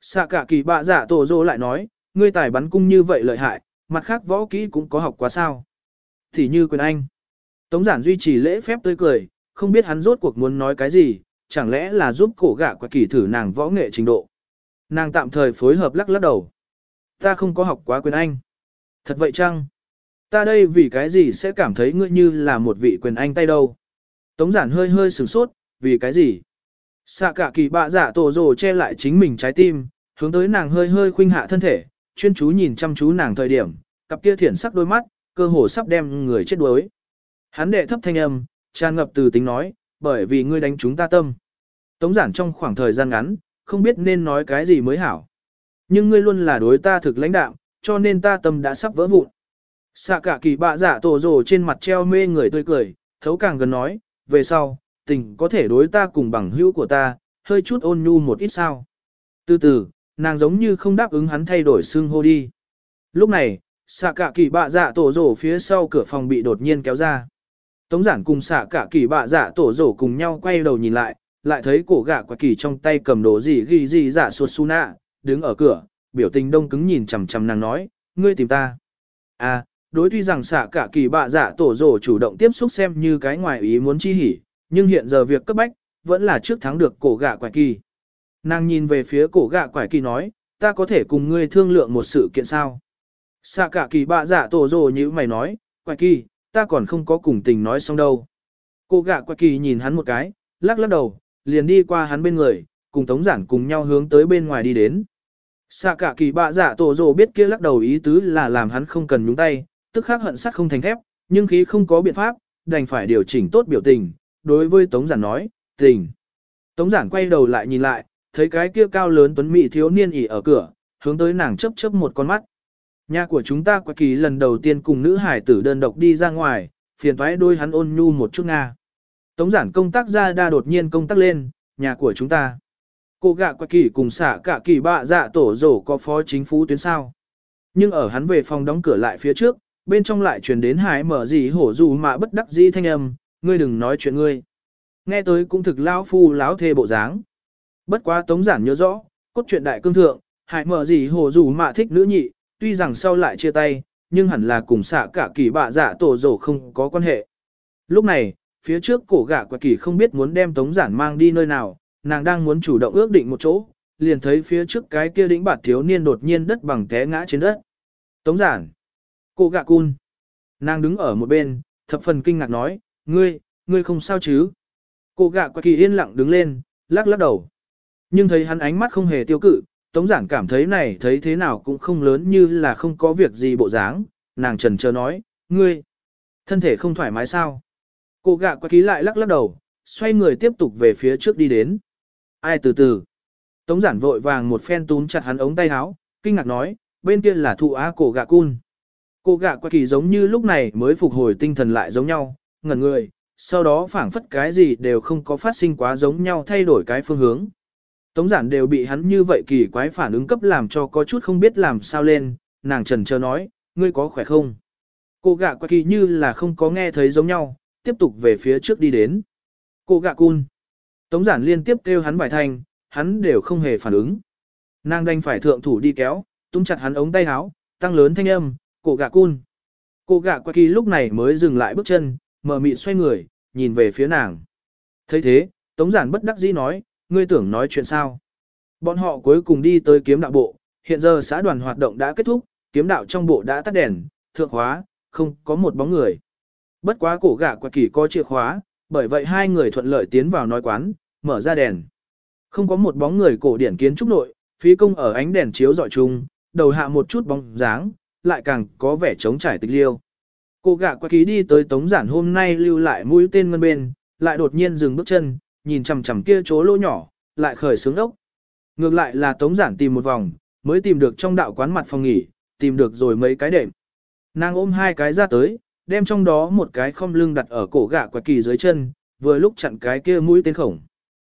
Xạ cả kỳ bạ giả tổ dô lại nói, ngươi tài bắn cung như vậy lợi hại, mặt khác võ kỹ cũng có học quá sao. Thì như quyền anh. Tống giản duy trì lễ phép tươi cười, không biết hắn rốt cuộc muốn nói cái gì, chẳng lẽ là giúp cổ gạ quả kỳ thử nàng võ nghệ trình độ. Nàng tạm thời phối hợp lắc lắc đầu. Ta không có học quá quyền anh. Thật vậy chăng? Ta đây vì cái gì sẽ cảm thấy ngươi như là một vị quyền anh tay đâu? Tống giản hơi hơi sửng sốt, vì cái gì? Xạ cả kỳ bạ giả tổ rồ che lại chính mình trái tim, hướng tới nàng hơi hơi khuynh hạ thân thể, chuyên chú nhìn chăm chú nàng thời điểm, cặp kia thiển sắc đôi mắt, cơ hồ sắp đem người chết đuối. Hắn đệ thấp thanh âm, tràn ngập từ tính nói, bởi vì ngươi đánh chúng ta tâm. Tống giản trong khoảng thời gian ngắn, không biết nên nói cái gì mới hảo. Nhưng ngươi luôn là đối ta thực lãnh đạo, cho nên ta tâm đã sắp vỡ vụn. Xạ cả kỳ bạ giả tổ rồ trên mặt treo mê người tươi cười, thấu càng gần nói, về sau, tình có thể đối ta cùng bằng hữu của ta, hơi chút ôn nhu một ít sao. Từ từ, nàng giống như không đáp ứng hắn thay đổi xương hô đi. Lúc này, xạ cả kỳ bạ dạ tổ rổ phía sau cửa phòng bị đột nhiên kéo ra. Tống giản cùng xạ cả kỳ bạ dạ tổ rổ cùng nhau quay đầu nhìn lại, lại thấy cổ gạ quả kỳ trong tay cầm đồ gì ghi gì dạ suốt su nạ, đứng ở cửa, biểu tình đông cứng nhìn chằm chằm nàng nói, ngươi tìm ta. À, đối tuy rằng xạ cả kỳ bạ dạ tổ rổ chủ động tiếp xúc xem như cái ngoài ý muốn chi hỉ, nhưng hiện giờ việc cấp bách, vẫn là trước thắng được cổ gạ quải kỳ. Nàng nhìn về phía cổ gạ quải kỳ nói, ta có thể cùng ngươi thương lượng một sự kiện sao. Xạ cả kỳ bạ dạ tổ rồ như mày nói, quải kỳ, ta còn không có cùng tình nói xong đâu. Cổ gạ quải kỳ nhìn hắn một cái, lắc lắc đầu, liền đi qua hắn bên người, cùng tống giản cùng nhau hướng tới bên ngoài đi đến. Xạ cả kỳ bạ dạ tổ rồ biết kia lắc đầu ý tứ là làm hắn không cần nhúng tay, tức khắc hận sắt không thành thép, nhưng khí không có biện pháp, đành phải điều chỉnh tốt biểu tình, đối với tống giản nói, tình. Tống giản quay đầu lại nhìn lại, thấy cái kia cao lớn tuấn mỹ thiếu niên ỉ ở cửa, hướng tới nàng chớp chớp một con mắt. Nhà của chúng ta quả kỳ lần đầu tiên cùng nữ hải tử đơn độc đi ra ngoài, phiền thoái đôi hắn ôn nhu một chút nga. Tống giản công tác ra đa đột nhiên công tác lên, nhà của chúng ta. Cô gạ quả kỳ cùng xả cả kỳ bạ dạ tổ rổ có phó chính phủ tuyến sao. Nhưng ở hắn về phòng đóng cửa lại phía trước, bên trong lại truyền đến hải mở gì hổ dù mà bất đắc dĩ thanh âm, ngươi đừng nói chuyện ngươi. Nghe tới cũng thực lão phu lão thê bộ dáng. Bất quá tống giản nhớ rõ, cốt truyện đại cương thượng, hại mở gì hồ dù mạ thích nữ nhị, tuy rằng sau lại chia tay, nhưng hẳn là cùng xạ cả kỳ bạ giả tổ rổ không có quan hệ. Lúc này, phía trước cổ gã quả kỳ không biết muốn đem tống giản mang đi nơi nào, nàng đang muốn chủ động ước định một chỗ, liền thấy phía trước cái kia đĩnh bạt thiếu niên đột nhiên đất bằng té ngã trên đất. Tống giản, cổ gạ cun. Nàng đứng ở một bên, thập phần kinh ngạc nói, ngươi, ngươi không sao chứ? Cô gạ quả kỳ yên lặng đứng lên, lắc lắc đầu. Nhưng thấy hắn ánh mắt không hề tiêu cự, Tống giản cảm thấy này thấy thế nào cũng không lớn như là không có việc gì bộ dáng, nàng trần chờ nói, ngươi, thân thể không thoải mái sao? Cô gạ quạ ký lại lắc lắc đầu, xoay người tiếp tục về phía trước đi đến. Ai từ từ? Tống giản vội vàng một phen túm chặt hắn ống tay áo, kinh ngạc nói, bên kia là thụ á cổ gạ cun. Cô gạ quạ kỳ giống như lúc này mới phục hồi tinh thần lại giống nhau, ngẩn người, sau đó phảng phất cái gì đều không có phát sinh quá giống nhau thay đổi cái phương hướng. Tống giản đều bị hắn như vậy kỳ quái phản ứng cấp làm cho có chút không biết làm sao lên, nàng trần chờ nói, ngươi có khỏe không? Cô gạ quay kỳ như là không có nghe thấy giống nhau, tiếp tục về phía trước đi đến. Cô gạ cun. Tống giản liên tiếp kêu hắn vài thanh, hắn đều không hề phản ứng. Nàng đành phải thượng thủ đi kéo, tung chặt hắn ống tay áo, tăng lớn thanh âm, cổ gạ cun. Cô gạ quay kỳ lúc này mới dừng lại bước chân, mở mịt xoay người, nhìn về phía nàng. thấy thế, Tống giản bất đắc dĩ nói, ngươi tưởng nói chuyện sao? Bọn họ cuối cùng đi tới kiếm đạo bộ, hiện giờ xã đoàn hoạt động đã kết thúc, kiếm đạo trong bộ đã tắt đèn, thượng khóa, không có một bóng người. Bất quá cổ gã quạt kỳ có chìa khóa, bởi vậy hai người thuận lợi tiến vào nói quán, mở ra đèn. Không có một bóng người cổ điển kiến trúc nội, phí công ở ánh đèn chiếu dọi chung, đầu hạ một chút bóng dáng, lại càng có vẻ trống trải tịch liêu. Cô gạ quạt kỳ đi tới tống giản hôm nay lưu lại mũi tên ngân bên, lại đột nhiên dừng bước chân, nhìn chằm chằm kia chỗ lỗ nhỏ, lại khởi sướng ốc. Ngược lại là tống giản tìm một vòng, mới tìm được trong đạo quán mặt phòng nghỉ, tìm được rồi mấy cái đệm. Nàng ôm hai cái ra tới, đem trong đó một cái không lưng đặt ở cổ gạ quạt kỳ dưới chân, vừa lúc chặn cái kia mũi tên khổng.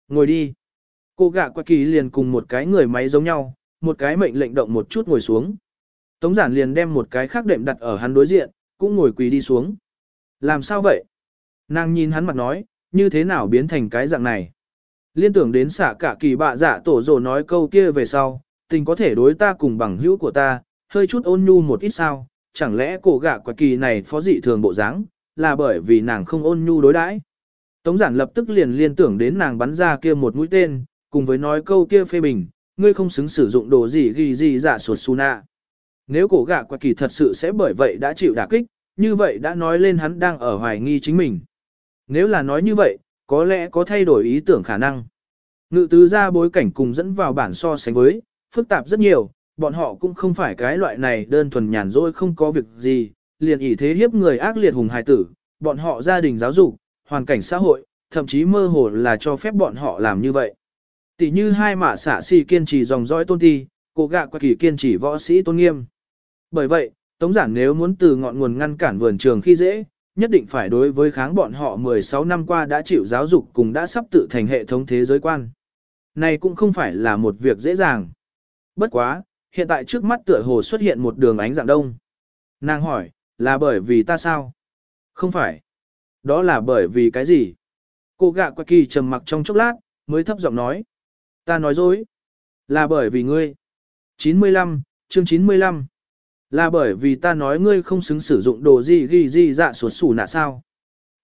Ngồi đi. Cô gạ quạt kỳ liền cùng một cái người máy giống nhau, một cái mệnh lệnh động một chút ngồi xuống. Tống giản liền đem một cái khác đệm đặt ở hắn đối diện, cũng ngồi quỳ đi xuống. Làm sao vậy? Nàng nhìn hắn mặt nói, như thế nào biến thành cái dạng này. Liên tưởng đến xả cả kỳ bạ dạ tổ rồ nói câu kia về sau, tình có thể đối ta cùng bằng hữu của ta, hơi chút ôn nhu một ít sao, chẳng lẽ cổ gạ quả kỳ này phó dị thường bộ dáng, là bởi vì nàng không ôn nhu đối đãi. Tống giản lập tức liền liên tưởng đến nàng bắn ra kia một mũi tên, cùng với nói câu kia phê bình, ngươi không xứng sử dụng đồ gì ghi gì giả sụt su nạ. Nếu cổ gạ quả kỳ thật sự sẽ bởi vậy đã chịu đả kích, như vậy đã nói lên hắn đang ở hoài nghi chính mình. Nếu là nói như vậy, có lẽ có thay đổi ý tưởng khả năng. Ngự tứ ra bối cảnh cùng dẫn vào bản so sánh với, phức tạp rất nhiều, bọn họ cũng không phải cái loại này đơn thuần nhàn rỗi không có việc gì, liền ý thế hiếp người ác liệt hùng hài tử, bọn họ gia đình giáo dục, hoàn cảnh xã hội, thậm chí mơ hồ là cho phép bọn họ làm như vậy. Tỷ như hai mạ xả si kiên trì dòng dõi tôn ti, cổ gạ qua kỳ kiên trì võ sĩ tôn nghiêm. Bởi vậy, Tống giản nếu muốn từ ngọn nguồn ngăn cản vườn trường khi dễ, nhất định phải đối với kháng bọn họ 16 năm qua đã chịu giáo dục cùng đã sắp tự thành hệ thống thế giới quan. Này cũng không phải là một việc dễ dàng. Bất quá, hiện tại trước mắt tựa hồ xuất hiện một đường ánh dạng đông. Nàng hỏi, là bởi vì ta sao? Không phải. Đó là bởi vì cái gì? Cô gạ qua kỳ trầm mặc trong chốc lát, mới thấp giọng nói. Ta nói dối. Là bởi vì ngươi. 95, chương 95. Là bởi vì ta nói ngươi không xứng sử dụng đồ gì ghi gì dạ suốt sủ nạ sao.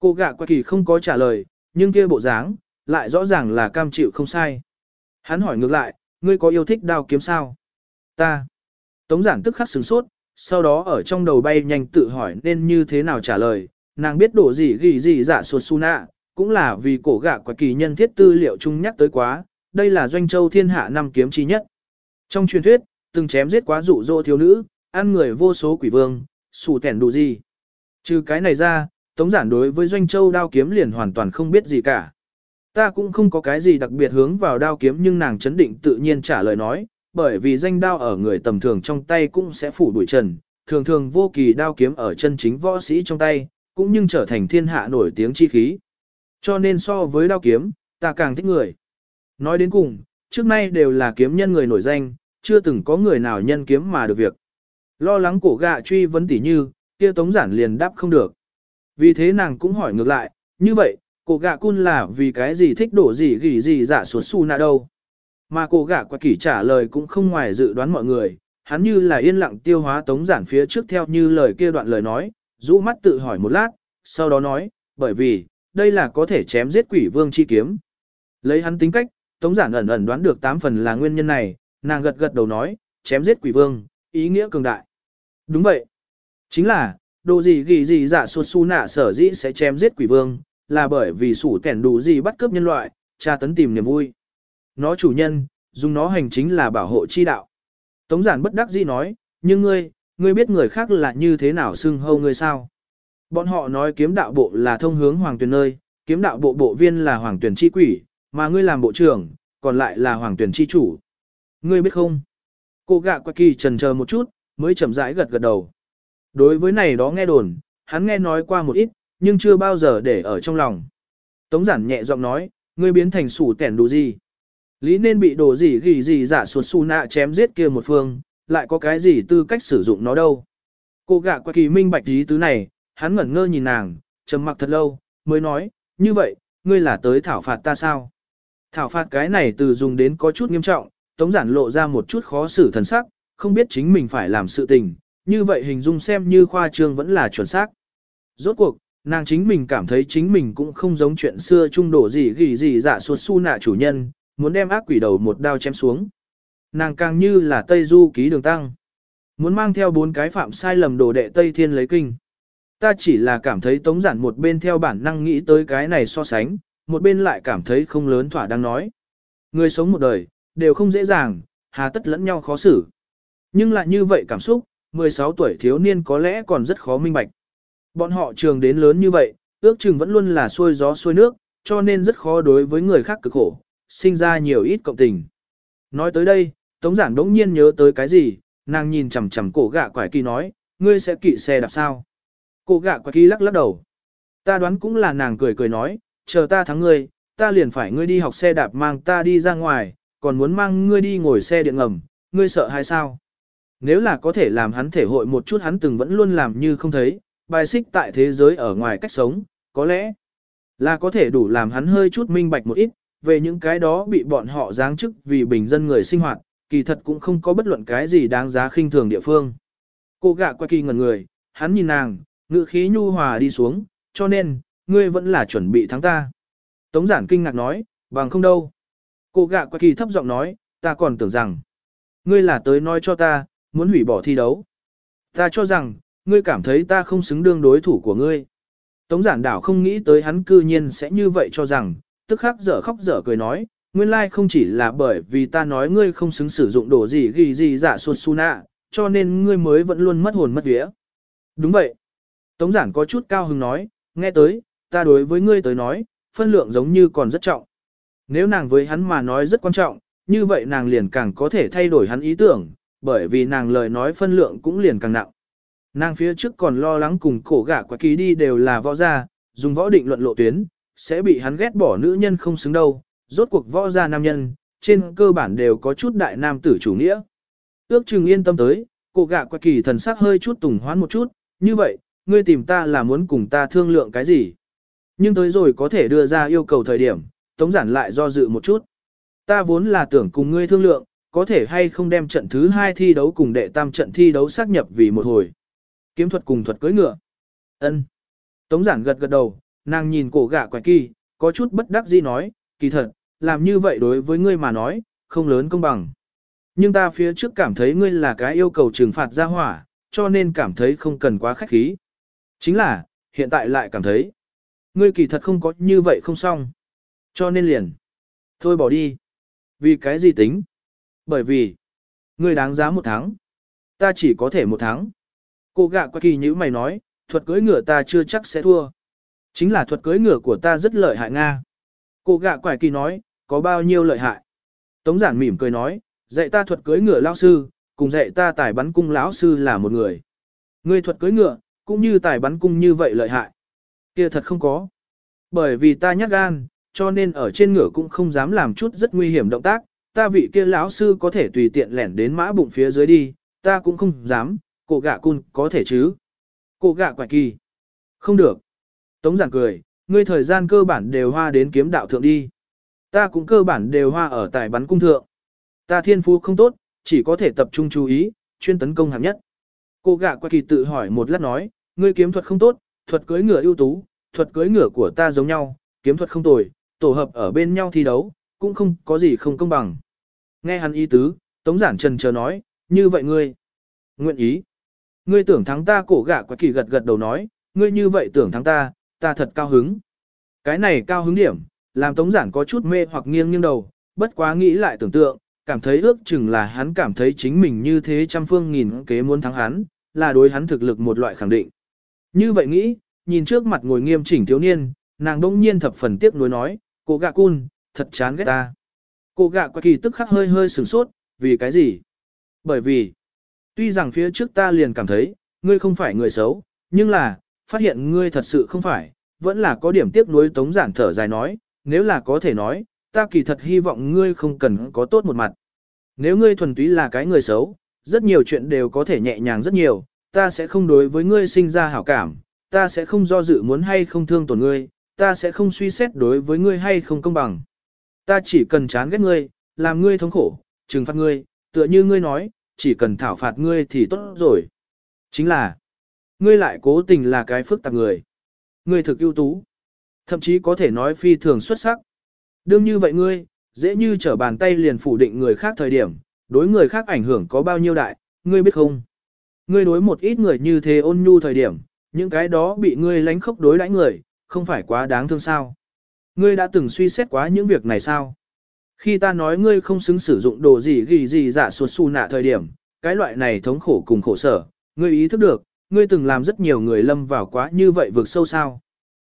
Cô gạ quạ kỳ không có trả lời, nhưng kia bộ dáng, lại rõ ràng là cam chịu không sai. Hắn hỏi ngược lại, ngươi có yêu thích đao kiếm sao? Ta. Tống giản tức khắc sửng sốt, sau đó ở trong đầu bay nhanh tự hỏi nên như thế nào trả lời, nàng biết đồ gì ghi gì dạ suốt su nạ, cũng là vì cổ gạ quả kỳ nhân thiết tư liệu chung nhắc tới quá, đây là doanh châu thiên hạ năm kiếm chi nhất. Trong truyền thuyết, từng chém giết quá dụ dỗ thiếu nữ, ăn người vô số quỷ vương, sủ tẻn đủ gì. Trừ cái này ra, Tống giản đối với doanh châu đao kiếm liền hoàn toàn không biết gì cả. Ta cũng không có cái gì đặc biệt hướng vào đao kiếm nhưng nàng chấn định tự nhiên trả lời nói, bởi vì danh đao ở người tầm thường trong tay cũng sẽ phủ bụi trần, thường thường vô kỳ đao kiếm ở chân chính võ sĩ trong tay, cũng nhưng trở thành thiên hạ nổi tiếng chi khí. Cho nên so với đao kiếm, ta càng thích người. Nói đến cùng, trước nay đều là kiếm nhân người nổi danh, chưa từng có người nào nhân kiếm mà được việc. Lo lắng cổ gạ truy vấn tỉ như, kia tống giản liền đáp không được. Vì thế nàng cũng hỏi ngược lại, như vậy, cổ gạ cun là vì cái gì thích đổ gì gỉ gì dạ giả suốt su nạ đâu. Mà cổ gạ quả kỷ trả lời cũng không ngoài dự đoán mọi người, hắn như là yên lặng tiêu hóa tống giản phía trước theo như lời kia đoạn lời nói, rũ mắt tự hỏi một lát, sau đó nói, bởi vì, đây là có thể chém giết quỷ vương chi kiếm. Lấy hắn tính cách, tống giản ẩn ẩn đoán được tám phần là nguyên nhân này, nàng gật gật đầu nói, chém giết quỷ vương, ý nghĩa cường đại. Đúng vậy. Chính là, đồ gì ghi gì dạ giả suốt su nạ sở dĩ sẽ chém giết quỷ vương, là bởi vì sủ kẻn đủ gì bắt cướp nhân loại, tra tấn tìm niềm vui. Nó chủ nhân, dùng nó hành chính là bảo hộ chi đạo. Tống giản bất đắc dĩ nói, nhưng ngươi, ngươi biết người khác là như thế nào xưng hâu ngươi sao? Bọn họ nói kiếm đạo bộ là thông hướng hoàng tuyển nơi, kiếm đạo bộ bộ viên là hoàng tuyển chi quỷ, mà ngươi làm bộ trưởng, còn lại là hoàng tuyển chi chủ. Ngươi biết không? Cô gạ qua kỳ trần chờ một chút, mới chậm rãi gật gật đầu. Đối với này đó nghe đồn, hắn nghe nói qua một ít, nhưng chưa bao giờ để ở trong lòng. Tống giản nhẹ giọng nói, ngươi biến thành sủ tẻn đủ gì? Lý nên bị đồ gì ghi gì giả suột su nạ chém giết kia một phương, lại có cái gì tư cách sử dụng nó đâu. Cô gạ qua kỳ minh bạch ý tứ này, hắn ngẩn ngơ nhìn nàng, trầm mặc thật lâu, mới nói, như vậy, ngươi là tới thảo phạt ta sao? Thảo phạt cái này từ dùng đến có chút nghiêm trọng, tống giản lộ ra một chút khó xử thần sắc, không biết chính mình phải làm sự tình, như vậy hình dung xem như khoa trương vẫn là chuẩn xác. Rốt cuộc, nàng chính mình cảm thấy chính mình cũng không giống chuyện xưa trung đổ gì ghi gì dạ suốt su nạ chủ nhân, muốn đem ác quỷ đầu một đao chém xuống. Nàng càng như là Tây Du ký đường tăng. Muốn mang theo bốn cái phạm sai lầm đồ đệ Tây Thiên lấy kinh. Ta chỉ là cảm thấy tống giản một bên theo bản năng nghĩ tới cái này so sánh, một bên lại cảm thấy không lớn thỏa đang nói. Người sống một đời, đều không dễ dàng, hà tất lẫn nhau khó xử. Nhưng lại như vậy cảm xúc, 16 tuổi thiếu niên có lẽ còn rất khó minh bạch. Bọn họ trường đến lớn như vậy, ước chừng vẫn luôn là xuôi gió xuôi nước, cho nên rất khó đối với người khác cực khổ, sinh ra nhiều ít cộng tình. Nói tới đây, Tống Giản đỗng nhiên nhớ tới cái gì, nàng nhìn chằm chằm cổ gạ quải kỳ nói, ngươi sẽ kỵ xe đạp sao? Cổ gạ quải kỳ lắc lắc đầu. Ta đoán cũng là nàng cười cười nói, chờ ta thắng ngươi, ta liền phải ngươi đi học xe đạp mang ta đi ra ngoài, còn muốn mang ngươi đi ngồi xe điện ngầm, ngươi sợ hay sao? Nếu là có thể làm hắn thể hội một chút hắn từng vẫn luôn làm như không thấy, bài xích tại thế giới ở ngoài cách sống, có lẽ là có thể đủ làm hắn hơi chút minh bạch một ít, về những cái đó bị bọn họ giáng chức vì bình dân người sinh hoạt, kỳ thật cũng không có bất luận cái gì đáng giá khinh thường địa phương. Cô gạ qua kỳ ngẩn người, hắn nhìn nàng, ngữ khí nhu hòa đi xuống, cho nên, ngươi vẫn là chuẩn bị thắng ta. Tống giản kinh ngạc nói, bằng không đâu. Cô gạ qua kỳ thấp giọng nói, ta còn tưởng rằng, ngươi là tới nói cho ta, muốn hủy bỏ thi đấu. Ta cho rằng, ngươi cảm thấy ta không xứng đương đối thủ của ngươi. Tống giản đảo không nghĩ tới hắn cư nhiên sẽ như vậy cho rằng, tức khắc dở khóc dở cười nói, nguyên lai không chỉ là bởi vì ta nói ngươi không xứng sử dụng đồ gì ghi gì dạ giả suột su nạ, cho nên ngươi mới vẫn luôn mất hồn mất vía. Đúng vậy. Tống giản có chút cao hứng nói, nghe tới, ta đối với ngươi tới nói, phân lượng giống như còn rất trọng. Nếu nàng với hắn mà nói rất quan trọng, như vậy nàng liền càng có thể thay đổi hắn ý tưởng, bởi vì nàng lời nói phân lượng cũng liền càng nặng. Nàng phía trước còn lo lắng cùng cổ gã quả ký đi đều là võ gia, dùng võ định luận lộ tuyến, sẽ bị hắn ghét bỏ nữ nhân không xứng đâu, rốt cuộc võ gia nam nhân, trên cơ bản đều có chút đại nam tử chủ nghĩa. Ước chừng yên tâm tới, cổ gã quả kỳ thần sắc hơi chút tùng hoán một chút, như vậy, ngươi tìm ta là muốn cùng ta thương lượng cái gì? Nhưng tới rồi có thể đưa ra yêu cầu thời điểm, tống giản lại do dự một chút. Ta vốn là tưởng cùng ngươi thương lượng, có thể hay không đem trận thứ hai thi đấu cùng đệ tam trận thi đấu xác nhập vì một hồi. Kiếm thuật cùng thuật cưỡi ngựa. Ân. Tống giản gật gật đầu, nàng nhìn cổ gã quái kỳ, có chút bất đắc dĩ nói, kỳ thật, làm như vậy đối với ngươi mà nói, không lớn công bằng. Nhưng ta phía trước cảm thấy ngươi là cái yêu cầu trừng phạt ra hỏa, cho nên cảm thấy không cần quá khách khí. Chính là, hiện tại lại cảm thấy, ngươi kỳ thật không có như vậy không xong. Cho nên liền, thôi bỏ đi. Vì cái gì tính? Bởi vì, ngươi đáng giá một tháng. Ta chỉ có thể một tháng. Cô gạ qua kỳ như mày nói, thuật cưỡi ngựa ta chưa chắc sẽ thua. Chính là thuật cưỡi ngựa của ta rất lợi hại Nga. Cô gạ quải kỳ nói, có bao nhiêu lợi hại? Tống giản mỉm cười nói, dạy ta thuật cưỡi ngựa lão sư, cùng dạy ta tài bắn cung lão sư là một người. Ngươi thuật cưỡi ngựa, cũng như tài bắn cung như vậy lợi hại. Kia thật không có. Bởi vì ta nhát gan, cho nên ở trên ngựa cũng không dám làm chút rất nguy hiểm động tác, ta vị kia lão sư có thể tùy tiện lẻn đến mã bụng phía dưới đi, ta cũng không dám, cổ gạ cun có thể chứ. Cổ gạ quải kỳ. Không được. Tống giản cười, ngươi thời gian cơ bản đều hoa đến kiếm đạo thượng đi. Ta cũng cơ bản đều hoa ở tài bắn cung thượng. Ta thiên phú không tốt, chỉ có thể tập trung chú ý, chuyên tấn công hàm nhất. Cô gạ quạ kỳ tự hỏi một lát nói, ngươi kiếm thuật không tốt, thuật cưới ngựa ưu tú, thuật cưới ngựa của ta giống nhau, kiếm thuật không tồi, tổ hợp ở bên nhau thi đấu, cũng không có gì không công bằng. Nghe hắn ý tứ, Tống Giản Trần chờ nói, như vậy ngươi, nguyện ý. Ngươi tưởng thắng ta cổ gã quạ kỳ gật gật đầu nói, ngươi như vậy tưởng thắng ta, ta thật cao hứng. Cái này cao hứng điểm, làm Tống Giản có chút mê hoặc nghiêng nghiêng đầu, bất quá nghĩ lại tưởng tượng, cảm thấy ước chừng là hắn cảm thấy chính mình như thế trăm phương nghìn kế muốn thắng hắn, là đối hắn thực lực một loại khẳng định. Như vậy nghĩ, nhìn trước mặt ngồi nghiêm chỉnh thiếu niên, nàng đông nhiên thập phần tiếc nuối nói, cô gạ cun, thật chán ghét ta. Cô gạ qua kỳ tức khắc hơi hơi sửng sốt, vì cái gì? Bởi vì, tuy rằng phía trước ta liền cảm thấy, ngươi không phải người xấu, nhưng là, phát hiện ngươi thật sự không phải, vẫn là có điểm tiếc nuối tống giản thở dài nói, nếu là có thể nói, ta kỳ thật hy vọng ngươi không cần có tốt một mặt. Nếu ngươi thuần túy là cái người xấu, rất nhiều chuyện đều có thể nhẹ nhàng rất nhiều, ta sẽ không đối với ngươi sinh ra hảo cảm, ta sẽ không do dự muốn hay không thương tổn ngươi, ta sẽ không suy xét đối với ngươi hay không công bằng. Ta chỉ cần chán ghét ngươi, làm ngươi thống khổ, trừng phạt ngươi, tựa như ngươi nói, chỉ cần thảo phạt ngươi thì tốt rồi. Chính là, ngươi lại cố tình là cái phức tạp người. Ngươi thực ưu tú, thậm chí có thể nói phi thường xuất sắc. Đương như vậy ngươi, dễ như trở bàn tay liền phủ định người khác thời điểm, đối người khác ảnh hưởng có bao nhiêu đại, ngươi biết không? Ngươi đối một ít người như thế ôn nhu thời điểm, những cái đó bị ngươi lánh khốc đối đãi người, không phải quá đáng thương sao? Ngươi đã từng suy xét quá những việc này sao? Khi ta nói ngươi không xứng sử dụng đồ gì ghi gì dạ suốt su nạ thời điểm, cái loại này thống khổ cùng khổ sở, ngươi ý thức được, ngươi từng làm rất nhiều người lâm vào quá như vậy vượt sâu sao.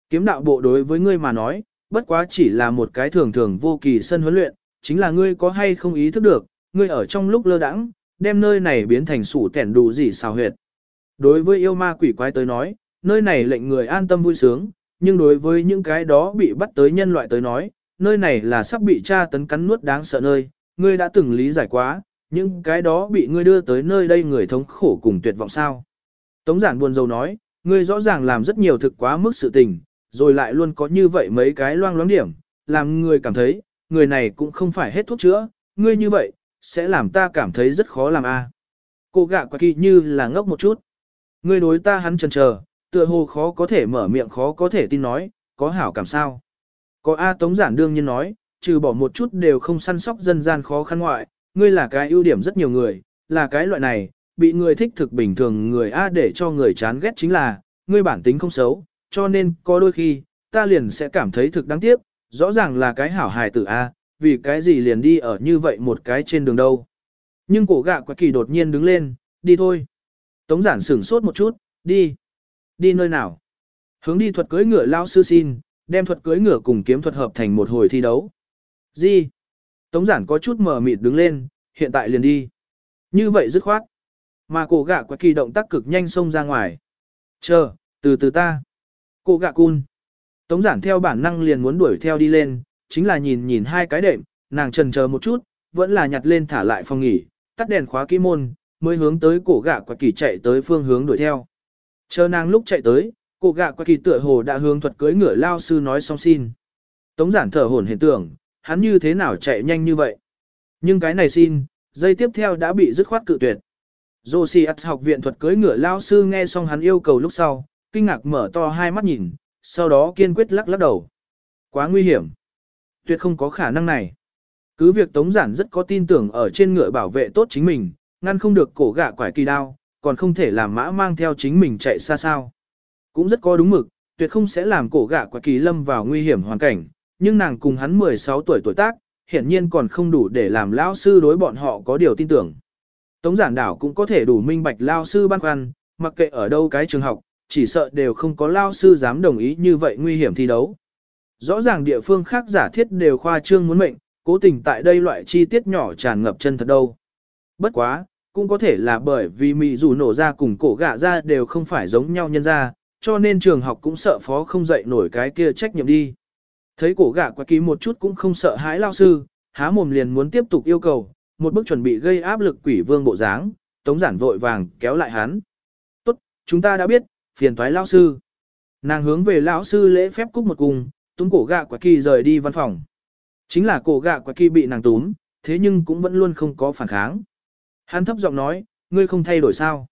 Kiếm đạo bộ đối với ngươi mà nói, bất quá chỉ là một cái thường thường vô kỳ sân huấn luyện, chính là ngươi có hay không ý thức được, ngươi ở trong lúc lơ đãng, đem nơi này biến thành sủ tẻn đủ gì xào huyệt. Đối với yêu ma quỷ quái tới nói, nơi này lệnh người an tâm vui sướng, nhưng đối với những cái đó bị bắt tới nhân loại tới nói, nơi này là sắp bị tra tấn cắn nuốt đáng sợ nơi, ngươi đã từng lý giải quá, những cái đó bị ngươi đưa tới nơi đây người thống khổ cùng tuyệt vọng sao. Tống giản buồn rầu nói, ngươi rõ ràng làm rất nhiều thực quá mức sự tình, rồi lại luôn có như vậy mấy cái loang loáng điểm, làm người cảm thấy, người này cũng không phải hết thuốc chữa, ngươi như vậy, sẽ làm ta cảm thấy rất khó làm a. Cô gạ quả kỳ như là ngốc một chút. Ngươi đối ta hắn chần chờ, tựa hồ khó có thể mở miệng khó có thể tin nói, có hảo cảm sao. Có A Tống Giản đương nhiên nói, trừ bỏ một chút đều không săn sóc dân gian khó khăn ngoại, ngươi là cái ưu điểm rất nhiều người, là cái loại này, bị người thích thực bình thường người A để cho người chán ghét chính là, ngươi bản tính không xấu, cho nên có đôi khi, ta liền sẽ cảm thấy thực đáng tiếc, rõ ràng là cái hảo hài tử A, vì cái gì liền đi ở như vậy một cái trên đường đâu. Nhưng cổ gạ quả kỳ đột nhiên đứng lên, đi thôi. Tống giản sửng sốt một chút, đi. Đi nơi nào? Hướng đi thuật cưới ngựa lao sư xin, đem thuật cưới ngựa cùng kiếm thuật hợp thành một hồi thi đấu. Gì? Tống giản có chút mờ mịt đứng lên, hiện tại liền đi. Như vậy dứt khoát. Mà cổ gạ quả kỳ động tác cực nhanh xông ra ngoài. Chờ, từ từ ta. Cổ gạ cun. Tống giản theo bản năng liền muốn đuổi theo đi lên, chính là nhìn nhìn hai cái đệm, nàng trần chờ một chút, vẫn là nhặt lên thả lại phòng nghỉ, tắt đèn khóa kỹ môn, mới hướng tới cổ gạ quả kỳ chạy tới phương hướng đuổi theo. Chờ nàng lúc chạy tới, cổ gạ qua kỳ tựa hồ đã hướng thuật cưới ngựa lao sư nói xong xin. Tống giản thở hổn hiện tưởng, hắn như thế nào chạy nhanh như vậy. Nhưng cái này xin, dây tiếp theo đã bị dứt khoát cự tuyệt. Josiat học viện thuật cưới ngựa lao sư nghe xong hắn yêu cầu lúc sau, kinh ngạc mở to hai mắt nhìn, sau đó kiên quyết lắc lắc đầu. Quá nguy hiểm. Tuyệt không có khả năng này. Cứ việc Tống Giản rất có tin tưởng ở trên ngựa bảo vệ tốt chính mình, ngăn không được cổ gạ quải kỳ đao, còn không thể làm mã mang theo chính mình chạy xa sao. Cũng rất có đúng mực, tuyệt không sẽ làm cổ gạ quả kỳ lâm vào nguy hiểm hoàn cảnh, nhưng nàng cùng hắn 16 tuổi tuổi tác, hiển nhiên còn không đủ để làm lão sư đối bọn họ có điều tin tưởng. Tống giản đảo cũng có thể đủ minh bạch lao sư băn khoăn, mặc kệ ở đâu cái trường học, chỉ sợ đều không có lao sư dám đồng ý như vậy nguy hiểm thi đấu. Rõ ràng địa phương khác giả thiết đều khoa trương muốn mệnh, cố tình tại đây loại chi tiết nhỏ tràn ngập chân thật đâu. Bất quá, cũng có thể là bởi vì mị dù nổ ra cùng cổ gạ ra đều không phải giống nhau nhân ra, cho nên trường học cũng sợ phó không dậy nổi cái kia trách nhiệm đi. Thấy cổ gạ quá ký một chút cũng không sợ hãi lao sư, há mồm liền muốn tiếp tục yêu cầu, một bước chuẩn bị gây áp lực quỷ vương bộ dáng, tống giản vội vàng kéo lại hắn. Tốt, chúng ta đã biết, phiền toái lao sư. Nàng hướng về lão sư lễ phép cúc một cùng, túm cổ gạ quả kỳ rời đi văn phòng. Chính là cổ gạ quả kỳ bị nàng túm, thế nhưng cũng vẫn luôn không có phản kháng. Hắn thấp giọng nói, ngươi không thay đổi sao?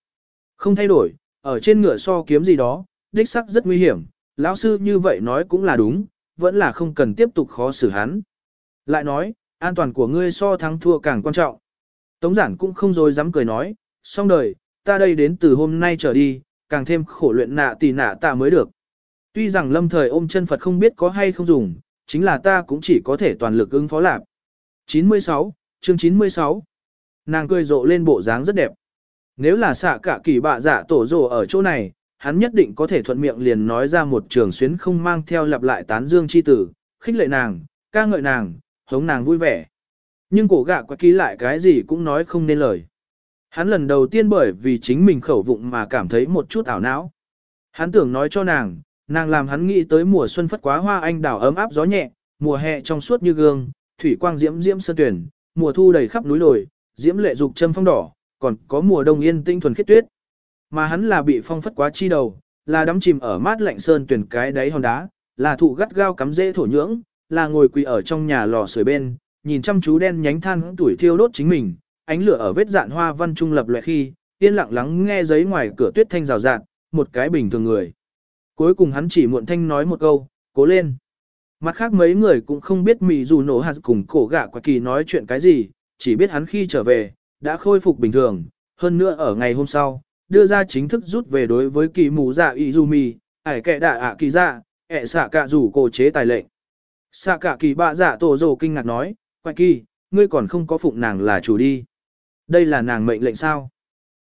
Không thay đổi, ở trên ngựa so kiếm gì đó, đích sắc rất nguy hiểm, lão sư như vậy nói cũng là đúng, vẫn là không cần tiếp tục khó xử hắn. Lại nói, an toàn của ngươi so thắng thua càng quan trọng. Tống giản cũng không dối dám cười nói, xong đời, ta đây đến từ hôm nay trở đi, càng thêm khổ luyện nạ tỷ nạ ta mới được. Tuy rằng lâm thời ôm chân Phật không biết có hay không dùng, chính là ta cũng chỉ có thể toàn lực ứng phó lạc. 96, chương 96. Nàng cười rộ lên bộ dáng rất đẹp. Nếu là xạ cả kỳ bạ dạ tổ rồ ở chỗ này, hắn nhất định có thể thuận miệng liền nói ra một trường xuyến không mang theo lặp lại tán dương chi tử, khích lệ nàng, ca ngợi nàng, hống nàng vui vẻ. Nhưng cổ gạ quá ký lại cái gì cũng nói không nên lời. Hắn lần đầu tiên bởi vì chính mình khẩu vụng mà cảm thấy một chút ảo não. Hắn tưởng nói cho nàng, nàng làm hắn nghĩ tới mùa xuân phất quá hoa anh đào ấm áp gió nhẹ, mùa hè trong suốt như gương, thủy quang diễm diễm sơn tuyển, mùa thu đầy khắp núi đồi, diễm lệ dục châm phong đỏ, còn có mùa đông yên tinh thuần khiết tuyết. Mà hắn là bị phong phất quá chi đầu, là đắm chìm ở mát lạnh sơn tuyển cái đáy hòn đá, là thụ gắt gao cắm dễ thổ nhưỡng, là ngồi quỳ ở trong nhà lò sưởi bên, nhìn chăm chú đen nhánh than tuổi thiêu đốt chính mình, ánh lửa ở vết dạn hoa văn trung lập loại khi, yên lặng lắng nghe giấy ngoài cửa tuyết thanh rào rạt, một cái bình thường người. Cuối cùng hắn chỉ muộn thanh nói một câu, cố lên. Mặt khác mấy người cũng không biết mì dù nổ hạt cùng cổ gạ quả kỳ nói chuyện cái gì, chỉ biết hắn khi trở về, đã khôi phục bình thường, hơn nữa ở ngày hôm sau, đưa ra chính thức rút về đối với kỳ mù dạ Izumi, ải kệ đạ ạ kỳ dạ, ẹ xạ cả rủ cổ chế tài lệnh. Xạ cả kỳ bạ dạ tổ rồ kinh ngạc nói, quạch kỳ, ngươi còn không có phụng nàng là chủ đi. Đây là nàng mệnh lệnh sao?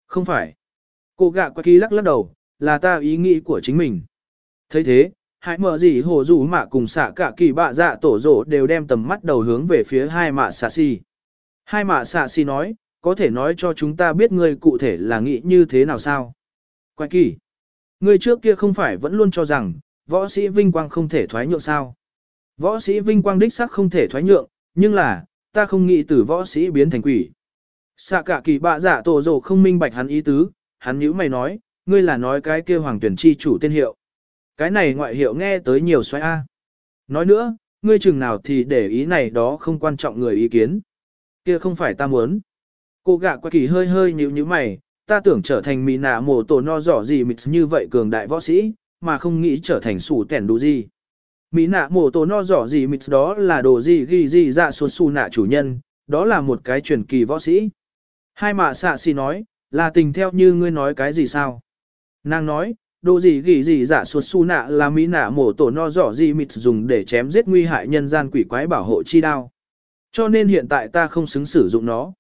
Không phải. Cô gạ quạch kỳ lắc lắc đầu, là ta ý nghĩ của chính mình. thấy thế, hãy mở gì hồ rủ mạ cùng xạ cả kỳ bạ dạ tổ rồ đều đem tầm mắt đầu hướng về phía hai mạ xạ si. Hai mạ xạ si nói, có thể nói cho chúng ta biết ngươi cụ thể là nghĩ như thế nào sao? Quay kỳ, ngươi trước kia không phải vẫn luôn cho rằng, võ sĩ vinh quang không thể thoái nhượng sao? Võ sĩ vinh quang đích sắc không thể thoái nhượng, nhưng là, ta không nghĩ từ võ sĩ biến thành quỷ. Xạ cả kỳ bạ giả tổ rồ không minh bạch hắn ý tứ, hắn nhíu mày nói, ngươi là nói cái kia hoàng tuyển chi chủ tên hiệu. Cái này ngoại hiệu nghe tới nhiều xoay A. Nói nữa, ngươi chừng nào thì để ý này đó không quan trọng người ý kiến. Kia không phải ta muốn. Cô gạ qua kỳ hơi hơi nhíu nhíu mày, ta tưởng trở thành mì nạ mổ tổ no rõ gì mịt như vậy cường đại võ sĩ, mà không nghĩ trở thành sủ tẻn đủ gì. Mỹ nạ mổ tổ no rõ gì mịt đó là đồ gì ghi gì dạ xuống su nạ chủ nhân, đó là một cái truyền kỳ võ sĩ. Hai mạ xạ xì nói, là tình theo như ngươi nói cái gì sao? Nàng nói, đồ gì ghi gì dạ xuống su nạ là mỹ nạ mổ tổ no rõ gì mịt dùng để chém giết nguy hại nhân gian quỷ quái bảo hộ chi đao. Cho nên hiện tại ta không xứng sử dụng nó.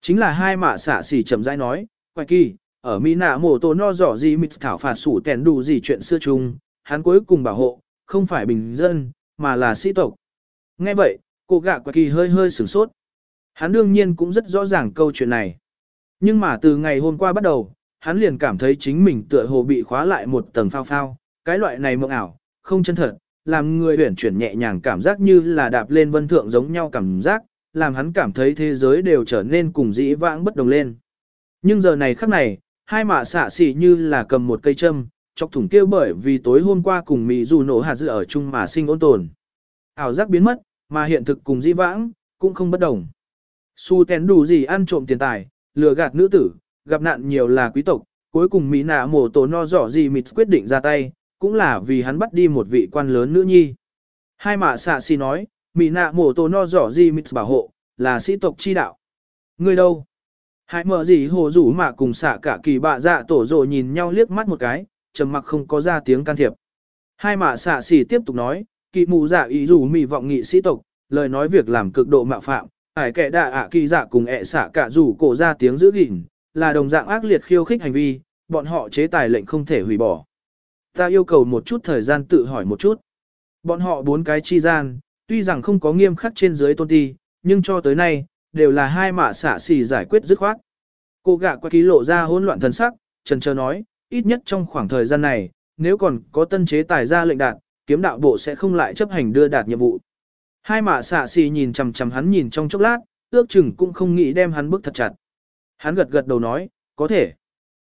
Chính là hai mạ xả xì chậm rãi nói, quay kỳ, ở Mỹ nạ mổ tổ no rõ gì mịt thảo phạt sủ tèn đủ gì chuyện xưa chung, hắn cuối cùng bảo hộ, không phải bình dân, mà là sĩ tộc. Nghe vậy, cô gạ quay kỳ hơi hơi sửng sốt. Hắn đương nhiên cũng rất rõ ràng câu chuyện này. Nhưng mà từ ngày hôm qua bắt đầu, hắn liền cảm thấy chính mình tựa hồ bị khóa lại một tầng phao phao, cái loại này mộng ảo, không chân thật, làm người huyển chuyển nhẹ nhàng cảm giác như là đạp lên vân thượng giống nhau cảm giác, làm hắn cảm thấy thế giới đều trở nên cùng dĩ vãng bất đồng lên. Nhưng giờ này khắc này, hai mạ xạ xỉ như là cầm một cây châm, chọc thủng kêu bởi vì tối hôm qua cùng Mỹ dù nổ hạt dự ở chung mà sinh ôn tồn. Ảo giác biến mất, mà hiện thực cùng dĩ vãng, cũng không bất đồng. Su tén đủ gì ăn trộm tiền tài, lừa gạt nữ tử, gặp nạn nhiều là quý tộc, cuối cùng Mỹ nạ mổ tổ no rõ gì mịt quyết định ra tay, cũng là vì hắn bắt đi một vị quan lớn nữ nhi. Hai mạ xạ xì nói, mị nạ mổ tổ no rõ gì mịt bảo hộ, là sĩ tộc chi đạo. Người đâu? Hãy mở gì hồ rủ mạ cùng xạ cả kỳ bạ dạ tổ rồ nhìn nhau liếc mắt một cái, trầm mặc không có ra tiếng can thiệp. Hai mạ xạ xì tiếp tục nói, kỳ mù dạ ý rủ mị vọng nghị sĩ tộc, lời nói việc làm cực độ mạo phạm, ải kẻ đạ ạ kỳ dạ cùng ẹ xạ cả rủ cổ ra tiếng giữ gìn, là đồng dạng ác liệt khiêu khích hành vi, bọn họ chế tài lệnh không thể hủy bỏ. Ta yêu cầu một chút thời gian tự hỏi một chút. Bọn họ bốn cái chi gian, tuy rằng không có nghiêm khắc trên dưới tôn ti, nhưng cho tới nay, đều là hai mạ xả xì giải quyết dứt khoát. Cô gạ qua ký lộ ra hỗn loạn thần sắc, trần chờ nói, ít nhất trong khoảng thời gian này, nếu còn có tân chế tài ra lệnh đạt, kiếm đạo bộ sẽ không lại chấp hành đưa đạt nhiệm vụ. Hai mạ xạ xì nhìn chằm chằm hắn nhìn trong chốc lát, ước chừng cũng không nghĩ đem hắn bức thật chặt. Hắn gật gật đầu nói, có thể.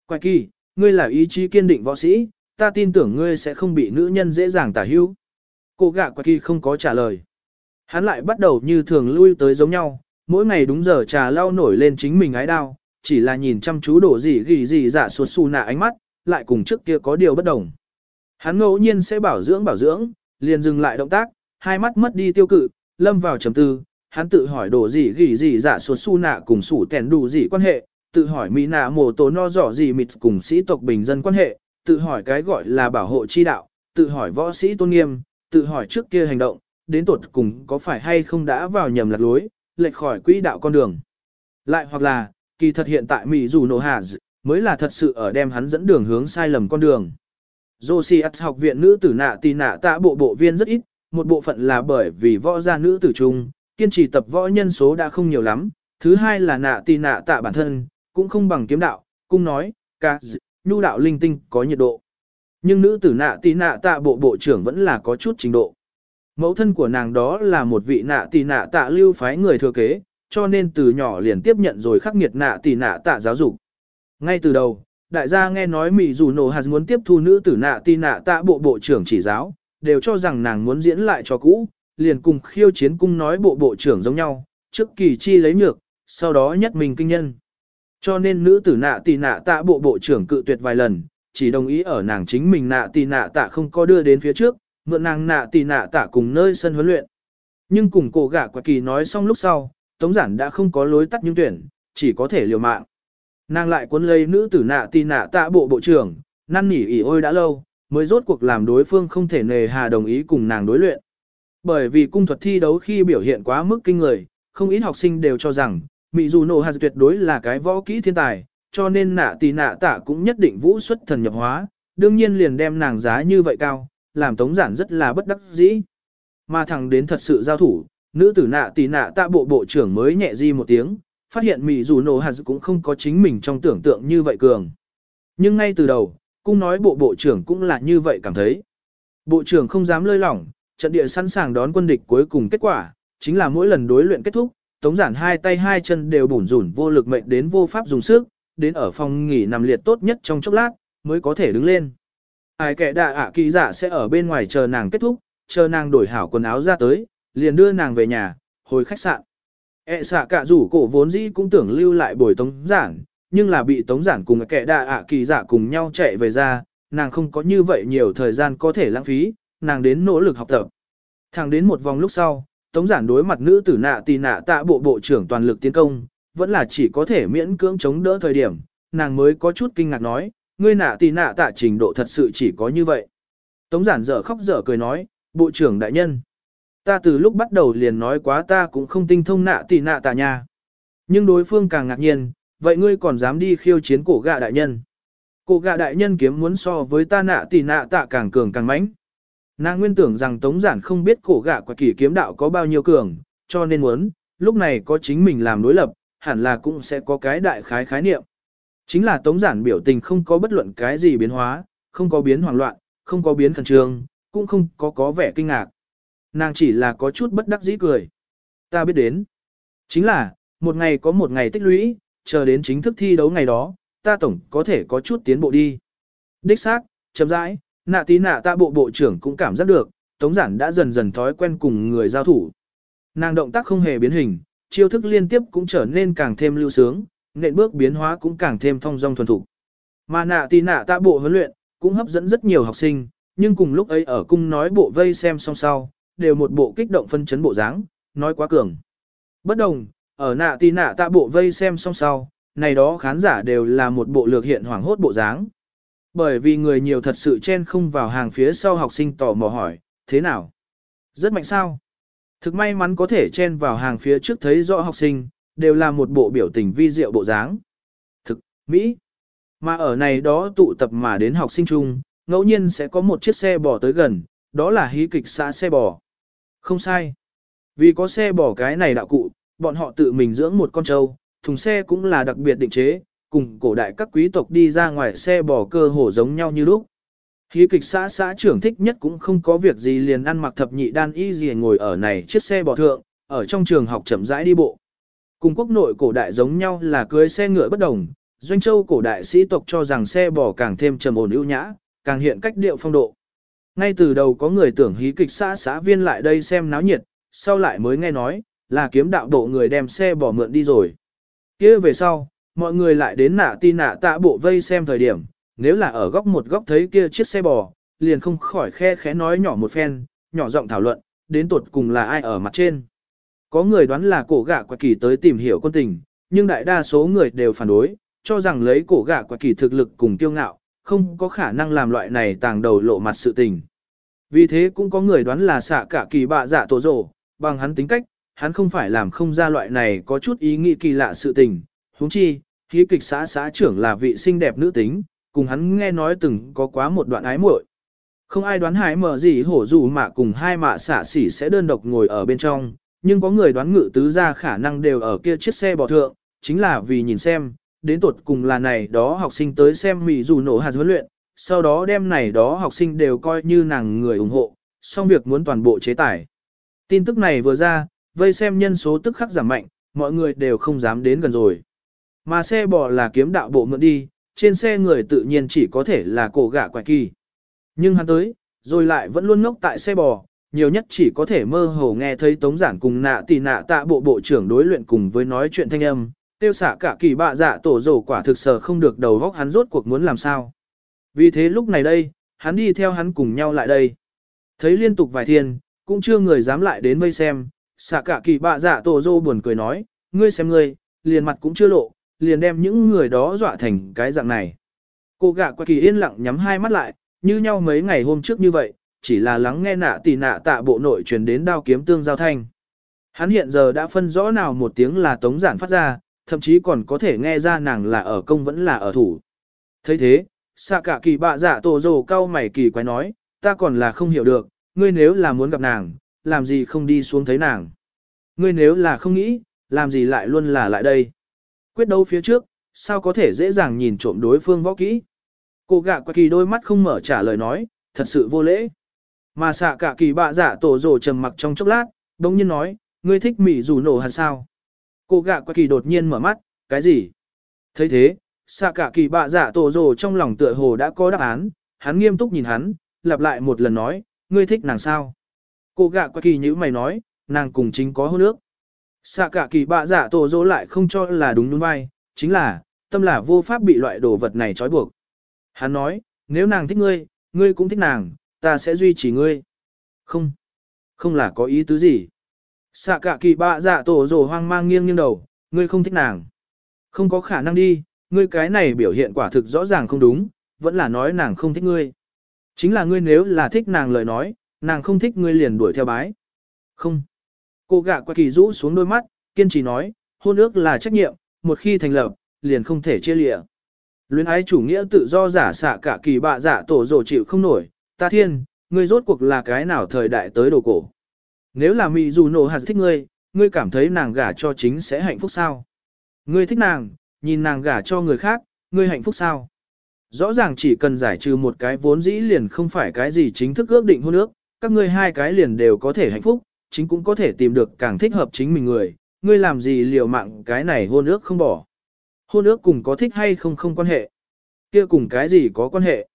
Quay kỳ, ngươi là ý chí kiên định võ sĩ, ta tin tưởng ngươi sẽ không bị nữ nhân dễ dàng tả hữu. Cô gạ quay kỳ không có trả lời. Hắn lại bắt đầu như thường lui tới giống nhau, mỗi ngày đúng giờ trà lau nổi lên chính mình ái đao, chỉ là nhìn chăm chú đổ gì ghi gì dạ giả suốt su nạ ánh mắt, lại cùng trước kia có điều bất đồng. Hắn ngẫu nhiên sẽ bảo dưỡng bảo dưỡng, liền dừng lại động tác, hai mắt mất đi tiêu cự, lâm vào trầm tư, hắn tự hỏi đổ gì gỉ gì dạ giả suốt su nạ cùng sủ tèn đủ gì quan hệ, tự hỏi mỹ nạ mồ tố no rõ gì mịt cùng sĩ tộc bình dân quan hệ, tự hỏi cái gọi là bảo hộ chi đạo, tự hỏi võ sĩ tôn nghiêm, tự hỏi trước kia hành động, đến tuột cùng có phải hay không đã vào nhầm lạc lối, lệch khỏi quỹ đạo con đường. Lại hoặc là, kỳ thật hiện tại Mỹ dù nổ hà mới là thật sự ở đem hắn dẫn đường hướng sai lầm con đường. Josias học viện nữ tử nạ tì nạ tạ bộ bộ viên rất ít, một bộ phận là bởi vì võ gia nữ tử trung, kiên trì tập võ nhân số đã không nhiều lắm, thứ hai là nạ tì nạ tạ bản thân, cũng không bằng kiếm đạo, cung nói, ca nhu đạo linh tinh có nhiệt độ. Nhưng nữ tử nạ tì nạ tạ bộ bộ trưởng vẫn là có chút trình độ. Mẫu thân của nàng đó là một vị nạ tì nạ tạ lưu phái người thừa kế, cho nên từ nhỏ liền tiếp nhận rồi khắc nghiệt nạ tì nạ tạ giáo dục. Ngay từ đầu, đại gia nghe nói Mỹ dù nổ hạt muốn tiếp thu nữ tử nạ tì nạ tạ bộ bộ trưởng chỉ giáo, đều cho rằng nàng muốn diễn lại cho cũ, liền cùng khiêu chiến cung nói bộ bộ trưởng giống nhau, trước kỳ chi lấy nhược, sau đó nhất mình kinh nhân. Cho nên nữ tử nạ tì nạ tạ bộ bộ trưởng cự tuyệt vài lần, chỉ đồng ý ở nàng chính mình nạ tì nạ tạ không có đưa đến phía trước, mượn nàng nạ tì nạ tạ cùng nơi sân huấn luyện. Nhưng cùng cổ gã quả kỳ nói xong lúc sau, Tống Giản đã không có lối tắt nhưng tuyển, chỉ có thể liều mạng. Nàng lại cuốn lấy nữ tử nạ tì nạ tạ bộ bộ trưởng, năn nỉ ỉ ôi đã lâu, mới rốt cuộc làm đối phương không thể nề hà đồng ý cùng nàng đối luyện. Bởi vì cung thuật thi đấu khi biểu hiện quá mức kinh người, không ít học sinh đều cho rằng, Mỹ dù nổ hạt tuyệt đối là cái võ kỹ thiên tài, cho nên nạ tì nạ tạ cũng nhất định vũ xuất thần nhập hóa, đương nhiên liền đem nàng giá như vậy cao, làm tống giản rất là bất đắc dĩ. Mà thẳng đến thật sự giao thủ, nữ tử nạ tì nạ tạ bộ bộ trưởng mới nhẹ di một tiếng, phát hiện Mỹ dù nổ hạt cũng không có chính mình trong tưởng tượng như vậy cường. Nhưng ngay từ đầu, cung nói bộ bộ trưởng cũng là như vậy cảm thấy. Bộ trưởng không dám lơi lỏng, trận địa sẵn sàng đón quân địch cuối cùng kết quả, chính là mỗi lần đối luyện kết thúc, tống giản hai tay hai chân đều bủn rủn vô lực mệnh đến vô pháp dùng sức, đến ở phòng nghỉ nằm liệt tốt nhất trong chốc lát, mới có thể đứng lên. Ai kẻ đạ ạ kỳ giả dạ sẽ ở bên ngoài chờ nàng kết thúc, chờ nàng đổi hảo quần áo ra tới, liền đưa nàng về nhà, hồi khách sạn. E xạ cả rủ cổ vốn dĩ cũng tưởng lưu lại buổi tống giản, nhưng là bị tống giản cùng kẻ đạ ạ kỳ giả dạ cùng nhau chạy về ra, nàng không có như vậy nhiều thời gian có thể lãng phí, nàng đến nỗ lực học tập. Thẳng đến một vòng lúc sau, tống giản đối mặt nữ tử nạ tì nạ tạ bộ bộ trưởng toàn lực tiến công, vẫn là chỉ có thể miễn cưỡng chống đỡ thời điểm, nàng mới có chút kinh ngạc nói, ngươi nạ tì nạ tạ trình độ thật sự chỉ có như vậy. Tống giản dở khóc dở cười nói, bộ trưởng đại nhân. Ta từ lúc bắt đầu liền nói quá ta cũng không tinh thông nạ tì nạ tạ nha. Nhưng đối phương càng ngạc nhiên, vậy ngươi còn dám đi khiêu chiến cổ gạ đại nhân. Cổ gạ đại nhân kiếm muốn so với ta nạ tì nạ tạ càng cường càng mãnh. Nàng nguyên tưởng rằng Tống Giản không biết cổ gạ quả kỳ kiếm đạo có bao nhiêu cường, cho nên muốn, lúc này có chính mình làm đối lập, hẳn là cũng sẽ có cái đại khái khái niệm. Chính là Tống Giản biểu tình không có bất luận cái gì biến hóa, không có biến hoảng loạn, không có biến khẩn trương, cũng không có có vẻ kinh ngạc. Nàng chỉ là có chút bất đắc dĩ cười. Ta biết đến. Chính là, một ngày có một ngày tích lũy, chờ đến chính thức thi đấu ngày đó, ta tổng có thể có chút tiến bộ đi. Đích xác, chậm rãi, nạ tí nạ ta bộ bộ trưởng cũng cảm giác được, Tống Giản đã dần dần thói quen cùng người giao thủ. Nàng động tác không hề biến hình, chiêu thức liên tiếp cũng trở nên càng thêm lưu sướng, nện bước biến hóa cũng càng thêm thông dong thuần thục. Mà nạ tí nạ ta bộ huấn luyện, cũng hấp dẫn rất nhiều học sinh, nhưng cùng lúc ấy ở cung nói bộ vây xem song sau, đều một bộ kích động phân chấn bộ dáng, nói quá cường. Bất đồng, ở nạ tí nạ ta bộ vây xem song sau, này đó khán giả đều là một bộ lược hiện hoảng hốt bộ dáng. Bởi vì người nhiều thật sự chen không vào hàng phía sau học sinh tò mò hỏi, thế nào? Rất mạnh sao? Thực may mắn có thể chen vào hàng phía trước thấy rõ học sinh, đều là một bộ biểu tình vi diệu bộ dáng. Thực, Mỹ. Mà ở này đó tụ tập mà đến học sinh chung, ngẫu nhiên sẽ có một chiếc xe bò tới gần, đó là hí kịch xã xe bò. Không sai. Vì có xe bò cái này đạo cụ, bọn họ tự mình dưỡng một con trâu, thùng xe cũng là đặc biệt định chế, cùng cổ đại các quý tộc đi ra ngoài xe bò cơ hồ giống nhau như lúc. Hí kịch xã xã trưởng thích nhất cũng không có việc gì liền ăn mặc thập nhị đan y gì ngồi ở này chiếc xe bò thượng, ở trong trường học chậm rãi đi bộ. Cùng quốc nội cổ đại giống nhau là cưới xe ngựa bất đồng, doanh châu cổ đại sĩ tộc cho rằng xe bò càng thêm trầm ổn ưu nhã, càng hiện cách điệu phong độ. Ngay từ đầu có người tưởng hí kịch xã xã viên lại đây xem náo nhiệt, sau lại mới nghe nói, là kiếm đạo độ người đem xe bò mượn đi rồi. kia về sau, mọi người lại đến nạ ti nạ tạ bộ vây xem thời điểm, nếu là ở góc một góc thấy kia chiếc xe bò, liền không khỏi khe khẽ nói nhỏ một phen, nhỏ giọng thảo luận, đến tuột cùng là ai ở mặt trên. Có người đoán là cổ gạ quả kỳ tới tìm hiểu quân tình, nhưng đại đa số người đều phản đối, cho rằng lấy cổ gạ quả kỳ thực lực cùng kiêu ngạo, không có khả năng làm loại này tàng đầu lộ mặt sự tình. Vì thế cũng có người đoán là xạ cả kỳ bạ dạ tổ rổ, bằng hắn tính cách, hắn không phải làm không ra loại này có chút ý nghĩ kỳ lạ sự tình. huống chi, hí kịch xã xã trưởng là vị xinh đẹp nữ tính, cùng hắn nghe nói từng có quá một đoạn ái muội. Không ai đoán hải mở gì hổ dù mà cùng hai mạ xả xỉ sẽ đơn độc ngồi ở bên trong, nhưng có người đoán ngự tứ ra khả năng đều ở kia chiếc xe bò thượng, chính là vì nhìn xem, đến tuột cùng là này đó học sinh tới xem mỹ dù nổ hạt huấn luyện, sau đó đem này đó học sinh đều coi như nàng người ủng hộ, xong việc muốn toàn bộ chế tải. Tin tức này vừa ra, vây xem nhân số tức khắc giảm mạnh, mọi người đều không dám đến gần rồi. Mà xe bò là kiếm đạo bộ mượn đi, trên xe người tự nhiên chỉ có thể là cổ gã quài kỳ. Nhưng hắn tới, rồi lại vẫn luôn ngốc tại xe bò, nhiều nhất chỉ có thể mơ hồ nghe thấy tống giản cùng nạ tỷ nạ tạ bộ bộ trưởng đối luyện cùng với nói chuyện thanh âm, tiêu xạ cả kỳ bạ dạ tổ rổ quả thực sở không được đầu góc hắn rốt cuộc muốn làm sao. Vì thế lúc này đây, hắn đi theo hắn cùng nhau lại đây. Thấy liên tục vài thiên, cũng chưa người dám lại đến vây xem, xạ cả kỳ bạ dạ tổ rổ buồn cười nói, ngươi xem ngươi, liền mặt cũng chưa lộ, liền đem những người đó dọa thành cái dạng này. Cô gạ qua kỳ yên lặng nhắm hai mắt lại, như nhau mấy ngày hôm trước như vậy, chỉ là lắng nghe nạ tỷ nạ tạ bộ nội truyền đến đao kiếm tương giao thanh. Hắn hiện giờ đã phân rõ nào một tiếng là tống giản phát ra, thậm chí còn có thể nghe ra nàng là ở công vẫn là ở thủ. thấy thế, xạ cả kỳ bạ giả tổ rồ cao mày kỳ quái nói, ta còn là không hiểu được, ngươi nếu là muốn gặp nàng, làm gì không đi xuống thấy nàng. Ngươi nếu là không nghĩ, làm gì lại luôn là lại đây. Quyết đấu phía trước, sao có thể dễ dàng nhìn trộm đối phương võ kỹ. Cô gạ qua kỳ đôi mắt không mở trả lời nói, thật sự vô lễ. Mà xạ cả kỳ bạ giả tổ rồ trầm mặc trong chốc lát, đồng nhiên nói, ngươi thích mỉ rủ nổ hạt sao. Cô gạ qua kỳ đột nhiên mở mắt, cái gì? thấy thế, xạ cả kỳ bạ giả tổ rồ trong lòng tựa hồ đã có đáp án, hắn nghiêm túc nhìn hắn, lặp lại một lần nói, ngươi thích nàng sao? Cô gạ qua kỳ như mày nói, nàng cùng chính có hôn nước. Xạ cả kỳ bạ dạ tổ dỗ lại không cho là đúng đúng vai, chính là, tâm là vô pháp bị loại đồ vật này trói buộc. Hắn nói, nếu nàng thích ngươi, ngươi cũng thích nàng, ta sẽ duy trì ngươi. Không, không là có ý tứ gì. Xạ cả kỳ bạ dạ tổ dỗ hoang mang nghiêng nghiêng đầu, ngươi không thích nàng. Không có khả năng đi, ngươi cái này biểu hiện quả thực rõ ràng không đúng, vẫn là nói nàng không thích ngươi. Chính là ngươi nếu là thích nàng lời nói, nàng không thích ngươi liền đuổi theo bái. Không. Cô gạ qua kỳ rũ xuống đôi mắt, kiên trì nói, hôn ước là trách nhiệm, một khi thành lập, liền không thể chia lịa. Luyến ái chủ nghĩa tự do giả xạ cả kỳ bạ giả tổ rổ chịu không nổi, ta thiên, ngươi rốt cuộc là cái nào thời đại tới đồ cổ. Nếu là mị dù nổ hạt thích ngươi, ngươi cảm thấy nàng gả cho chính sẽ hạnh phúc sao? Ngươi thích nàng, nhìn nàng gả cho người khác, ngươi hạnh phúc sao? Rõ ràng chỉ cần giải trừ một cái vốn dĩ liền không phải cái gì chính thức ước định hôn ước, các ngươi hai cái liền đều có thể hạnh phúc, chính cũng có thể tìm được càng thích hợp chính mình người, ngươi làm gì liều mạng cái này hôn ước không bỏ. Hôn ước cùng có thích hay không không quan hệ. kia cùng cái gì có quan hệ.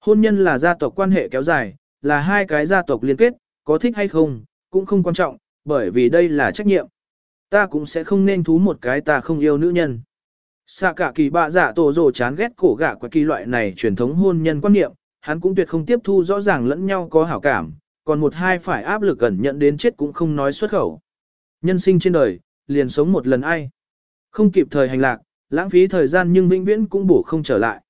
Hôn nhân là gia tộc quan hệ kéo dài, là hai cái gia tộc liên kết, có thích hay không, cũng không quan trọng, bởi vì đây là trách nhiệm. Ta cũng sẽ không nên thú một cái ta không yêu nữ nhân. Xạ cả kỳ bạ giả tổ rồ chán ghét cổ gạ qua kỳ loại này truyền thống hôn nhân quan niệm, hắn cũng tuyệt không tiếp thu rõ ràng lẫn nhau có hảo cảm, còn một hai phải áp lực gần nhận đến chết cũng không nói xuất khẩu. Nhân sinh trên đời, liền sống một lần ai. Không kịp thời hành lạc, lãng phí thời gian nhưng vĩnh viễn cũng bổ không trở lại.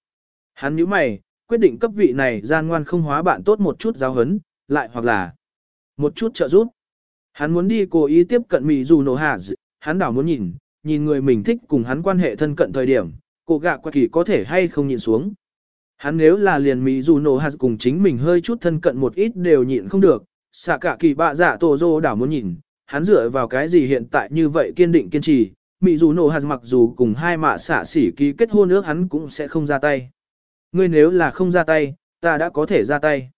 Hắn nhíu mày, quyết định cấp vị này gian ngoan không hóa bạn tốt một chút giáo hấn, lại hoặc là một chút trợ giúp. Hắn muốn đi cố ý tiếp cận mì dù nổ hạ hắn đảo muốn nhìn, nhìn người mình thích cùng hắn quan hệ thân cận thời điểm, cô gạ qua kỳ có thể hay không nhìn xuống. Hắn nếu là liền Mỹ dù nổ hạt cùng chính mình hơi chút thân cận một ít đều nhịn không được, xạ cả kỳ bạ dạ tổ dô đảo muốn nhìn, hắn dựa vào cái gì hiện tại như vậy kiên định kiên trì, Mỹ dù nổ hạt mặc dù cùng hai mạ xạ xỉ ký kết hôn ước hắn cũng sẽ không ra tay. Ngươi nếu là không ra tay, ta đã có thể ra tay.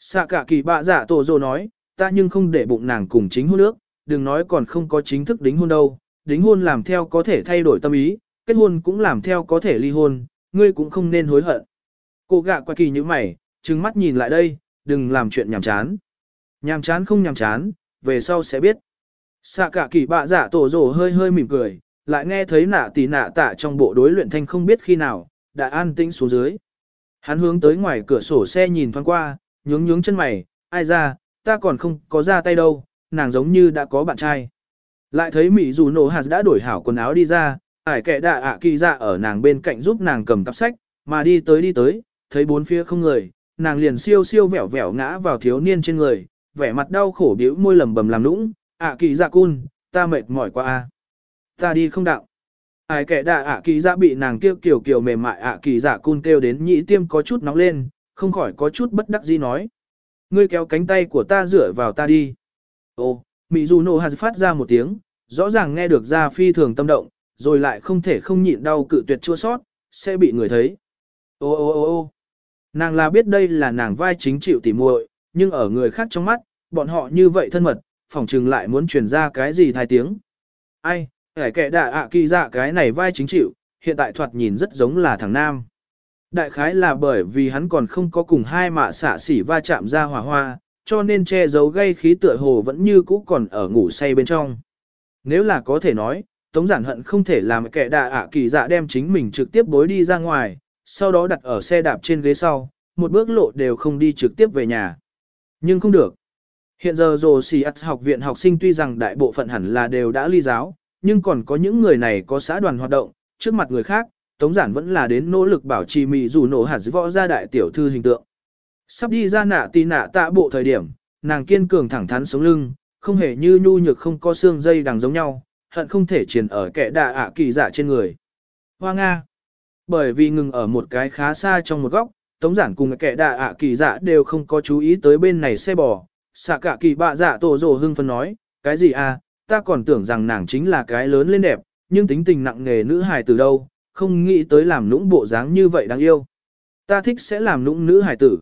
Xạ cả kỳ bạ dạ tổ dô nói, ta nhưng không để bụng nàng cùng chính hôn ước, đừng nói còn không có chính thức đính hôn đâu, đính hôn làm theo có thể thay đổi tâm ý, kết hôn cũng làm theo có thể ly hôn, ngươi cũng không nên hối hận. Cô gạ qua kỳ như mày, trừng mắt nhìn lại đây, đừng làm chuyện nhảm chán. Nhàm chán không nhàm chán, về sau sẽ biết. Xạ cả kỳ bạ giả tổ rổ hơi hơi mỉm cười, lại nghe thấy nạ tỷ nạ tạ trong bộ đối luyện thanh không biết khi nào, đã an tĩnh xuống dưới. Hắn hướng tới ngoài cửa sổ xe nhìn thoáng qua, nhướng nhướng chân mày, ai ra, ta còn không có ra tay đâu, nàng giống như đã có bạn trai. Lại thấy Mỹ dù nổ hạt đã đổi hảo quần áo đi ra, ải kẻ đạ ạ kỳ ra ở nàng bên cạnh giúp nàng cầm cặp sách, mà đi tới đi tới, thấy bốn phía không người, nàng liền siêu siêu vẻo vẻo ngã vào thiếu niên trên người, vẻ mặt đau khổ biểu môi lầm bầm làm nũng, ạ kỳ dạ cun, ta mệt mỏi quá a, Ta đi không đạo. Ai kẻ đạ ạ kỳ dạ bị nàng kêu kiểu kiểu mềm mại ạ kỳ dạ cun kêu đến nhĩ tiêm có chút nóng lên, không khỏi có chút bất đắc dĩ nói. Ngươi kéo cánh tay của ta rửa vào ta đi. Ô, Mỹ dù Nô Hà phát ra một tiếng, rõ ràng nghe được ra phi thường tâm động, rồi lại không thể không nhịn đau cự tuyệt chua sót, sẽ bị người thấy. Ô ô ô ô nàng là biết đây là nàng vai chính chịu tỉ muội, nhưng ở người khác trong mắt, bọn họ như vậy thân mật, phỏng chừng lại muốn truyền ra cái gì thai tiếng. Ai, kẻ kẻ đạ ạ kỳ dạ cái này vai chính chịu, hiện tại thoạt nhìn rất giống là thằng nam. Đại khái là bởi vì hắn còn không có cùng hai mạ xạ xỉ va chạm ra hỏa hoa, cho nên che giấu gây khí tựa hồ vẫn như cũ còn ở ngủ say bên trong. Nếu là có thể nói, Tống giản hận không thể làm kẻ đạ ạ kỳ dạ đem chính mình trực tiếp bối đi ra ngoài, sau đó đặt ở xe đạp trên ghế sau, một bước lộ đều không đi trực tiếp về nhà. Nhưng không được. Hiện giờ rồ xì ắt học viện học sinh tuy rằng đại bộ phận hẳn là đều đã ly giáo, nhưng còn có những người này có xã đoàn hoạt động, trước mặt người khác, Tống Giản vẫn là đến nỗ lực bảo trì mì dù nổ hạt võ ra đại tiểu thư hình tượng. Sắp đi ra nạ tì nạ tạ bộ thời điểm, nàng kiên cường thẳng thắn sống lưng, không hề như nhu nhược không có xương dây đằng giống nhau, hận không thể triển ở kẻ đà ạ kỳ giả trên người. Hoa Nga bởi vì ngừng ở một cái khá xa trong một góc, Tống Giản cùng kẻ đạ ạ kỳ dạ đều không có chú ý tới bên này xe bò. Xạ cả kỳ bạ dạ tổ rồ hưng phân nói, cái gì à, ta còn tưởng rằng nàng chính là cái lớn lên đẹp, nhưng tính tình nặng nghề nữ hài từ đâu, không nghĩ tới làm nũng bộ dáng như vậy đáng yêu. Ta thích sẽ làm nũng nữ hài tử.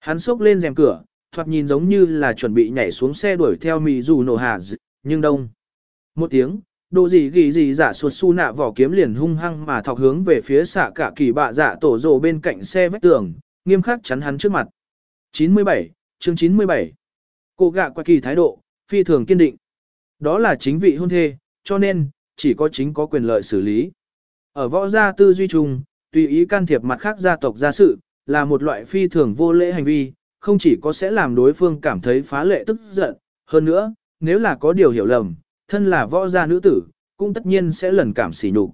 Hắn sốc lên rèm cửa, thoạt nhìn giống như là chuẩn bị nhảy xuống xe đuổi theo mì dù nổ hà nhưng đông. Một tiếng, đồ gì ghi gì giả suột su nạ vỏ kiếm liền hung hăng mà thọc hướng về phía xạ cả kỳ bạ dạ tổ rồ bên cạnh xe vách tường, nghiêm khắc chắn hắn trước mặt. 97, chương 97. Cô gạ qua kỳ thái độ, phi thường kiên định. Đó là chính vị hôn thê, cho nên, chỉ có chính có quyền lợi xử lý. Ở võ gia tư duy chung, tùy ý can thiệp mặt khác gia tộc gia sự, là một loại phi thường vô lễ hành vi, không chỉ có sẽ làm đối phương cảm thấy phá lệ tức giận, hơn nữa, nếu là có điều hiểu lầm, thân là võ gia nữ tử, cũng tất nhiên sẽ lần cảm sỉ nhục.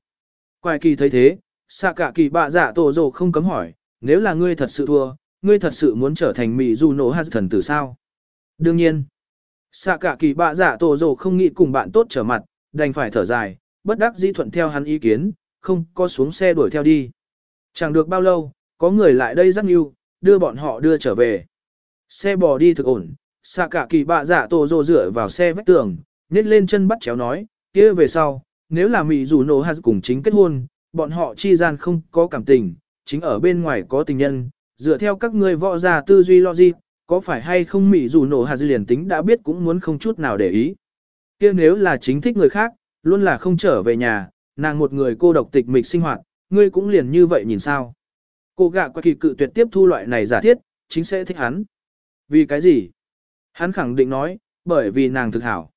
Quài kỳ thấy thế, xạ cả kỳ bạ dạ tổ rồ không cấm hỏi, nếu là ngươi thật sự thua, ngươi thật sự muốn trở thành mỹ du nổ hạt thần tử sao? Đương nhiên, xạ cả kỳ bạ dạ tổ rồ không nghĩ cùng bạn tốt trở mặt, đành phải thở dài, bất đắc dĩ thuận theo hắn ý kiến, không có xuống xe đuổi theo đi. Chẳng được bao lâu, có người lại đây rất yêu, đưa bọn họ đưa trở về. Xe bò đi thực ổn, xạ cả kỳ bạ dạ tổ rồ dựa vào xe vách tường, nết lên chân bắt chéo nói, kia về sau, nếu là mỹ dù nổ hạt cùng chính kết hôn, bọn họ chi gian không có cảm tình, chính ở bên ngoài có tình nhân, dựa theo các ngươi võ già tư duy logic, có phải hay không mỹ dù nổ hạt liền tính đã biết cũng muốn không chút nào để ý. kia nếu là chính thích người khác, luôn là không trở về nhà, nàng một người cô độc tịch mịch sinh hoạt, ngươi cũng liền như vậy nhìn sao. Cô gạ qua kỳ cự tuyệt tiếp thu loại này giả thiết, chính sẽ thích hắn. Vì cái gì? Hắn khẳng định nói, bởi vì nàng thực hảo.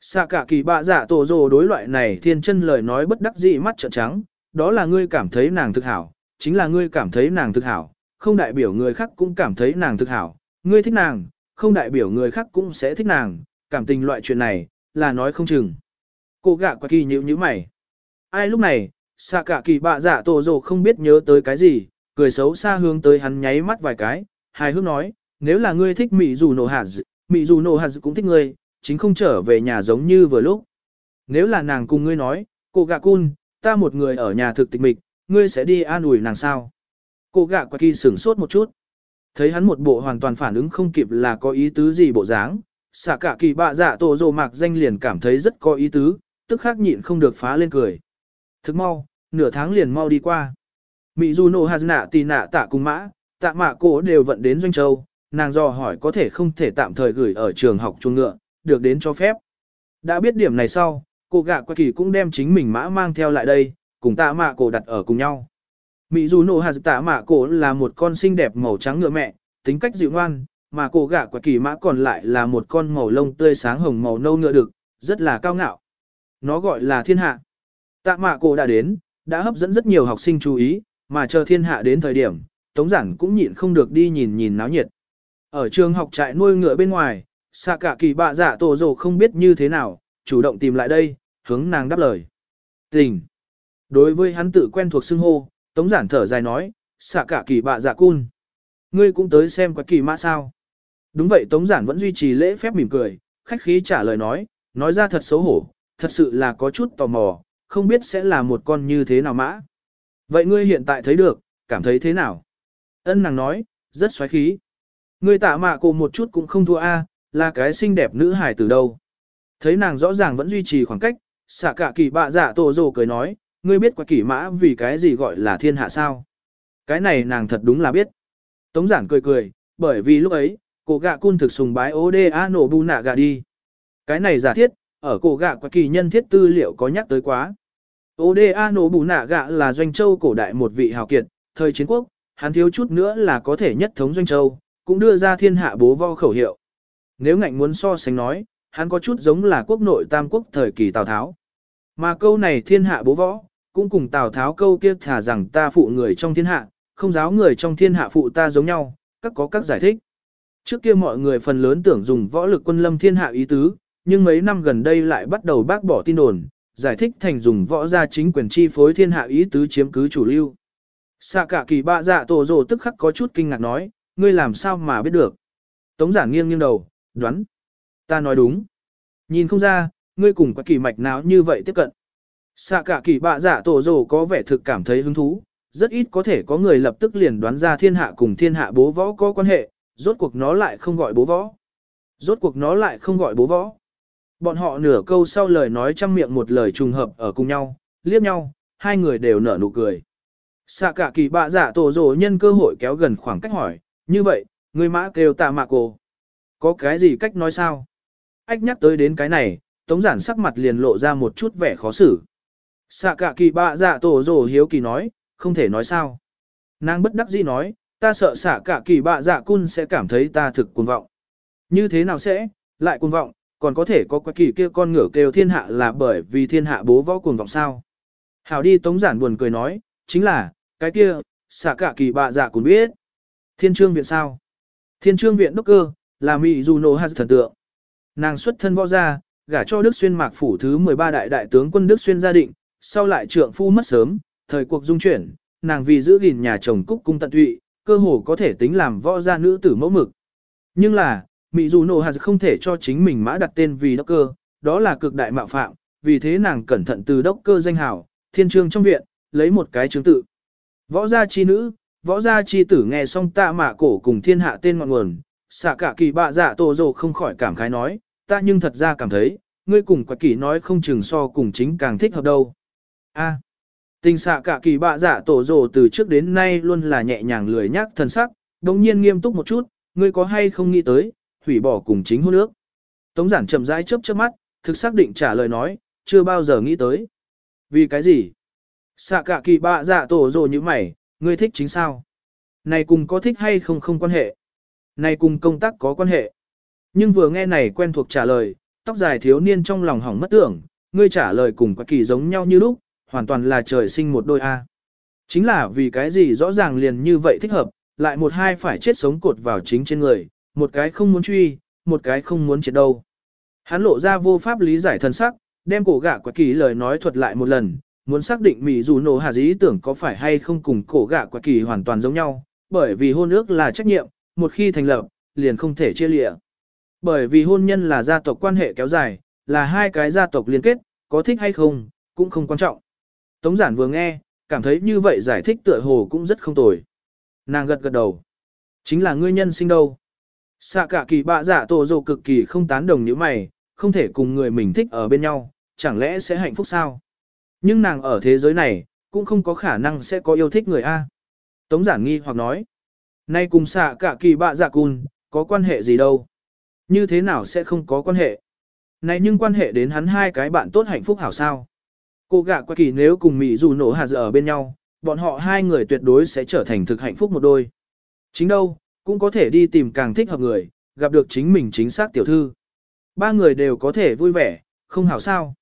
Xạ cả kỳ bạ giả dạ tổ rồ đối loại này thiên chân lời nói bất đắc dĩ mắt trợn trắng, đó là ngươi cảm thấy nàng thực hảo, chính là ngươi cảm thấy nàng thực hảo, không đại biểu người khác cũng cảm thấy nàng thực hảo, ngươi thích nàng, không đại biểu người khác cũng sẽ thích nàng, cảm tình loại chuyện này, là nói không chừng. Cô gạ quả kỳ nhíu nhíu mày. Ai lúc này, xạ cả kỳ bạ giả dạ tổ rồ không biết nhớ tới cái gì, cười xấu xa hướng tới hắn nháy mắt vài cái, hài hước nói, nếu là ngươi thích mị dù nổ hạt, mị dù nổ hạt cũng thích ngươi, chính không trở về nhà giống như vừa lúc. Nếu là nàng cùng ngươi nói, cô gạ cun, ta một người ở nhà thực tịch mịch, ngươi sẽ đi an ủi nàng sao? Cô gạ quả kỳ sửng sốt một chút. Thấy hắn một bộ hoàn toàn phản ứng không kịp là có ý tứ gì bộ dáng, xả cả kỳ bạ dạ tổ rồ mạc danh liền cảm thấy rất có ý tứ, tức khắc nhịn không được phá lên cười. Thức mau, nửa tháng liền mau đi qua. Mị dù nổ hạt nạ tì nạ tạ cùng mã, tạ mạ cổ đều vận đến Doanh Châu, nàng dò hỏi có thể không thể tạm thời gửi ở trường học chuồng ngựa, được đến cho phép. Đã biết điểm này sau, cô gạ qua kỳ cũng đem chính mình mã mang theo lại đây, cùng tạ mạ cổ đặt ở cùng nhau. Mỹ dù nổ hạt tạ mạ cổ là một con xinh đẹp màu trắng ngựa mẹ, tính cách dịu ngoan, mà cổ gạ quả kỳ mã còn lại là một con màu lông tươi sáng hồng màu nâu ngựa đực, rất là cao ngạo. Nó gọi là thiên hạ. Tạ mạ cổ đã đến, đã hấp dẫn rất nhiều học sinh chú ý, mà chờ thiên hạ đến thời điểm, tống giản cũng nhịn không được đi nhìn nhìn náo nhiệt. Ở trường học trại nuôi ngựa bên ngoài, xạ cả kỳ bạ giả dạ tổ rồ không biết như thế nào, chủ động tìm lại đây, hướng nàng đáp lời. Tình. Đối với hắn tự quen thuộc xưng hô, tống giản thở dài nói, xạ cả kỳ bạ dạ cun. Ngươi cũng tới xem quạt kỳ mã sao. Đúng vậy tống giản vẫn duy trì lễ phép mỉm cười, khách khí trả lời nói, nói ra thật xấu hổ, thật sự là có chút tò mò, không biết sẽ là một con như thế nào mã. Vậy ngươi hiện tại thấy được, cảm thấy thế nào? Ân nàng nói, rất xoáy khí. Ngươi tạ mạ cổ một chút cũng không thua a, là cái xinh đẹp nữ hài từ đâu. Thấy nàng rõ ràng vẫn duy trì khoảng cách, xạ cả kỳ bạ giả tổ rồ cười nói, ngươi biết quả kỳ mã vì cái gì gọi là thiên hạ sao? Cái này nàng thật đúng là biết. Tống giản cười cười, bởi vì lúc ấy, cổ gạ cun thực sùng bái ô đê a nổ bu nạ gạ đi. Cái này giả thiết, ở cổ gạ quả kỳ nhân thiết tư liệu có nhắc tới quá. Ô đê a nổ bu nạ gạ là doanh châu cổ đại một vị hào kiệt, thời chiến quốc, hắn thiếu chút nữa là có thể nhất thống doanh châu, cũng đưa ra thiên hạ bố vo khẩu hiệu. Nếu ngạnh muốn so sánh nói, hắn có chút giống là quốc nội tam quốc thời kỳ Tào Tháo. Mà câu này thiên hạ bố võ, cũng cùng Tào Tháo câu kia thả rằng ta phụ người trong thiên hạ, không giáo người trong thiên hạ phụ ta giống nhau, các có các giải thích. Trước kia mọi người phần lớn tưởng dùng võ lực quân lâm thiên hạ ý tứ, nhưng mấy năm gần đây lại bắt đầu bác bỏ tin đồn, giải thích thành dùng võ gia chính quyền chi phối thiên hạ ý tứ chiếm cứ chủ lưu. Xạ cả kỳ bạ dạ tổ rồ tức khắc có chút kinh ngạc nói, ngươi làm sao mà biết được. Tống giản nghiêng nghiêng đầu, đoán. Ta nói đúng. Nhìn không ra, ngươi cùng có kỳ mạch nào như vậy tiếp cận. Xạ cả kỳ bạ giả tổ rồ có vẻ thực cảm thấy hứng thú, rất ít có thể có người lập tức liền đoán ra thiên hạ cùng thiên hạ bố võ có quan hệ, rốt cuộc nó lại không gọi bố võ. Rốt cuộc nó lại không gọi bố võ. Bọn họ nửa câu sau lời nói trăm miệng một lời trùng hợp ở cùng nhau, liếc nhau, hai người đều nở nụ cười. Xạ cả kỳ bạ giả tổ rồ nhân cơ hội kéo gần khoảng cách hỏi, như vậy, người mã kêu tạ mạ cô. Có cái gì cách nói sao? Ách nhắc tới đến cái này, tống giản sắc mặt liền lộ ra một chút vẻ khó xử. Xạ cả kỳ bạ dạ tổ rồ hiếu kỳ nói, không thể nói sao. Nàng bất đắc dĩ nói, ta sợ xạ cả kỳ bạ dạ cun sẽ cảm thấy ta thực cuồng vọng. Như thế nào sẽ, lại cuồng vọng, còn có thể có quái kỳ kia con ngựa kêu thiên hạ là bởi vì thiên hạ bố võ cuồng vọng sao. Hảo đi tống giản buồn cười nói, chính là, cái kia, xả cả kỳ bạ dạ cũng biết. Thiên trương viện sao? Thiên trương viện đốc cơ, là mỹ dù nổ hạt thần tượng. Nàng xuất thân võ gia, gả cho Đức Xuyên mạc phủ thứ 13 đại đại tướng quân Đức Xuyên gia định, sau lại trượng phu mất sớm, thời cuộc dung chuyển, nàng vì giữ gìn nhà chồng cúc cung tận tụy, cơ hồ có thể tính làm võ gia nữ tử mẫu mực. Nhưng là, Mỹ dù nổ hạt không thể cho chính mình mã đặt tên vì đốc cơ, đó là cực đại mạo phạm, vì thế nàng cẩn thận từ đốc cơ danh hào, thiên trương trong viện, lấy một cái chứng tự. Võ gia chi nữ, võ gia chi tử nghe xong tạ mạ cổ cùng thiên hạ tên ngọn nguồn, xạ cả kỳ bạ dạ tổ dồ không khỏi cảm khái nói, ta nhưng thật ra cảm thấy, ngươi cùng quả kỳ nói không chừng so cùng chính càng thích hợp đâu. A. tình xạ cả kỳ bạ dạ tổ dồ từ trước đến nay luôn là nhẹ nhàng lười nhắc thân sắc, đồng nhiên nghiêm túc một chút, ngươi có hay không nghĩ tới, hủy bỏ cùng chính hôn nước. Tống giản chậm rãi chớp chớp mắt, thực xác định trả lời nói, chưa bao giờ nghĩ tới. Vì cái gì? Xạ cả kỳ bạ dạ tổ dồ như mày, ngươi thích chính sao? Này cùng có thích hay không không quan hệ. Này cùng công tác có quan hệ. Nhưng vừa nghe này quen thuộc trả lời, tóc dài thiếu niên trong lòng hỏng mất tưởng, ngươi trả lời cùng quả kỳ giống nhau như lúc, hoàn toàn là trời sinh một đôi A. Chính là vì cái gì rõ ràng liền như vậy thích hợp, lại một hai phải chết sống cột vào chính trên người, một cái không muốn truy, một cái không muốn chết đâu. Hắn lộ ra vô pháp lý giải thân sắc, đem cổ gạ quả kỳ lời nói thuật lại một lần, muốn xác định mỹ dù nổ hà dĩ tưởng có phải hay không cùng cổ gạ quả kỳ hoàn toàn giống nhau, bởi vì hôn ước là trách nhiệm, một khi thành lập, liền không thể chia lịa. Bởi vì hôn nhân là gia tộc quan hệ kéo dài, là hai cái gia tộc liên kết, có thích hay không, cũng không quan trọng. Tống giản vừa nghe, cảm thấy như vậy giải thích tựa hồ cũng rất không tồi. Nàng gật gật đầu. Chính là ngươi nhân sinh đâu. Xạ cả kỳ bạ giả tổ dồ cực kỳ không tán đồng như mày, không thể cùng người mình thích ở bên nhau, chẳng lẽ sẽ hạnh phúc sao? Nhưng nàng ở thế giới này, cũng không có khả năng sẽ có yêu thích người A. Tống giản nghi hoặc nói. Nay cùng xạ cả kỳ bạ giả dạ cun, có quan hệ gì đâu? Như thế nào sẽ không có quan hệ? Này nhưng quan hệ đến hắn hai cái bạn tốt hạnh phúc hảo sao? Cô gạ qua kỳ nếu cùng Mỹ dù nổ hà ở bên nhau, bọn họ hai người tuyệt đối sẽ trở thành thực hạnh phúc một đôi. Chính đâu, cũng có thể đi tìm càng thích hợp người, gặp được chính mình chính xác tiểu thư. Ba người đều có thể vui vẻ, không hảo sao.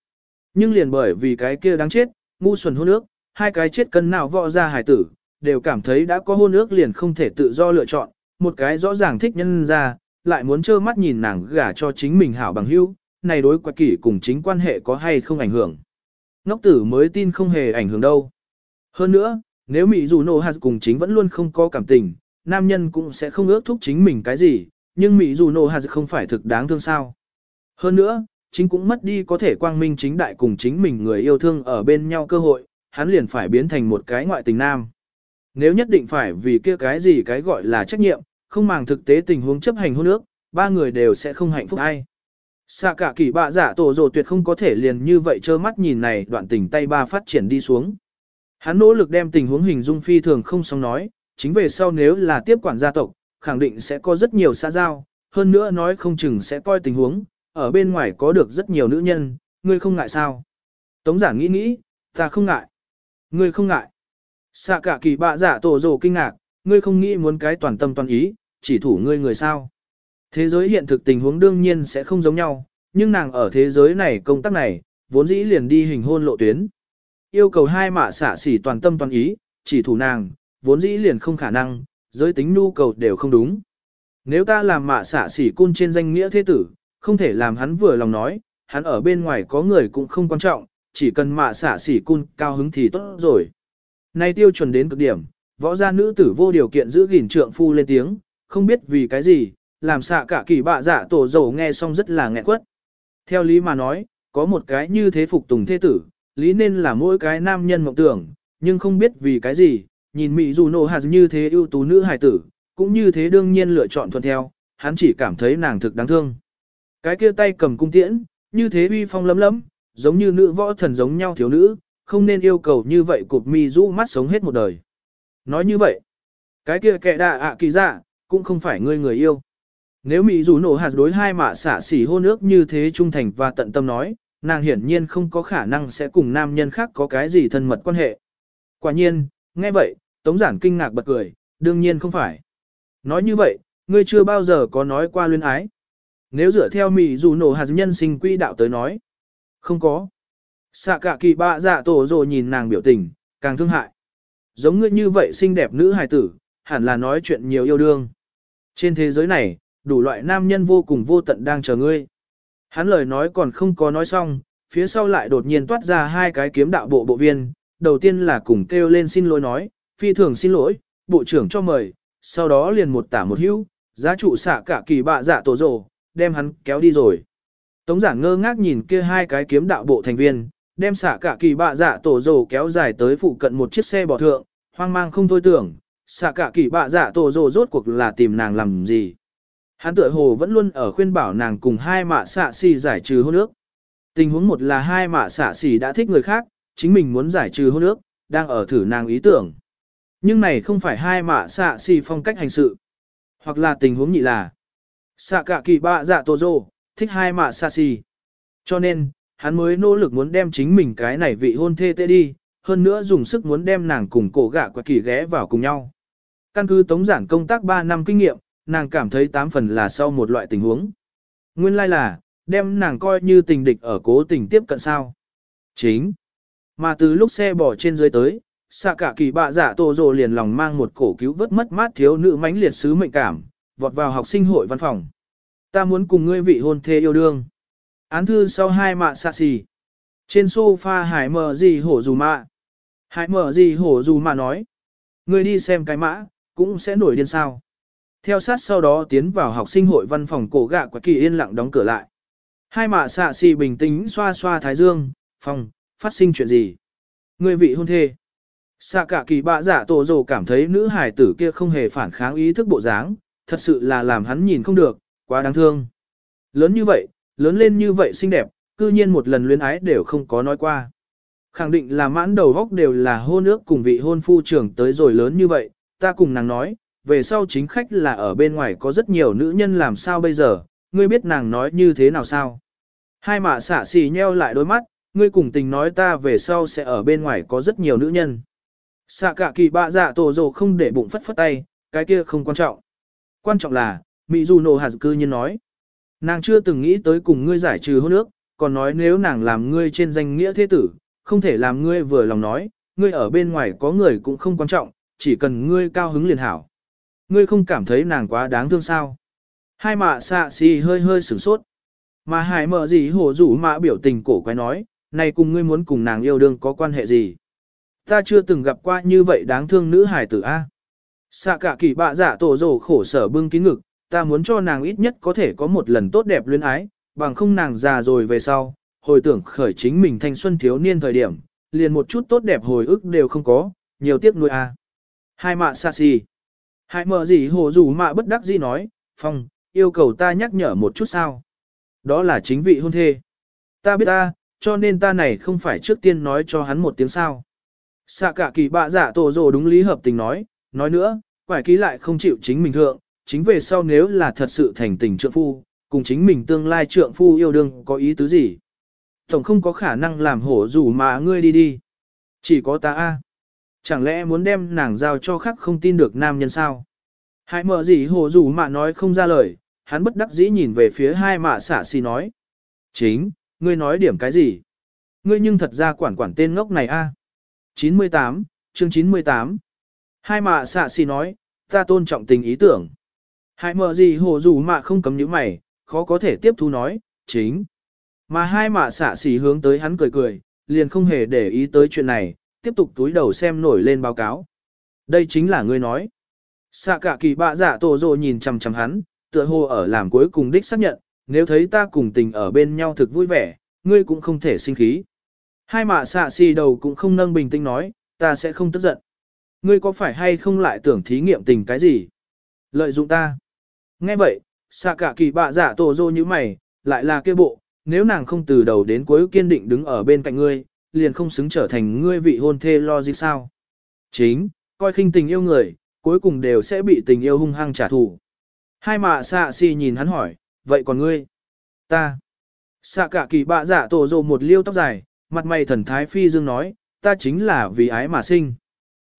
Nhưng liền bởi vì cái kia đáng chết, ngu xuẩn hôn nước hai cái chết cân nào vọ ra hải tử, đều cảm thấy đã có hôn ước liền không thể tự do lựa chọn, một cái rõ ràng thích nhân ra, lại muốn trơ mắt nhìn nàng gả cho chính mình hảo bằng hữu, này đối quạt kỷ cùng chính quan hệ có hay không ảnh hưởng. Ngốc tử mới tin không hề ảnh hưởng đâu. Hơn nữa, nếu Mỹ dù nô hạt cùng chính vẫn luôn không có cảm tình, nam nhân cũng sẽ không ước thúc chính mình cái gì, nhưng Mỹ dù nô hạt không phải thực đáng thương sao. Hơn nữa, chính cũng mất đi có thể quang minh chính đại cùng chính mình người yêu thương ở bên nhau cơ hội, hắn liền phải biến thành một cái ngoại tình nam. Nếu nhất định phải vì kia cái gì cái gọi là trách nhiệm, không màng thực tế tình huống chấp hành hôn ước, ba người đều sẽ không hạnh phúc ai. Xạ cả kỳ bạ giả tổ rồ tuyệt không có thể liền như vậy trơ mắt nhìn này đoạn tình tay ba phát triển đi xuống. Hắn nỗ lực đem tình huống hình dung phi thường không xong nói, chính về sau nếu là tiếp quản gia tộc, khẳng định sẽ có rất nhiều xã giao, hơn nữa nói không chừng sẽ coi tình huống, ở bên ngoài có được rất nhiều nữ nhân, ngươi không ngại sao? Tống giản nghĩ nghĩ, ta không ngại. Ngươi không ngại. Xạ cả kỳ bạ giả tổ rồ kinh ngạc, ngươi không nghĩ muốn cái toàn tâm toàn ý, chỉ thủ ngươi người sao. Thế giới hiện thực tình huống đương nhiên sẽ không giống nhau, nhưng nàng ở thế giới này công tác này, vốn dĩ liền đi hình hôn lộ tuyến. Yêu cầu hai mạ xạ xỉ toàn tâm toàn ý, chỉ thủ nàng, vốn dĩ liền không khả năng, giới tính nhu cầu đều không đúng. Nếu ta làm mạ xạ xỉ cun trên danh nghĩa thế tử, không thể làm hắn vừa lòng nói, hắn ở bên ngoài có người cũng không quan trọng, chỉ cần mạ xạ xỉ cun cao hứng thì tốt rồi. Nay tiêu chuẩn đến cực điểm, võ gia nữ tử vô điều kiện giữ gìn trượng phu lên tiếng, không biết vì cái gì, làm xạ cả kỳ bạ dạ tổ dầu nghe xong rất là nghẹn quất. Theo lý mà nói, có một cái như thế phục tùng thế tử, lý nên là mỗi cái nam nhân mộng tưởng, nhưng không biết vì cái gì, nhìn Mỹ dù nổ hạt như thế ưu tú nữ hài tử, cũng như thế đương nhiên lựa chọn thuận theo, hắn chỉ cảm thấy nàng thực đáng thương. Cái kia tay cầm cung tiễn, như thế uy phong lấm lấm, giống như nữ võ thần giống nhau thiếu nữ, không nên yêu cầu như vậy cụp mi rũ mắt sống hết một đời. Nói như vậy, cái kia kệ đạ ạ kỳ dạ, cũng không phải ngươi người yêu. Nếu Mỹ dù nổ hạt đối hai mạ xả xỉ hôn ước như thế trung thành và tận tâm nói, nàng hiển nhiên không có khả năng sẽ cùng nam nhân khác có cái gì thân mật quan hệ. Quả nhiên, nghe vậy, Tống Giản kinh ngạc bật cười, đương nhiên không phải. Nói như vậy, ngươi chưa bao giờ có nói qua luyến ái. nếu dựa theo Mỹ dù nổ hạt nhân sinh quy đạo tới nói. Không có. Xạ cả kỳ bạ dạ tổ rồi nhìn nàng biểu tình, càng thương hại. Giống ngươi như vậy xinh đẹp nữ hài tử, hẳn là nói chuyện nhiều yêu đương. Trên thế giới này, đủ loại nam nhân vô cùng vô tận đang chờ ngươi. Hắn lời nói còn không có nói xong, phía sau lại đột nhiên toát ra hai cái kiếm đạo bộ bộ viên, đầu tiên là cùng kêu lên xin lỗi nói, phi thường xin lỗi, bộ trưởng cho mời, sau đó liền một tả một hữu, giá trụ xạ cả kỳ bạ dạ tổ rồ, đem hắn kéo đi rồi. Tống giảng ngơ ngác nhìn kia hai cái kiếm đạo bộ thành viên, đem xả cả kỳ bạ dạ tổ rồ kéo dài tới phụ cận một chiếc xe bỏ thượng, hoang mang không thôi tưởng, xả cả kỳ bạ dạ tổ rồ rốt cuộc là tìm nàng làm gì. Hắn tựa hồ vẫn luôn ở khuyên bảo nàng cùng hai mạ xạ xì giải trừ hôn ước. Tình huống một là hai mạ xạ xì đã thích người khác, chính mình muốn giải trừ hôn ước, đang ở thử nàng ý tưởng. Nhưng này không phải hai mạ xạ xì phong cách hành sự. Hoặc là tình huống nhị là xạ cả kỳ bạ dạ tổ rồ, thích hai mạ xạ xì. Cho nên, hắn mới nỗ lực muốn đem chính mình cái này vị hôn thê tê đi, hơn nữa dùng sức muốn đem nàng cùng cổ gạ quạ kỳ ghé vào cùng nhau. Căn cứ tống giản công tác 3 năm kinh nghiệm, nàng cảm thấy tám phần là sau một loại tình huống. Nguyên lai là, đem nàng coi như tình địch ở cố tình tiếp cận sao. Chính. Mà từ lúc xe bỏ trên dưới tới, xạ cả kỳ bạ giả tổ rồ liền lòng mang một cổ cứu vớt mất mát thiếu nữ mãnh liệt sứ mệnh cảm, vọt vào học sinh hội văn phòng. Ta muốn cùng ngươi vị hôn thê yêu đương. Án thư sau hai mạ xạ xì. Trên sofa hải mở gì hổ dù mạ. Hải mở gì hổ dù mạ nói. người đi xem cái mã, cũng sẽ nổi điên sao. Theo sát sau đó tiến vào học sinh hội văn phòng cổ gạ quả kỳ yên lặng đóng cửa lại. Hai mạ xạ xì bình tĩnh xoa xoa thái dương, phòng, phát sinh chuyện gì? người vị hôn thê. Xạ cả kỳ bạ giả tổ rồ cảm thấy nữ hải tử kia không hề phản kháng ý thức bộ dáng, thật sự là làm hắn nhìn không được, quá đáng thương. Lớn như vậy, lớn lên như vậy xinh đẹp, cư nhiên một lần luyến ái đều không có nói qua. Khẳng định là mãn đầu góc đều là hôn ước cùng vị hôn phu trưởng tới rồi lớn như vậy, ta cùng nàng nói, về sau chính khách là ở bên ngoài có rất nhiều nữ nhân làm sao bây giờ, ngươi biết nàng nói như thế nào sao? Hai mạ xả xì nheo lại đôi mắt, ngươi cùng tình nói ta về sau sẽ ở bên ngoài có rất nhiều nữ nhân. Xạ cả kỳ bạ dạ tổ dồ không để bụng phất phất tay, cái kia không quan trọng. Quan trọng là, Mỹ dù nổ hạt cư nhiên nói. Nàng chưa từng nghĩ tới cùng ngươi giải trừ hôn ước, còn nói nếu nàng làm ngươi trên danh nghĩa thế tử, không thể làm ngươi vừa lòng nói, ngươi ở bên ngoài có người cũng không quan trọng, chỉ cần ngươi cao hứng liền hảo. Ngươi không cảm thấy nàng quá đáng thương sao? Hai mạ xạ xì hơi hơi sửng sốt. Mà hải mở gì hổ rủ mạ biểu tình cổ quái nói, này cùng ngươi muốn cùng nàng yêu đương có quan hệ gì? Ta chưa từng gặp qua như vậy đáng thương nữ hải tử A. Xạ cả kỳ bạ giả tổ rổ khổ sở bưng kín ngực, ta muốn cho nàng ít nhất có thể có một lần tốt đẹp luyến ái, bằng không nàng già rồi về sau, hồi tưởng khởi chính mình thanh xuân thiếu niên thời điểm, liền một chút tốt đẹp hồi ức đều không có, nhiều tiếc nuôi a. À. Hai mạ xa xì. Hai mợ gì hồ dù mạ bất đắc dĩ nói, phong, yêu cầu ta nhắc nhở một chút sao. Đó là chính vị hôn thê. Ta biết ta, cho nên ta này không phải trước tiên nói cho hắn một tiếng sao. Xạ cả kỳ bạ giả tổ rồ đúng lý hợp tình nói, nói nữa, quải ký lại không chịu chính mình thượng, chính về sau nếu là thật sự thành tình trượng phu, cùng chính mình tương lai trượng phu yêu đương có ý tứ gì. Tổng không có khả năng làm hổ rủ mà ngươi đi đi. Chỉ có ta a. Chẳng lẽ muốn đem nàng giao cho khác không tin được nam nhân sao? Hãy mở gì hổ rủ mà nói không ra lời, hắn bất đắc dĩ nhìn về phía hai mạ xả xì nói. Chính, ngươi nói điểm cái gì? Ngươi nhưng thật ra quản quản tên ngốc này a. 98, chương 98. Hai mạ xạ xì nói, ta tôn trọng tình ý tưởng. Hai mợ gì hồ dù mạ không cấm những mày, khó có thể tiếp thu nói, chính. Mà hai mạ xạ xì hướng tới hắn cười cười, liền không hề để ý tới chuyện này, tiếp tục túi đầu xem nổi lên báo cáo. Đây chính là ngươi nói. Xạ cả kỳ bạ giả dạ tổ rồ nhìn chằm chằm hắn, tựa hồ ở làm cuối cùng đích xác nhận, nếu thấy ta cùng tình ở bên nhau thực vui vẻ, ngươi cũng không thể sinh khí. Hai mạ xạ xì đầu cũng không nâng bình tĩnh nói, ta sẽ không tức giận. Ngươi có phải hay không lại tưởng thí nghiệm tình cái gì? Lợi dụng ta. Nghe vậy, xạ cả kỳ bạ giả tổ dô như mày, lại là kia bộ, nếu nàng không từ đầu đến cuối kiên định đứng ở bên cạnh ngươi, liền không xứng trở thành ngươi vị hôn thê lo gì sao. Chính, coi khinh tình yêu người, cuối cùng đều sẽ bị tình yêu hung hăng trả thù. Hai mạ xạ Si nhìn hắn hỏi, vậy còn ngươi? Ta. Xạ cả kỳ bạ giả tổ dô một liêu tóc dài, mặt mày thần thái phi dương nói, ta chính là vì ái mà sinh.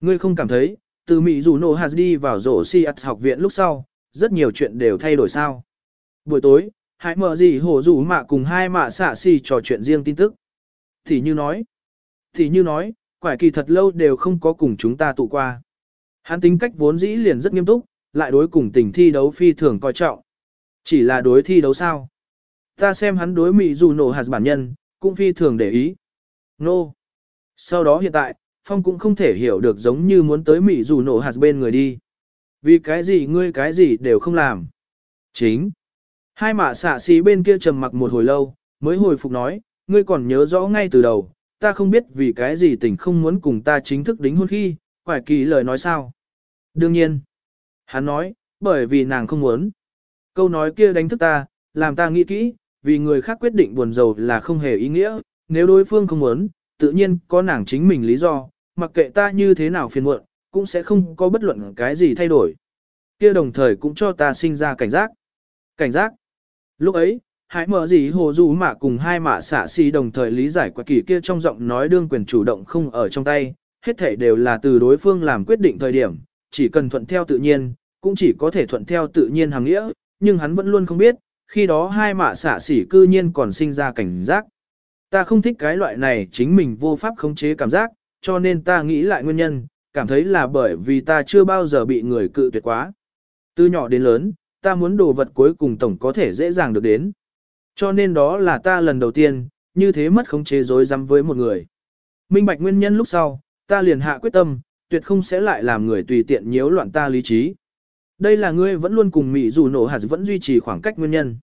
Ngươi không cảm thấy, từ Mỹ dù nổ hạt đi vào rổ si học viện lúc sau, rất nhiều chuyện đều thay đổi sao. Buổi tối, hãy mở gì hổ rủ mạ cùng hai mạ xạ xì trò chuyện riêng tin tức. Thì như nói, thì như nói, quải kỳ thật lâu đều không có cùng chúng ta tụ qua. Hắn tính cách vốn dĩ liền rất nghiêm túc, lại đối cùng tình thi đấu phi thường coi trọng. Chỉ là đối thi đấu sao? Ta xem hắn đối mỹ dù nổ hạt bản nhân, cũng phi thường để ý. Nô. No. Sau đó hiện tại, Phong cũng không thể hiểu được giống như muốn tới mỹ dù nổ hạt bên người đi. Vì cái gì ngươi cái gì đều không làm. Chính. Hai mạ xạ xí bên kia trầm mặc một hồi lâu, mới hồi phục nói, ngươi còn nhớ rõ ngay từ đầu, ta không biết vì cái gì tình không muốn cùng ta chính thức đính hôn khi, quải kỳ lời nói sao. Đương nhiên. Hắn nói, bởi vì nàng không muốn. Câu nói kia đánh thức ta, làm ta nghĩ kỹ, vì người khác quyết định buồn rầu là không hề ý nghĩa, nếu đối phương không muốn, tự nhiên có nàng chính mình lý do, mặc kệ ta như thế nào phiền muộn, cũng sẽ không có bất luận cái gì thay đổi. Kia đồng thời cũng cho ta sinh ra cảnh giác. Cảnh giác. Lúc ấy, hãy mở gì hồ dù mà cùng hai mạ xả xì đồng thời lý giải quả kỳ kia trong giọng nói đương quyền chủ động không ở trong tay, hết thể đều là từ đối phương làm quyết định thời điểm, chỉ cần thuận theo tự nhiên, cũng chỉ có thể thuận theo tự nhiên hàng nghĩa, nhưng hắn vẫn luôn không biết, khi đó hai mạ xả xỉ cư nhiên còn sinh ra cảnh giác. Ta không thích cái loại này chính mình vô pháp khống chế cảm giác, cho nên ta nghĩ lại nguyên nhân, cảm thấy là bởi vì ta chưa bao giờ bị người cự tuyệt quá. Từ nhỏ đến lớn, ta muốn đồ vật cuối cùng tổng có thể dễ dàng được đến. Cho nên đó là ta lần đầu tiên, như thế mất khống chế dối rắm với một người. Minh bạch nguyên nhân lúc sau, ta liền hạ quyết tâm, tuyệt không sẽ lại làm người tùy tiện nhiễu loạn ta lý trí. Đây là ngươi vẫn luôn cùng Mỹ dù nổ hạt vẫn duy trì khoảng cách nguyên nhân.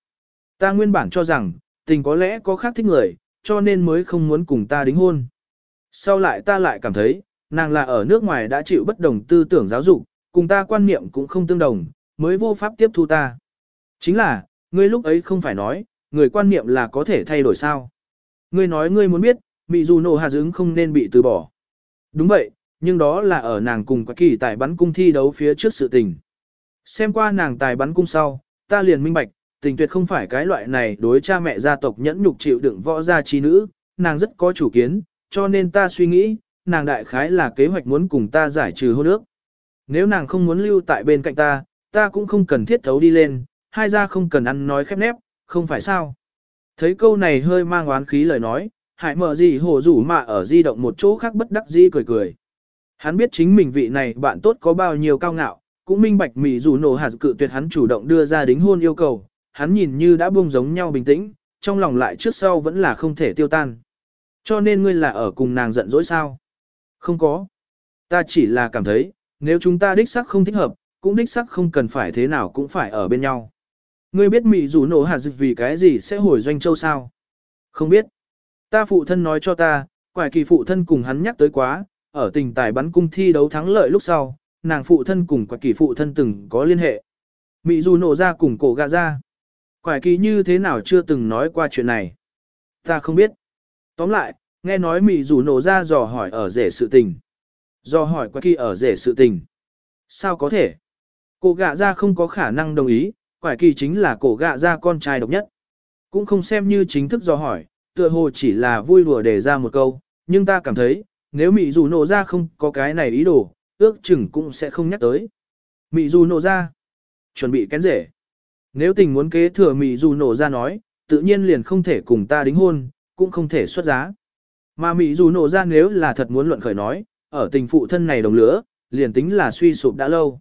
Ta nguyên bản cho rằng, tình có lẽ có khác thích người, cho nên mới không muốn cùng ta đính hôn. Sau lại ta lại cảm thấy, nàng là ở nước ngoài đã chịu bất đồng tư tưởng giáo dục, cùng ta quan niệm cũng không tương đồng, mới vô pháp tiếp thu ta. Chính là, ngươi lúc ấy không phải nói, người quan niệm là có thể thay đổi sao. Ngươi nói ngươi muốn biết, Mị dù nổ hạt ứng không nên bị từ bỏ. Đúng vậy, nhưng đó là ở nàng cùng các kỳ tại bắn cung thi đấu phía trước sự tình. Xem qua nàng tài bắn cung sau, ta liền minh bạch, tình tuyệt không phải cái loại này đối cha mẹ gia tộc nhẫn nhục chịu đựng võ gia trí nữ, nàng rất có chủ kiến, cho nên ta suy nghĩ, nàng đại khái là kế hoạch muốn cùng ta giải trừ hôn ước. Nếu nàng không muốn lưu tại bên cạnh ta, ta cũng không cần thiết thấu đi lên, hai gia không cần ăn nói khép nép, không phải sao. Thấy câu này hơi mang oán khí lời nói, hải mở gì hổ rủ mà ở di động một chỗ khác bất đắc dĩ cười cười. Hắn biết chính mình vị này bạn tốt có bao nhiêu cao ngạo, cũng minh bạch mỹ dù nổ hạt cự tuyệt hắn chủ động đưa ra đính hôn yêu cầu, hắn nhìn như đã buông giống nhau bình tĩnh, trong lòng lại trước sau vẫn là không thể tiêu tan. Cho nên ngươi là ở cùng nàng giận dỗi sao? Không có. Ta chỉ là cảm thấy, nếu chúng ta đích sắc không thích hợp, cũng đích sắc không cần phải thế nào cũng phải ở bên nhau. Ngươi biết mỹ dù nổ hạt dịch vì cái gì sẽ hồi doanh châu sao? Không biết. Ta phụ thân nói cho ta, quải kỳ phụ thân cùng hắn nhắc tới quá, ở tình tài bắn cung thi đấu thắng lợi lúc sau, nàng phụ thân cùng quải kỳ phụ thân từng có liên hệ. Mỹ dù nổ ra cùng cổ gạ ra. Quải kỳ như thế nào chưa từng nói qua chuyện này? Ta không biết. Tóm lại, nghe nói Mỹ dù nổ ra dò hỏi ở rể sự tình. Dò hỏi quái kỳ ở rể sự tình. Sao có thể? Cổ gạ ra không có khả năng đồng ý, quải kỳ chính là cổ gạ ra con trai độc nhất. Cũng không xem như chính thức dò hỏi, tựa hồ chỉ là vui đùa để ra một câu, nhưng ta cảm thấy, nếu Mỹ dù nổ ra không có cái này ý đồ, ước chừng cũng sẽ không nhắc tới. Mỹ dù nổ ra, chuẩn bị kén rể. Nếu tình muốn kế thừa Mỹ dù nổ ra nói, tự nhiên liền không thể cùng ta đính hôn, cũng không thể xuất giá. Mà Mỹ dù nổ ra nếu là thật muốn luận khởi nói, ở tình phụ thân này đồng lửa, liền tính là suy sụp đã lâu.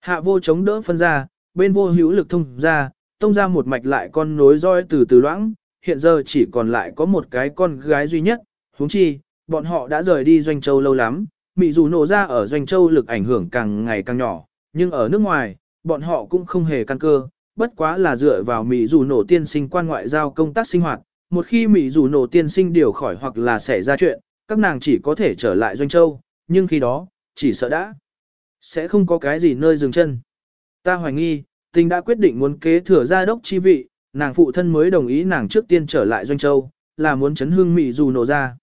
Hạ vô chống đỡ phân ra, bên vô hữu lực thông ra, tông ra một mạch lại con nối roi từ từ loãng, hiện giờ chỉ còn lại có một cái con gái duy nhất, huống chi, bọn họ đã rời đi Doanh Châu lâu lắm, Mỹ dù nổ ra ở Doanh Châu lực ảnh hưởng càng ngày càng nhỏ, nhưng ở nước ngoài, bọn họ cũng không hề căn cơ, bất quá là dựa vào Mỹ dù nổ tiên sinh quan ngoại giao công tác sinh hoạt, một khi Mỹ dù nổ tiên sinh điều khỏi hoặc là xảy ra chuyện, các nàng chỉ có thể trở lại Doanh Châu, nhưng khi đó, chỉ sợ đã sẽ không có cái gì nơi dừng chân. Ta hoài nghi, tình đã quyết định muốn kế thừa gia đốc chi vị, nàng phụ thân mới đồng ý nàng trước tiên trở lại Doanh Châu, là muốn chấn hương Mỹ dù nổ ra.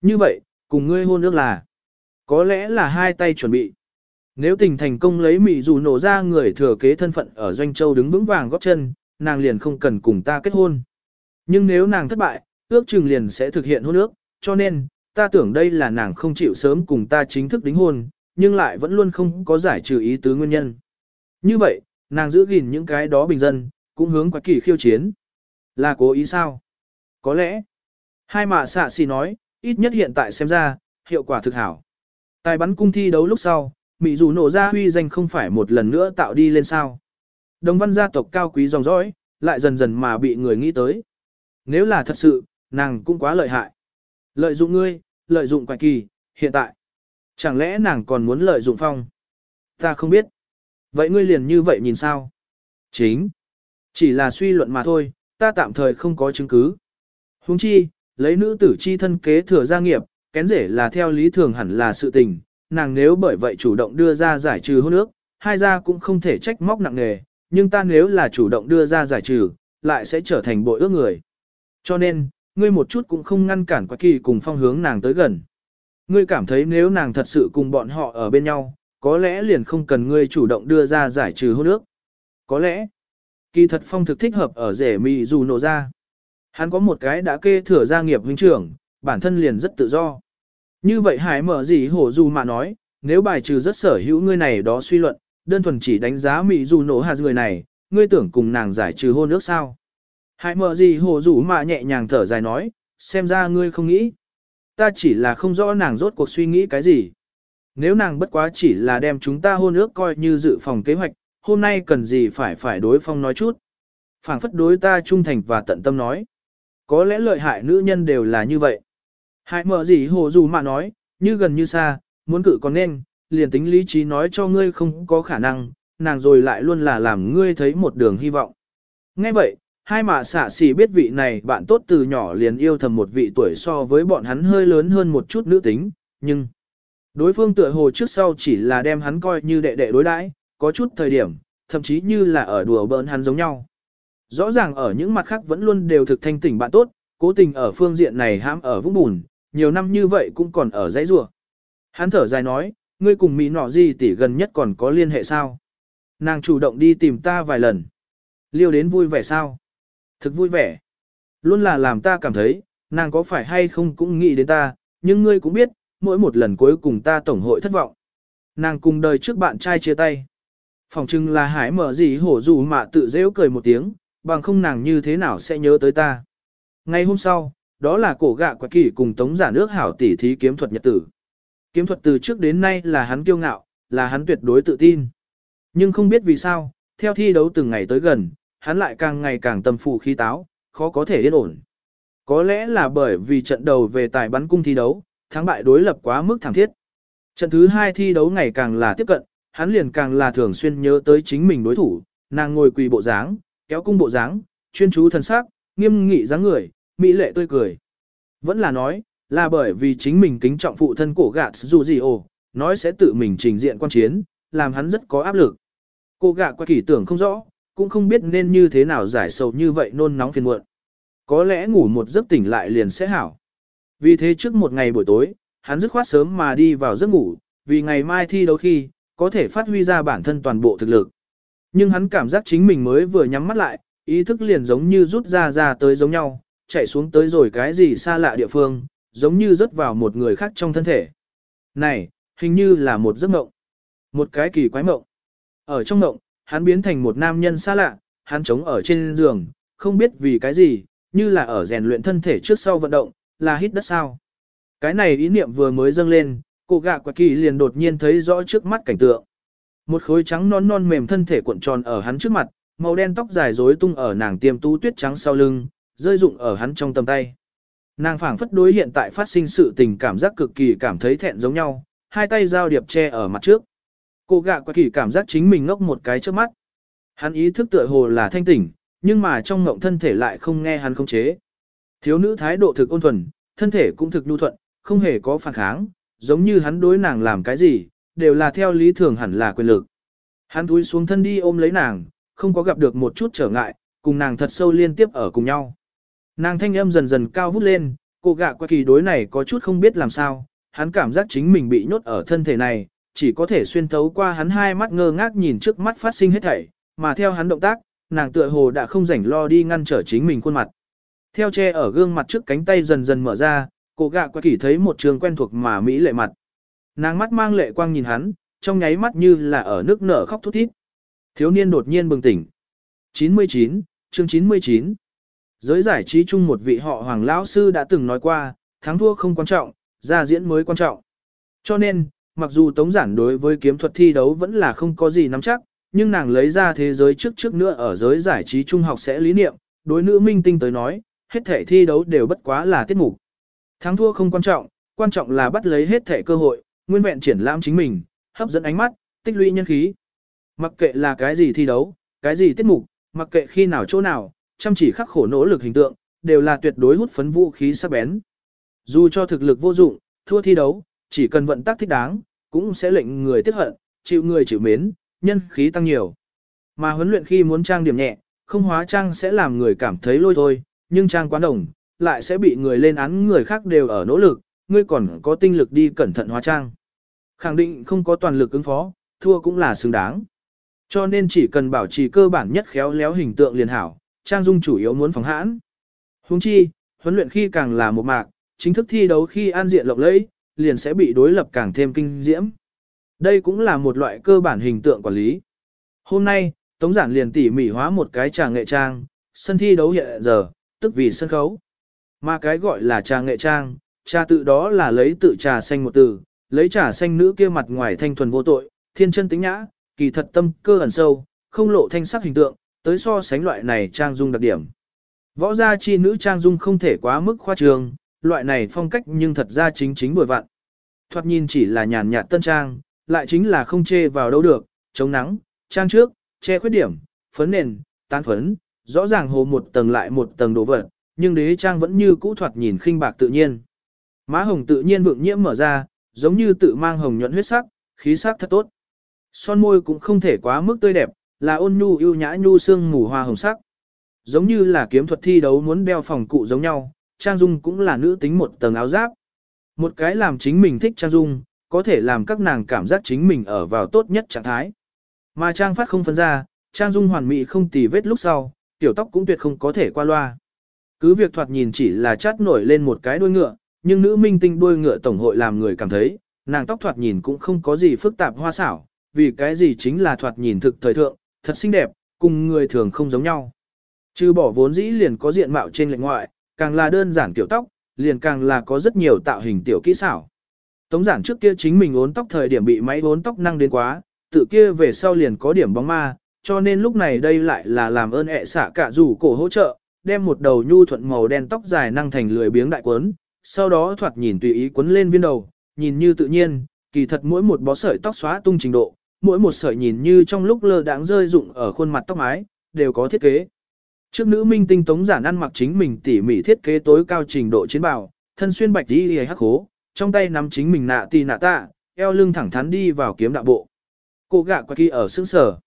Như vậy, cùng ngươi hôn ước là, có lẽ là hai tay chuẩn bị. Nếu tình thành công lấy Mỹ dù nổ ra người thừa kế thân phận ở Doanh Châu đứng vững vàng góp chân, nàng liền không cần cùng ta kết hôn. Nhưng nếu nàng thất bại, ước chừng liền sẽ thực hiện hôn ước, cho nên, ta tưởng đây là nàng không chịu sớm cùng ta chính thức đính hôn, nhưng lại vẫn luôn không có giải trừ ý tứ nguyên nhân. Như vậy, nàng giữ gìn những cái đó bình dân, cũng hướng quá kỳ khiêu chiến. Là cố ý sao? Có lẽ. Hai mạ xạ xì nói, ít nhất hiện tại xem ra, hiệu quả thực hảo. Tài bắn cung thi đấu lúc sau, Mỹ dù nổ ra huy danh không phải một lần nữa tạo đi lên sao. Đồng văn gia tộc cao quý dòng dõi, lại dần dần mà bị người nghĩ tới. Nếu là thật sự, nàng cũng quá lợi hại. Lợi dụng ngươi, lợi dụng quài kỳ, hiện tại. Chẳng lẽ nàng còn muốn lợi dụng phong? Ta không biết. Vậy ngươi liền như vậy nhìn sao? Chính. Chỉ là suy luận mà thôi, ta tạm thời không có chứng cứ. Huống chi, lấy nữ tử chi thân kế thừa gia nghiệp, kén rể là theo lý thường hẳn là sự tình, nàng nếu bởi vậy chủ động đưa ra giải trừ hôn ước, hai gia cũng không thể trách móc nặng nề, nhưng ta nếu là chủ động đưa ra giải trừ, lại sẽ trở thành bội ước người. Cho nên, ngươi một chút cũng không ngăn cản quá kỳ cùng phong hướng nàng tới gần. Ngươi cảm thấy nếu nàng thật sự cùng bọn họ ở bên nhau, có lẽ liền không cần ngươi chủ động đưa ra giải trừ hôn ước. Có lẽ, kỳ thật phong thực thích hợp ở rể mì dù nổ ra. Hắn có một cái đã kê thừa gia nghiệp huynh trưởng, bản thân liền rất tự do. Như vậy hải mở gì hổ dù mà nói, nếu bài trừ rất sở hữu ngươi này đó suy luận, đơn thuần chỉ đánh giá mì dù nổ hạt người này, ngươi tưởng cùng nàng giải trừ hôn ước sao. Hải mờ gì Hồ dù mà nhẹ nhàng thở dài nói, xem ra ngươi không nghĩ. Ta chỉ là không rõ nàng rốt cuộc suy nghĩ cái gì. Nếu nàng bất quá chỉ là đem chúng ta hôn ước coi như dự phòng kế hoạch, hôm nay cần gì phải phải đối phong nói chút. phảng phất đối ta trung thành và tận tâm nói. Có lẽ lợi hại nữ nhân đều là như vậy. Hại mờ gì hồ dù mà nói, như gần như xa, muốn cự còn nên, liền tính lý trí nói cho ngươi không có khả năng, nàng rồi lại luôn là làm ngươi thấy một đường hy vọng. Ngay vậy, hai mạ xạ xỉ biết vị này bạn tốt từ nhỏ liền yêu thầm một vị tuổi so với bọn hắn hơi lớn hơn một chút nữ tính, nhưng đối phương tựa hồ trước sau chỉ là đem hắn coi như đệ đệ đối đãi, có chút thời điểm, thậm chí như là ở đùa bỡn hắn giống nhau. Rõ ràng ở những mặt khác vẫn luôn đều thực thanh tỉnh bạn tốt, cố tình ở phương diện này hãm ở vũng bùn, nhiều năm như vậy cũng còn ở dãy rủa. Hắn thở dài nói, ngươi cùng Mỹ nọ gì tỷ gần nhất còn có liên hệ sao? Nàng chủ động đi tìm ta vài lần. Liêu đến vui vẻ sao? Thực vui vẻ. Luôn là làm ta cảm thấy, nàng có phải hay không cũng nghĩ đến ta, nhưng ngươi cũng biết, mỗi một lần cuối cùng ta tổng hội thất vọng. Nàng cùng đời trước bạn trai chia tay. Phòng trưng là hải mở gì hổ dù mà tự dễu cười một tiếng, bằng không nàng như thế nào sẽ nhớ tới ta. Ngày hôm sau, đó là cổ gạ quạt kỷ cùng tống giả nước hảo tỷ thí kiếm thuật nhật tử. Kiếm thuật từ trước đến nay là hắn kiêu ngạo, là hắn tuyệt đối tự tin. Nhưng không biết vì sao, theo thi đấu từng ngày tới gần, hắn lại càng ngày càng tâm phụ khí táo, khó có thể yên ổn. Có lẽ là bởi vì trận đầu về tài bắn cung thi đấu, thắng bại đối lập quá mức thẳng thiết. Trận thứ hai thi đấu ngày càng là tiếp cận, hắn liền càng là thường xuyên nhớ tới chính mình đối thủ, nàng ngồi quỳ bộ dáng, kéo cung bộ dáng, chuyên chú thần sắc, nghiêm nghị dáng người, mỹ lệ tươi cười. Vẫn là nói, là bởi vì chính mình kính trọng phụ thân cổ gạ dù gì ồ, nói sẽ tự mình trình diện quan chiến, làm hắn rất có áp lực. Cô gạ qua kỳ tưởng không rõ, cũng không biết nên như thế nào giải sầu như vậy nôn nóng phiền muộn. Có lẽ ngủ một giấc tỉnh lại liền sẽ hảo. Vì thế trước một ngày buổi tối, hắn dứt khoát sớm mà đi vào giấc ngủ, vì ngày mai thi đấu khi, có thể phát huy ra bản thân toàn bộ thực lực. Nhưng hắn cảm giác chính mình mới vừa nhắm mắt lại, ý thức liền giống như rút ra ra tới giống nhau, chạy xuống tới rồi cái gì xa lạ địa phương, giống như rớt vào một người khác trong thân thể. Này, hình như là một giấc mộng. Một cái kỳ quái mộng. Ở trong mộng, hắn biến thành một nam nhân xa lạ, hắn trống ở trên giường, không biết vì cái gì, như là ở rèn luyện thân thể trước sau vận động, là hít đất sao. Cái này ý niệm vừa mới dâng lên, cô gạ quả kỳ liền đột nhiên thấy rõ trước mắt cảnh tượng. Một khối trắng non non mềm thân thể cuộn tròn ở hắn trước mặt, màu đen tóc dài rối tung ở nàng tiêm tú tuyết trắng sau lưng, rơi rụng ở hắn trong tầm tay. Nàng phảng phất đối hiện tại phát sinh sự tình cảm giác cực kỳ cảm thấy thẹn giống nhau, hai tay giao điệp che ở mặt trước. Cô gạ quả kỳ cảm giác chính mình ngốc một cái trước mắt. Hắn ý thức tựa hồ là thanh tỉnh, nhưng mà trong ngộng thân thể lại không nghe hắn không chế. Thiếu nữ thái độ thực ôn thuần, thân thể cũng thực nhu thuận, không hề có phản kháng, giống như hắn đối nàng làm cái gì, đều là theo lý thường hẳn là quyền lực. Hắn túi xuống thân đi ôm lấy nàng, không có gặp được một chút trở ngại, cùng nàng thật sâu liên tiếp ở cùng nhau. Nàng thanh âm dần dần cao vút lên, cô gạ qua kỳ đối này có chút không biết làm sao, hắn cảm giác chính mình bị nhốt ở thân thể này, chỉ có thể xuyên thấu qua hắn hai mắt ngơ ngác nhìn trước mắt phát sinh hết thảy, mà theo hắn động tác, nàng tựa hồ đã không rảnh lo đi ngăn trở chính mình khuôn mặt. Theo che ở gương mặt trước cánh tay dần dần mở ra, cô gạ qua kỷ thấy một trường quen thuộc mà Mỹ lệ mặt. Nàng mắt mang lệ quang nhìn hắn, trong nháy mắt như là ở nước nở khóc thút thít. Thiếu niên đột nhiên bừng tỉnh. 99, chương 99. Giới giải trí chung một vị họ Hoàng Lão Sư đã từng nói qua, thắng thua không quan trọng, ra diễn mới quan trọng. Cho nên, mặc dù Tống Giản đối với kiếm thuật thi đấu vẫn là không có gì nắm chắc, nhưng nàng lấy ra thế giới trước trước nữa ở giới giải trí trung học sẽ lý niệm, đối nữ minh tinh tới nói, hết thể thi đấu đều bất quá là tiết mục. Thắng thua không quan trọng, quan trọng là bắt lấy hết thể cơ hội, nguyên vẹn triển lãm chính mình, hấp dẫn ánh mắt, tích lũy nhân khí. Mặc kệ là cái gì thi đấu, cái gì tiết mục, mặc kệ khi nào chỗ nào, chăm chỉ khắc khổ nỗ lực hình tượng, đều là tuyệt đối hút phấn vũ khí sắc bén. Dù cho thực lực vô dụng, thua thi đấu, chỉ cần vận tác thích đáng, cũng sẽ lệnh người tiếc hận, chịu người chịu mến, nhân khí tăng nhiều. Mà huấn luyện khi muốn trang điểm nhẹ, không hóa trang sẽ làm người cảm thấy lôi thôi, nhưng trang quá đồng, lại sẽ bị người lên án người khác đều ở nỗ lực, ngươi còn có tinh lực đi cẩn thận hóa trang. Khẳng định không có toàn lực ứng phó, thua cũng là xứng đáng. Cho nên chỉ cần bảo trì cơ bản nhất khéo léo hình tượng liền hảo, trang dung chủ yếu muốn phòng hãn. Huống chi, huấn luyện khi càng là một mạc, chính thức thi đấu khi an diện lộng lẫy, liền sẽ bị đối lập càng thêm kinh diễm. Đây cũng là một loại cơ bản hình tượng quản lý. Hôm nay, Tống Giản liền tỉ mỉ hóa một cái trà nghệ trang, sân thi đấu hiện giờ, tức vì sân khấu. Mà cái gọi là trà nghệ trang, trà tự đó là lấy tự trà xanh một từ, lấy trà xanh nữ kia mặt ngoài thanh thuần vô tội, thiên chân tính nhã, kỳ thật tâm cơ ẩn sâu, không lộ thanh sắc hình tượng, tới so sánh loại này trang dung đặc điểm. Võ gia chi nữ trang dung không thể quá mức khoa trương loại này phong cách nhưng thật ra chính chính vừa vặn. Thoạt nhìn chỉ là nhàn nhạt tân trang, lại chính là không chê vào đâu được, chống nắng, trang trước, che khuyết điểm, phấn nền, tán phấn, rõ ràng hồ một tầng lại một tầng đồ vật, nhưng đế trang vẫn như cũ thoạt nhìn khinh bạc tự nhiên. Má hồng tự nhiên vượng nhiễm mở ra, giống như tự mang hồng nhuận huyết sắc, khí sắc thật tốt. Son môi cũng không thể quá mức tươi đẹp, là ôn nhu ưu nhã nhu xương mù hoa hồng sắc. Giống như là kiếm thuật thi đấu muốn đeo phòng cụ giống nhau, trang dung cũng là nữ tính một tầng áo giáp. Một cái làm chính mình thích trang dung, có thể làm các nàng cảm giác chính mình ở vào tốt nhất trạng thái. Mà trang phát không phân ra, trang dung hoàn mỹ không tì vết lúc sau, tiểu tóc cũng tuyệt không có thể qua loa. Cứ việc thoạt nhìn chỉ là chát nổi lên một cái đuôi ngựa, nhưng nữ minh tinh đuôi ngựa tổng hội làm người cảm thấy, nàng tóc thoạt nhìn cũng không có gì phức tạp hoa xảo, vì cái gì chính là thoạt nhìn thực thời thượng, thật xinh đẹp, cùng người thường không giống nhau. Trừ bỏ vốn dĩ liền có diện mạo trên lệnh ngoại, càng là đơn giản tiểu tóc, liền càng là có rất nhiều tạo hình tiểu kỹ xảo. Tống giản trước kia chính mình uốn tóc thời điểm bị máy uốn tóc năng đến quá, tự kia về sau liền có điểm bóng ma, cho nên lúc này đây lại là làm ơn ẹ xạ cả rủ cổ hỗ trợ, đem một đầu nhu thuận màu đen tóc dài năng thành lười biếng đại quấn, sau đó thoạt nhìn tùy ý quấn lên viên đầu, nhìn như tự nhiên, kỳ thật mỗi một bó sợi tóc xóa tung trình độ, mỗi một sợi nhìn như trong lúc lơ đãng rơi rụng ở khuôn mặt tóc mái, đều có thiết kế. Trước nữ minh tinh tống giản ăn mặc chính mình tỉ mỉ thiết kế tối cao trình độ chiến bào, thân xuyên bạch đi hề hắc hố, trong tay nắm chính mình nạ tì nạ tạ, eo lưng thẳng thắn đi vào kiếm đạo bộ. Cô gạ qua kia ở sững sở.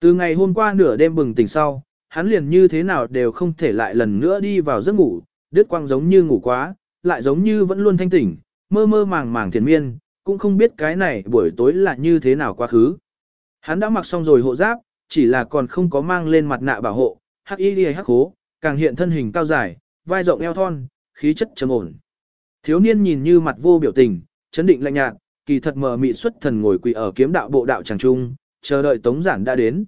Từ ngày hôm qua nửa đêm bừng tỉnh sau, hắn liền như thế nào đều không thể lại lần nữa đi vào giấc ngủ, đứt quang giống như ngủ quá, lại giống như vẫn luôn thanh tỉnh, mơ mơ màng màng thiền miên, cũng không biết cái này buổi tối là như thế nào quá khứ. Hắn đã mặc xong rồi hộ giáp, chỉ là còn không có mang lên mặt nạ bảo hộ, hắc y hắc khố, càng hiện thân hình cao dài, vai rộng eo thon, khí chất trầm ổn. Thiếu niên nhìn như mặt vô biểu tình, chấn định lạnh nhạt, kỳ thật mờ mị xuất thần ngồi quỳ ở kiếm đạo bộ đạo tràng trung, chờ đợi Tống Giản đã đến.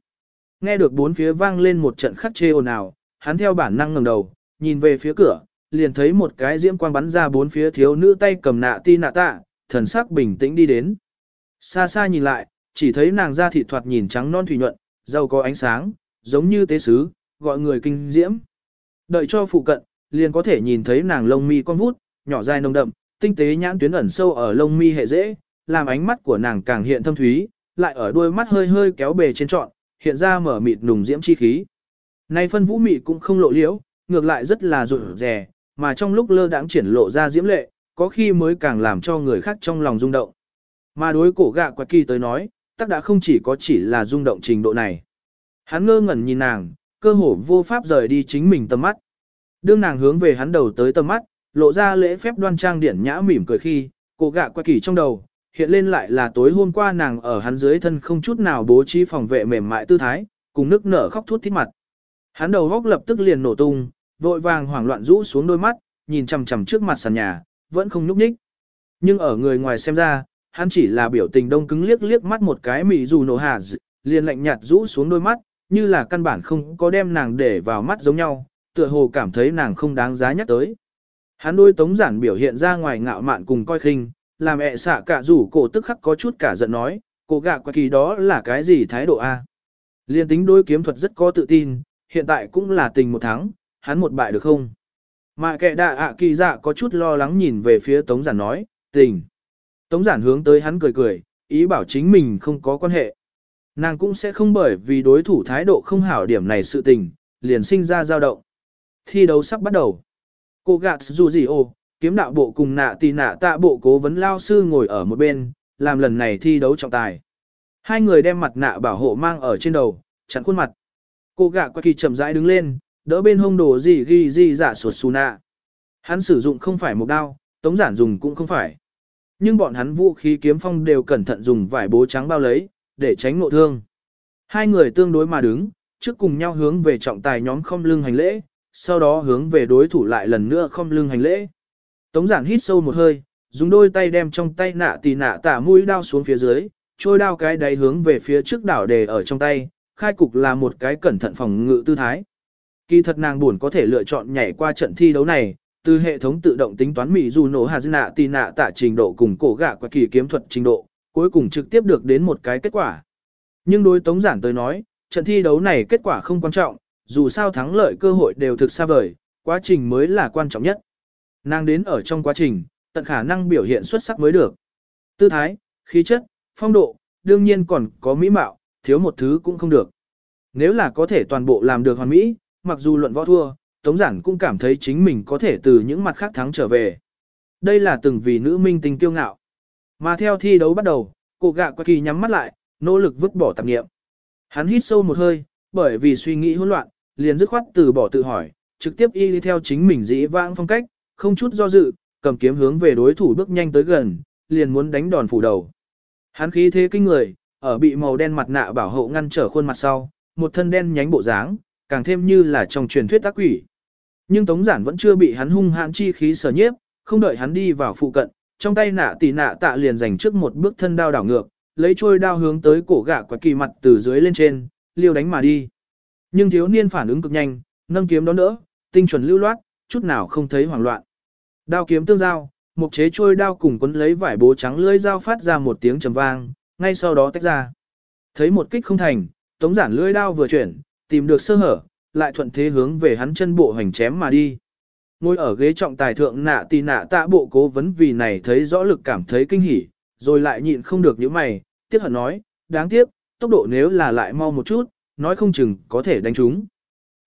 Nghe được bốn phía vang lên một trận khắc chê ồn ào, hắn theo bản năng ngẩng đầu, nhìn về phía cửa, liền thấy một cái diễm quang bắn ra bốn phía thiếu nữ tay cầm nạ ti nạ tạ, thần sắc bình tĩnh đi đến. Xa xa nhìn lại, chỉ thấy nàng da thịt thoạt nhìn trắng non thủy nhuận, giàu có ánh sáng, giống như tế sứ, gọi người kinh diễm. Đợi cho phụ cận, liền có thể nhìn thấy nàng lông mi con vút, nhỏ dài nồng đậm, tinh tế nhãn tuyến ẩn sâu ở lông mi hệ dễ, làm ánh mắt của nàng càng hiện thâm thúy, lại ở đuôi mắt hơi hơi kéo bề trên trọn, hiện ra mở mịt nùng diễm chi khí. nay phân vũ mị cũng không lộ liễu, ngược lại rất là rụt rè, mà trong lúc lơ đãng triển lộ ra diễm lệ, có khi mới càng làm cho người khác trong lòng rung động. Mà đối cổ gạ quạt kỳ tới nói, tắc đã không chỉ có chỉ là rung động trình độ này. Hắn ngơ ngẩn nhìn nàng, cơ hồ vô pháp rời đi chính mình tầm mắt. Đương nàng hướng về hắn đầu tới tầm mắt, lộ ra lễ phép đoan trang điển nhã mỉm cười khi, cô gạ qua kỳ trong đầu, hiện lên lại là tối hôm qua nàng ở hắn dưới thân không chút nào bố trí phòng vệ mềm mại tư thái, cùng nước nở khóc thút thít mặt. Hắn đầu góc lập tức liền nổ tung, vội vàng hoảng loạn rũ xuống đôi mắt, nhìn chằm chằm trước mặt sàn nhà, vẫn không nhúc nhích. Nhưng ở người ngoài xem ra, hắn chỉ là biểu tình đông cứng liếc liếc mắt một cái mị dù nổ hà liền lạnh nhạt rũ xuống đôi mắt, như là căn bản không có đem nàng để vào mắt giống nhau, tựa hồ cảm thấy nàng không đáng giá nhắc tới. Hắn đôi tống giản biểu hiện ra ngoài ngạo mạn cùng coi khinh, làm ẹ xạ cả rủ cổ tức khắc có chút cả giận nói, cổ gạ qua kỳ đó là cái gì thái độ a? Liên tính đối kiếm thuật rất có tự tin, hiện tại cũng là tình một tháng, hắn một bại được không? Mà kệ đạ ạ kỳ dạ có chút lo lắng nhìn về phía tống giản nói, tình. Tống giản hướng tới hắn cười cười, ý bảo chính mình không có quan hệ. Nàng cũng sẽ không bởi vì đối thủ thái độ không hảo điểm này sự tình, liền sinh ra dao động. Thi đấu sắp bắt đầu. Cô gạt dù gì ô, kiếm đạo bộ cùng nạ tì nạ tạ bộ cố vấn lao sư ngồi ở một bên, làm lần này thi đấu trọng tài. Hai người đem mặt nạ bảo hộ mang ở trên đầu, chặn khuôn mặt. Cô gạ qua kỳ chậm rãi đứng lên, đỡ bên hông đồ gì ghi gì giả suột xù nạ. Hắn sử dụng không phải một đao, tống giản dùng cũng không phải. Nhưng bọn hắn vũ khí kiếm phong đều cẩn thận dùng vải bố trắng bao lấy, để tránh ngộ thương. Hai người tương đối mà đứng, trước cùng nhau hướng về trọng tài nhóm không lưng hành lễ, sau đó hướng về đối thủ lại lần nữa không lưng hành lễ. Tống giản hít sâu một hơi, dùng đôi tay đem trong tay nạ tì nạ tả mũi đao xuống phía dưới, trôi đao cái đáy hướng về phía trước đảo đề ở trong tay, khai cục là một cái cẩn thận phòng ngự tư thái. Kỳ thật nàng buồn có thể lựa chọn nhảy qua trận thi đấu này, từ hệ thống tự động tính toán mỹ dù nổ hạt nạ tì nạ tạ trình độ cùng cổ gạ qua kỳ kiếm thuật trình độ, cuối cùng trực tiếp được đến một cái kết quả. Nhưng đối tống giản tới nói, trận thi đấu này kết quả không quan trọng, dù sao thắng lợi cơ hội đều thực xa vời, quá trình mới là quan trọng nhất. Nàng đến ở trong quá trình, tận khả năng biểu hiện xuất sắc mới được. Tư thái, khí chất, phong độ, đương nhiên còn có mỹ mạo, thiếu một thứ cũng không được. Nếu là có thể toàn bộ làm được hoàn mỹ, mặc dù luận võ thua, Tống Giản cũng cảm thấy chính mình có thể từ những mặt khác thắng trở về. Đây là từng vì nữ minh tình kiêu ngạo. Mà theo thi đấu bắt đầu, cổ gạ qua kỳ nhắm mắt lại, nỗ lực vứt bỏ tạp nghiệm. Hắn hít sâu một hơi, bởi vì suy nghĩ hỗn loạn, liền dứt khoát từ bỏ tự hỏi, trực tiếp y đi theo chính mình dĩ vãng phong cách, không chút do dự, cầm kiếm hướng về đối thủ bước nhanh tới gần, liền muốn đánh đòn phủ đầu. Hắn khí thế kinh người, ở bị màu đen mặt nạ bảo hộ ngăn trở khuôn mặt sau, một thân đen nhánh bộ dáng, càng thêm như là trong truyền thuyết tác quỷ. Nhưng Tống Giản vẫn chưa bị hắn hung hãn chi khí sở nhiếp, không đợi hắn đi vào phụ cận, trong tay nạ tỷ nạ tạ liền giành trước một bước thân đao đảo ngược, lấy trôi đao hướng tới cổ gạ quả kỳ mặt từ dưới lên trên, liều đánh mà đi. Nhưng thiếu niên phản ứng cực nhanh, nâng kiếm đón đỡ, tinh chuẩn lưu loát, chút nào không thấy hoảng loạn. Đao kiếm tương giao, một chế trôi đao cùng quấn lấy vải bố trắng lưỡi dao phát ra một tiếng trầm vang, ngay sau đó tách ra. Thấy một kích không thành, tống giản lưỡi đao vừa chuyển, tìm được sơ hở, lại thuận thế hướng về hắn chân bộ hành chém mà đi. Ngồi ở ghế trọng tài thượng nạ tì nạ tạ bộ cố vấn vì này thấy rõ lực cảm thấy kinh hỉ, rồi lại nhịn không được những mày, tiếc hận nói, đáng tiếc, tốc độ nếu là lại mau một chút, nói không chừng có thể đánh chúng.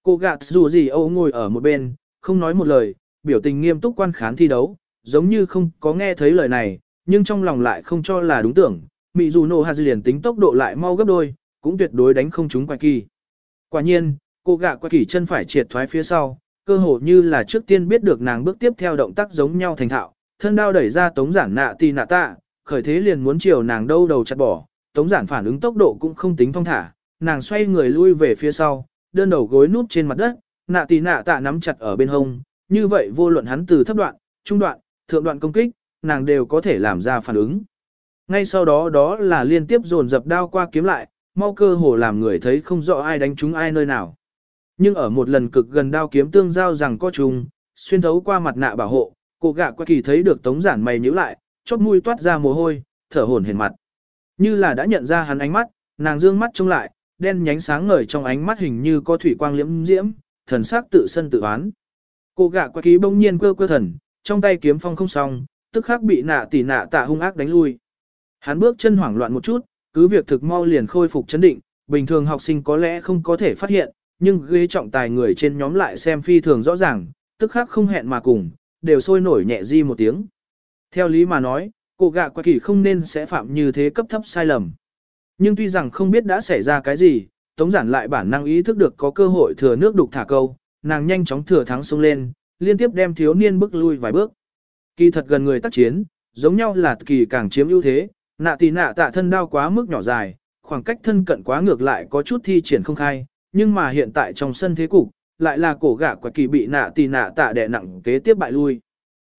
Cô gạt dù gì âu ngồi ở một bên, không nói một lời, biểu tình nghiêm túc quan khán thi đấu, giống như không có nghe thấy lời này, nhưng trong lòng lại không cho là đúng tưởng, Mị dù nổ hạt liền tính tốc độ lại mau gấp đôi, cũng tuyệt đối đánh không chúng quay kỳ. Quả nhiên, cô gạ quay kỳ chân phải triệt thoái phía sau, cơ hồ như là trước tiên biết được nàng bước tiếp theo động tác giống nhau thành thạo, thân đao đẩy ra tống giản nạ tì nạ tạ, khởi thế liền muốn chiều nàng đâu đầu chặt bỏ, tống giản phản ứng tốc độ cũng không tính phong thả, nàng xoay người lui về phía sau, đơn đầu gối nút trên mặt đất, nạ tì nạ tạ nắm chặt ở bên hông, như vậy vô luận hắn từ thấp đoạn, trung đoạn, thượng đoạn công kích, nàng đều có thể làm ra phản ứng. Ngay sau đó đó là liên tiếp dồn dập đao qua kiếm lại, mau cơ hồ làm người thấy không rõ ai đánh chúng ai nơi nào. Nhưng ở một lần cực gần đao kiếm tương giao rằng có trùng, xuyên thấu qua mặt nạ bảo hộ, cô gạ qua kỳ thấy được tống giản mày nhíu lại, chót mũi toát ra mồ hôi, thở hổn hển mặt. Như là đã nhận ra hắn ánh mắt, nàng dương mắt trông lại, đen nhánh sáng ngời trong ánh mắt hình như có thủy quang liễm diễm, thần sắc tự sân tự oán. Cô gạ qua ký bỗng nhiên quơ quơ thần, trong tay kiếm phong không xong, tức khắc bị nạ tỉ nạ tạ hung ác đánh lui. Hắn bước chân hoảng loạn một chút, cứ việc thực mau liền khôi phục chấn định, bình thường học sinh có lẽ không có thể phát hiện, nhưng ghế trọng tài người trên nhóm lại xem phi thường rõ ràng, tức khắc không hẹn mà cùng, đều sôi nổi nhẹ di một tiếng. Theo lý mà nói, cô gạ quạ kỳ không nên sẽ phạm như thế cấp thấp sai lầm. Nhưng tuy rằng không biết đã xảy ra cái gì, Tống Giản lại bản năng ý thức được có cơ hội thừa nước đục thả câu, nàng nhanh chóng thừa thắng xông lên, liên tiếp đem thiếu niên bước lui vài bước. Kỳ thật gần người tác chiến, giống nhau là kỳ càng chiếm ưu thế, nạ tì nạ tạ thân đao quá mức nhỏ dài, khoảng cách thân cận quá ngược lại có chút thi triển không khai, nhưng mà hiện tại trong sân thế cục, lại là cổ gã quả kỳ bị nạ tì nạ tạ đè nặng kế tiếp bại lui.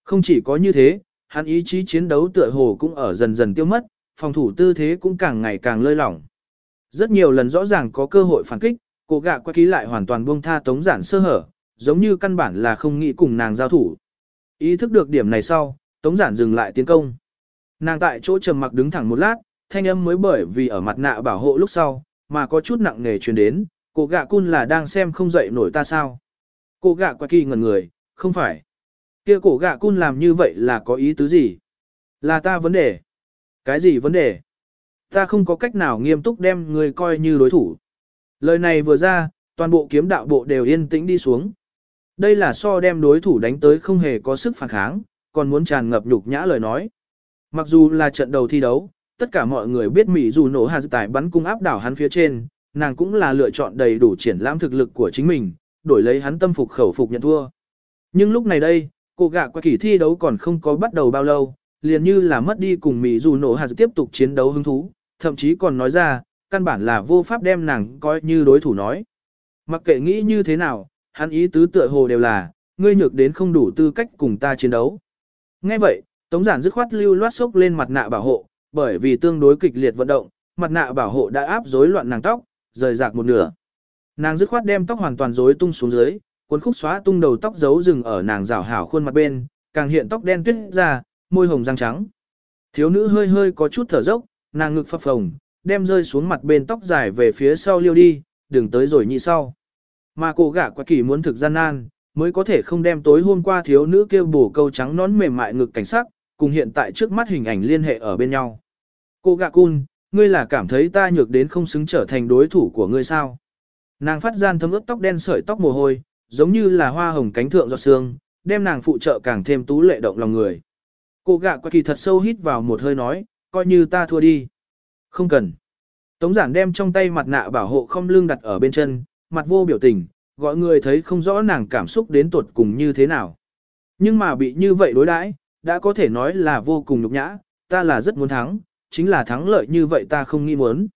Không chỉ có như thế, hắn ý chí chiến đấu tựa hồ cũng ở dần dần tiêu mất, phòng thủ tư thế cũng càng ngày càng lơi lỏng. Rất nhiều lần rõ ràng có cơ hội phản kích, cổ gạ quả kỳ lại hoàn toàn buông tha tống giản sơ hở, giống như căn bản là không nghĩ cùng nàng giao thủ. Ý thức được điểm này sau, Tống Giản dừng lại tiến công. Nàng tại chỗ trầm mặc đứng thẳng một lát, thanh âm mới bởi vì ở mặt nạ bảo hộ lúc sau, mà có chút nặng nề truyền đến, Cô gạ cun là đang xem không dậy nổi ta sao. Cô gạ quạ kỳ ngẩn người, không phải. kia cổ gạ cun làm như vậy là có ý tứ gì? Là ta vấn đề. Cái gì vấn đề? Ta không có cách nào nghiêm túc đem người coi như đối thủ. Lời này vừa ra, toàn bộ kiếm đạo bộ đều yên tĩnh đi xuống. Đây là so đem đối thủ đánh tới không hề có sức phản kháng, còn muốn tràn ngập nhục nhã lời nói. Mặc dù là trận đầu thi đấu, tất cả mọi người biết Mỹ dù nổ hà tải bắn cung áp đảo hắn phía trên, nàng cũng là lựa chọn đầy đủ triển lãm thực lực của chính mình, đổi lấy hắn tâm phục khẩu phục nhận thua. Nhưng lúc này đây, cô gạ qua kỳ thi đấu còn không có bắt đầu bao lâu, liền như là mất đi cùng Mỹ dù nổ hà tiếp tục chiến đấu hứng thú, thậm chí còn nói ra, căn bản là vô pháp đem nàng coi như đối thủ nói. Mặc kệ nghĩ như thế nào, hắn ý tứ tựa hồ đều là, ngươi nhược đến không đủ tư cách cùng ta chiến đấu. Nghe vậy, Tống giản dứt khoát lưu loát sốc lên mặt nạ bảo hộ, bởi vì tương đối kịch liệt vận động, mặt nạ bảo hộ đã áp rối loạn nàng tóc, rời rạc một nửa. Nàng dứt khoát đem tóc hoàn toàn rối tung xuống dưới, cuốn khúc xóa tung đầu tóc giấu rừng ở nàng rảo hảo khuôn mặt bên, càng hiện tóc đen tuyết ra, môi hồng răng trắng. Thiếu nữ hơi hơi có chút thở dốc, nàng ngực phập phồng, đem rơi xuống mặt bên tóc dài về phía sau liêu đi, đừng tới rồi nhị sau. Mà cô gã quá kỳ muốn thực gian nan, mới có thể không đem tối hôm qua thiếu nữ kêu bổ câu trắng nón mềm mại ngực cảnh sắc, cùng hiện tại trước mắt hình ảnh liên hệ ở bên nhau. Cô gạ cun, ngươi là cảm thấy ta nhược đến không xứng trở thành đối thủ của ngươi sao? Nàng phát gian thấm ướt tóc đen sợi tóc mồ hôi, giống như là hoa hồng cánh thượng giọt sương, đem nàng phụ trợ càng thêm tú lệ động lòng người. Cô gạ qua kỳ thật sâu hít vào một hơi nói, coi như ta thua đi. Không cần. Tống giản đem trong tay mặt nạ bảo hộ không lưng đặt ở bên chân, mặt vô biểu tình, gọi người thấy không rõ nàng cảm xúc đến tuột cùng như thế nào. Nhưng mà bị như vậy đối đãi, đã có thể nói là vô cùng nhục nhã, ta là rất muốn thắng, chính là thắng lợi như vậy ta không nghĩ muốn.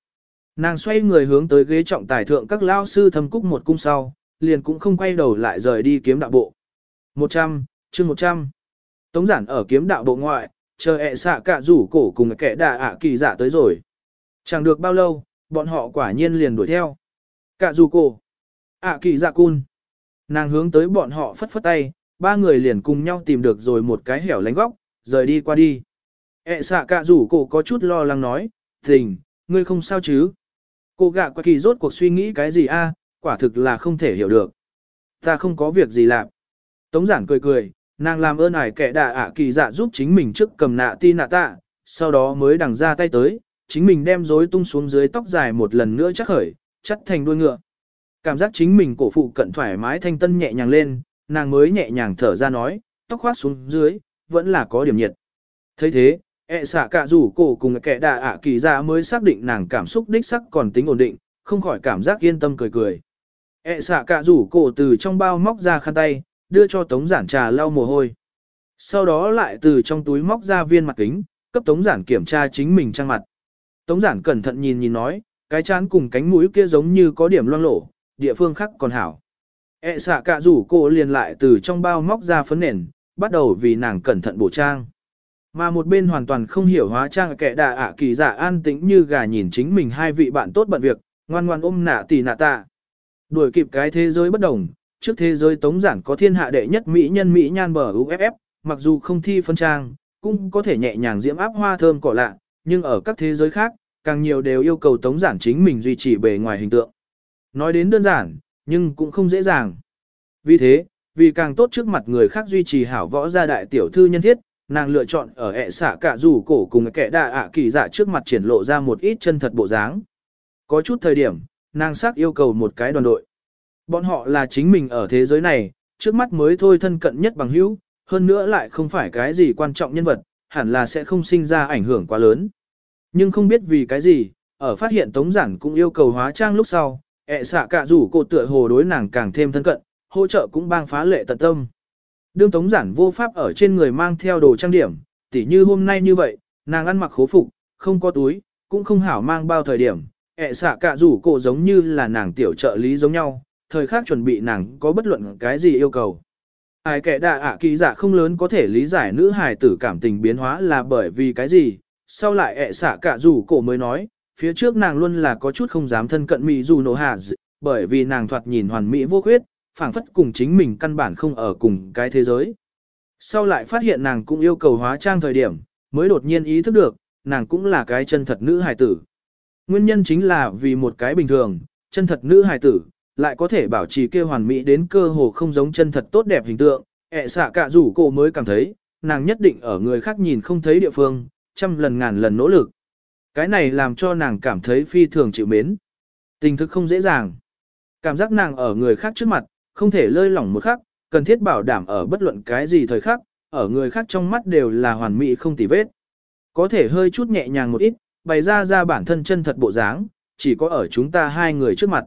Nàng xoay người hướng tới ghế trọng tài thượng các lao sư thâm cúc một cung sau, liền cũng không quay đầu lại rời đi kiếm đạo bộ. 100, chương 100. Tống giản ở kiếm đạo bộ ngoại, chờ ẹ xạ cả rủ cổ cùng kẻ đà ạ kỳ giả tới rồi. Chẳng được bao lâu, bọn họ quả nhiên liền đuổi theo. Cả rủ cổ, ạ kỳ giả cun. Nàng hướng tới bọn họ phất phất tay, ba người liền cùng nhau tìm được rồi một cái hẻo lánh góc, rời đi qua đi. E xạ cả rủ cổ có chút lo lắng nói, tình, ngươi không sao chứ. Cô gạ qua kỳ rốt cuộc suy nghĩ cái gì a? quả thực là không thể hiểu được. Ta không có việc gì làm. Tống giản cười cười, nàng làm ơn ải kẻ đạ ạ kỳ dạ giúp chính mình trước cầm nạ ti nạ tạ, sau đó mới đằng ra tay tới, chính mình đem rối tung xuống dưới tóc dài một lần nữa chắc khởi, chắt thành đuôi ngựa. Cảm giác chính mình cổ phụ cận thoải mái thanh tân nhẹ nhàng lên, nàng mới nhẹ nhàng thở ra nói, tóc khoát xuống dưới, vẫn là có điểm nhiệt. thấy thế, ẹ xạ cả rủ cổ cùng kẻ đà ạ kỳ ra mới xác định nàng cảm xúc đích sắc còn tính ổn định, không khỏi cảm giác yên tâm cười cười. ẹ xạ cả rủ cổ từ trong bao móc ra khăn tay, đưa cho tống giản trà lau mồ hôi. Sau đó lại từ trong túi móc ra viên mặt kính, cấp tống giản kiểm tra chính mình trang mặt. Tống giản cẩn thận nhìn nhìn nói, cái chán cùng cánh mũi kia giống như có điểm loang lổ, địa phương khác còn hảo. E xạ cả rủ cô liền lại từ trong bao móc ra phấn nền, bắt đầu vì nàng cẩn thận bổ trang. Mà một bên hoàn toàn không hiểu hóa trang kẻ đà ạ kỳ giả an tĩnh như gà nhìn chính mình hai vị bạn tốt bận việc, ngoan ngoan ôm nạ tỷ nạ tạ. Đuổi kịp cái thế giới bất đồng, trước thế giới tống giản có thiên hạ đệ nhất mỹ nhân mỹ nhan bờ UFF, mặc dù không thi phân trang, cũng có thể nhẹ nhàng diễm áp hoa thơm cỏ lạ, nhưng ở các thế giới khác, càng nhiều đều yêu cầu tống giản chính mình duy trì bề ngoài hình tượng. Nói đến đơn giản, nhưng cũng không dễ dàng. Vì thế, vì càng tốt trước mặt người khác duy trì hảo võ gia đại tiểu thư nhân thiết, nàng lựa chọn ở ẹ xả cả rủ cổ cùng kẻ đạ ạ kỳ dạ trước mặt triển lộ ra một ít chân thật bộ dáng. Có chút thời điểm, nàng xác yêu cầu một cái đoàn đội. Bọn họ là chính mình ở thế giới này, trước mắt mới thôi thân cận nhất bằng hữu, hơn nữa lại không phải cái gì quan trọng nhân vật, hẳn là sẽ không sinh ra ảnh hưởng quá lớn. Nhưng không biết vì cái gì, ở phát hiện Tống Giản cũng yêu cầu hóa trang lúc sau, ẹ xạ cả rủ cô tựa hồ đối nàng càng thêm thân cận, hỗ trợ cũng bang phá lệ tận tâm. Đương tống giản vô pháp ở trên người mang theo đồ trang điểm, tỉ như hôm nay như vậy, nàng ăn mặc khố phục, không có túi, cũng không hảo mang bao thời điểm, ẹ xạ cả rủ cổ giống như là nàng tiểu trợ lý giống nhau, thời khắc chuẩn bị nàng có bất luận cái gì yêu cầu. Ai kẻ đạ ạ kỳ giả không lớn có thể lý giải nữ hài tử cảm tình biến hóa là bởi vì cái gì, sau lại ẹ xạ cả rủ cổ mới nói, phía trước nàng luôn là có chút không dám thân cận mỹ dù nổ hạ bởi vì nàng thoạt nhìn hoàn mỹ vô khuyết, phảng phất cùng chính mình căn bản không ở cùng cái thế giới. Sau lại phát hiện nàng cũng yêu cầu hóa trang thời điểm, mới đột nhiên ý thức được, nàng cũng là cái chân thật nữ hài tử. Nguyên nhân chính là vì một cái bình thường, chân thật nữ hài tử, lại có thể bảo trì kia hoàn mỹ đến cơ hồ không giống chân thật tốt đẹp hình tượng, ẹ xạ cả rủ cô mới cảm thấy, nàng nhất định ở người khác nhìn không thấy địa phương, trăm lần ngàn lần nỗ lực. Cái này làm cho nàng cảm thấy phi thường chịu mến. Tình thức không dễ dàng. Cảm giác nàng ở người khác trước mặt, không thể lơi lỏng một khắc, cần thiết bảo đảm ở bất luận cái gì thời khắc, ở người khác trong mắt đều là hoàn mỹ không tì vết. Có thể hơi chút nhẹ nhàng một ít, bày ra ra bản thân chân thật bộ dáng, chỉ có ở chúng ta hai người trước mặt.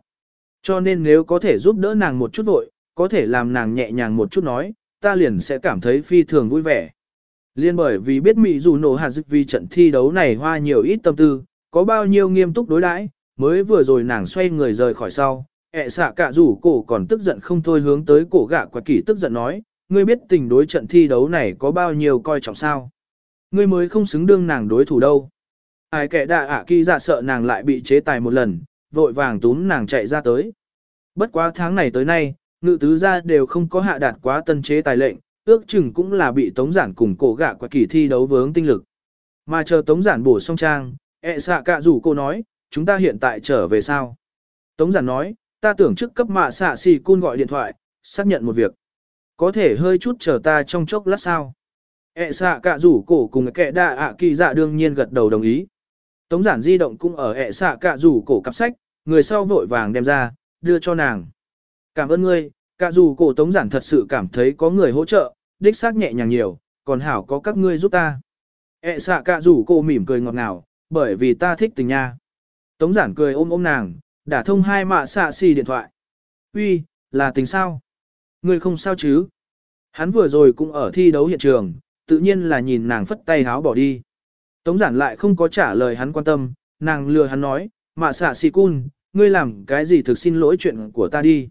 Cho nên nếu có thể giúp đỡ nàng một chút vội, có thể làm nàng nhẹ nhàng một chút nói, ta liền sẽ cảm thấy phi thường vui vẻ. Liên bởi vì biết Mỹ dù nổ hạt dịch vì trận thi đấu này hoa nhiều ít tâm tư, có bao nhiêu nghiêm túc đối đãi, mới vừa rồi nàng xoay người rời khỏi sau, ẹ xạ cả rủ cổ còn tức giận không thôi hướng tới cổ gạ quạt kỳ tức giận nói, ngươi biết tình đối trận thi đấu này có bao nhiêu coi trọng sao. Ngươi mới không xứng đương nàng đối thủ đâu. Ai kẻ đạ ạ kỳ dạ sợ nàng lại bị chế tài một lần, vội vàng túm nàng chạy ra tới. Bất quá tháng này tới nay, ngự tứ gia đều không có hạ đạt quá tân chế tài lệnh, ước chừng cũng là bị tống giản cùng cổ gạ quạt kỳ thi đấu vướng tinh lực. Mà chờ tống giản bổ xong trang, ẹ xạ cả rủ cô nói, chúng ta hiện tại trở về sao? Tống giản nói, ta tưởng trước cấp mạ xạ xì cun gọi điện thoại, xác nhận một việc. Có thể hơi chút chờ ta trong chốc lát sao? E xạ cả rủ cổ cùng kẻ đạ ạ kỳ dạ đương nhiên gật đầu đồng ý. Tống giản di động cũng ở ẹ xạ cả rủ cổ cặp sách, người sau vội vàng đem ra, đưa cho nàng. Cảm ơn ngươi, cả dù cổ tống giản thật sự cảm thấy có người hỗ trợ, đích xác nhẹ nhàng nhiều, còn hảo có các ngươi giúp ta. ẹ xạ cả rủ cổ mỉm cười ngọt ngào, bởi vì ta thích tình nha. Tống giản cười ôm ôm nàng, đã thông hai mạ xạ xì điện thoại. Uy, là tình sao? Ngươi không sao chứ? Hắn vừa rồi cũng ở thi đấu hiện trường, tự nhiên là nhìn nàng phất tay háo bỏ đi. Tống giản lại không có trả lời hắn quan tâm, nàng lừa hắn nói, mạ xạ xì cun, ngươi làm cái gì thực xin lỗi chuyện của ta đi.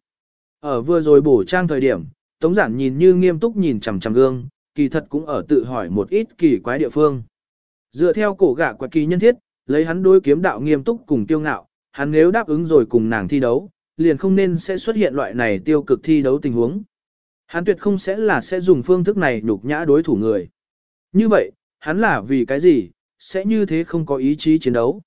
Ở vừa rồi bổ trang thời điểm, Tống giản nhìn như nghiêm túc nhìn chằm chằm gương, kỳ thật cũng ở tự hỏi một ít kỳ quái địa phương. Dựa theo cổ gã quạt kỳ nhân thiết, lấy hắn đối kiếm đạo nghiêm túc cùng tiêu ngạo, hắn nếu đáp ứng rồi cùng nàng thi đấu, liền không nên sẽ xuất hiện loại này tiêu cực thi đấu tình huống. Hắn tuyệt không sẽ là sẽ dùng phương thức này nhục nhã đối thủ người. Như vậy, hắn là vì cái gì, sẽ như thế không có ý chí chiến đấu.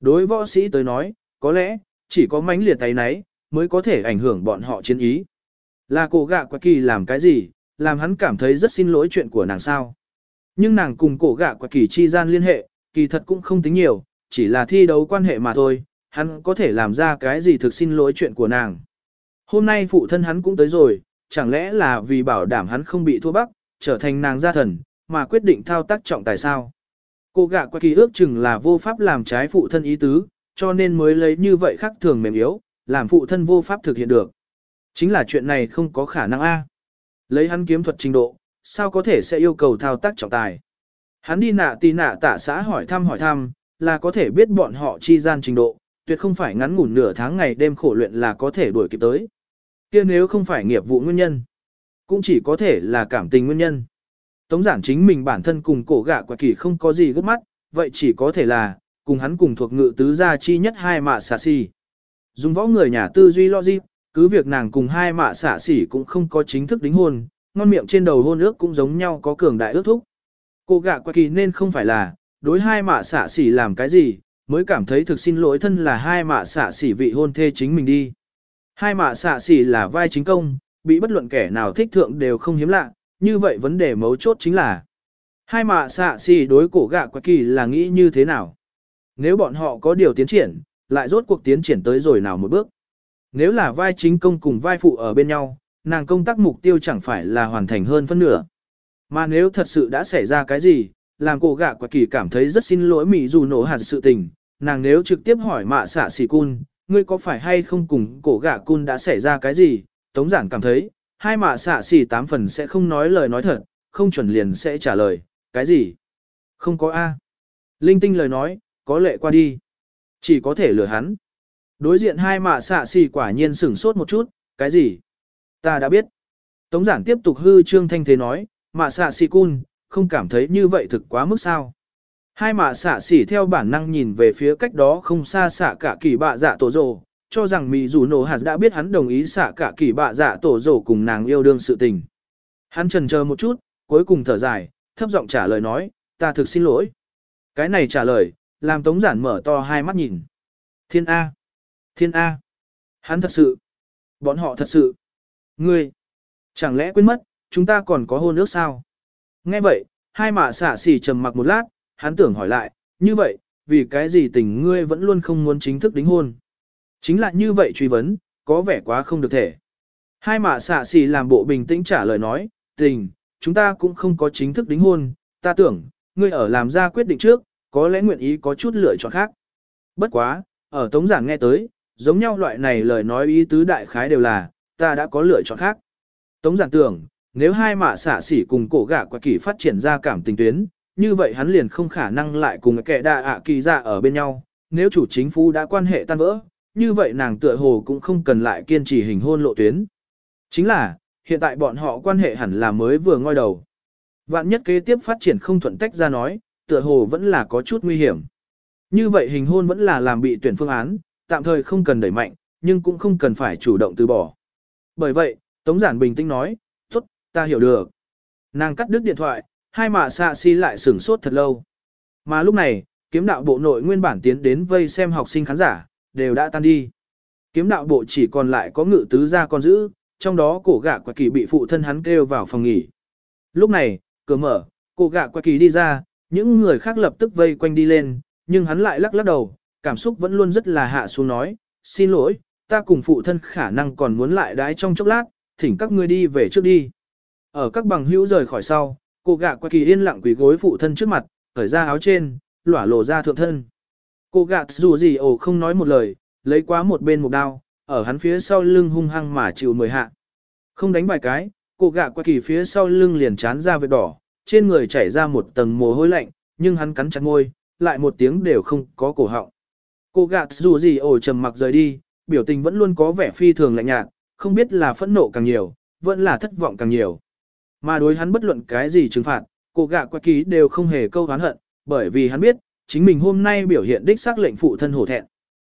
Đối võ sĩ tới nói, có lẽ, chỉ có mãnh liệt tay nấy, mới có thể ảnh hưởng bọn họ chiến ý. Là cổ gạ quả kỳ làm cái gì, làm hắn cảm thấy rất xin lỗi chuyện của nàng sao. Nhưng nàng cùng cổ gạ quả kỳ chi gian liên hệ, kỳ thật cũng không tính nhiều, chỉ là thi đấu quan hệ mà thôi, hắn có thể làm ra cái gì thực xin lỗi chuyện của nàng. Hôm nay phụ thân hắn cũng tới rồi, chẳng lẽ là vì bảo đảm hắn không bị thua bắc, trở thành nàng gia thần, mà quyết định thao tác trọng tài sao. Cô gạ qua kỳ ước chừng là vô pháp làm trái phụ thân ý tứ, cho nên mới lấy như vậy khắc thường mềm yếu, làm phụ thân vô pháp thực hiện được. Chính là chuyện này không có khả năng A. Lấy hắn kiếm thuật trình độ, sao có thể sẽ yêu cầu thao tác trọng tài. Hắn đi nạ tì nạ tả xã hỏi thăm hỏi thăm, là có thể biết bọn họ chi gian trình độ, tuyệt không phải ngắn ngủn nửa tháng ngày đêm khổ luyện là có thể đuổi kịp tới. kia nếu không phải nghiệp vụ nguyên nhân, cũng chỉ có thể là cảm tình nguyên nhân. Tống giản chính mình bản thân cùng cổ gạ quả kỳ không có gì gấp mắt, vậy chỉ có thể là, cùng hắn cùng thuộc ngự tứ gia chi nhất hai mạ xả xì. Dùng võ người nhà tư duy logic, cứ việc nàng cùng hai mạ xả xỉ cũng không có chính thức đính hôn, ngon miệng trên đầu hôn ước cũng giống nhau có cường đại ước thúc. Cô gạ quả kỳ nên không phải là, đối hai mạ xả xỉ làm cái gì, mới cảm thấy thực xin lỗi thân là hai mạ xả xỉ vị hôn thê chính mình đi. Hai mạ xả xỉ là vai chính công, bị bất luận kẻ nào thích thượng đều không hiếm lạ, như vậy vấn đề mấu chốt chính là hai mạ xạ xỉ đối cổ gạ quá kỳ là nghĩ như thế nào? Nếu bọn họ có điều tiến triển, lại rốt cuộc tiến triển tới rồi nào một bước? Nếu là vai chính công cùng vai phụ ở bên nhau, nàng công tác mục tiêu chẳng phải là hoàn thành hơn phân nửa. Mà nếu thật sự đã xảy ra cái gì, làm cổ gạ quả kỳ cảm thấy rất xin lỗi mỹ dù nổ hạt sự tình, nàng nếu trực tiếp hỏi mạ xạ xì cun, ngươi có phải hay không cùng cổ gạ cun đã xảy ra cái gì, tống giản cảm thấy, hai mạ xạ xì tám phần sẽ không nói lời nói thật, không chuẩn liền sẽ trả lời, cái gì? Không có A. Linh tinh lời nói, có lệ qua đi. Chỉ có thể lừa hắn. Đối diện hai mạ xạ xì quả nhiên sửng sốt một chút, cái gì? Ta đã biết. Tống giản tiếp tục hư trương thanh thế nói, mạ xạ xì cun, không cảm thấy như vậy thực quá mức sao. Hai mạ xạ xỉ theo bản năng nhìn về phía cách đó không xa xạ cả kỳ bạ dạ tổ rồ, cho rằng Mỹ dù nổ hạt đã biết hắn đồng ý xả cả kỳ bạ dạ tổ rồ cùng nàng yêu đương sự tình. Hắn trần chờ một chút, cuối cùng thở dài, thấp giọng trả lời nói, ta thực xin lỗi. Cái này trả lời, làm tống giản mở to hai mắt nhìn. Thiên A. Thiên A. Hắn thật sự. Bọn họ thật sự. Ngươi. Chẳng lẽ quên mất, chúng ta còn có hôn ước sao? Nghe vậy, hai mạ xả xỉ trầm mặc một lát, hắn tưởng hỏi lại, như vậy, vì cái gì tình ngươi vẫn luôn không muốn chính thức đính hôn? Chính là như vậy truy vấn, có vẻ quá không được thể. Hai mạ xạ xì làm bộ bình tĩnh trả lời nói, tình, chúng ta cũng không có chính thức đính hôn, ta tưởng, ngươi ở làm ra quyết định trước, có lẽ nguyện ý có chút lựa chọn khác. Bất quá, ở tống giảng nghe tới, giống nhau loại này lời nói ý tứ đại khái đều là, ta đã có lựa chọn khác. Tống giảng tưởng, nếu hai mạ xạ xỉ cùng cổ gạ quả kỳ phát triển ra cảm tình tuyến, như vậy hắn liền không khả năng lại cùng kẻ đa ạ kỳ ra ở bên nhau, nếu chủ chính phủ đã quan hệ tan vỡ, như vậy nàng tựa hồ cũng không cần lại kiên trì hình hôn lộ tuyến. Chính là, hiện tại bọn họ quan hệ hẳn là mới vừa ngoi đầu. Vạn nhất kế tiếp phát triển không thuận tách ra nói, tựa hồ vẫn là có chút nguy hiểm. Như vậy hình hôn vẫn là làm bị tuyển phương án, tạm thời không cần đẩy mạnh, nhưng cũng không cần phải chủ động từ bỏ. Bởi vậy, Tống Giản bình tĩnh nói, ta hiểu được. Nàng cắt đứt điện thoại, hai mạ xạ si lại sửng sốt thật lâu. Mà lúc này, kiếm đạo bộ nội nguyên bản tiến đến vây xem học sinh khán giả, đều đã tan đi. Kiếm đạo bộ chỉ còn lại có ngự tứ gia con giữ, trong đó cổ gạ quạ kỳ bị phụ thân hắn kêu vào phòng nghỉ. Lúc này, cửa mở, cổ gạ quạ kỳ đi ra, những người khác lập tức vây quanh đi lên, nhưng hắn lại lắc lắc đầu, cảm xúc vẫn luôn rất là hạ xuống nói, xin lỗi, ta cùng phụ thân khả năng còn muốn lại đái trong chốc lát, thỉnh các ngươi đi về trước đi. Ở các bằng hữu rời khỏi sau, cô gạ qua kỳ yên lặng quỳ gối phụ thân trước mặt, cởi ra áo trên, lỏa lộ ra thượng thân. Cô gạ dù gì ổ không nói một lời, lấy quá một bên một đao, ở hắn phía sau lưng hung hăng mà chịu mười hạ. Không đánh vài cái, cô gạ qua kỳ phía sau lưng liền chán ra vết đỏ, trên người chảy ra một tầng mồ hôi lạnh, nhưng hắn cắn chặt môi, lại một tiếng đều không có cổ họng. Cô gạ dù gì ổ trầm mặc rời đi, biểu tình vẫn luôn có vẻ phi thường lạnh nhạt, không biết là phẫn nộ càng nhiều, vẫn là thất vọng càng nhiều. Mà đối hắn bất luận cái gì trừng phạt, cô gạ quạ kỳ đều không hề câu hán hận, bởi vì hắn biết, chính mình hôm nay biểu hiện đích xác lệnh phụ thân hổ thẹn.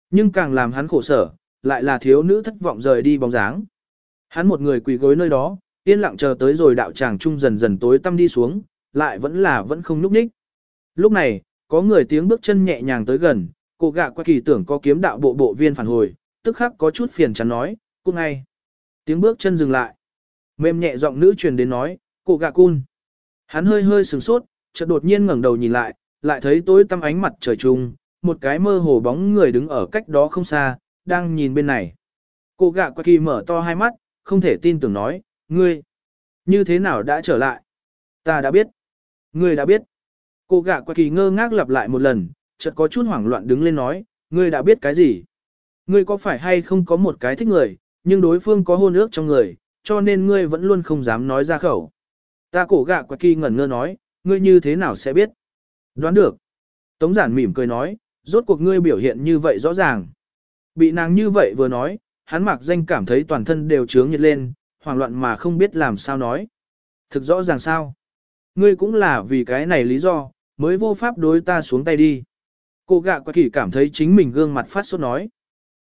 Nhưng càng làm hắn khổ sở, lại là thiếu nữ thất vọng rời đi bóng dáng. Hắn một người quỳ gối nơi đó, yên lặng chờ tới rồi đạo tràng trung dần dần tối tăm đi xuống, lại vẫn là vẫn không núp ních. Lúc này, có người tiếng bước chân nhẹ nhàng tới gần, cô gạ qua kỳ tưởng có kiếm đạo bộ bộ viên phản hồi, tức khắc có chút phiền chắn nói, cô ngay. Tiếng bước chân dừng lại. Mềm nhẹ giọng nữ truyền đến nói, cô gạ cun. Hắn hơi hơi sửng sốt, chợt đột nhiên ngẩng đầu nhìn lại, lại thấy tối tăm ánh mặt trời trùng, một cái mơ hồ bóng người đứng ở cách đó không xa, đang nhìn bên này. Cô gạ qua kỳ mở to hai mắt, không thể tin tưởng nói, ngươi, như thế nào đã trở lại? Ta đã biết. Ngươi đã biết. Cô gạ qua kỳ ngơ ngác lặp lại một lần, chợt có chút hoảng loạn đứng lên nói, ngươi đã biết cái gì? Ngươi có phải hay không có một cái thích người, nhưng đối phương có hôn ước trong người, cho nên ngươi vẫn luôn không dám nói ra khẩu. Ta cổ gạ quạt kỳ ngẩn ngơ nói, ngươi như thế nào sẽ biết? Đoán được. Tống giản mỉm cười nói, rốt cuộc ngươi biểu hiện như vậy rõ ràng. Bị nàng như vậy vừa nói, hắn mặc danh cảm thấy toàn thân đều trướng nhiệt lên, hoảng loạn mà không biết làm sao nói. Thực rõ ràng sao? Ngươi cũng là vì cái này lý do, mới vô pháp đối ta xuống tay đi. Cô gạ quạt kỳ cảm thấy chính mình gương mặt phát sốt nói.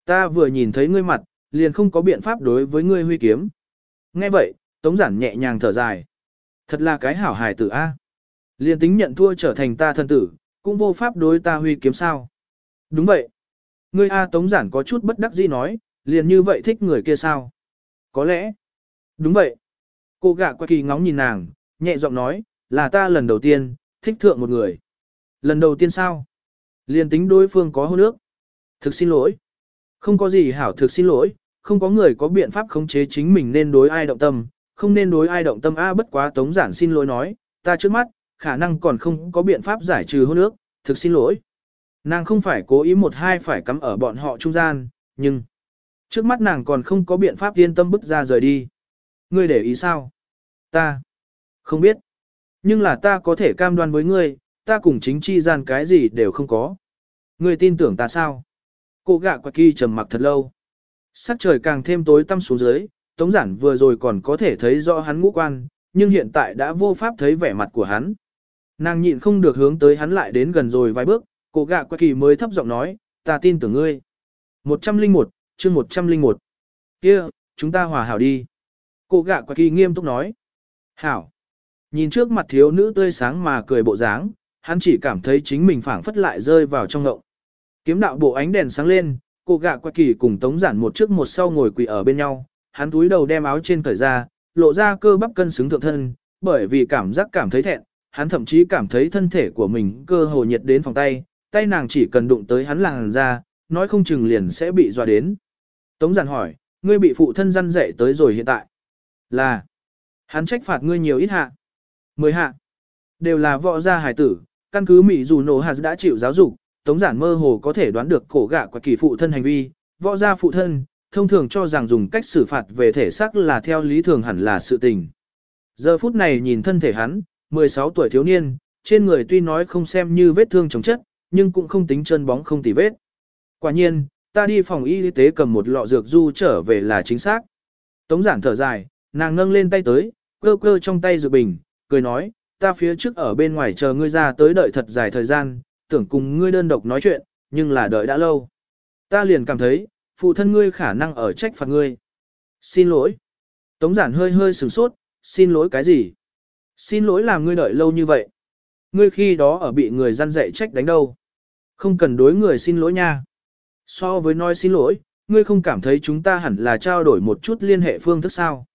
Ta vừa nhìn thấy ngươi mặt, liền không có biện pháp đối với ngươi huy kiếm. Nghe vậy, Tống giản nhẹ nhàng thở dài. Thật là cái hảo hài tử A. Liền tính nhận thua trở thành ta thân tử, cũng vô pháp đối ta huy kiếm sao. Đúng vậy. Ngươi A Tống Giản có chút bất đắc dĩ nói, liền như vậy thích người kia sao? Có lẽ. Đúng vậy. Cô gạ qua kỳ ngóng nhìn nàng, nhẹ giọng nói, là ta lần đầu tiên, thích thượng một người. Lần đầu tiên sao? Liền tính đối phương có hôn ước. Thực xin lỗi. Không có gì hảo thực xin lỗi, không có người có biện pháp khống chế chính mình nên đối ai động tâm, không nên đối ai động tâm A bất quá Tống Giản xin lỗi nói, ta trước mắt, khả năng còn không có biện pháp giải trừ hôn ước, thực xin lỗi. Nàng không phải cố ý một hai phải cắm ở bọn họ trung gian, nhưng trước mắt nàng còn không có biện pháp yên tâm bức ra rời đi. Ngươi để ý sao? Ta không biết. Nhưng là ta có thể cam đoan với ngươi, ta cùng chính chi gian cái gì đều không có. Ngươi tin tưởng ta sao? Cô gạ quạt kỳ trầm mặc thật lâu. Sắc trời càng thêm tối tăm xuống dưới, Tống giản vừa rồi còn có thể thấy rõ hắn ngũ quan, nhưng hiện tại đã vô pháp thấy vẻ mặt của hắn. Nàng nhịn không được hướng tới hắn lại đến gần rồi vài bước, cổ gạ qua kỳ mới thấp giọng nói, ta tin tưởng ngươi. 101, chương 101. kia chúng ta hòa hảo đi. Cô gạ quả kỳ nghiêm túc nói. Hảo. Nhìn trước mặt thiếu nữ tươi sáng mà cười bộ dáng, hắn chỉ cảm thấy chính mình phảng phất lại rơi vào trong ngộng. Kiếm đạo bộ ánh đèn sáng lên, cô gạ quả kỳ cùng tống giản một trước một sau ngồi quỳ ở bên nhau, hắn túi đầu đem áo trên cởi ra, lộ ra cơ bắp cân xứng thượng thân, bởi vì cảm giác cảm thấy thẹn, hắn thậm chí cảm thấy thân thể của mình cơ hồ nhiệt đến phòng tay, tay nàng chỉ cần đụng tới hắn làng ra, nói không chừng liền sẽ bị dọa đến. Tống giản hỏi, ngươi bị phụ thân răn dạy tới rồi hiện tại. Là, hắn trách phạt ngươi nhiều ít hạ. Mười hạ, đều là võ gia hải tử, căn cứ Mỹ dù nổ hạt đã chịu giáo dục, tống giản mơ hồ có thể đoán được cổ gạ quả kỳ phụ thân hành vi, võ gia phụ thân, thông thường cho rằng dùng cách xử phạt về thể xác là theo lý thường hẳn là sự tình. Giờ phút này nhìn thân thể hắn, 16 tuổi thiếu niên, trên người tuy nói không xem như vết thương chống chất, nhưng cũng không tính chân bóng không tì vết. Quả nhiên, ta đi phòng y tế cầm một lọ dược du trở về là chính xác. Tống giản thở dài, nàng nâng lên tay tới, cơ cơ trong tay dược bình, cười nói, ta phía trước ở bên ngoài chờ ngươi ra tới đợi thật dài thời gian, tưởng cùng ngươi đơn độc nói chuyện, nhưng là đợi đã lâu. Ta liền cảm thấy, phụ thân ngươi khả năng ở trách phạt ngươi. Xin lỗi. Tống giản hơi hơi sửng sốt, xin lỗi cái gì? Xin lỗi làm ngươi đợi lâu như vậy. Ngươi khi đó ở bị người gian dạy trách đánh đâu. Không cần đối người xin lỗi nha. So với nói xin lỗi, ngươi không cảm thấy chúng ta hẳn là trao đổi một chút liên hệ phương thức sao.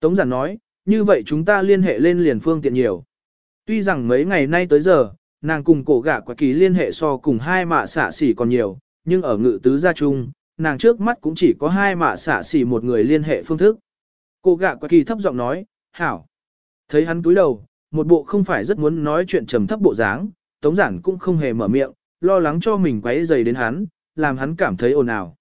Tống giản nói, như vậy chúng ta liên hệ lên liền phương tiện nhiều. Tuy rằng mấy ngày nay tới giờ, nàng cùng cổ gã quả kỳ liên hệ so cùng hai mạ xạ xỉ còn nhiều, nhưng ở ngự tứ gia chung, nàng trước mắt cũng chỉ có hai mạ xạ xỉ một người liên hệ phương thức. Cổ gã quả kỳ thấp giọng nói, hảo. Thấy hắn túi đầu, một bộ không phải rất muốn nói chuyện trầm thấp bộ dáng, tống giản cũng không hề mở miệng, lo lắng cho mình quấy dày đến hắn, làm hắn cảm thấy ồn ào.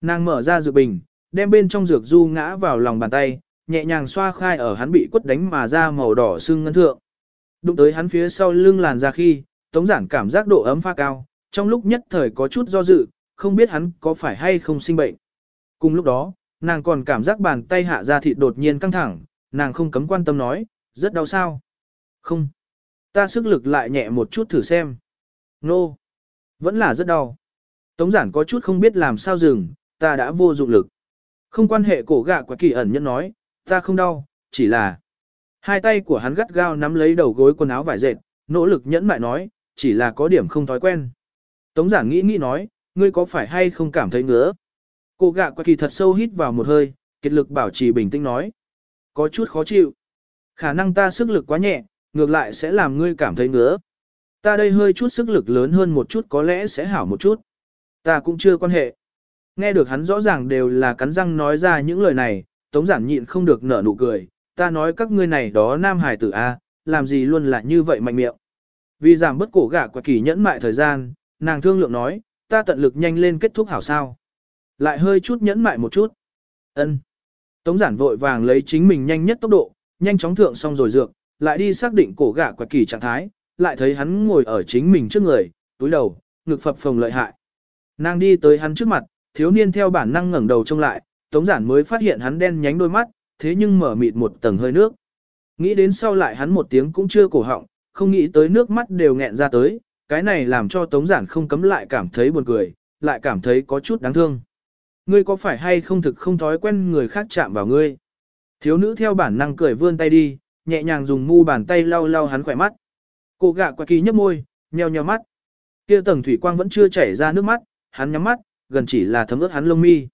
Nàng mở ra dược bình, đem bên trong dược du ngã vào lòng bàn tay, nhẹ nhàng xoa khai ở hắn bị quất đánh mà ra màu đỏ sưng ngân thượng. Đụng tới hắn phía sau lưng làn ra khi, tống giản cảm giác độ ấm pha cao, trong lúc nhất thời có chút do dự, không biết hắn có phải hay không sinh bệnh. Cùng lúc đó, nàng còn cảm giác bàn tay hạ ra thịt đột nhiên căng thẳng, nàng không cấm quan tâm nói, rất đau sao. Không. Ta sức lực lại nhẹ một chút thử xem. Nô. Vẫn là rất đau. Tống giản có chút không biết làm sao dừng, ta đã vô dụng lực. Không quan hệ cổ gạ quá kỳ ẩn nhân nói, ta không đau, chỉ là... Hai tay của hắn gắt gao nắm lấy đầu gối quần áo vải dệt, nỗ lực nhẫn mại nói, chỉ là có điểm không thói quen. Tống giản nghĩ nghĩ nói, ngươi có phải hay không cảm thấy ngứa? Cô gạ qua kỳ thật sâu hít vào một hơi, kết lực bảo trì bình tĩnh nói. Có chút khó chịu. Khả năng ta sức lực quá nhẹ, ngược lại sẽ làm ngươi cảm thấy ngứa. Ta đây hơi chút sức lực lớn hơn một chút có lẽ sẽ hảo một chút. Ta cũng chưa quan hệ. Nghe được hắn rõ ràng đều là cắn răng nói ra những lời này, tống giản nhịn không được nở nụ cười. Ta nói các ngươi này đó nam hải tử A, làm gì luôn là như vậy mạnh miệng. Vì giảm bất cổ gả quả kỳ nhẫn mại thời gian, nàng thương lượng nói, ta tận lực nhanh lên kết thúc hảo sao. Lại hơi chút nhẫn mại một chút. ân Tống giản vội vàng lấy chính mình nhanh nhất tốc độ, nhanh chóng thượng xong rồi dược, lại đi xác định cổ gả quả kỳ trạng thái, lại thấy hắn ngồi ở chính mình trước người, túi đầu, ngực phập phồng lợi hại. Nàng đi tới hắn trước mặt, thiếu niên theo bản năng ngẩng đầu trông lại, tống giản mới phát hiện hắn đen nhánh đôi mắt, thế nhưng mở mịt một tầng hơi nước. Nghĩ đến sau lại hắn một tiếng cũng chưa cổ họng, không nghĩ tới nước mắt đều nghẹn ra tới, cái này làm cho tống giản không cấm lại cảm thấy buồn cười, lại cảm thấy có chút đáng thương. Ngươi có phải hay không thực không thói quen người khác chạm vào ngươi? Thiếu nữ theo bản năng cười vươn tay đi, nhẹ nhàng dùng mu bàn tay lau lau hắn khỏe mắt. Cô gạ quả kỳ nhấp môi, nheo nheo mắt. Kia tầng thủy quang vẫn chưa chảy ra nước mắt, hắn nhắm mắt, gần chỉ là thấm ướt hắn lông mi.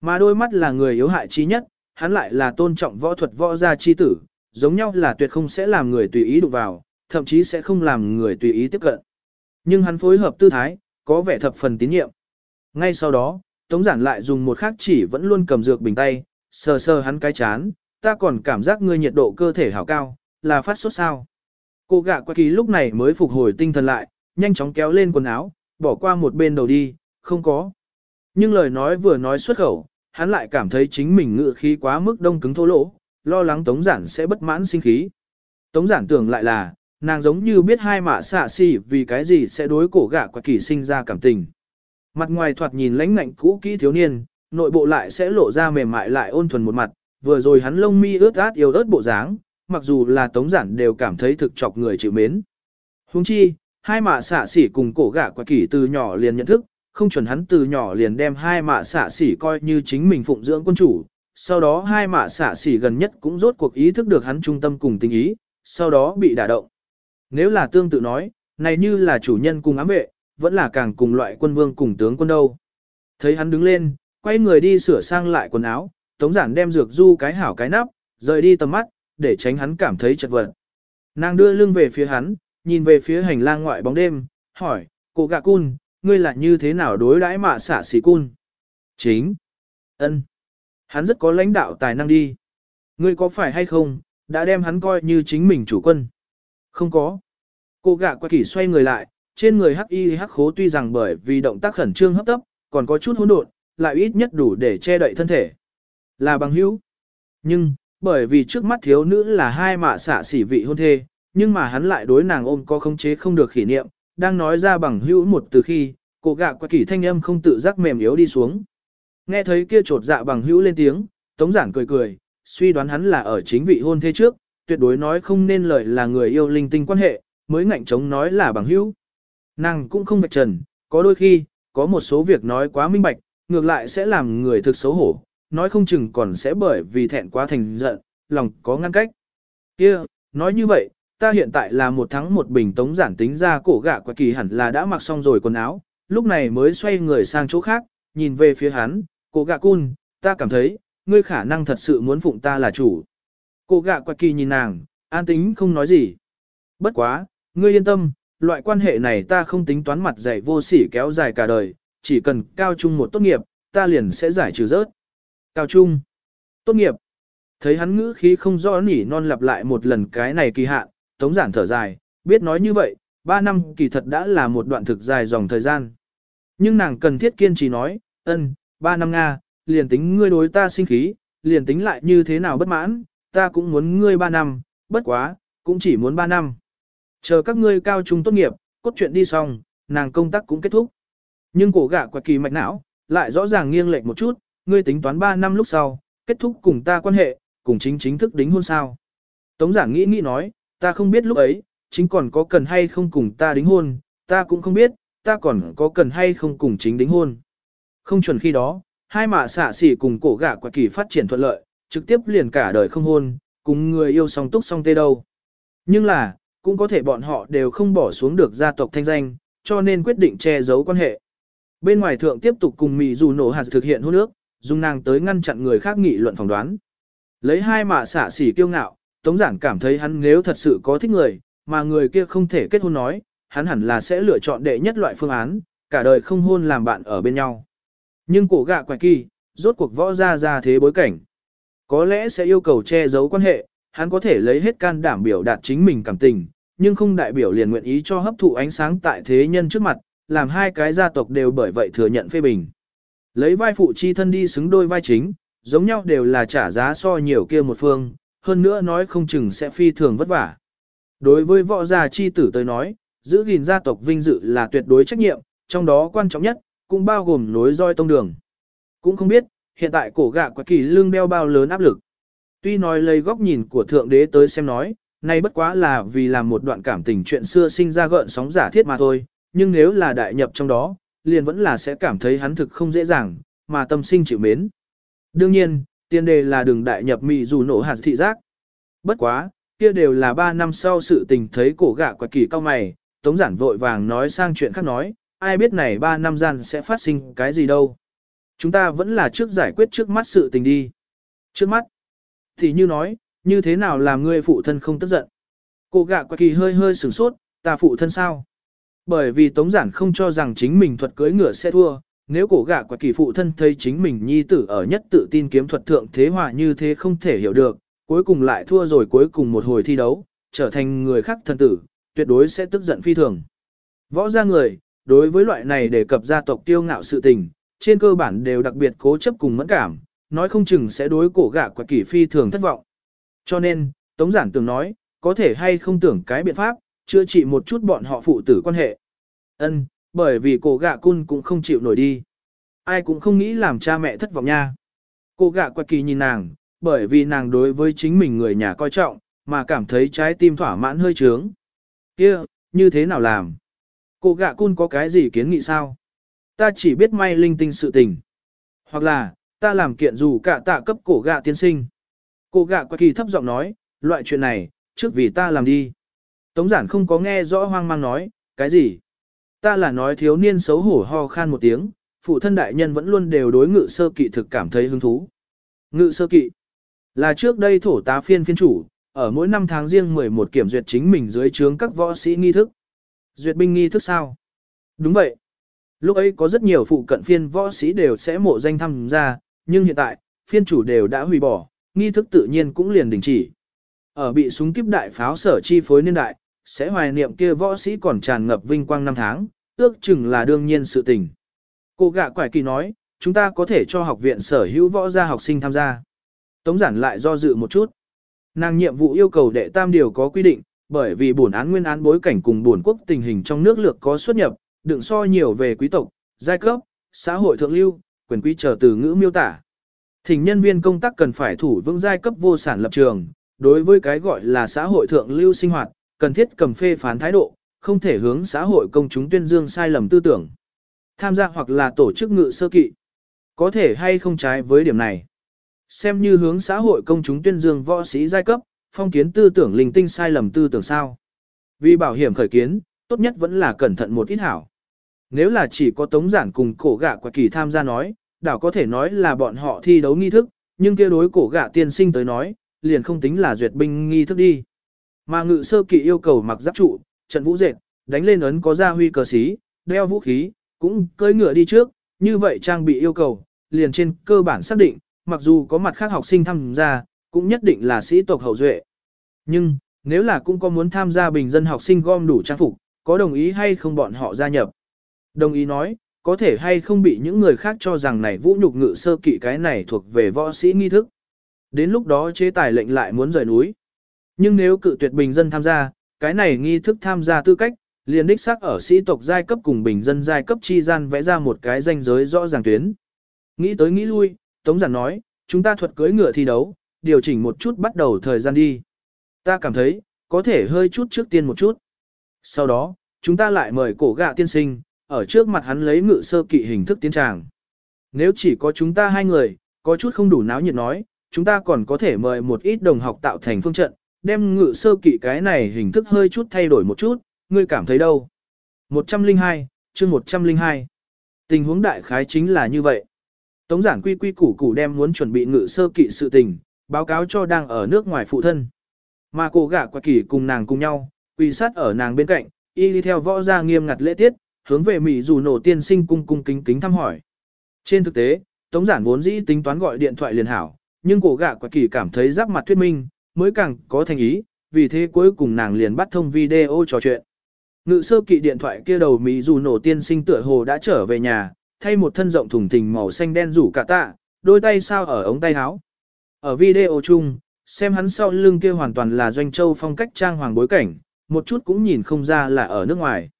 Mà đôi mắt là người yếu hại chi nhất, hắn lại là tôn trọng võ thuật võ gia chi tử, giống nhau là tuyệt không sẽ làm người tùy ý đụng vào, thậm chí sẽ không làm người tùy ý tiếp cận. Nhưng hắn phối hợp tư thái, có vẻ thập phần tín nhiệm. Ngay sau đó, Tống Giản lại dùng một khắc chỉ vẫn luôn cầm dược bình tay, sờ sờ hắn cái chán, ta còn cảm giác ngươi nhiệt độ cơ thể hảo cao, là phát sốt sao. Cô gạ qua kỳ lúc này mới phục hồi tinh thần lại, nhanh chóng kéo lên quần áo, bỏ qua một bên đầu đi, không có. Nhưng lời nói vừa nói xuất khẩu, hắn lại cảm thấy chính mình ngự khí quá mức đông cứng thô lỗ, lo lắng Tống Giản sẽ bất mãn sinh khí. Tống Giản tưởng lại là, nàng giống như biết hai mạ xạ xì vì cái gì sẽ đối cổ gã quả kỳ sinh ra cảm tình. Mặt ngoài thoạt nhìn lãnh ngạnh cũ kỹ thiếu niên, nội bộ lại sẽ lộ ra mềm mại lại ôn thuần một mặt, vừa rồi hắn lông mi ướt át yêu ớt bộ dáng, mặc dù là tống giản đều cảm thấy thực chọc người chịu mến. Huống chi, hai mạ xạ xỉ cùng cổ gã quả kỳ từ nhỏ liền nhận thức, không chuẩn hắn từ nhỏ liền đem hai mạ xạ xỉ coi như chính mình phụng dưỡng quân chủ, sau đó hai mạ xạ xỉ gần nhất cũng rốt cuộc ý thức được hắn trung tâm cùng tình ý, sau đó bị đả động. Nếu là tương tự nói, này như là chủ nhân cùng ám vệ, vẫn là càng cùng loại quân vương cùng tướng quân đâu. Thấy hắn đứng lên, quay người đi sửa sang lại quần áo, tống giản đem dược du cái hảo cái nắp, rời đi tầm mắt, để tránh hắn cảm thấy chật vật. Nàng đưa lưng về phía hắn, nhìn về phía hành lang ngoại bóng đêm, hỏi, cô gạ cun, ngươi là như thế nào đối đãi mạ xả xỉ cun? Chính. ân, Hắn rất có lãnh đạo tài năng đi. Ngươi có phải hay không, đã đem hắn coi như chính mình chủ quân? Không có. Cô gạ qua kỷ xoay người lại, trên người hắc y hắc khố tuy rằng bởi vì động tác khẩn trương hấp tấp, còn có chút hỗn độn, lại ít nhất đủ để che đậy thân thể. Là bằng hữu. Nhưng, bởi vì trước mắt thiếu nữ là hai mạ xạ xỉ vị hôn thê, nhưng mà hắn lại đối nàng ôm có khống chế không được khỉ niệm, đang nói ra bằng hữu một từ khi, cổ gạ qua kỷ thanh âm không tự giác mềm yếu đi xuống. Nghe thấy kia trột dạ bằng hữu lên tiếng, tống giản cười cười, suy đoán hắn là ở chính vị hôn thế trước, tuyệt đối nói không nên lời là người yêu linh tinh quan hệ, mới ngạnh chống nói là bằng hữu. Nàng cũng không vạch trần, có đôi khi, có một số việc nói quá minh bạch, ngược lại sẽ làm người thực xấu hổ, nói không chừng còn sẽ bởi vì thẹn quá thành giận, lòng có ngăn cách. kia nói như vậy, ta hiện tại là một thắng một bình tống giản tính ra cổ gạ quả kỳ hẳn là đã mặc xong rồi quần áo, lúc này mới xoay người sang chỗ khác, nhìn về phía hắn, cổ gạ cun, ta cảm thấy, ngươi khả năng thật sự muốn phụng ta là chủ. Cổ gạ quả kỳ nhìn nàng, an tính không nói gì. Bất quá, ngươi yên tâm, loại quan hệ này ta không tính toán mặt dày vô sỉ kéo dài cả đời, chỉ cần cao trung một tốt nghiệp, ta liền sẽ giải trừ rớt. Cao trung, tốt nghiệp. Thấy hắn ngữ khí không rõ nỉ non lặp lại một lần cái này kỳ hạn, tống giản thở dài, biết nói như vậy, ba năm kỳ thật đã là một đoạn thực dài dòng thời gian. Nhưng nàng cần thiết kiên trì nói, ân, ba năm Nga, liền tính ngươi đối ta sinh khí, liền tính lại như thế nào bất mãn, ta cũng muốn ngươi ba năm, bất quá, cũng chỉ muốn ba năm. Chờ các ngươi cao trung tốt nghiệp, cốt truyện đi xong, nàng công tác cũng kết thúc. Nhưng cổ gã quạt kỳ mạch não, lại rõ ràng nghiêng lệch một chút, ngươi tính toán 3 năm lúc sau, kết thúc cùng ta quan hệ, cùng chính chính thức đính hôn sao. Tống giảng nghĩ nghĩ nói, ta không biết lúc ấy, chính còn có cần hay không cùng ta đính hôn, ta cũng không biết, ta còn có cần hay không cùng chính đính hôn. Không chuẩn khi đó, hai mạ xạ xỉ cùng cổ gạ quả kỳ phát triển thuận lợi, trực tiếp liền cả đời không hôn, cùng người yêu song túc song tê đâu. Nhưng là, cũng có thể bọn họ đều không bỏ xuống được gia tộc thanh danh, cho nên quyết định che giấu quan hệ. Bên ngoài thượng tiếp tục cùng Mỹ dù nổ hạt thực hiện hôn ước, dùng nàng tới ngăn chặn người khác nghị luận phỏng đoán. Lấy hai mạ xả xỉ kiêu ngạo, Tống Giản cảm thấy hắn nếu thật sự có thích người, mà người kia không thể kết hôn nói, hắn hẳn là sẽ lựa chọn đệ nhất loại phương án, cả đời không hôn làm bạn ở bên nhau. Nhưng cổ gạ quài kỳ, rốt cuộc võ ra ra thế bối cảnh. Có lẽ sẽ yêu cầu che giấu quan hệ, hắn có thể lấy hết can đảm biểu đạt chính mình cảm tình, nhưng không đại biểu liền nguyện ý cho hấp thụ ánh sáng tại thế nhân trước mặt, làm hai cái gia tộc đều bởi vậy thừa nhận phê bình. Lấy vai phụ chi thân đi xứng đôi vai chính, giống nhau đều là trả giá so nhiều kia một phương, hơn nữa nói không chừng sẽ phi thường vất vả. Đối với võ gia chi tử tới nói, giữ gìn gia tộc vinh dự là tuyệt đối trách nhiệm, trong đó quan trọng nhất, cũng bao gồm nối roi tông đường. Cũng không biết, hiện tại cổ gạ quả kỳ lương đeo bao lớn áp lực. Tuy nói lấy góc nhìn của thượng đế tới xem nói, nay bất quá là vì làm một đoạn cảm tình chuyện xưa sinh ra gợn sóng giả thiết mà thôi, nhưng nếu là đại nhập trong đó, liền vẫn là sẽ cảm thấy hắn thực không dễ dàng, mà tâm sinh chịu mến. Đương nhiên, tiên đề là đừng đại nhập mị dù nổ hạt thị giác. Bất quá, kia đều là 3 năm sau sự tình thấy cổ gạ quạt kỳ cao mày, tống giản vội vàng nói sang chuyện khác nói, ai biết này 3 năm gian sẽ phát sinh cái gì đâu. Chúng ta vẫn là trước giải quyết trước mắt sự tình đi. Trước mắt, thì như nói, như thế nào làm ngươi phụ thân không tức giận. Cô gạ quạt kỳ hơi hơi sửng sốt, ta phụ thân sao? Bởi vì Tống Giản không cho rằng chính mình thuật cưỡi ngựa sẽ thua, nếu cổ gạ quả kỳ phụ thân thấy chính mình nhi tử ở nhất tự tin kiếm thuật thượng thế hòa như thế không thể hiểu được, cuối cùng lại thua rồi cuối cùng một hồi thi đấu, trở thành người khác thân tử, tuyệt đối sẽ tức giận phi thường. Võ gia người, đối với loại này đề cập gia tộc tiêu ngạo sự tình, trên cơ bản đều đặc biệt cố chấp cùng mẫn cảm, nói không chừng sẽ đối cổ gạ quả kỳ phi thường thất vọng. Cho nên, Tống Giản tưởng nói, có thể hay không tưởng cái biện pháp, chữa trị một chút bọn họ phụ tử quan hệ. Ân, bởi vì cổ gạ cun cũng không chịu nổi đi. Ai cũng không nghĩ làm cha mẹ thất vọng nha. Cô gạ quạt kỳ nhìn nàng, bởi vì nàng đối với chính mình người nhà coi trọng, mà cảm thấy trái tim thỏa mãn hơi trướng. kia như thế nào làm? Cô gạ cun có cái gì kiến nghị sao? Ta chỉ biết may linh tinh sự tình. Hoặc là, ta làm kiện dù cả tạ cấp cổ gạ tiên sinh. Cổ gạ quạt kỳ thấp giọng nói, loại chuyện này, trước vì ta làm đi. Tống giản không có nghe rõ hoang mang nói, cái gì? Ta là nói thiếu niên xấu hổ ho khan một tiếng, phụ thân đại nhân vẫn luôn đều đối ngự sơ kỵ thực cảm thấy hứng thú. Ngự sơ kỵ là trước đây thổ tá phiên phiên chủ, ở mỗi năm tháng riêng 11 kiểm duyệt chính mình dưới trướng các võ sĩ nghi thức. Duyệt binh nghi thức sao? Đúng vậy. Lúc ấy có rất nhiều phụ cận phiên võ sĩ đều sẽ mộ danh tham gia, nhưng hiện tại, phiên chủ đều đã hủy bỏ, nghi thức tự nhiên cũng liền đình chỉ. Ở bị súng kiếp đại pháo sở chi phối niên đại, sẽ hoài niệm kia võ sĩ còn tràn ngập vinh quang năm tháng, ước chừng là đương nhiên sự tình. Cô gạ quải kỳ nói, chúng ta có thể cho học viện sở hữu võ gia học sinh tham gia. Tống giản lại do dự một chút. Nàng nhiệm vụ yêu cầu đệ tam điều có quy định, bởi vì bổn án nguyên án bối cảnh cùng bổn quốc tình hình trong nước lược có xuất nhập, đựng so nhiều về quý tộc, giai cấp, xã hội thượng lưu, quyền quý trở từ ngữ miêu tả. Thỉnh nhân viên công tác cần phải thủ vững giai cấp vô sản lập trường, đối với cái gọi là xã hội thượng lưu sinh hoạt, cần thiết cầm phê phán thái độ, không thể hướng xã hội công chúng tuyên dương sai lầm tư tưởng. Tham gia hoặc là tổ chức ngự sơ kỵ. Có thể hay không trái với điểm này. Xem như hướng xã hội công chúng tuyên dương võ sĩ giai cấp, phong kiến tư tưởng linh tinh sai lầm tư tưởng sao. Vì bảo hiểm khởi kiến, tốt nhất vẫn là cẩn thận một ít hảo. Nếu là chỉ có tống giản cùng cổ gạ quả kỳ tham gia nói, đảo có thể nói là bọn họ thi đấu nghi thức, nhưng kia đối cổ gạ tiên sinh tới nói, liền không tính là duyệt binh nghi thức đi. Mà ngự sơ kỵ yêu cầu mặc giáp trụ, trận vũ dệt, đánh lên ấn có gia huy cờ xí, đeo vũ khí, cũng cưỡi ngựa đi trước, như vậy trang bị yêu cầu, liền trên cơ bản xác định, mặc dù có mặt khác học sinh tham gia, cũng nhất định là sĩ tộc hậu duệ. Nhưng, nếu là cũng có muốn tham gia bình dân học sinh gom đủ trang phục, có đồng ý hay không bọn họ gia nhập? Đồng ý nói, có thể hay không bị những người khác cho rằng này vũ nhục ngự sơ kỵ cái này thuộc về võ sĩ nghi thức. Đến lúc đó chế tài lệnh lại muốn rời núi. Nhưng nếu cự tuyệt bình dân tham gia, cái này nghi thức tham gia tư cách, liền đích xác ở sĩ tộc giai cấp cùng bình dân giai cấp chi gian vẽ ra một cái danh giới rõ ràng tuyến. Nghĩ tới nghĩ lui, Tống Giản nói, chúng ta thuật cưỡi ngựa thi đấu, điều chỉnh một chút bắt đầu thời gian đi. Ta cảm thấy, có thể hơi chút trước tiên một chút. Sau đó, chúng ta lại mời cổ gạ tiên sinh, ở trước mặt hắn lấy ngự sơ kỵ hình thức tiến tràng. Nếu chỉ có chúng ta hai người, có chút không đủ náo nhiệt nói, chúng ta còn có thể mời một ít đồng học tạo thành phương trận, đem ngự sơ kỵ cái này hình thức hơi chút thay đổi một chút, ngươi cảm thấy đâu? 102, chương 102. Tình huống đại khái chính là như vậy. Tống giản quy quy củ củ đem muốn chuẩn bị ngự sơ kỵ sự tình, báo cáo cho đang ở nước ngoài phụ thân. Mà cô gả quạt kỳ cùng nàng cùng nhau, quỳ sát ở nàng bên cạnh, y đi theo võ gia nghiêm ngặt lễ tiết, hướng về Mỹ dù nổ tiên sinh cung cung kính kính thăm hỏi. Trên thực tế, Tống giản vốn dĩ tính toán gọi điện thoại liền hảo, nhưng cổ gạ quả kỳ cảm thấy giáp mặt thuyết minh, mới càng có thành ý, vì thế cuối cùng nàng liền bắt thông video trò chuyện. Ngự sơ kỵ điện thoại kia đầu Mỹ dù nổ tiên sinh tựa hồ đã trở về nhà, thay một thân rộng thùng thình màu xanh đen rủ cả tạ, đôi tay sao ở ống tay áo. Ở video chung, xem hắn sau lưng kia hoàn toàn là doanh châu phong cách trang hoàng bối cảnh, một chút cũng nhìn không ra là ở nước ngoài.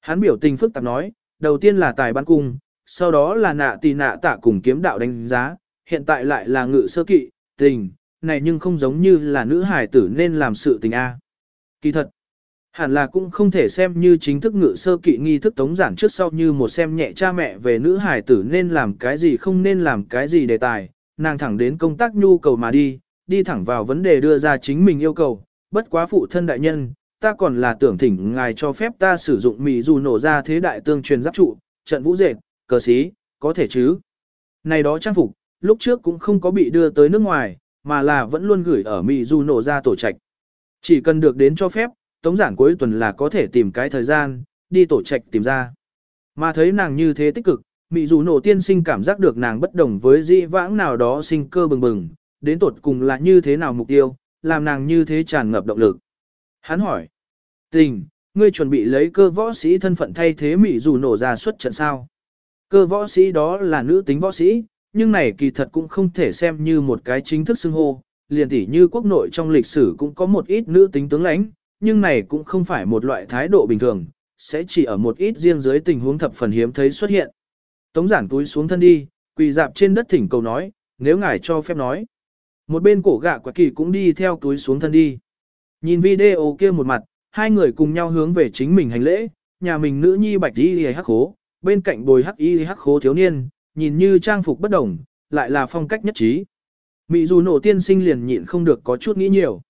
Hắn biểu tình phức tạp nói, đầu tiên là tài ban cung, sau đó là nạ tì nạ tạ cùng kiếm đạo đánh giá, hiện tại lại là ngự sơ kỵ, tình, này nhưng không giống như là nữ hải tử nên làm sự tình A. Kỳ thật, hẳn là cũng không thể xem như chính thức ngự sơ kỵ nghi thức tống giản trước sau như một xem nhẹ cha mẹ về nữ hải tử nên làm cái gì không nên làm cái gì đề tài, nàng thẳng đến công tác nhu cầu mà đi, đi thẳng vào vấn đề đưa ra chính mình yêu cầu, bất quá phụ thân đại nhân, ta còn là tưởng thỉnh ngài cho phép ta sử dụng mì dù nổ ra thế đại tương truyền giáp trụ, trận vũ dệt, cờ xí, có thể chứ. Này đó trang phục, lúc trước cũng không có bị đưa tới nước ngoài, mà là vẫn luôn gửi ở Mỹ Du nổ ra tổ trạch. Chỉ cần được đến cho phép, tống giản cuối tuần là có thể tìm cái thời gian, đi tổ trạch tìm ra. Mà thấy nàng như thế tích cực, mị Du nổ tiên sinh cảm giác được nàng bất đồng với dĩ vãng nào đó sinh cơ bừng bừng, đến tột cùng là như thế nào mục tiêu, làm nàng như thế tràn ngập động lực. Hắn hỏi, tình, ngươi chuẩn bị lấy cơ võ sĩ thân phận thay thế mị Du nổ ra xuất trận sao? Cơ võ sĩ đó là nữ tính võ sĩ, nhưng này kỳ thật cũng không thể xem như một cái chính thức xưng hô, liền tỉ như quốc nội trong lịch sử cũng có một ít nữ tính tướng lãnh, nhưng này cũng không phải một loại thái độ bình thường, sẽ chỉ ở một ít riêng dưới tình huống thập phần hiếm thấy xuất hiện. Tống giản túi xuống thân đi, quỳ dạp trên đất thỉnh cầu nói, nếu ngài cho phép nói. Một bên cổ gạ quả kỳ cũng đi theo túi xuống thân đi. Nhìn video kia một mặt, hai người cùng nhau hướng về chính mình hành lễ, nhà mình nữ nhi bạch đi hắc hố, bên cạnh bồi hắc y hắc khố thiếu niên, nhìn như trang phục bất đồng, lại là phong cách nhất trí. Mị dù nổ tiên sinh liền nhịn không được có chút nghĩ nhiều.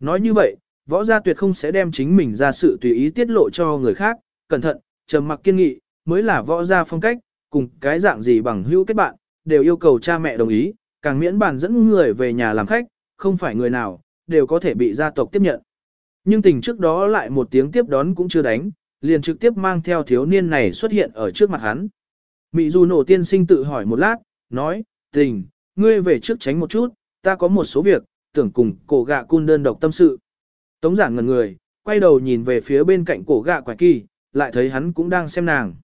Nói như vậy, võ gia tuyệt không sẽ đem chính mình ra sự tùy ý tiết lộ cho người khác, cẩn thận, trầm mặc kiên nghị, mới là võ gia phong cách, cùng cái dạng gì bằng hữu kết bạn, đều yêu cầu cha mẹ đồng ý, càng miễn bàn dẫn người về nhà làm khách, không phải người nào, đều có thể bị gia tộc tiếp nhận. Nhưng tình trước đó lại một tiếng tiếp đón cũng chưa đánh, liền trực tiếp mang theo thiếu niên này xuất hiện ở trước mặt hắn. Mị dù nổ tiên sinh tự hỏi một lát, nói, tình, ngươi về trước tránh một chút, ta có một số việc, tưởng cùng cổ gạ cun đơn độc tâm sự. Tống giản ngần người, quay đầu nhìn về phía bên cạnh cổ gạ quả kỳ, lại thấy hắn cũng đang xem nàng.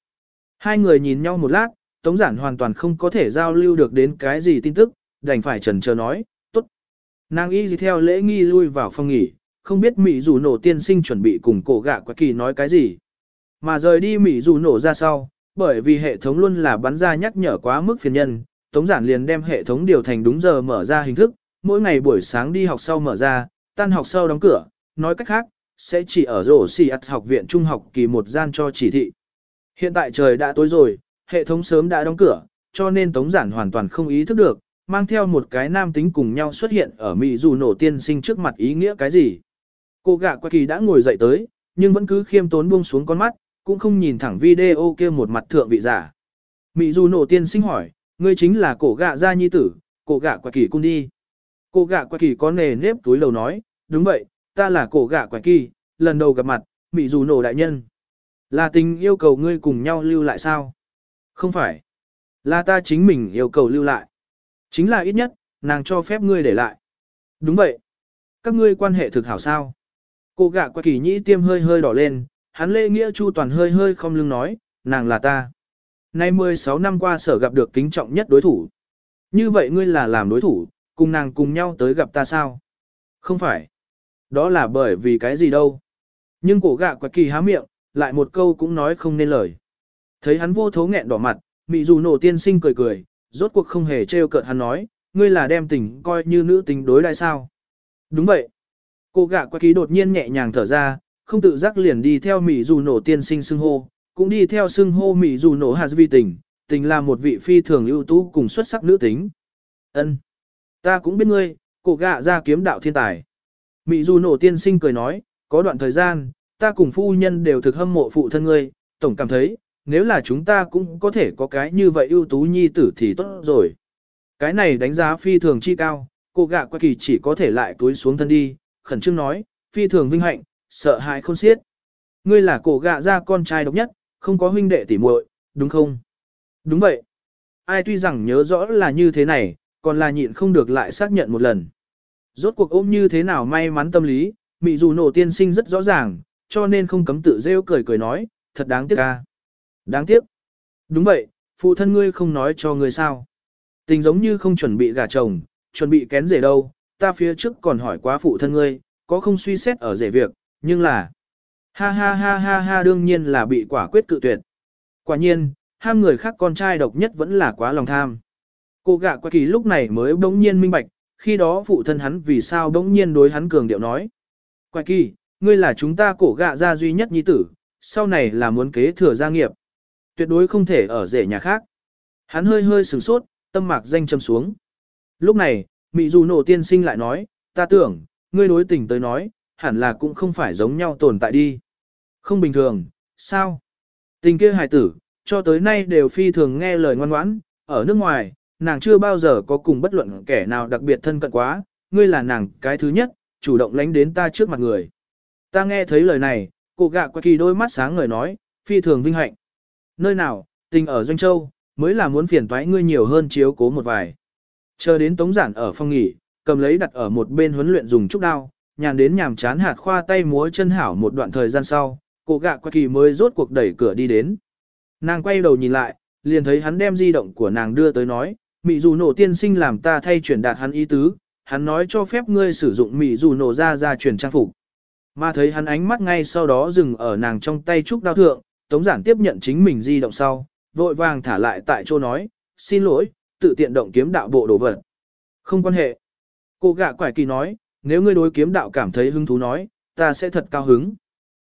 Hai người nhìn nhau một lát, tống giản hoàn toàn không có thể giao lưu được đến cái gì tin tức, đành phải trần chờ nói, tốt. Nàng y gì theo lễ nghi lui vào phòng nghỉ, không biết Mỹ dù nổ tiên sinh chuẩn bị cùng cổ gạ quả kỳ nói cái gì. Mà rời đi Mỹ dù nổ ra sau, bởi vì hệ thống luôn là bắn ra nhắc nhở quá mức phiền nhân, Tống Giản liền đem hệ thống điều thành đúng giờ mở ra hình thức, mỗi ngày buổi sáng đi học sau mở ra, tan học sau đóng cửa, nói cách khác, sẽ chỉ ở rổ xì ắt học viện trung học kỳ một gian cho chỉ thị. Hiện tại trời đã tối rồi, hệ thống sớm đã đóng cửa, cho nên Tống Giản hoàn toàn không ý thức được, mang theo một cái nam tính cùng nhau xuất hiện ở Mỹ dù nổ tiên sinh trước mặt ý nghĩa cái gì. Cô gạ qua kỳ đã ngồi dậy tới, nhưng vẫn cứ khiêm tốn buông xuống con mắt, cũng không nhìn thẳng video kia một mặt thượng vị giả. Mỹ dù nổ tiên sinh hỏi, ngươi chính là cổ gạ gia nhi tử, cổ gạ quả kỳ cung đi. Cổ gạ quả kỳ có nề nếp túi lầu nói, đúng vậy, ta là cổ gạ quả kỳ, lần đầu gặp mặt, Mỹ dù nổ đại nhân. Là tình yêu cầu ngươi cùng nhau lưu lại sao? Không phải. Là ta chính mình yêu cầu lưu lại. Chính là ít nhất, nàng cho phép ngươi để lại. Đúng vậy. Các ngươi quan hệ thực hảo sao? Cô gạ qua kỳ nhĩ tiêm hơi hơi đỏ lên, hắn lễ nghĩa chu toàn hơi hơi không lưng nói, nàng là ta. Nay 16 năm qua sở gặp được kính trọng nhất đối thủ. Như vậy ngươi là làm đối thủ, cùng nàng cùng nhau tới gặp ta sao? Không phải. Đó là bởi vì cái gì đâu. Nhưng cổ gạ quạt kỳ há miệng, lại một câu cũng nói không nên lời. Thấy hắn vô thấu nghẹn đỏ mặt, mị dù nổ tiên sinh cười cười, rốt cuộc không hề trêu cợt hắn nói, ngươi là đem tình coi như nữ tính đối đại sao. Đúng vậy. Cô gạ quạt kỳ đột nhiên nhẹ nhàng thở ra, không tự giác liền đi theo mị dù nổ tiên sinh xưng hô, cũng đi theo xưng hô Mỹ dù nổ hạt vi tình, tình là một vị phi thường ưu tú cùng xuất sắc nữ tính. Ân, Ta cũng biết ngươi, cổ gạ ra kiếm đạo thiên tài. Mỹ dù nổ tiên sinh cười nói, có đoạn thời gian, ta cùng phu nhân đều thực hâm mộ phụ thân ngươi, tổng cảm thấy, nếu là chúng ta cũng có thể có cái như vậy ưu tú nhi tử thì tốt rồi. Cái này đánh giá phi thường chi cao, cô gạ qua kỳ chỉ có thể lại túi xuống thân đi, khẩn trương nói, phi thường vinh hạnh, sợ hãi không xiết. Ngươi là cổ gạ ra con trai độc nhất, không có huynh đệ tỉ muội, đúng không? Đúng vậy. Ai tuy rằng nhớ rõ là như thế này, còn là nhịn không được lại xác nhận một lần. Rốt cuộc ôm như thế nào may mắn tâm lý, mị dù nổ tiên sinh rất rõ ràng, cho nên không cấm tự rêu cười cười nói, thật đáng tiếc ca. Đáng tiếc. Đúng vậy, phụ thân ngươi không nói cho ngươi sao. Tình giống như không chuẩn bị gả chồng, chuẩn bị kén rể đâu, ta phía trước còn hỏi quá phụ thân ngươi, có không suy xét ở rể việc, nhưng là... Ha ha ha ha ha đương nhiên là bị quả quyết cự tuyệt. Quả nhiên, ham người khác con trai độc nhất vẫn là quá lòng tham. Cô gạ qua kỳ lúc này mới bỗng nhiên minh bạch, khi đó phụ thân hắn vì sao bỗng nhiên đối hắn cường điệu nói. Quả kỳ, ngươi là chúng ta cổ gạ gia duy nhất nhi tử, sau này là muốn kế thừa gia nghiệp. Tuyệt đối không thể ở rể nhà khác. Hắn hơi hơi sửng sốt, tâm mạc danh châm xuống. Lúc này, Mị dù nổ tiên sinh lại nói, ta tưởng, ngươi đối tình tới nói, hẳn là cũng không phải giống nhau tồn tại đi. Không bình thường, sao? Tình kia hài tử, cho tới nay đều phi thường nghe lời ngoan ngoãn, ở nước ngoài, nàng chưa bao giờ có cùng bất luận kẻ nào đặc biệt thân cận quá, ngươi là nàng cái thứ nhất, chủ động lánh đến ta trước mặt người. Ta nghe thấy lời này, cô gạ qua kỳ đôi mắt sáng ngời nói, phi thường vinh hạnh. Nơi nào, tình ở Doanh Châu, mới là muốn phiền toái ngươi nhiều hơn chiếu cố một vài. Chờ đến tống giản ở phòng nghỉ, cầm lấy đặt ở một bên huấn luyện dùng trúc đao, nhàn đến nhàm chán hạt khoa tay múa chân hảo một đoạn thời gian sau, cô gạ qua kỳ mới rốt cuộc đẩy cửa đi đến. Nàng quay đầu nhìn lại, liền thấy hắn đem di động của nàng đưa tới nói, mị dù nổ tiên sinh làm ta thay chuyển đạt hắn ý tứ, hắn nói cho phép ngươi sử dụng mị dù nổ ra ra chuyển trang phục. Mà thấy hắn ánh mắt ngay sau đó dừng ở nàng trong tay trúc đao thượng, tống giản tiếp nhận chính mình di động sau, vội vàng thả lại tại chỗ nói, xin lỗi, tự tiện động kiếm đạo bộ đồ vật. Không quan hệ. Cô gạ quải kỳ nói, nếu ngươi đối kiếm đạo cảm thấy hứng thú nói, ta sẽ thật cao hứng.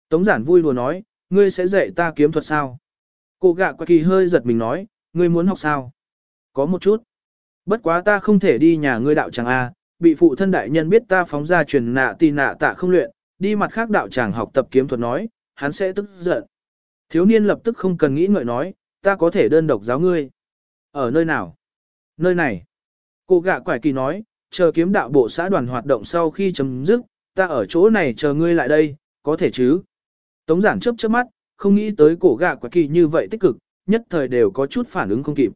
Tống giản vui lùa nói, ngươi sẽ dạy ta kiếm thuật sao? Cô gạ quạ kỳ hơi giật mình nói, ngươi muốn học sao? Có một chút. Bất quá ta không thể đi nhà ngươi đạo tràng A, bị phụ thân đại nhân biết ta phóng ra truyền nạ tì nạ tạ không luyện, đi mặt khác đạo tràng học tập kiếm thuật nói, hắn sẽ tức giận. Thiếu niên lập tức không cần nghĩ ngợi nói, ta có thể đơn độc giáo ngươi. Ở nơi nào? Nơi này. Cô gạ quải kỳ nói, chờ kiếm đạo bộ xã đoàn hoạt động sau khi chấm dứt, ta ở chỗ này chờ ngươi lại đây, có thể chứ? Tống giản chớp chớp mắt, không nghĩ tới cổ gạ quả kỳ như vậy tích cực, nhất thời đều có chút phản ứng không kịp.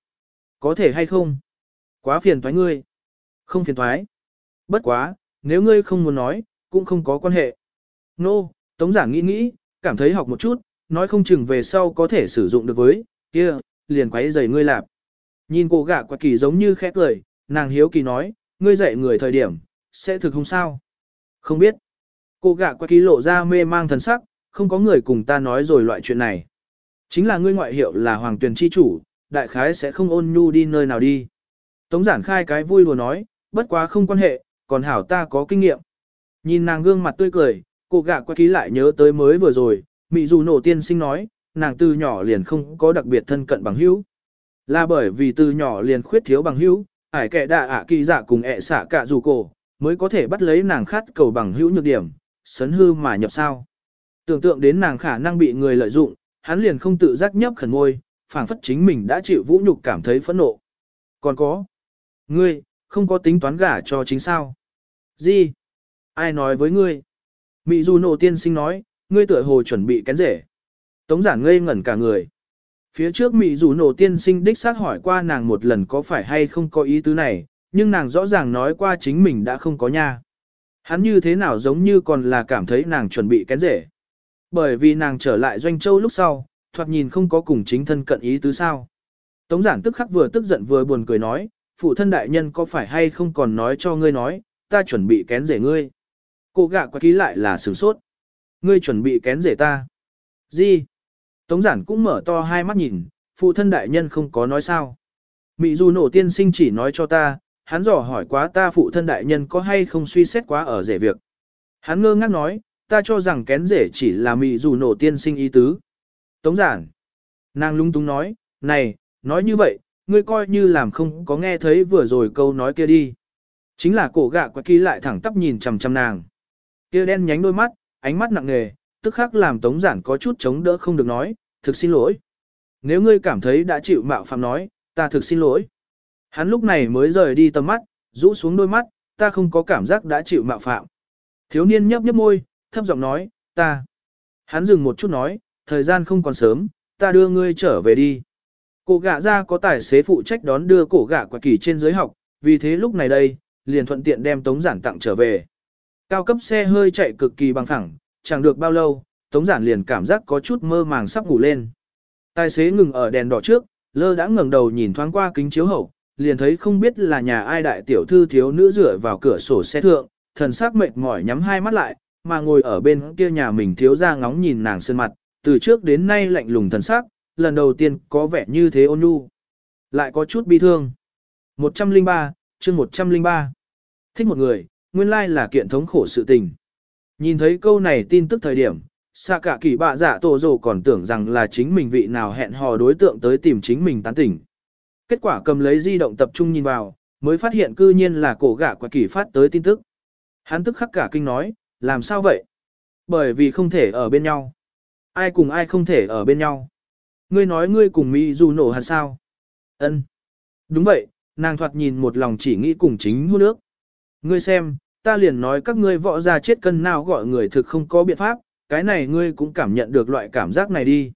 Có thể hay không? Quá phiền toái ngươi. Không phiền toái. Bất quá, nếu ngươi không muốn nói, cũng không có quan hệ. Nô, no, Tống giản nghĩ nghĩ, cảm thấy học một chút, nói không chừng về sau có thể sử dụng được với, kia, liền quấy giày ngươi lạp. Nhìn cô gạ quạt kỳ giống như khẽ cười, nàng hiếu kỳ nói, ngươi dạy người thời điểm, sẽ thực không sao? Không biết. Cô gạ qua ký lộ ra mê mang thần sắc, không có người cùng ta nói rồi loại chuyện này. Chính là ngươi ngoại hiệu là hoàng tuyển chi chủ, đại khái sẽ không ôn nhu đi nơi nào đi. Tống giản khai cái vui lùa nói, bất quá không quan hệ, còn hảo ta có kinh nghiệm. Nhìn nàng gương mặt tươi cười, cô gạ qua ký lại nhớ tới mới vừa rồi, mị dù nổ tiên sinh nói, nàng từ nhỏ liền không có đặc biệt thân cận bằng hữu. Là bởi vì từ nhỏ liền khuyết thiếu bằng hữu, ải kẻ đạ ạ kỳ dạ cùng ẹ xạ cả dù cổ, mới có thể bắt lấy nàng khát cầu bằng hữu nhược điểm, sấn hư mà nhập sao. Tưởng tượng đến nàng khả năng bị người lợi dụng, hắn liền không tự giác nhấp khẩn ngôi, phảng phất chính mình đã chịu vũ nhục cảm thấy phẫn nộ. Còn có, ngươi, không có tính toán gả cho chính sao. Gì? Ai nói với ngươi? Mị dù nổ tiên sinh nói, ngươi tựa hồ chuẩn bị kén rể. Tống giản ngây ngẩn cả người. Phía trước Mị dù nổ tiên sinh đích xác hỏi qua nàng một lần có phải hay không có ý tứ này, nhưng nàng rõ ràng nói qua chính mình đã không có nha. Hắn như thế nào giống như còn là cảm thấy nàng chuẩn bị kén rể. Bởi vì nàng trở lại doanh châu lúc sau, thoạt nhìn không có cùng chính thân cận ý tứ sao. Tống giản tức khắc vừa tức giận vừa buồn cười nói, phụ thân đại nhân có phải hay không còn nói cho ngươi nói, ta chuẩn bị kén rể ngươi. Cô gạ quá ký lại là sửng sốt. Ngươi chuẩn bị kén rể ta. Gì? Tống giản cũng mở to hai mắt nhìn, phụ thân đại nhân không có nói sao. Mị dù nổ tiên sinh chỉ nói cho ta, hắn dò hỏi quá ta phụ thân đại nhân có hay không suy xét quá ở rể việc. Hắn ngơ ngác nói, ta cho rằng kén rể chỉ là mị dù nổ tiên sinh ý tứ. Tống giản. Nàng lung tung nói, này, nói như vậy, ngươi coi như làm không có nghe thấy vừa rồi câu nói kia đi. Chính là cổ gạ quạ kỳ lại thẳng tắp nhìn chằm chằm nàng. Kia đen nhánh đôi mắt, ánh mắt nặng nề, tức khắc làm tống giản có chút chống đỡ không được nói, thực xin lỗi. Nếu ngươi cảm thấy đã chịu mạo phạm nói, ta thực xin lỗi. Hắn lúc này mới rời đi tầm mắt, rũ xuống đôi mắt, ta không có cảm giác đã chịu mạo phạm. Thiếu niên nhấp nhấp môi, thấp giọng nói, ta. Hắn dừng một chút nói, thời gian không còn sớm, ta đưa ngươi trở về đi. Cổ gạ ra có tài xế phụ trách đón đưa cổ gạ quả kỳ trên giới học, vì thế lúc này đây, liền thuận tiện đem tống giản tặng trở về. Cao cấp xe hơi chạy cực kỳ bằng phẳng, chẳng được bao lâu, tống giản liền cảm giác có chút mơ màng sắp ngủ lên. Tài xế ngừng ở đèn đỏ trước, lơ đã ngẩng đầu nhìn thoáng qua kính chiếu hậu, liền thấy không biết là nhà ai đại tiểu thư thiếu nữ rửa vào cửa sổ xe thượng, thần sắc mệt mỏi nhắm hai mắt lại, mà ngồi ở bên kia nhà mình thiếu gia ngóng nhìn nàng sơn mặt, từ trước đến nay lạnh lùng thần sắc, lần đầu tiên có vẻ như thế ôn nhu. Lại có chút bi thương. 103, chương 103. Thích một người, nguyên lai là kiện thống khổ sự tình. Nhìn thấy câu này tin tức thời điểm, xạ cả kỳ bạ giả dạ tổ rồ còn tưởng rằng là chính mình vị nào hẹn hò đối tượng tới tìm chính mình tán tỉnh. Kết quả cầm lấy di động tập trung nhìn vào, mới phát hiện cư nhiên là cổ gã quả kỳ phát tới tin tức. Hắn tức khắc cả kinh nói, làm sao vậy? Bởi vì không thể ở bên nhau. Ai cùng ai không thể ở bên nhau. Ngươi nói ngươi cùng Mỹ dù nổ hạt sao? Ân. Đúng vậy, nàng thoạt nhìn một lòng chỉ nghĩ cùng chính hôn nước. Ngươi xem, ta liền nói các ngươi võ ra chết cân nào gọi người thực không có biện pháp, cái này ngươi cũng cảm nhận được loại cảm giác này đi.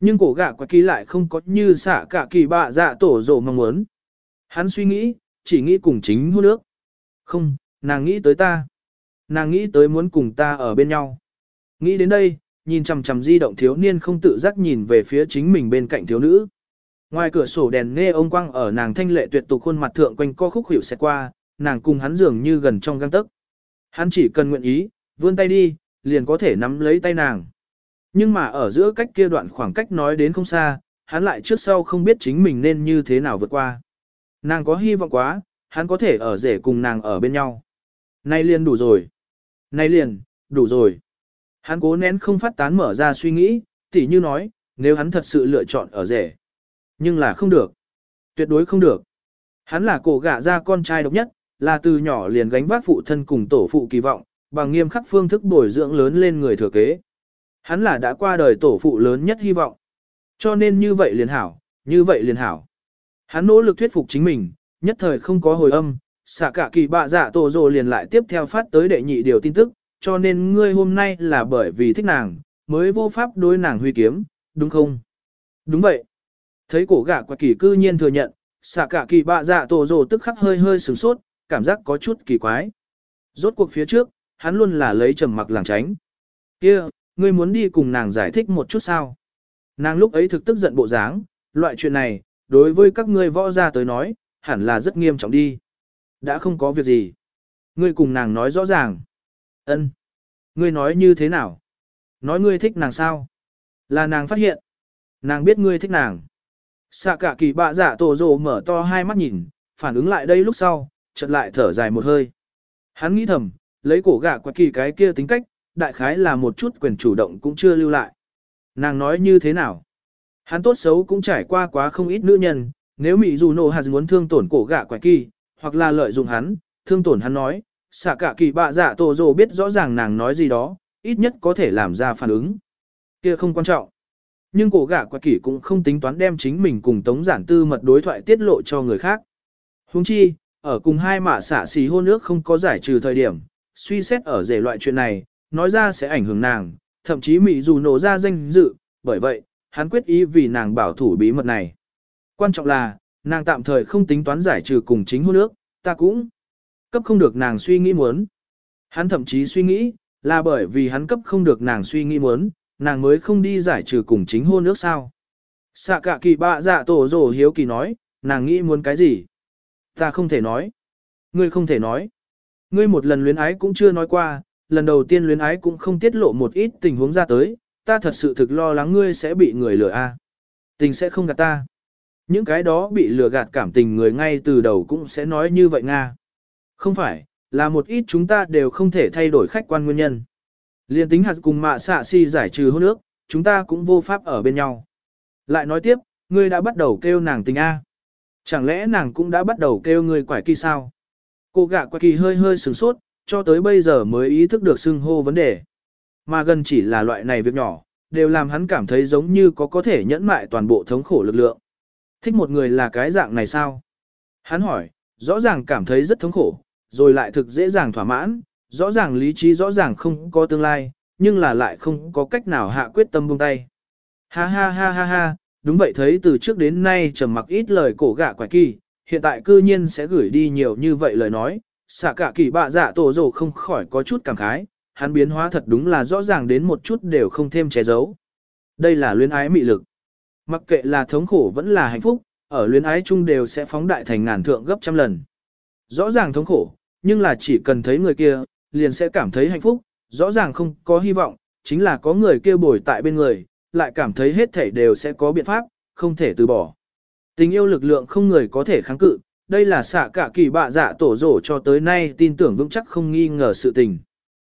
Nhưng cổ gạ quả kỳ lại không có như xả cả kỳ bạ dạ tổ rộ mong muốn. Hắn suy nghĩ, chỉ nghĩ cùng chính hôn nước. Không, nàng nghĩ tới ta. Nàng nghĩ tới muốn cùng ta ở bên nhau. Nghĩ đến đây, nhìn chằm chằm di động thiếu niên không tự giác nhìn về phía chính mình bên cạnh thiếu nữ. Ngoài cửa sổ đèn nghe ông quang ở nàng thanh lệ tuyệt tục khuôn mặt thượng quanh co khúc hiểu xẹt qua, nàng cùng hắn dường như gần trong găng tấc. Hắn chỉ cần nguyện ý, vươn tay đi, liền có thể nắm lấy tay nàng. Nhưng mà ở giữa cách kia đoạn khoảng cách nói đến không xa, hắn lại trước sau không biết chính mình nên như thế nào vượt qua. Nàng có hy vọng quá, hắn có thể ở rể cùng nàng ở bên nhau. Nay liền đủ rồi. Nay liền, đủ rồi. Hắn cố nén không phát tán mở ra suy nghĩ, tỉ như nói, nếu hắn thật sự lựa chọn ở rể. Nhưng là không được. Tuyệt đối không được. Hắn là cổ gạ ra con trai độc nhất, là từ nhỏ liền gánh vác phụ thân cùng tổ phụ kỳ vọng, bằng nghiêm khắc phương thức bồi dưỡng lớn lên người thừa kế. Hắn là đã qua đời tổ phụ lớn nhất hy vọng. Cho nên như vậy liền hảo, như vậy liền hảo. Hắn nỗ lực thuyết phục chính mình, nhất thời không có hồi âm, xạ cả kỳ bạ dạ tổ rồ liền lại tiếp theo phát tới đệ nhị điều tin tức, cho nên ngươi hôm nay là bởi vì thích nàng, mới vô pháp đối nàng huy kiếm, đúng không? Đúng vậy. Thấy cổ gã quả kỳ cư nhiên thừa nhận, xạ cả kỳ bạ dạ tổ rồ tức khắc hơi hơi sửng sốt, cảm giác có chút kỳ quái. Rốt cuộc phía trước, hắn luôn là lấy trầm mặc làng tránh. Kia, ngươi muốn đi cùng nàng giải thích một chút sao? Nàng lúc ấy thực tức giận bộ dáng, loại chuyện này, đối với các ngươi võ gia tới nói, hẳn là rất nghiêm trọng đi. Đã không có việc gì. Ngươi cùng nàng nói rõ ràng. Ân. Ngươi nói như thế nào? Nói ngươi thích nàng sao? Là nàng phát hiện. Nàng biết ngươi thích nàng. Xạ cả kỳ bạ giả tổ rồ mở to hai mắt nhìn, phản ứng lại đây lúc sau, chợt lại thở dài một hơi. Hắn nghĩ thầm, lấy cổ gạ quạt kỳ cái kia tính cách, đại khái là một chút quyền chủ động cũng chưa lưu lại. Nàng nói như thế nào? Hắn tốt xấu cũng trải qua quá không ít nữ nhân, nếu Mỹ dù nổ hạt muốn thương tổn cổ gạ quạt kỳ, hoặc là lợi dụng hắn, thương tổn hắn nói, xả cả kỳ bạ giả dạ tổ rồ biết rõ ràng nàng nói gì đó, ít nhất có thể làm ra phản ứng. Kia không quan trọng. Nhưng cổ gạ quạt kỳ cũng không tính toán đem chính mình cùng tống giản tư mật đối thoại tiết lộ cho người khác. Huống chi, ở cùng hai mạ xả xì hôn ước không có giải trừ thời điểm, suy xét ở rể loại chuyện này, nói ra sẽ ảnh hưởng nàng, thậm chí Mỹ dù nổ ra danh dự, bởi vậy, hắn quyết ý vì nàng bảo thủ bí mật này. Quan trọng là, nàng tạm thời không tính toán giải trừ cùng chính hôn ước, ta cũng cấp không được nàng suy nghĩ muốn. Hắn thậm chí suy nghĩ, là bởi vì hắn cấp không được nàng suy nghĩ muốn, nàng mới không đi giải trừ cùng chính hôn ước sao. Xạ cả kỳ bạ dạ tổ rồ hiếu kỳ nói, nàng nghĩ muốn cái gì? Ta không thể nói. Ngươi không thể nói. Ngươi một lần luyến ái cũng chưa nói qua, lần đầu tiên luyến ái cũng không tiết lộ một ít tình huống ra tới, ta thật sự thực lo lắng ngươi sẽ bị người lừa a. Tình sẽ không gạt ta. Những cái đó bị lừa gạt cảm tình người ngay từ đầu cũng sẽ nói như vậy Nga. Không phải, là một ít chúng ta đều không thể thay đổi khách quan nguyên nhân. Liên tính hạt cùng mạ xạ si giải trừ hôn ước, chúng ta cũng vô pháp ở bên nhau. Lại nói tiếp, ngươi đã bắt đầu kêu nàng tình A. Chẳng lẽ nàng cũng đã bắt đầu kêu người quải kỳ sao? Cô gạ quải kỳ hơi hơi sửng sốt, cho tới bây giờ mới ý thức được xưng hô vấn đề. Mà gần chỉ là loại này việc nhỏ, đều làm hắn cảm thấy giống như có có thể nhẫn mại toàn bộ thống khổ lực lượng. Thích một người là cái dạng này sao? Hắn hỏi, rõ ràng cảm thấy rất thống khổ, rồi lại thực dễ dàng thỏa mãn, rõ ràng lý trí rõ ràng không có tương lai, nhưng là lại không có cách nào hạ quyết tâm buông tay. Ha ha ha ha ha, đúng vậy thấy từ trước đến nay trầm mặc ít lời cổ gạ quải kỳ, hiện tại cư nhiên sẽ gửi đi nhiều như vậy lời nói, xạ cả kỳ bạ dạ tổ rồ không khỏi có chút cảm khái, hắn biến hóa thật đúng là rõ ràng đến một chút đều không thêm che giấu. Đây là luyến ái mị lực. Mặc kệ là thống khổ vẫn là hạnh phúc, ở luyến ái chung đều sẽ phóng đại thành ngàn thượng gấp trăm lần. Rõ ràng thống khổ, nhưng là chỉ cần thấy người kia, liền sẽ cảm thấy hạnh phúc, rõ ràng không có hy vọng, chính là có người kia bồi tại bên người, lại cảm thấy hết thảy đều sẽ có biện pháp, không thể từ bỏ. Tình yêu lực lượng không người có thể kháng cự, đây là xạ cả kỳ bạ dạ tổ rổ cho tới nay tin tưởng vững chắc không nghi ngờ sự tình.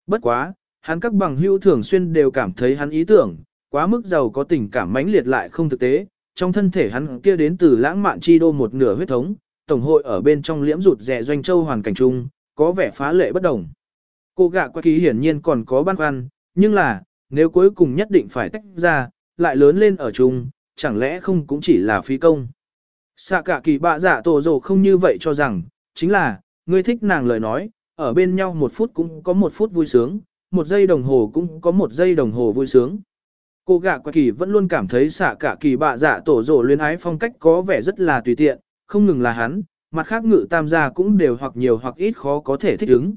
Bất quá, hắn các bằng hữu thường xuyên đều cảm thấy hắn ý tưởng, quá mức giàu có tình cảm mãnh liệt lại không thực tế, trong thân thể hắn kia đến từ lãng mạn chi đô một nửa huyết thống, tổng hội ở bên trong liễm rụt rẻ doanh châu hoàn cảnh chung, có vẻ phá lệ bất đồng. Cô gạ qua kỳ hiển nhiên còn có băn khoăn, nhưng là, nếu cuối cùng nhất định phải tách ra, lại lớn lên ở chung, chẳng lẽ không cũng chỉ là phí công. Xạ cả kỳ bạ giả tổ rồ không như vậy cho rằng, chính là, ngươi thích nàng lời nói, ở bên nhau một phút cũng có một phút vui sướng, một giây đồng hồ cũng có một giây đồng hồ vui sướng. Cô gạ Quạ kỳ vẫn luôn cảm thấy xạ cả kỳ bạ giả tổ rồ luyến ái phong cách có vẻ rất là tùy tiện, không ngừng là hắn, mặt khác ngự tam gia cũng đều hoặc nhiều hoặc ít khó có thể thích ứng.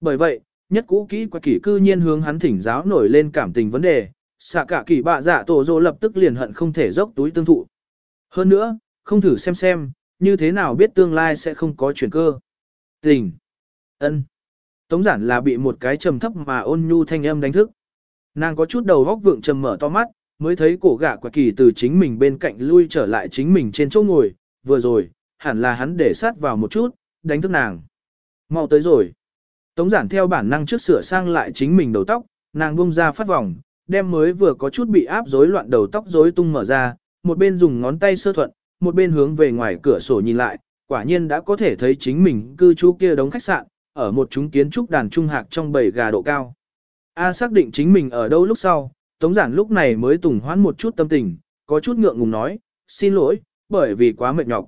Bởi vậy, nhất cũ kỹ quả kỳ cư nhiên hướng hắn thỉnh giáo nổi lên cảm tình vấn đề, xạ cả kỳ bạ giả dạ tổ dô lập tức liền hận không thể dốc túi tương thụ. Hơn nữa, không thử xem xem, như thế nào biết tương lai sẽ không có chuyển cơ. Tình. ân Tống giản là bị một cái trầm thấp mà ôn nhu thanh âm đánh thức. Nàng có chút đầu góc vượng trầm mở to mắt, mới thấy cổ gã quả kỳ từ chính mình bên cạnh lui trở lại chính mình trên chỗ ngồi, vừa rồi, hẳn là hắn để sát vào một chút, đánh thức nàng. Mau tới rồi. Tống giản theo bản năng trước sửa sang lại chính mình đầu tóc, nàng buông ra phát vòng, đem mới vừa có chút bị áp rối loạn đầu tóc rối tung mở ra, một bên dùng ngón tay sơ thuận, một bên hướng về ngoài cửa sổ nhìn lại, quả nhiên đã có thể thấy chính mình cư trú kia đóng khách sạn, ở một chúng kiến trúc đàn trung hạc trong bầy gà độ cao. A xác định chính mình ở đâu lúc sau, Tống Giản lúc này mới tùng hoãn một chút tâm tình, có chút ngượng ngùng nói, xin lỗi, bởi vì quá mệt nhọc.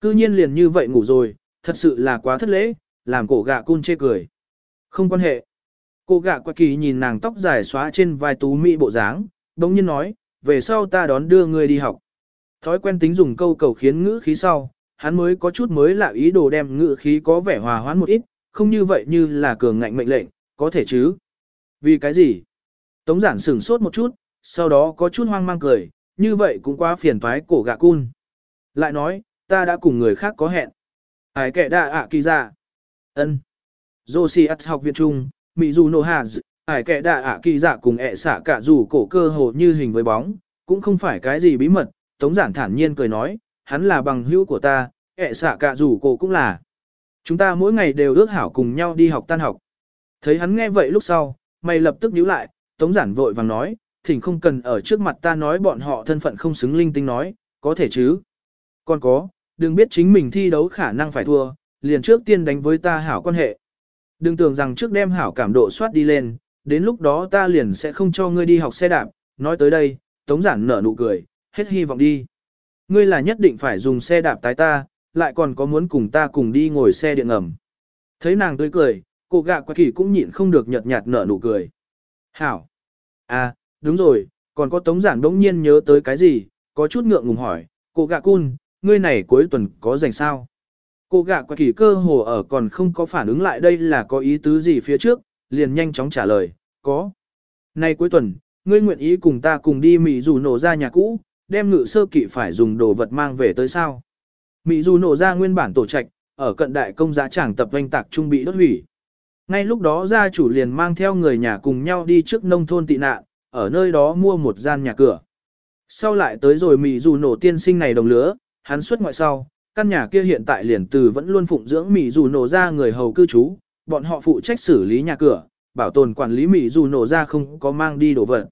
Cư nhiên liền như vậy ngủ rồi, thật sự là quá thất lễ, làm cổ gạ cun chê cười. Không quan hệ. Cô gạ quạ kỳ nhìn nàng tóc dài xóa trên vai tú mỹ bộ dáng, đống nhiên nói, về sau ta đón đưa ngươi đi học. Thói quen tính dùng câu cầu khiến ngữ khí sau, hắn mới có chút mới lạ ý đồ đem ngữ khí có vẻ hòa hoãn một ít, không như vậy như là cường ngạnh mệnh lệnh, có thể chứ. Vì cái gì? Tống giản sửng sốt một chút, sau đó có chút hoang mang cười, như vậy cũng quá phiền toái cổ gạ cun. Lại nói, ta đã cùng người khác có hẹn. Ai kệ đa ạ kỳ ra ân Josias học viện trung, Mỹ dù nô hà ải kệ đạ ả kỳ dạ cùng ẹ xả cả dù cổ cơ hồ như hình với bóng, cũng không phải cái gì bí mật, tống giản thản nhiên cười nói, hắn là bằng hữu của ta, ẹ xả cả dù cổ cũng là. Chúng ta mỗi ngày đều ước hảo cùng nhau đi học tan học. Thấy hắn nghe vậy lúc sau, mày lập tức nhíu lại, tống giản vội vàng nói, thỉnh không cần ở trước mặt ta nói bọn họ thân phận không xứng linh tinh nói, có thể chứ. Còn có, đừng biết chính mình thi đấu khả năng phải thua, liền trước tiên đánh với ta hảo quan hệ. Đừng tưởng rằng trước đem hảo cảm độ soát đi lên, đến lúc đó ta liền sẽ không cho ngươi đi học xe đạp, nói tới đây, tống giản nở nụ cười, hết hy vọng đi. Ngươi là nhất định phải dùng xe đạp tái ta, lại còn có muốn cùng ta cùng đi ngồi xe điện ngầm. Thấy nàng tươi cười, cô gạ quạ kỳ cũng nhịn không được nhợt nhạt nở nụ cười. Hảo! À, đúng rồi, còn có tống giản đống nhiên nhớ tới cái gì, có chút ngượng ngùng hỏi, cô gạ cun, ngươi này cuối tuần có rảnh sao? Cô gạ quả kỳ cơ hồ ở còn không có phản ứng lại đây là có ý tứ gì phía trước, liền nhanh chóng trả lời, có. nay cuối tuần, ngươi nguyện ý cùng ta cùng đi Mỹ dù nổ ra nhà cũ, đem ngự sơ kỵ phải dùng đồ vật mang về tới sao. Mỹ dù nổ ra nguyên bản tổ trạch, ở cận đại công giá tràng tập doanh tạc trung bị đốt hủy. Ngay lúc đó gia chủ liền mang theo người nhà cùng nhau đi trước nông thôn tị nạn, ở nơi đó mua một gian nhà cửa. Sau lại tới rồi Mỹ dù nổ tiên sinh này đồng lứa, hắn xuất ngoại sau, căn nhà kia hiện tại liền từ vẫn luôn phụng dưỡng Mỹ dù nổ ra người hầu cư trú, bọn họ phụ trách xử lý nhà cửa, bảo tồn quản lý Mỹ dù nổ ra không có mang đi đồ vật.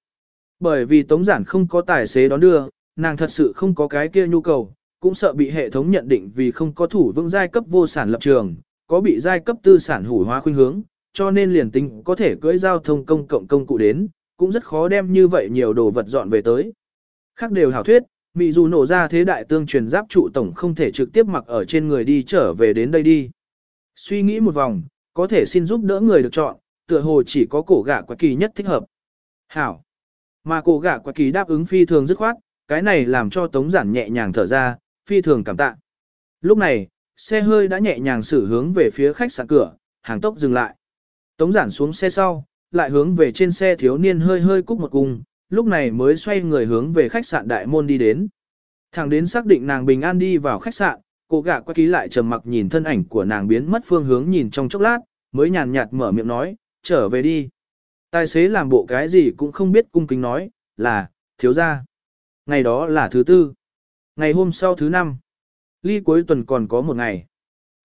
Bởi vì tống giản không có tài xế đón đưa, nàng thật sự không có cái kia nhu cầu, cũng sợ bị hệ thống nhận định vì không có thủ vững giai cấp vô sản lập trường, có bị giai cấp tư sản hủ hóa khuynh hướng, cho nên liền tính có thể cưỡi giao thông công cộng công cụ đến, cũng rất khó đem như vậy nhiều đồ vật dọn về tới. Khác đều hảo thuyết, Mị dù nổ ra thế đại tương truyền giáp trụ tổng không thể trực tiếp mặc ở trên người đi trở về đến đây đi. Suy nghĩ một vòng, có thể xin giúp đỡ người được chọn, tựa hồ chỉ có cổ gạ quả kỳ nhất thích hợp. Hảo. Mà cổ gạ quả kỳ đáp ứng phi thường dứt khoát, cái này làm cho tống giản nhẹ nhàng thở ra, phi thường cảm tạ. Lúc này, xe hơi đã nhẹ nhàng xử hướng về phía khách sạn cửa, hàng tốc dừng lại. Tống giản xuống xe sau, lại hướng về trên xe thiếu niên hơi hơi cúc một cung, lúc này mới xoay người hướng về khách sạn đại môn đi đến. Thẳng đến xác định nàng bình an đi vào khách sạn, cô gạ qua ký lại trầm mặc nhìn thân ảnh của nàng biến mất phương hướng nhìn trong chốc lát, mới nhàn nhạt mở miệng nói, trở về đi. Tài xế làm bộ cái gì cũng không biết cung kính nói, là, thiếu ra. Ngày đó là thứ tư. Ngày hôm sau thứ năm. Ly cuối tuần còn có một ngày.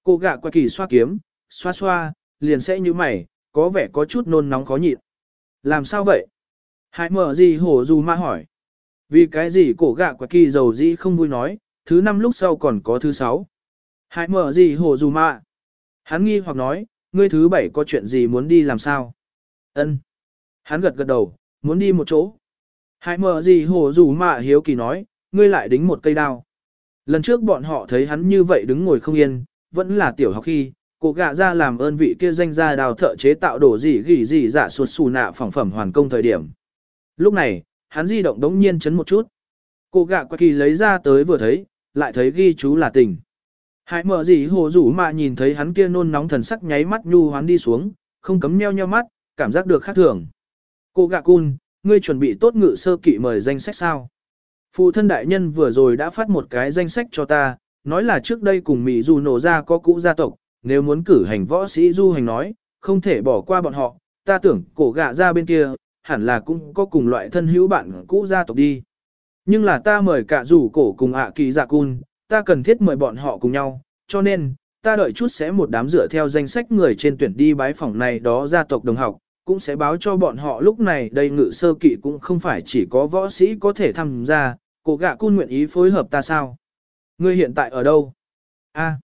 Cô gạ qua kỳ xoa kiếm, xoa xoa, liền sẽ như mày, có vẻ có chút nôn nóng khó nhịn. Làm sao vậy? Hãy mở gì hổ dù ma hỏi. Vì cái gì cổ gạ quả kỳ dầu dĩ không vui nói, thứ năm lúc sau còn có thứ sáu. Hãy mở gì hổ dù ma. Hắn nghi hoặc nói, ngươi thứ bảy có chuyện gì muốn đi làm sao? Ân. Hắn gật gật đầu, muốn đi một chỗ. Hãy mở gì hổ dù ma hiếu kỳ nói, ngươi lại đính một cây đao. Lần trước bọn họ thấy hắn như vậy đứng ngồi không yên, vẫn là tiểu học khi, Cổ gạ ra làm ơn vị kia danh gia đào thợ chế tạo đổ gì gỉ gì dạ suốt xù nạ phỏng phẩm hoàn công thời điểm. Lúc này, hắn di động đống nhiên chấn một chút. Cô gạ qua kỳ lấy ra tới vừa thấy, lại thấy ghi chú là tình. Hải mở gì hồ rủ mà nhìn thấy hắn kia nôn nóng thần sắc nháy mắt nhu hoán đi xuống, không cấm nheo nheo mắt, cảm giác được khác thường. Cô gạ cun, ngươi chuẩn bị tốt ngự sơ kỵ mời danh sách sao? Phụ thân đại nhân vừa rồi đã phát một cái danh sách cho ta, nói là trước đây cùng Mỹ dù nổ ra có cũ gia tộc, nếu muốn cử hành võ sĩ du hành nói, không thể bỏ qua bọn họ, ta tưởng cổ gạ ra bên kia, hẳn là cũng có cùng loại thân hữu bạn cũ gia tộc đi. Nhưng là ta mời cả rủ cổ cùng ạ kỳ dạ cun, ta cần thiết mời bọn họ cùng nhau, cho nên, ta đợi chút sẽ một đám dựa theo danh sách người trên tuyển đi bái phỏng này đó gia tộc đồng học, cũng sẽ báo cho bọn họ lúc này đây ngự sơ kỵ cũng không phải chỉ có võ sĩ có thể tham gia, cổ gạ cun nguyện ý phối hợp ta sao? Ngươi hiện tại ở đâu? A.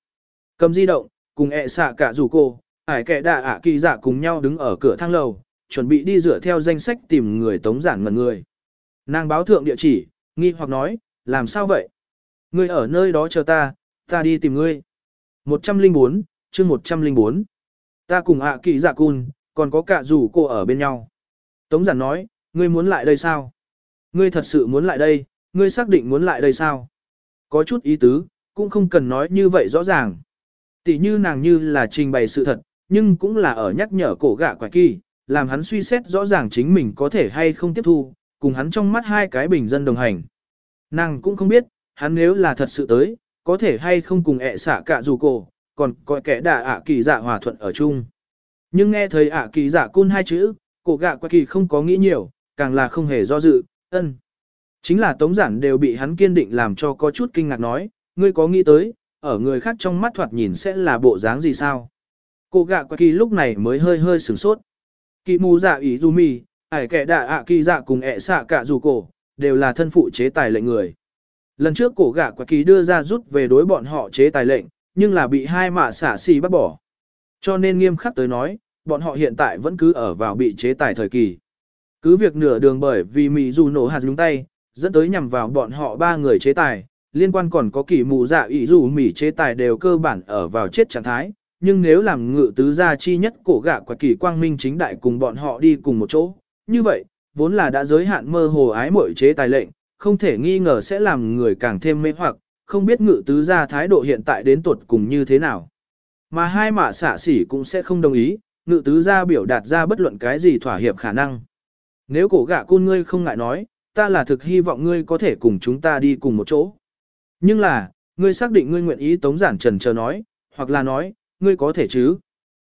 cầm di động, cùng ẹ xạ cả rủ cô, ải kẻ đạ ạ kỳ dạ cùng nhau đứng ở cửa thang lầu, chuẩn bị đi dựa theo danh sách tìm người tống giản ngần người. Nàng báo thượng địa chỉ, nghi hoặc nói, làm sao vậy? Ngươi ở nơi đó chờ ta, ta đi tìm ngươi. 104, chương 104. Ta cùng ạ kỳ giả dạ cun, còn có cả rủ cô ở bên nhau. Tống giản nói, ngươi muốn lại đây sao? Ngươi thật sự muốn lại đây, ngươi xác định muốn lại đây sao? Có chút ý tứ, cũng không cần nói như vậy rõ ràng. Tỷ như nàng như là trình bày sự thật, nhưng cũng là ở nhắc nhở cổ gạ quả kỳ, làm hắn suy xét rõ ràng chính mình có thể hay không tiếp thu, cùng hắn trong mắt hai cái bình dân đồng hành. Nàng cũng không biết, hắn nếu là thật sự tới, có thể hay không cùng ẹ xả cả dù cổ, còn có kẻ đà ạ kỳ dạ hòa thuận ở chung. Nhưng nghe thấy ạ kỳ dạ cun hai chữ, cổ gạ quả kỳ không có nghĩ nhiều, càng là không hề do dự, ân. Chính là tống giản đều bị hắn kiên định làm cho có chút kinh ngạc nói, ngươi có nghĩ tới, ở người khác trong mắt thoạt nhìn sẽ là bộ dáng gì sao? Cô gạ quả kỳ lúc này mới hơi hơi sửng sốt. Kỳ mù dạ ý dù mì, ải kẻ đạ ạ kỳ dạ cùng ẹ xạ cả dù cổ, đều là thân phụ chế tài lệnh người. Lần trước cổ gạ quả kỳ đưa ra rút về đối bọn họ chế tài lệnh, nhưng là bị hai mạ xả xì bắt bỏ. Cho nên nghiêm khắc tới nói, bọn họ hiện tại vẫn cứ ở vào bị chế tài thời kỳ. Cứ việc nửa đường bởi vì mì dù nổ hạt đúng tay, dẫn tới nhằm vào bọn họ ba người chế tài, liên quan còn có kỳ mù dạ ý dù mỉ chế tài đều cơ bản ở vào chết trạng thái, nhưng nếu làm ngự tứ gia chi nhất cổ gạ quả kỳ quang minh chính đại cùng bọn họ đi cùng một chỗ, như vậy, vốn là đã giới hạn mơ hồ ái mội chế tài lệnh, không thể nghi ngờ sẽ làm người càng thêm mê hoặc, không biết ngự tứ gia thái độ hiện tại đến tuột cùng như thế nào. Mà hai mạ xạ xỉ cũng sẽ không đồng ý, ngự tứ gia biểu đạt ra bất luận cái gì thỏa hiệp khả năng. Nếu cổ gạ côn ngươi không ngại nói, ta là thực hy vọng ngươi có thể cùng chúng ta đi cùng một chỗ. Nhưng là, ngươi xác định ngươi nguyện ý tống giản trần chờ nói, hoặc là nói, ngươi có thể chứ.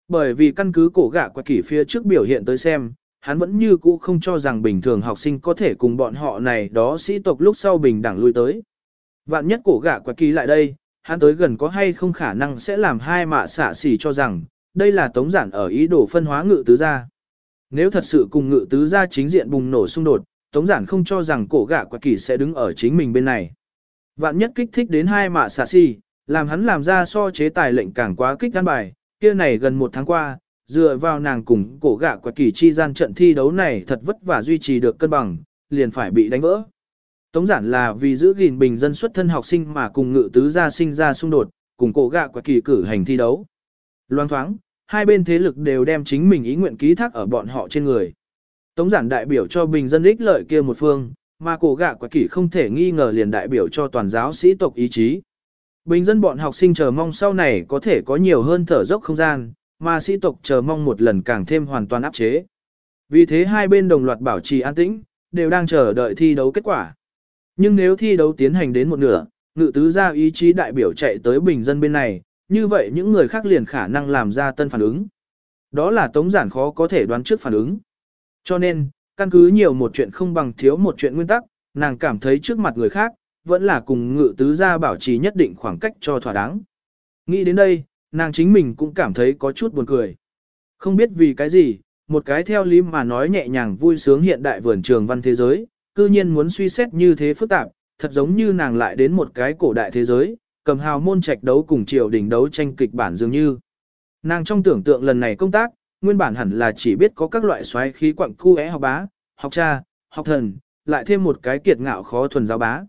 Bởi vì căn cứ cổ gạ qua kỷ phía trước biểu hiện tới xem, hắn vẫn như cũ không cho rằng bình thường học sinh có thể cùng bọn họ này đó sĩ tộc lúc sau bình đẳng lui tới. Vạn nhất cổ gạ qua kỳ lại đây, hắn tới gần có hay không khả năng sẽ làm hai mạ xả xỉ cho rằng, đây là tống giản ở ý đồ phân hóa ngự tứ gia. Nếu thật sự cùng ngự tứ gia chính diện bùng nổ xung đột, tống giản không cho rằng cổ gạ quả kỳ sẽ đứng ở chính mình bên này. Vạn nhất kích thích đến hai mạ xả xì, làm hắn làm ra so chế tài lệnh càng quá kích căn bài, kia này gần một tháng qua, dựa vào nàng cùng cổ gạ quả kỳ chi gian trận thi đấu này thật vất vả duy trì được cân bằng, liền phải bị đánh vỡ. Tống giản là vì giữ gìn bình dân xuất thân học sinh mà cùng ngự tứ gia sinh ra xung đột, cùng cổ gạ quả kỳ cử hành thi đấu. Loan thoáng, hai bên thế lực đều đem chính mình ý nguyện ký thác ở bọn họ trên người. Tống giản đại biểu cho bình dân ích lợi kia một phương, mà cổ gạ quả kỷ không thể nghi ngờ liền đại biểu cho toàn giáo sĩ tộc ý chí. Bình dân bọn học sinh chờ mong sau này có thể có nhiều hơn thở dốc không gian, mà sĩ tộc chờ mong một lần càng thêm hoàn toàn áp chế. Vì thế hai bên đồng loạt bảo trì an tĩnh, đều đang chờ đợi thi đấu kết quả. Nhưng nếu thi đấu tiến hành đến một nửa, ngự tứ gia ý chí đại biểu chạy tới bình dân bên này, như vậy những người khác liền khả năng làm ra tân phản ứng. Đó là tống giản khó có thể đoán trước phản ứng. Cho nên, căn cứ nhiều một chuyện không bằng thiếu một chuyện nguyên tắc, nàng cảm thấy trước mặt người khác, vẫn là cùng ngự tứ gia bảo trì nhất định khoảng cách cho thỏa đáng. Nghĩ đến đây, nàng chính mình cũng cảm thấy có chút buồn cười. Không biết vì cái gì, một cái theo lý mà nói nhẹ nhàng vui sướng hiện đại vườn trường văn thế giới, cư nhiên muốn suy xét như thế phức tạp, thật giống như nàng lại đến một cái cổ đại thế giới, cầm hào môn trạch đấu cùng triều đình đấu tranh kịch bản dường như. Nàng trong tưởng tượng lần này công tác, nguyên bản hẳn là chỉ biết có các loại xoáy khí quặng khu é học bá, học cha, học thần, lại thêm một cái kiệt ngạo khó thuần giáo bá.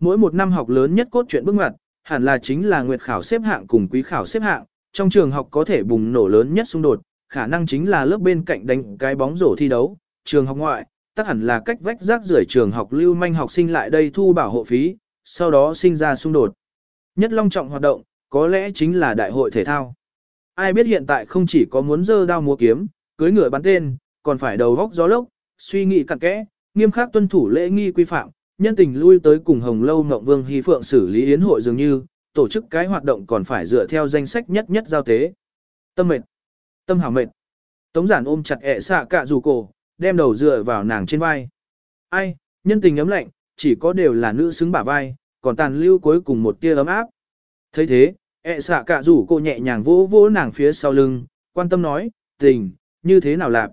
Mỗi một năm học lớn nhất cốt truyện bước ngoặt, hẳn là chính là nguyệt khảo xếp hạng cùng quý khảo xếp hạng, trong trường học có thể bùng nổ lớn nhất xung đột, khả năng chính là lớp bên cạnh đánh cái bóng rổ thi đấu, trường học ngoại, tất hẳn là cách vách rác rưởi trường học lưu manh học sinh lại đây thu bảo hộ phí, sau đó sinh ra xung đột. Nhất long trọng hoạt động, có lẽ chính là đại hội thể thao. Ai biết hiện tại không chỉ có muốn dơ đao múa kiếm, cưới ngựa bắn tên, còn phải đầu góc gió lốc, suy nghĩ cặn kẽ, nghiêm khắc tuân thủ lễ nghi quy phạm, nhân tình lui tới cùng Hồng Lâu Mộng Vương Hy Phượng xử lý yến hội dường như, tổ chức cái hoạt động còn phải dựa theo danh sách nhất nhất giao tế. Tâm mệt, tâm hảo mệt. Tống giản ôm chặt ẹ xạ cả dù cổ, đem đầu dựa vào nàng trên vai. Ai, nhân tình ấm lạnh, chỉ có đều là nữ xứng bả vai, còn tàn lưu cuối cùng một tia ấm áp. thấy thế, ẹ xạ cả rủ cô nhẹ nhàng vỗ vỗ nàng phía sau lưng, quan tâm nói, tình, như thế nào lạc.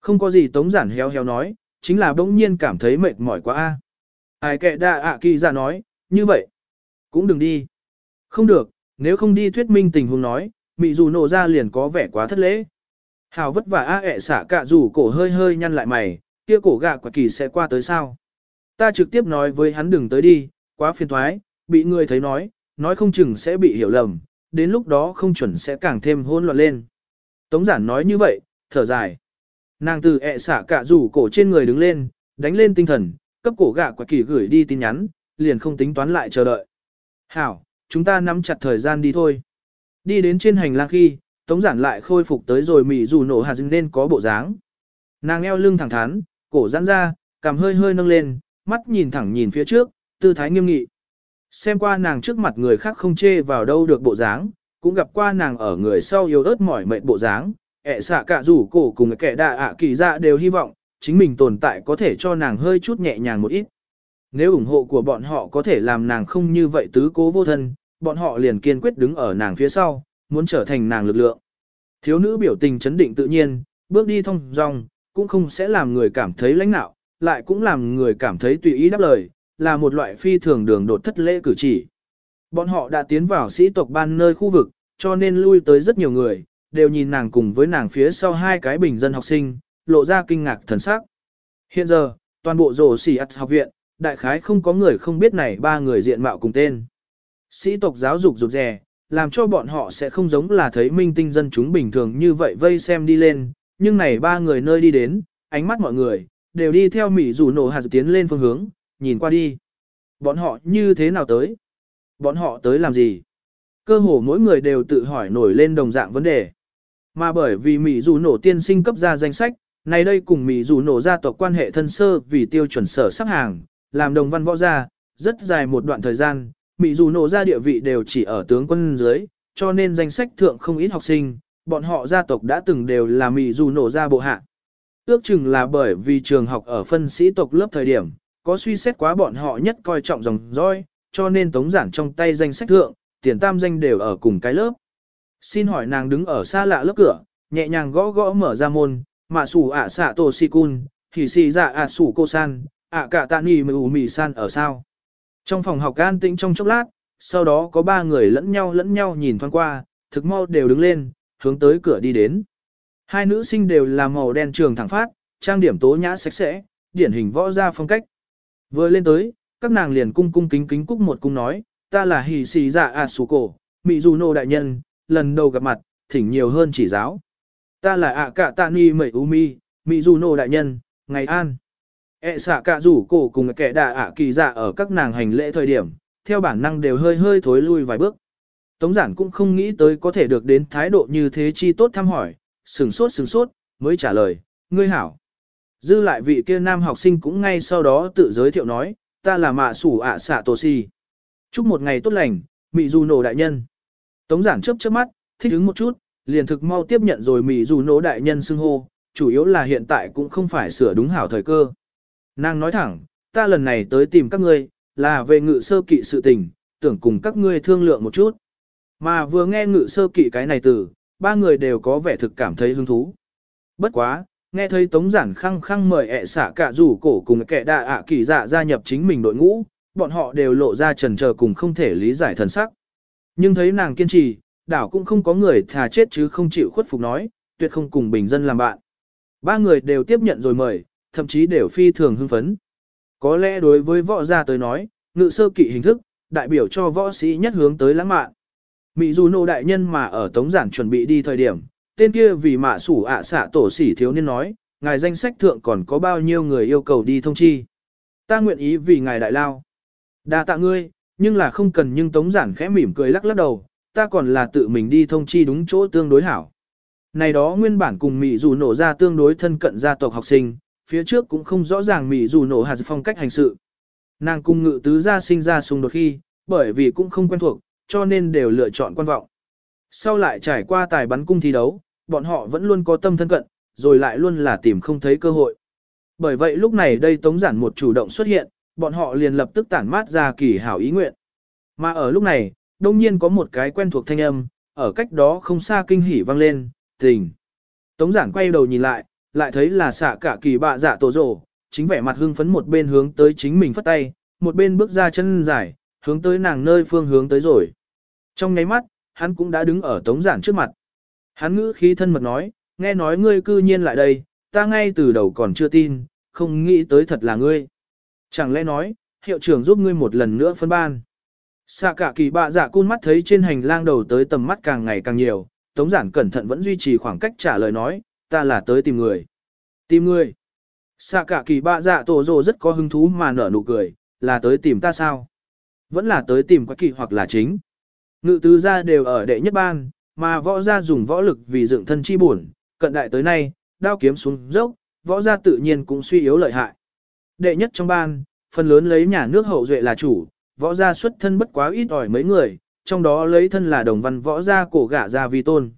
Không có gì tống giản héo héo nói, chính là bỗng nhiên cảm thấy mệt mỏi quá a. Ai kệ đa ạ kỳ ra nói, như vậy, cũng đừng đi. Không được, nếu không đi thuyết minh tình huống nói, mị dù nổ ra liền có vẻ quá thất lễ. Hào vất vả a ẹ xả cả rủ cổ hơi hơi nhăn lại mày, kia cổ gạ quả kỳ sẽ qua tới sao. Ta trực tiếp nói với hắn đừng tới đi, quá phiền thoái, bị người thấy nói, nói không chừng sẽ bị hiểu lầm, đến lúc đó không chuẩn sẽ càng thêm hôn loạn lên. Tống giản nói như vậy, thở dài. Nàng từ ẹ xả cả rủ cổ trên người đứng lên, đánh lên tinh thần, cấp cổ gạ quả kỳ gửi đi tin nhắn, liền không tính toán lại chờ đợi. Hảo, chúng ta nắm chặt thời gian đi thôi. Đi đến trên hành lang khi, tống giản lại khôi phục tới rồi mỉ dù nổ hạt nên có bộ dáng. Nàng eo lưng thẳng thắn, cổ giãn ra, cằm hơi hơi nâng lên, mắt nhìn thẳng nhìn phía trước, tư thái nghiêm nghị. Xem qua nàng trước mặt người khác không chê vào đâu được bộ dáng, cũng gặp qua nàng ở người sau yếu ớt mỏi mệt bộ dáng, ẹ xạ cả rủ cổ cùng kẻ đạ ạ kỳ dạ đều hy vọng, chính mình tồn tại có thể cho nàng hơi chút nhẹ nhàng một ít. Nếu ủng hộ của bọn họ có thể làm nàng không như vậy tứ cố vô thân, bọn họ liền kiên quyết đứng ở nàng phía sau, muốn trở thành nàng lực lượng. Thiếu nữ biểu tình chấn định tự nhiên, bước đi thông dong, cũng không sẽ làm người cảm thấy lãnh nạo, lại cũng làm người cảm thấy tùy ý đáp lời, là một loại phi thường đường đột thất lễ cử chỉ. Bọn họ đã tiến vào sĩ tộc ban nơi khu vực, cho nên lui tới rất nhiều người, đều nhìn nàng cùng với nàng phía sau hai cái bình dân học sinh, lộ ra kinh ngạc thần sắc. Hiện giờ, toàn bộ rổ xỉ ắt học viện, đại khái không có người không biết này ba người diện mạo cùng tên. Sĩ tộc giáo dục rụt rè, làm cho bọn họ sẽ không giống là thấy minh tinh dân chúng bình thường như vậy vây xem đi lên, nhưng này ba người nơi đi đến, ánh mắt mọi người, đều đi theo Mỹ rủ nổ hạt tiến lên phương hướng, nhìn qua đi. Bọn họ như thế nào tới? Bọn họ tới làm gì? Cơ hồ mỗi người đều tự hỏi nổi lên đồng dạng vấn đề. Mà bởi vì Mỹ dù nổ tiên sinh cấp ra danh sách, này đây cùng Mỹ dù nổ ra tộc quan hệ thân sơ vì tiêu chuẩn sở sắp hàng, làm đồng văn võ gia, rất dài một đoạn thời gian, Mỹ dù nổ ra địa vị đều chỉ ở tướng quân dưới, cho nên danh sách thượng không ít học sinh, bọn họ gia tộc đã từng đều là Mỹ dù nổ ra bộ hạ. Ước chừng là bởi vì trường học ở phân sĩ tộc lớp thời điểm, có suy xét quá bọn họ nhất coi trọng dòng roi, cho nên tống giản trong tay danh sách thượng, tiền tam danh đều ở cùng cái lớp. Xin hỏi nàng đứng ở xa lạ lớp cửa, nhẹ nhàng gõ gõ mở ra môn, mạ sủ ạ xạ tổ si cun, hỉ si dạ ạ sủ cô san, ạ cả tạ nì mì ủ mì san ở sao. Trong phòng học an tĩnh trong chốc lát, sau đó có ba người lẫn nhau lẫn nhau nhìn thoáng qua, thực mau đều đứng lên, hướng tới cửa đi đến. Hai nữ sinh đều là màu đen trường thẳng phát, trang điểm tố nhã sạch sẽ, điển hình võ gia phong cách. Vừa lên tới, các nàng liền cung cung kính kính cúc một cung nói, ta là hỉ xì dạ à sủ cổ, mị dù nô đại nhân, lần đầu gặp mặt, thỉnh nhiều hơn chỉ giáo. Ta là ạ cạ tạ ni mẩy u mi, mị dù nô đại nhân, ngày an. E xạ cạ rủ cổ cùng kẻ đà ạ kỳ dạ ở các nàng hành lễ thời điểm, theo bản năng đều hơi hơi thối lui vài bước. Tống giản cũng không nghĩ tới có thể được đến thái độ như thế chi tốt thăm hỏi, sừng sốt sừng sốt, mới trả lời, ngươi hảo. Dư lại vị kia nam học sinh cũng ngay sau đó tự giới thiệu nói, ta là mạ sủ ạ xạ tổ si. Chúc một ngày tốt lành, mị dù nổ đại nhân. Tống giản chớp chớp mắt, thích ứng một chút, liền thực mau tiếp nhận rồi mì dù nỗ đại nhân xưng hô, chủ yếu là hiện tại cũng không phải sửa đúng hảo thời cơ. Nàng nói thẳng, ta lần này tới tìm các ngươi, là về ngự sơ kỵ sự tình, tưởng cùng các ngươi thương lượng một chút. Mà vừa nghe ngự sơ kỵ cái này từ, ba người đều có vẻ thực cảm thấy hứng thú. Bất quá, nghe thấy Tống Giản khăng khăng mời ẹ xả cả rủ cổ cùng kẻ đạ ạ kỳ dạ gia nhập chính mình đội ngũ, bọn họ đều lộ ra trần chờ cùng không thể lý giải thần sắc. Nhưng thấy nàng kiên trì, đảo cũng không có người thà chết chứ không chịu khuất phục nói, tuyệt không cùng bình dân làm bạn. Ba người đều tiếp nhận rồi mời, thậm chí đều phi thường hưng phấn. Có lẽ đối với võ gia tới nói, ngự sơ kỵ hình thức, đại biểu cho võ sĩ nhất hướng tới lãng mạn. Mỹ dù nô đại nhân mà ở tống giản chuẩn bị đi thời điểm, tên kia vì mạ sủ ạ xạ tổ sỉ thiếu niên nói, ngài danh sách thượng còn có bao nhiêu người yêu cầu đi thông chi. Ta nguyện ý vì ngài đại lao. đa tạ ngươi, nhưng là không cần nhưng tống giản khẽ mỉm cười lắc lắc đầu, ta còn là tự mình đi thông chi đúng chỗ tương đối hảo. Này đó nguyên bản cùng Mỹ dù nổ ra tương đối thân cận gia tộc học sinh, phía trước cũng không rõ ràng Mỹ dù nổ hạt phong cách hành sự. Nàng cung ngự tứ gia sinh ra xung đột khi, bởi vì cũng không quen thuộc, cho nên đều lựa chọn quan vọng. Sau lại trải qua tài bắn cung thi đấu, bọn họ vẫn luôn có tâm thân cận, rồi lại luôn là tìm không thấy cơ hội. Bởi vậy lúc này đây Tống Giản một chủ động xuất hiện, bọn họ liền lập tức tản mát ra kỳ hảo ý nguyện. Mà ở lúc này, đông nhiên có một cái quen thuộc thanh âm, ở cách đó không xa kinh hỉ vang lên, tình. Tống Giản quay đầu nhìn lại, lại thấy là xạ cả kỳ bạ dạ tổ rổ, chính vẻ mặt hưng phấn một bên hướng tới chính mình phất tay, một bên bước ra chân dài, hướng tới nàng nơi phương hướng tới rồi. Trong nháy mắt, hắn cũng đã đứng ở tống giản trước mặt. Hắn ngữ khí thân mật nói, nghe nói ngươi cư nhiên lại đây, ta ngay từ đầu còn chưa tin, không nghĩ tới thật là ngươi. Chẳng lẽ nói, hiệu trưởng giúp ngươi một lần nữa phân ban. Xạ cả kỳ bạ dạ cun mắt thấy trên hành lang đầu tới tầm mắt càng ngày càng nhiều, tống giản cẩn thận vẫn duy trì khoảng cách trả lời nói, ta là tới tìm người. Tìm người. Xạ cả kỳ bạ dạ tổ rồ rất có hứng thú mà nở nụ cười, là tới tìm ta sao? Vẫn là tới tìm quá kỳ hoặc là chính. Ngự tứ gia đều ở đệ nhất ban, mà võ gia dùng võ lực vì dựng thân chi buồn, cận đại tới nay, đao kiếm xuống dốc, võ gia tự nhiên cũng suy yếu lợi hại. Đệ nhất trong ban, phần lớn lấy nhà nước hậu duệ là chủ, võ gia xuất thân bất quá ít ỏi mấy người, trong đó lấy thân là đồng văn võ gia cổ gả gia vi tôn.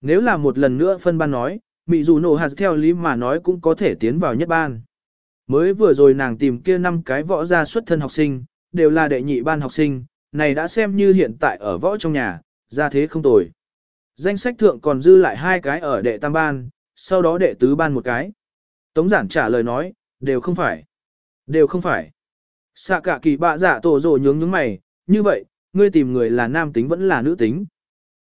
Nếu là một lần nữa phân ban nói, mị dù nổ hạt theo lý mà nói cũng có thể tiến vào nhất ban. Mới vừa rồi nàng tìm kia năm cái võ gia xuất thân học sinh, đều là đệ nhị ban học sinh, này đã xem như hiện tại ở võ trong nhà, ra thế không tồi. Danh sách thượng còn dư lại hai cái ở đệ tam ban, sau đó đệ tứ ban một cái. Tống giản trả lời nói, đều không phải. Đều không phải. Xạ cả kỳ bạ giả dạ tổ rồ nhướng nhướng mày, như vậy, ngươi tìm người là nam tính vẫn là nữ tính.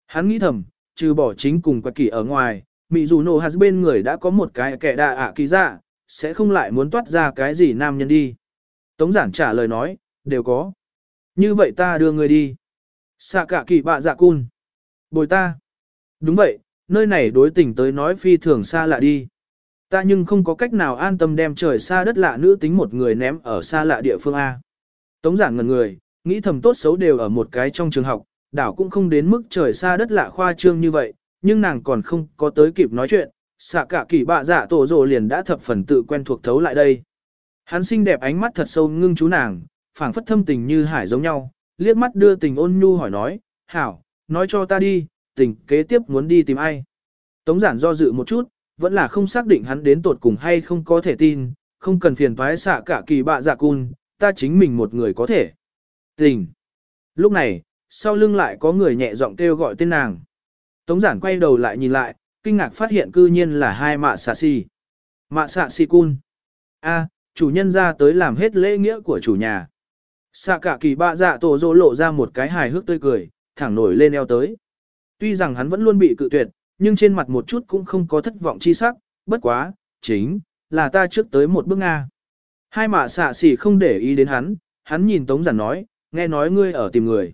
Hắn nghĩ thầm, trừ bỏ chính cùng quạt kỳ ở ngoài, mị dù nổ hạt bên người đã có một cái kẻ đà ạ kỳ dạ, sẽ không lại muốn toát ra cái gì nam nhân đi. Tống giản trả lời nói, đều có. Như vậy ta đưa người đi. Xạ cả kỳ bạ dạ cun. Bồi ta. Đúng vậy, nơi này đối tình tới nói phi thường xa lạ đi. Ta nhưng không có cách nào an tâm đem trời xa đất lạ nữ tính một người ném ở xa lạ địa phương A. Tống giản ngần người, nghĩ thầm tốt xấu đều ở một cái trong trường học, đảo cũng không đến mức trời xa đất lạ khoa trương như vậy, nhưng nàng còn không có tới kịp nói chuyện, xạ cả kỳ bạ dạ tổ rồ liền đã thập phần tự quen thuộc thấu lại đây. Hắn xinh đẹp ánh mắt thật sâu ngưng chú nàng, phảng phất thâm tình như hải giống nhau, liếc mắt đưa tình ôn nhu hỏi nói, hảo, nói cho ta đi, tình kế tiếp muốn đi tìm ai. Tống giản do dự một chút, vẫn là không xác định hắn đến tột cùng hay không có thể tin, không cần phiền toái xạ cả kỳ bạ dạ cun, ta chính mình một người có thể. Tình. Lúc này, sau lưng lại có người nhẹ giọng kêu gọi tên nàng. Tống giản quay đầu lại nhìn lại, kinh ngạc phát hiện cư nhiên là hai mạ xạ si. Mạ xạ si cun. A, chủ nhân ra tới làm hết lễ nghĩa của chủ nhà. Xạ cả kỳ bạ dạ tổ dô lộ ra một cái hài hước tươi cười, thẳng nổi lên eo tới. Tuy rằng hắn vẫn luôn bị cự tuyệt, nhưng trên mặt một chút cũng không có thất vọng chi sắc, bất quá, chính, là ta trước tới một bước Nga. Hai mạ xạ xỉ không để ý đến hắn, hắn nhìn Tống Giản nói, nghe nói ngươi ở tìm người.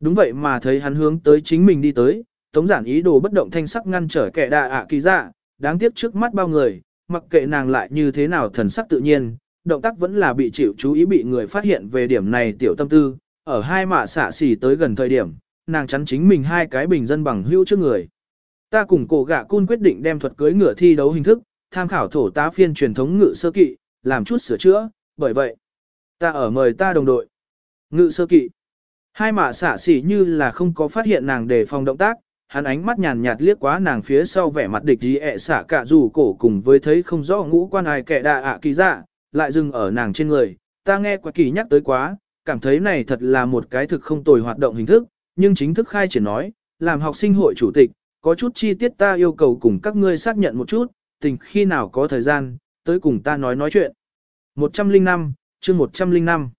Đúng vậy mà thấy hắn hướng tới chính mình đi tới, Tống Giản ý đồ bất động thanh sắc ngăn trở kẻ đà ạ kỳ dạ, đáng tiếc trước mắt bao người, mặc kệ nàng lại như thế nào thần sắc tự nhiên, động tác vẫn là bị chịu chú ý bị người phát hiện về điểm này tiểu tâm tư, ở hai mạ xạ xỉ tới gần thời điểm, nàng chắn chính mình hai cái bình dân bằng hữu trước người. Ta cùng cổ gạ cun quyết định đem thuật cưới ngựa thi đấu hình thức, tham khảo thổ tá phiên truyền thống ngự sơ kỵ, làm chút sửa chữa, bởi vậy, ta ở mời ta đồng đội. Ngự sơ kỵ. Hai mạ xả xỉ như là không có phát hiện nàng đề phòng động tác, hắn ánh mắt nhàn nhạt liếc quá nàng phía sau vẻ mặt địch ý ẹ xả cả dù cổ cùng với thấy không rõ ngũ quan ai kẻ đạ ạ kỳ dạ, lại dừng ở nàng trên người. Ta nghe quá kỳ nhắc tới quá, cảm thấy này thật là một cái thực không tồi hoạt động hình thức, nhưng chính thức khai triển nói, làm học sinh hội chủ tịch, có chút chi tiết ta yêu cầu cùng các ngươi xác nhận một chút, tình khi nào có thời gian, tới cùng ta nói nói chuyện. 105, chương 105.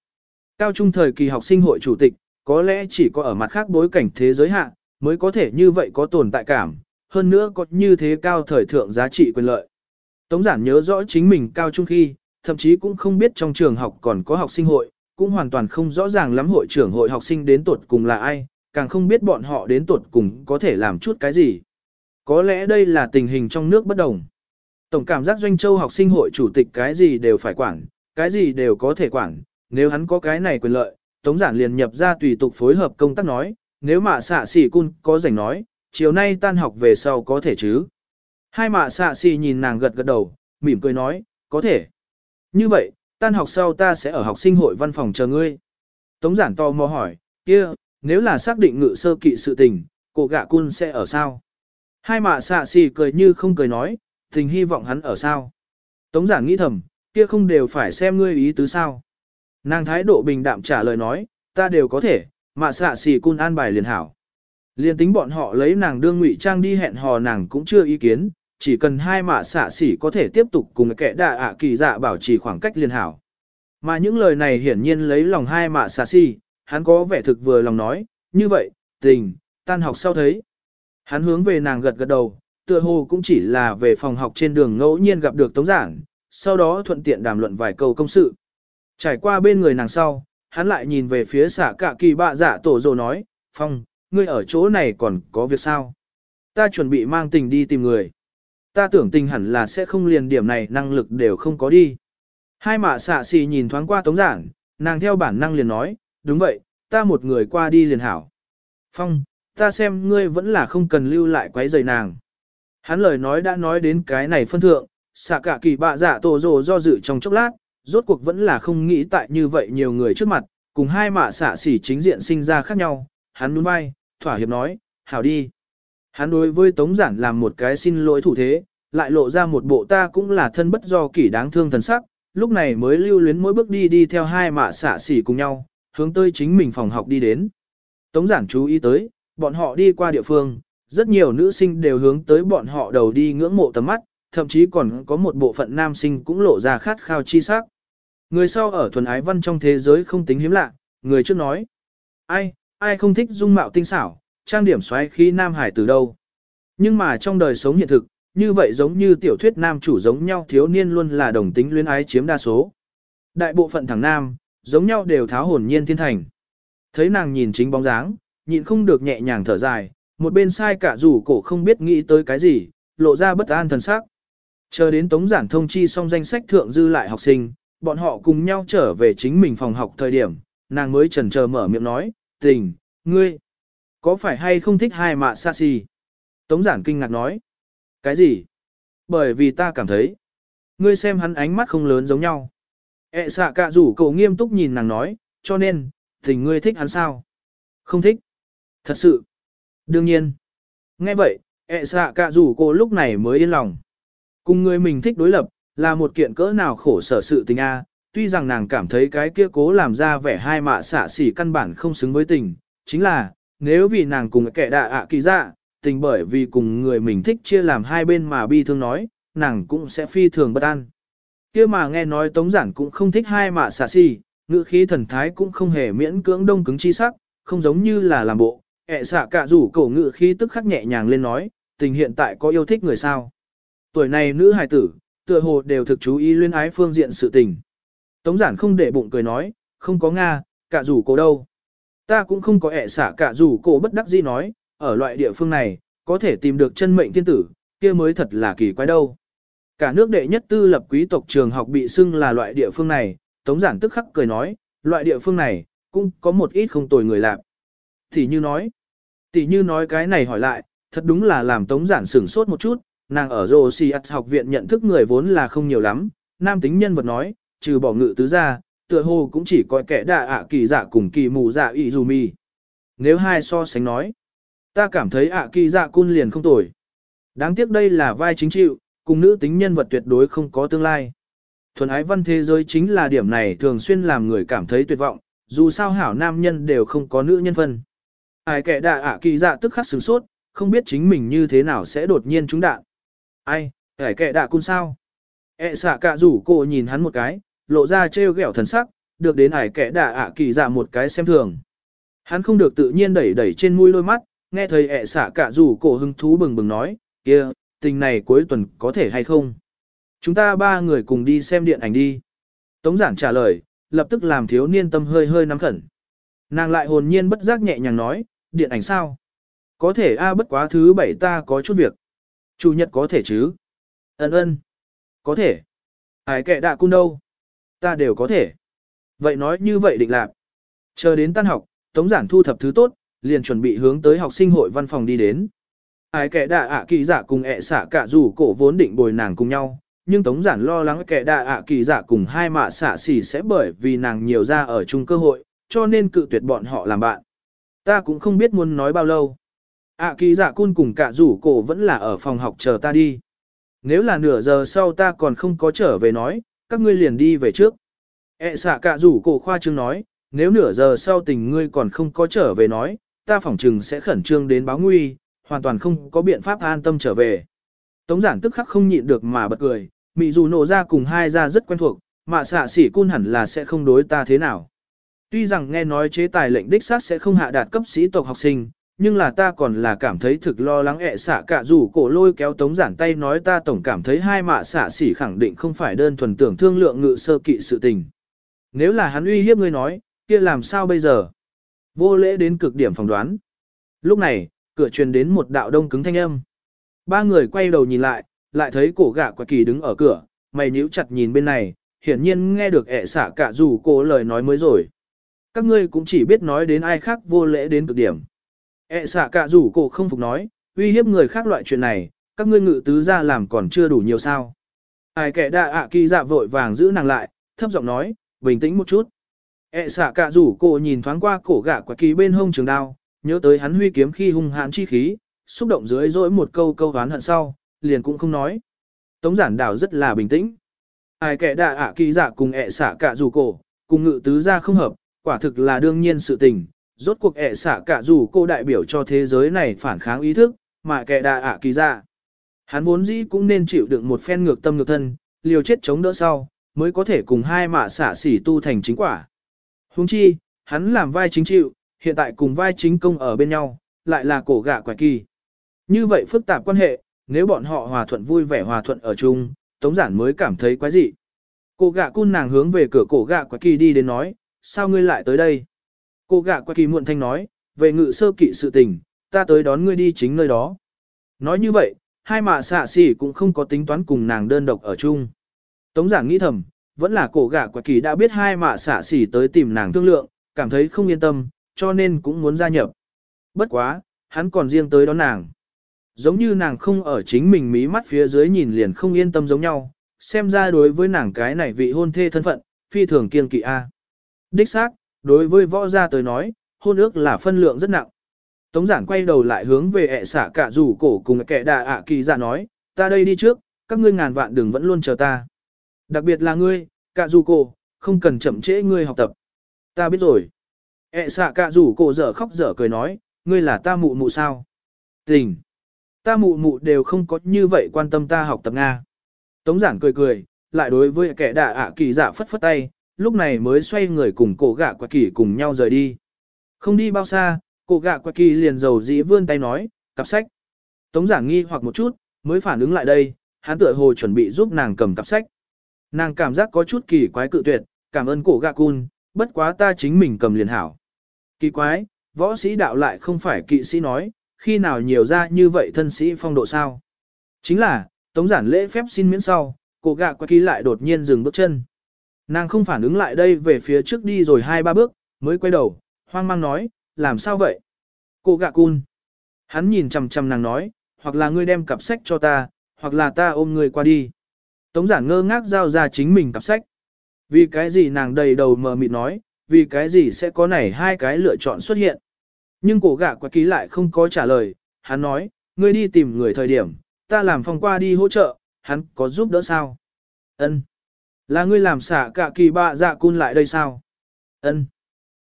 Cao trung thời kỳ học sinh hội chủ tịch, có lẽ chỉ có ở mặt khác bối cảnh thế giới hạ, mới có thể như vậy có tồn tại cảm, hơn nữa có như thế cao thời thượng giá trị quyền lợi. Tống giản nhớ rõ chính mình cao trung khi, thậm chí cũng không biết trong trường học còn có học sinh hội, cũng hoàn toàn không rõ ràng lắm hội trưởng hội học sinh đến tuột cùng là ai, càng không biết bọn họ đến tuột cùng có thể làm chút cái gì. Có lẽ đây là tình hình trong nước bất đồng. Tổng cảm giác doanh châu học sinh hội chủ tịch cái gì đều phải quản, cái gì đều có thể quản, nếu hắn có cái này quyền lợi, Tống giản liền nhập ra tùy tục phối hợp công tác nói, nếu mạ xạ xỉ cun có rảnh nói, chiều nay tan học về sau có thể chứ. Hai mạ xạ xỉ nhìn nàng gật gật đầu, mỉm cười nói, có thể. Như vậy, tan học sau ta sẽ ở học sinh hội văn phòng chờ ngươi. Tống giản to mò hỏi, kia, nếu là xác định ngự sơ kỵ sự tình, cổ gạ cun sẽ ở sao? Hai mạ xạ xì cười như không cười nói, tình hy vọng hắn ở sao? Tống giản nghĩ thầm, kia không đều phải xem ngươi ý tứ sao? Nàng thái độ bình đạm trả lời nói, ta đều có thể, mạ xạ xì cun an bài liền hảo. Liên tính bọn họ lấy nàng đương ngụy trang đi hẹn hò nàng cũng chưa ý kiến, chỉ cần hai mạ xạ xỉ có thể tiếp tục cùng kẻ đạ ạ kỳ dạ bảo trì khoảng cách liên hảo. Mà những lời này hiển nhiên lấy lòng hai mạ xạ xỉ, hắn có vẻ thực vừa lòng nói, như vậy, tình, tan học sau thấy. Hắn hướng về nàng gật gật đầu, tựa hồ cũng chỉ là về phòng học trên đường ngẫu nhiên gặp được Tống giảng, sau đó thuận tiện đàm luận vài câu công sự. Trải qua bên người nàng sau, hắn lại nhìn về phía xạ cả kỳ bạ giả tổ rồ nói, Phong, ngươi ở chỗ này còn có việc sao? Ta chuẩn bị mang tình đi tìm người. Ta tưởng tình hẳn là sẽ không liền điểm này năng lực đều không có đi. Hai mạ xạ xì nhìn thoáng qua tống giản, nàng theo bản năng liền nói, đúng vậy, ta một người qua đi liền hảo. Phong, ta xem ngươi vẫn là không cần lưu lại quấy rầy nàng. Hắn lời nói đã nói đến cái này phân thượng, xạ cả kỳ bạ giả tổ rồ do dự trong chốc lát, rốt cuộc vẫn là không nghĩ tại như vậy nhiều người trước mặt, cùng hai mạ xạ xỉ chính diện sinh ra khác nhau, hắn nuôn vai, thỏa hiệp nói, hảo đi. Hắn đối với Tống Giản làm một cái xin lỗi thủ thế, lại lộ ra một bộ ta cũng là thân bất do kỷ đáng thương thần sắc, lúc này mới lưu luyến mỗi bước đi đi theo hai mạ xạ xỉ cùng nhau, hướng tới chính mình phòng học đi đến. Tống Giản chú ý tới, bọn họ đi qua địa phương, rất nhiều nữ sinh đều hướng tới bọn họ đầu đi ngưỡng mộ tầm mắt, thậm chí còn có một bộ phận nam sinh cũng lộ ra khát khao chi sắc. Người sau ở thuần ái văn trong thế giới không tính hiếm lạ, người trước nói. Ai, ai không thích dung mạo tinh xảo, trang điểm xoáy khí nam hải từ đâu. Nhưng mà trong đời sống hiện thực, như vậy giống như tiểu thuyết nam chủ giống nhau thiếu niên luôn là đồng tính luyến ái chiếm đa số. Đại bộ phận thằng nam, giống nhau đều tháo hồn nhiên thiên thành. Thấy nàng nhìn chính bóng dáng, nhịn không được nhẹ nhàng thở dài, một bên sai cả rủ cổ không biết nghĩ tới cái gì, lộ ra bất an thần sắc. Chờ đến tống giản thông chi xong danh sách thượng dư lại học sinh, bọn họ cùng nhau trở về chính mình phòng học thời điểm, nàng mới chần chờ mở miệng nói, tình, ngươi, có phải hay không thích hai mạ xa xì? Tống giản kinh ngạc nói, cái gì? Bởi vì ta cảm thấy, ngươi xem hắn ánh mắt không lớn giống nhau. E xạ cạ rủ cậu nghiêm túc nhìn nàng nói, cho nên, tình ngươi thích hắn sao? Không thích. Thật sự. Đương nhiên. Nghe vậy, e xạ cạ rủ cô lúc này mới yên lòng. Cùng người mình thích đối lập, là một kiện cỡ nào khổ sở sự tình a. tuy rằng nàng cảm thấy cái kia cố làm ra vẻ hai mạ xạ xỉ căn bản không xứng với tình, chính là, nếu vì nàng cùng kẻ đạ ạ kỳ dạ, tình bởi vì cùng người mình thích chia làm hai bên mà bi thương nói, nàng cũng sẽ phi thường bất an kia mà nghe nói tống giản cũng không thích hai mạ xà xì, ngữ khí thần thái cũng không hề miễn cưỡng đông cứng chi sắc, không giống như là làm bộ, ẹ xạ cả rủ cổ ngữ khí tức khắc nhẹ nhàng lên nói, tình hiện tại có yêu thích người sao. Tuổi này nữ hài tử, tựa hồ đều thực chú ý luyên ái phương diện sự tình. Tống giản không để bụng cười nói, không có Nga, cả rủ cổ đâu. Ta cũng không có ẹ xả cả rủ cổ bất đắc dĩ nói, ở loại địa phương này, có thể tìm được chân mệnh thiên tử, kia mới thật là kỳ quái đâu. Cả nước đệ nhất tư lập quý tộc trường học bị xưng là loại địa phương này, Tống giản tức khắc cười nói, loại địa phương này, cũng có một ít không tồi người làm. Thì như nói, tỷ như nói cái này hỏi lại, thật đúng là làm Tống giản sửng sốt một chút, nàng ở Rosiat học viện nhận thức người vốn là không nhiều lắm, nam tính nhân vật nói, trừ bỏ ngự tứ ra, tựa hồ cũng chỉ có kẻ đạ ạ kỳ dạ cùng kỳ mù dạ ị dù mi. Nếu hai so sánh nói, ta cảm thấy ạ kỳ dạ cun liền không tồi. Đáng tiếc đây là vai chính chịu, cùng nữ tính nhân vật tuyệt đối không có tương lai. Thuần ái văn thế giới chính là điểm này thường xuyên làm người cảm thấy tuyệt vọng, dù sao hảo nam nhân đều không có nữ nhân phân. Ai kẻ đạ ạ kỳ dạ tức khắc sửng sốt, không biết chính mình như thế nào sẽ đột nhiên trúng đạn. Ai, ai kẻ đạ cun sao? E xạ cả rủ cô nhìn hắn một cái, lộ ra trêu ghẹo thần sắc, được đến ải kẻ đạ ạ kỳ dạ một cái xem thường. Hắn không được tự nhiên đẩy đẩy trên mũi lôi mắt, nghe thấy ẹ xạ cả rủ cổ hứng thú bừng bừng nói, kia, tình này cuối tuần có thể hay không? Chúng ta ba người cùng đi xem điện ảnh đi. Tống giản trả lời, lập tức làm thiếu niên tâm hơi hơi nắm khẩn. Nàng lại hồn nhiên bất giác nhẹ nhàng nói, điện ảnh sao? Có thể a bất quá thứ bảy ta có chút việc. Chủ nhật có thể chứ? Ấn ơn. Có thể. Ai kệ đạ cung đâu? Ta đều có thể. Vậy nói như vậy định lạc. Chờ đến tan học, Tống giản thu thập thứ tốt, liền chuẩn bị hướng tới học sinh hội văn phòng đi đến. Ai kẻ đạ ạ kỳ giả cùng ẹ xả cả rủ cổ vốn định bồi nàng cùng nhau, nhưng Tống giản lo lắng kẻ đạ ạ kỳ giả cùng hai mạ xả xỉ sẽ bởi vì nàng nhiều ra ở chung cơ hội, cho nên cự tuyệt bọn họ làm bạn. Ta cũng không biết muốn nói bao lâu. ạ kỳ giả cun cùng cả rủ cổ vẫn là ở phòng học chờ ta đi. Nếu là nửa giờ sau ta còn không có trở về nói, các ngươi liền đi về trước. ẹ xạ cả rủ cổ khoa trương nói, nếu nửa giờ sau tình ngươi còn không có trở về nói, ta phỏng chừng sẽ khẩn trương đến báo nguy, hoàn toàn không có biện pháp an tâm trở về. Tống giản tức khắc không nhịn được mà bật cười, mị dù nổ ra cùng hai ra rất quen thuộc, mà xạ sỉ cun hẳn là sẽ không đối ta thế nào. Tuy rằng nghe nói chế tài lệnh đích xác sẽ không hạ đạt cấp sĩ tộc học sinh, nhưng là ta còn là cảm thấy thực lo lắng ẹ xạ cả dù cổ lôi kéo tống giản tay nói ta tổng cảm thấy hai mạ xạ xỉ khẳng định không phải đơn thuần tưởng thương lượng ngự sơ kỵ sự tình. Nếu là hắn uy hiếp ngươi nói, kia làm sao bây giờ? Vô lễ đến cực điểm phỏng đoán. Lúc này, cửa truyền đến một đạo đông cứng thanh âm. Ba người quay đầu nhìn lại, lại thấy cổ gã quả kỳ đứng ở cửa, mày nhíu chặt nhìn bên này, hiển nhiên nghe được ẻ xả cả dù cô lời nói mới rồi. Các ngươi cũng chỉ biết nói đến ai khác vô lễ đến cực điểm. Ẻ xả cả dù cô không phục nói, uy hiếp người khác loại chuyện này, các ngươi ngự tứ ra làm còn chưa đủ nhiều sao. Ai kẻ đạ ạ kỳ dạ vội vàng giữ nàng lại, thấp giọng nói, bình tĩnh một chút. ẹ xả cả rủ cô nhìn thoáng qua cổ gã quả kỳ bên hông trường đao, nhớ tới hắn huy kiếm khi hung hãn chi khí, xúc động dưới dỗi một câu câu hán hận sau, liền cũng không nói. Tống giản đảo rất là bình tĩnh. Ai kẻ đạ ạ kỳ giả cùng ẹ xả cả rủ cổ, cùng ngự tứ gia không hợp, quả thực là đương nhiên sự tình. Rốt cuộc ẹ xả cả rủ cô đại biểu cho thế giới này phản kháng ý thức, mà kẻ đạ ạ kỳ giả Hắn vốn dĩ cũng nên chịu đựng một phen ngược tâm ngược thân, liều chết chống đỡ sau, mới có thể cùng hai mạ xả xỉ tu thành chính quả. Huống chi, hắn làm vai chính chịu, hiện tại cùng vai chính công ở bên nhau, lại là cổ gạ quả kỳ. Như vậy phức tạp quan hệ, nếu bọn họ hòa thuận vui vẻ hòa thuận ở chung, Tống Giản mới cảm thấy quái dị. Cổ gạ cun nàng hướng về cửa cổ gạ quả kỳ đi đến nói, sao ngươi lại tới đây? Cổ gạ quả kỳ muộn thanh nói, về ngự sơ kỵ sự tình, ta tới đón ngươi đi chính nơi đó. Nói như vậy, hai mạ xạ xỉ cũng không có tính toán cùng nàng đơn độc ở chung. Tống giản nghĩ thầm, vẫn là cổ gạ quả kỳ đã biết hai mạ xạ xỉ tới tìm nàng thương lượng, cảm thấy không yên tâm, cho nên cũng muốn gia nhập. Bất quá, hắn còn riêng tới đón nàng. Giống như nàng không ở chính mình mí mắt phía dưới nhìn liền không yên tâm giống nhau, xem ra đối với nàng cái này vị hôn thê thân phận, phi thường kiên kỵ A. Đích xác, đối với võ gia tới nói, hôn ước là phân lượng rất nặng. Tống giản quay đầu lại hướng về ẹ xả cả rủ cổ cùng kẻ đà ạ kỳ giả nói, ta đây đi trước, các ngươi ngàn vạn đừng vẫn luôn chờ ta. Đặc biệt là ngươi, cả rủ cổ, không cần chậm trễ ngươi học tập. Ta biết rồi ẹ xạ cả rủ cổ dở khóc dở cười nói, ngươi là ta mụ mụ sao? Tình. Ta mụ mụ đều không có như vậy quan tâm ta học tập Nga. Tống giản cười cười, lại đối với kẻ đạ ạ kỳ giả phất phất tay, lúc này mới xoay người cùng cổ gạ quạ kỳ cùng nhau rời đi. Không đi bao xa, Cổ gạ quạ kỳ liền dầu dĩ vươn tay nói, cặp sách. Tống giảng nghi hoặc một chút, mới phản ứng lại đây, hắn tựa hồ chuẩn bị giúp nàng cầm cặp sách. Nàng cảm giác có chút kỳ quái cự tuyệt, cảm ơn cổ gạ cun, bất quá ta chính mình cầm liền hảo. Kỳ quái, võ sĩ đạo lại không phải kỵ sĩ nói, khi nào nhiều ra như vậy thân sĩ phong độ sao. Chính là, tống giản lễ phép xin miễn sau, cổ gạ qua kỳ lại đột nhiên dừng bước chân. Nàng không phản ứng lại đây về phía trước đi rồi hai ba bước, mới quay đầu, hoang mang nói, làm sao vậy? Cô gạ cun. Hắn nhìn chằm chằm nàng nói, hoặc là ngươi đem cặp sách cho ta, hoặc là ta ôm ngươi qua đi. Tống giản ngơ ngác giao ra chính mình cặp sách. Vì cái gì nàng đầy đầu mờ mịt nói, vì cái gì sẽ có này hai cái lựa chọn xuất hiện. Nhưng cổ gạ quả ký lại không có trả lời, hắn nói, ngươi đi tìm người thời điểm, ta làm phòng qua đi hỗ trợ, hắn có giúp đỡ sao? Ân, Là ngươi làm xả cả kỳ bạ dạ cun lại đây sao? Ân.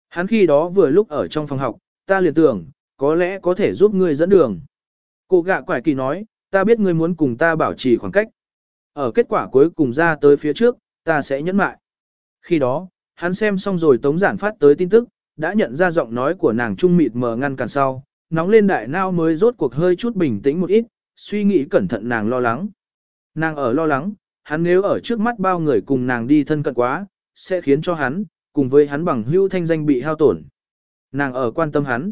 Hắn khi đó vừa lúc ở trong phòng học, ta liền tưởng, có lẽ có thể giúp ngươi dẫn đường. Cô gạ quải kỳ nói, ta biết ngươi muốn cùng ta bảo trì khoảng cách. Ở kết quả cuối cùng ra tới phía trước, ta sẽ nhẫn mại. Khi đó, hắn xem xong rồi tống giản phát tới tin tức, đã nhận ra giọng nói của nàng trung mịt mờ ngăn cản sau, nóng lên đại nao mới rốt cuộc hơi chút bình tĩnh một ít, suy nghĩ cẩn thận nàng lo lắng. Nàng ở lo lắng, hắn nếu ở trước mắt bao người cùng nàng đi thân cận quá, sẽ khiến cho hắn, cùng với hắn bằng hưu thanh danh bị hao tổn. Nàng ở quan tâm hắn.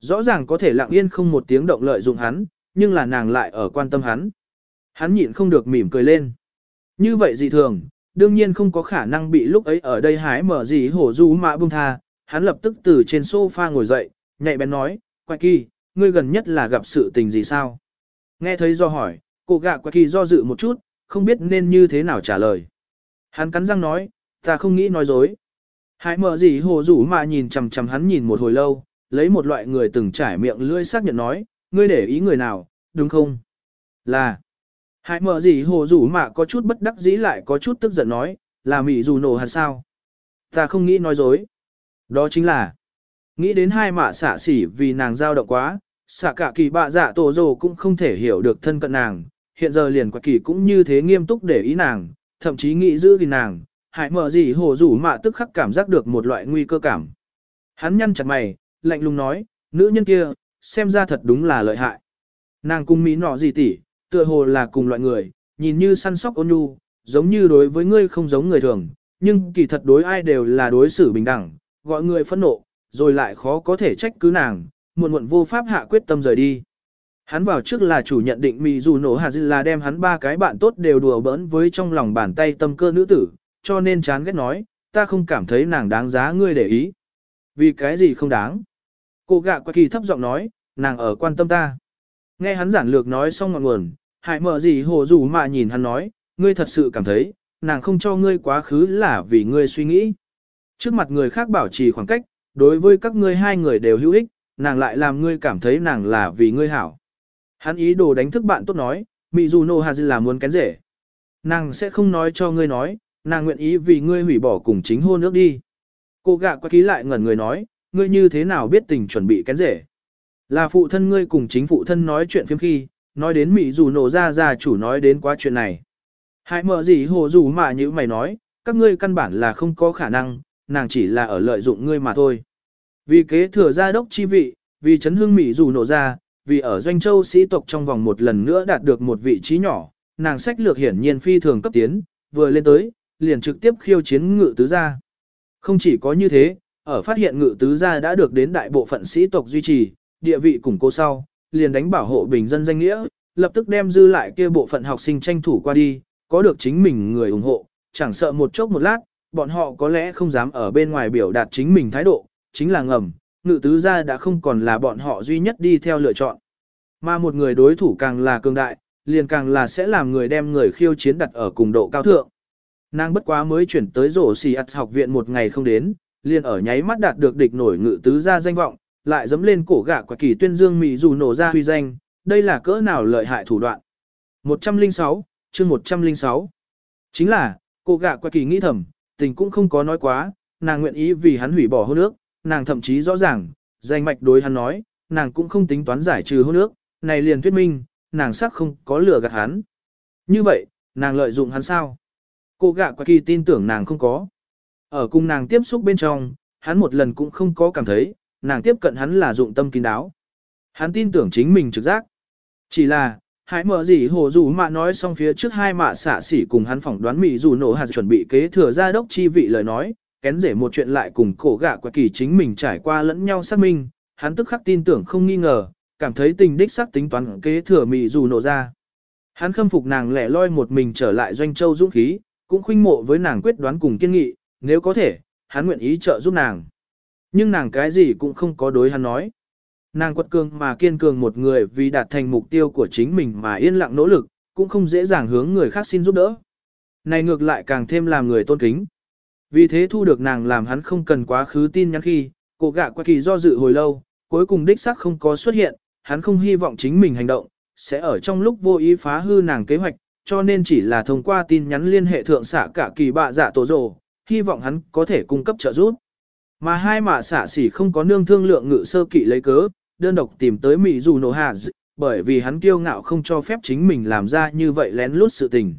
Rõ ràng có thể lặng yên không một tiếng động lợi dụng hắn, nhưng là nàng lại ở quan tâm hắn. Hắn nhịn không được mỉm cười lên. Như vậy dị thường, đương nhiên không có khả năng bị lúc ấy ở đây hái mở gì hổ du mã bung tha. Hắn lập tức từ trên sofa ngồi dậy, nhạy bén nói, Quạ kỳ, ngươi gần nhất là gặp sự tình gì sao? Nghe thấy do hỏi, cô gạ Quạ kỳ do dự một chút, không biết nên như thế nào trả lời. Hắn cắn răng nói, ta không nghĩ nói dối. hái mở gì hồ rủ mà nhìn chằm chằm hắn nhìn một hồi lâu, lấy một loại người từng trải miệng lưỡi xác nhận nói, ngươi để ý người nào, đúng không? Là. Hải mở gì hồ rủ mà có chút bất đắc dĩ lại có chút tức giận nói, là mị dù nổ hạt sao? Ta không nghĩ nói dối. Đó chính là, nghĩ đến hai mạ xả xỉ vì nàng giao động quá, xả cả kỳ bạ dạ tổ rồ cũng không thể hiểu được thân cận nàng, hiện giờ liền quạt kỳ cũng như thế nghiêm túc để ý nàng, thậm chí nghĩ giữ gìn nàng, hại mở gì hồ rủ mạ tức khắc cảm giác được một loại nguy cơ cảm. Hắn nhăn chặt mày, lạnh lùng nói, nữ nhân kia, xem ra thật đúng là lợi hại. Nàng cung mỹ nọ gì tỷ, tựa hồ là cùng loại người, nhìn như săn sóc ôn nhu, giống như đối với ngươi không giống người thường, nhưng kỳ thật đối ai đều là đối xử bình đẳng, gọi người phẫn nộ, rồi lại khó có thể trách cứ nàng, muộn muộn vô pháp hạ quyết tâm rời đi. Hắn vào trước là chủ nhận định mì dù nổ hà dư là đem hắn ba cái bạn tốt đều đùa bỡn với trong lòng bàn tay tâm cơ nữ tử, cho nên chán ghét nói, ta không cảm thấy nàng đáng giá ngươi để ý. Vì cái gì không đáng? Cô gạ qua kỳ thấp giọng nói, nàng ở quan tâm ta. Nghe hắn giản lược nói xong ngọn nguồn, hại mở gì hồ dù mà nhìn hắn nói, ngươi thật sự cảm thấy, nàng không cho ngươi quá khứ là vì ngươi suy nghĩ. Trước mặt người khác bảo trì khoảng cách, đối với các ngươi hai người đều hữu ích, nàng lại làm ngươi cảm thấy nàng là vì ngươi hảo. Hắn ý đồ đánh thức bạn tốt nói, Mị dù nô hà là muốn kén rể. Nàng sẽ không nói cho ngươi nói, nàng nguyện ý vì ngươi hủy bỏ cùng chính hôn nước đi. Cô gạ qua ký lại ngẩn người nói, ngươi như thế nào biết tình chuẩn bị kén rể. Là phụ thân ngươi cùng chính phụ thân nói chuyện phiếm khi, nói đến Mỹ dù nổ ra ra chủ nói đến quá chuyện này. Hãy mở gì hồ dù mà như mày nói, các ngươi căn bản là không có khả năng, nàng chỉ là ở lợi dụng ngươi mà thôi. Vì kế thừa gia đốc chi vị, vì chấn hương Mỹ dù nổ ra, vì ở doanh châu sĩ tộc trong vòng một lần nữa đạt được một vị trí nhỏ, nàng sách lược hiển nhiên phi thường cấp tiến, vừa lên tới, liền trực tiếp khiêu chiến ngự tứ gia. Không chỉ có như thế, ở phát hiện ngự tứ gia đã được đến đại bộ phận sĩ tộc duy trì, địa vị củng cố sau, liền đánh bảo hộ bình dân danh nghĩa, lập tức đem dư lại kia bộ phận học sinh tranh thủ qua đi, có được chính mình người ủng hộ, chẳng sợ một chốc một lát, bọn họ có lẽ không dám ở bên ngoài biểu đạt chính mình thái độ, chính là ngầm, ngự tứ gia đã không còn là bọn họ duy nhất đi theo lựa chọn. Mà một người đối thủ càng là cường đại, liền càng là sẽ làm người đem người khiêu chiến đặt ở cùng độ cao thượng. Nàng bất quá mới chuyển tới rổ xì ạt học viện một ngày không đến, liền ở nháy mắt đạt được địch nổi ngự tứ gia danh vọng, lại dấm lên cổ gạ quả kỳ tuyên dương mỹ dù nổ ra huy danh, đây là cỡ nào lợi hại thủ đoạn. 106, chương 106. Chính là, cổ gạ quả kỳ nghĩ thầm, tình cũng không có nói quá, nàng nguyện ý vì hắn hủy bỏ hôn ước, nàng thậm chí rõ ràng, danh mạch đối hắn nói, nàng cũng không tính toán giải trừ hôn ước, này liền thuyết minh, nàng sắc không có lừa gạt hắn. Như vậy, nàng lợi dụng hắn sao? Cô gạ quả kỳ tin tưởng nàng không có. Ở cùng nàng tiếp xúc bên trong, hắn một lần cũng không có cảm thấy, nàng tiếp cận hắn là dụng tâm kín đáo. Hắn tin tưởng chính mình trực giác. Chỉ là, hãy mở gì hồ dù mà nói xong phía trước hai mạ xạ xỉ cùng hắn phỏng đoán mỹ dù nổ hạt chuẩn bị kế thừa ra đốc chi vị lời nói, kén rể một chuyện lại cùng cổ gạ quả kỳ chính mình trải qua lẫn nhau xác minh, hắn tức khắc tin tưởng không nghi ngờ, cảm thấy tình đích xác tính toán kế thừa mỹ dù nổ ra. Hắn khâm phục nàng lẻ loi một mình trở lại doanh châu dũng khí, cũng khuynh mộ với nàng quyết đoán cùng kiên nghị, nếu có thể, hắn nguyện ý trợ giúp nàng. Nhưng nàng cái gì cũng không có đối hắn nói. Nàng quật cường mà kiên cường một người vì đạt thành mục tiêu của chính mình mà yên lặng nỗ lực, cũng không dễ dàng hướng người khác xin giúp đỡ. Này ngược lại càng thêm làm người tôn kính. Vì thế thu được nàng làm hắn không cần quá khứ tin nhắn khi, cổ gạ qua kỳ do dự hồi lâu, cuối cùng đích xác không có xuất hiện, hắn không hy vọng chính mình hành động, sẽ ở trong lúc vô ý phá hư nàng kế hoạch, cho nên chỉ là thông qua tin nhắn liên hệ thượng xạ cả kỳ bạ dạ tổ rồ, hy vọng hắn có thể cung cấp trợ giúp. Mà hai mạ xạ xỉ không có nương thương lượng ngự sơ kỵ lấy cớ, đơn độc tìm tới Mỹ dù nổ hạ, bởi vì hắn kiêu ngạo không cho phép chính mình làm ra như vậy lén lút sự tình.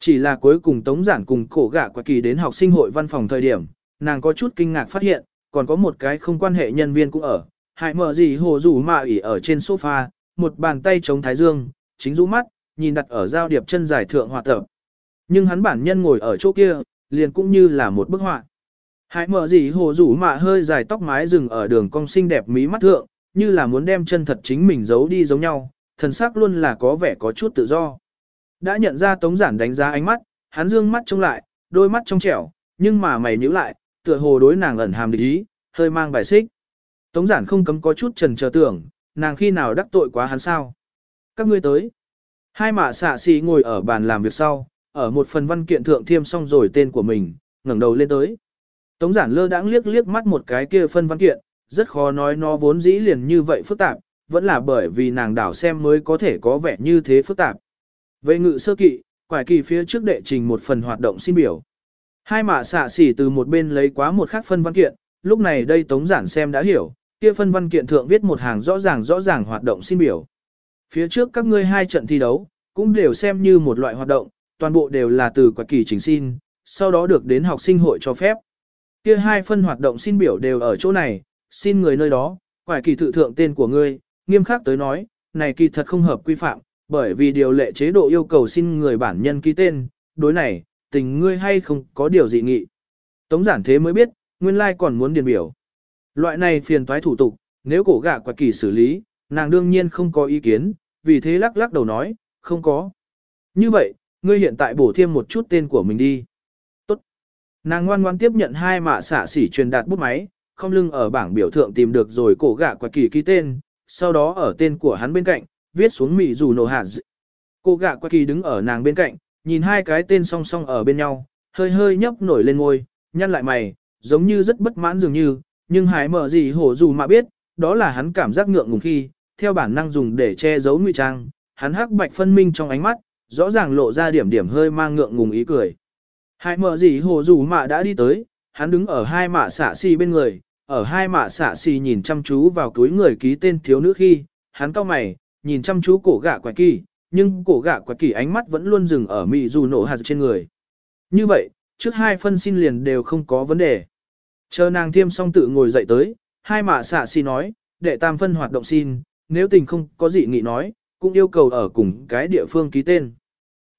Chỉ là cuối cùng tống giản cùng cổ gạ quả kỳ đến học sinh hội văn phòng thời điểm, nàng có chút kinh ngạc phát hiện, còn có một cái không quan hệ nhân viên cũng ở. Hại mở gì hồ rủ mạ ỉ ở trên sofa, một bàn tay chống thái dương, chính rũ mắt, nhìn đặt ở giao điệp chân dài thượng hòa tập. Nhưng hắn bản nhân ngồi ở chỗ kia, liền cũng như là một bức họa. Hãy mở gì hồ rủ mạ hơi dài tóc mái rừng ở đường cong xinh đẹp mí mắt thượng, như là muốn đem chân thật chính mình giấu đi giống nhau, thần sắc luôn là có vẻ có chút tự do. Đã nhận ra tống giản đánh giá ánh mắt, hắn dương mắt trông lại, đôi mắt trong trẻo, nhưng mà mày nhíu lại, tựa hồ đối nàng ẩn hàm địch ý, hơi mang bài xích. Tống giản không cấm có chút trần chờ tưởng, nàng khi nào đắc tội quá hắn sao. Các ngươi tới. Hai mạ xạ xì ngồi ở bàn làm việc sau, ở một phần văn kiện thượng thiêm xong rồi tên của mình, ngẩng đầu lên tới. Tống giản lơ đãng liếc liếc mắt một cái kia phân văn kiện, rất khó nói nó vốn dĩ liền như vậy phức tạp, vẫn là bởi vì nàng đảo xem mới có thể có vẻ như thế phức tạp. Về ngự sơ kỵ, quải kỳ phía trước đệ trình một phần hoạt động xin biểu. Hai mạ xạ xỉ từ một bên lấy quá một khác phân văn kiện, lúc này đây tống giản xem đã hiểu, kia phân văn kiện thượng viết một hàng rõ ràng rõ ràng hoạt động xin biểu. Phía trước các ngươi hai trận thi đấu, cũng đều xem như một loại hoạt động, toàn bộ đều là từ quải kỳ trình xin, sau đó được đến học sinh hội cho phép. Kia hai phân hoạt động xin biểu đều ở chỗ này, xin người nơi đó, quải kỳ tự thượng tên của ngươi, nghiêm khắc tới nói, này kỳ thật không hợp quy phạm, bởi vì điều lệ chế độ yêu cầu xin người bản nhân ký tên, đối này, tình ngươi hay không có điều dị nghị. Tống giản thế mới biết, nguyên lai còn muốn điền biểu. Loại này phiền toái thủ tục, nếu cổ gạ quả kỳ xử lý, nàng đương nhiên không có ý kiến, vì thế lắc lắc đầu nói, không có. Như vậy, ngươi hiện tại bổ thêm một chút tên của mình đi. Nàng ngoan ngoan tiếp nhận hai mạ xạ xỉ truyền đạt bút máy, không lưng ở bảng biểu thượng tìm được rồi cổ gạ quạt kỳ ký tên, sau đó ở tên của hắn bên cạnh, viết xuống mị dù nổ hạt dị. Cô gạ quạt kỳ đứng ở nàng bên cạnh, nhìn hai cái tên song song ở bên nhau, hơi hơi nhấp nổi lên ngôi, nhăn lại mày, giống như rất bất mãn dường như, nhưng hải mở gì hổ dù mà biết, đó là hắn cảm giác ngượng ngùng khi, theo bản năng dùng để che giấu ngụy trang, hắn hắc bạch phân minh trong ánh mắt, rõ ràng lộ ra điểm điểm hơi mang ngượng ngùng ý cười. Hải mở gì hồ dù mạ đã đi tới, hắn đứng ở hai mạ xạ xì bên người, ở hai mạ xạ xì nhìn chăm chú vào túi người ký tên thiếu nữ khi, hắn cau mày, nhìn chăm chú cổ gạ quả kỳ, nhưng cổ gạ quả kỳ ánh mắt vẫn luôn dừng ở mị dù nổ hạt trên người. Như vậy, trước hai phân xin liền đều không có vấn đề. Chờ nàng thiêm xong tự ngồi dậy tới, hai mạ xạ xì nói, đệ tam phân hoạt động xin, nếu tình không có gì nghị nói, cũng yêu cầu ở cùng cái địa phương ký tên.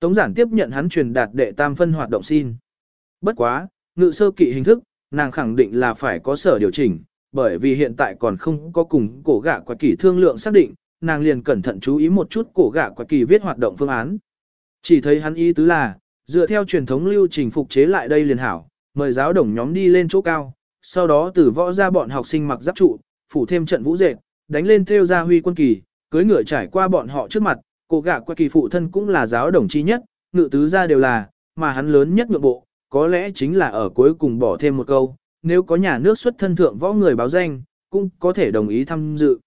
Tống giản tiếp nhận hắn truyền đạt đệ tam phân hoạt động xin. Bất quá, ngự sơ kỵ hình thức, nàng khẳng định là phải có sở điều chỉnh, bởi vì hiện tại còn không có cùng cổ gạ quạt kỳ thương lượng xác định, nàng liền cẩn thận chú ý một chút cổ gạ quạt kỳ viết hoạt động phương án. Chỉ thấy hắn ý tứ là, dựa theo truyền thống lưu trình phục chế lại đây liền hảo, mời giáo đồng nhóm đi lên chỗ cao, sau đó từ võ ra bọn học sinh mặc giáp trụ, phủ thêm trận vũ dệt, đánh lên theo ra huy quân kỳ, cưới ngựa trải qua bọn họ trước mặt, cô gạ qua kỳ phụ thân cũng là giáo đồng chi nhất, ngự tứ ra đều là, mà hắn lớn nhất ngược bộ, có lẽ chính là ở cuối cùng bỏ thêm một câu, nếu có nhà nước xuất thân thượng võ người báo danh, cũng có thể đồng ý tham dự.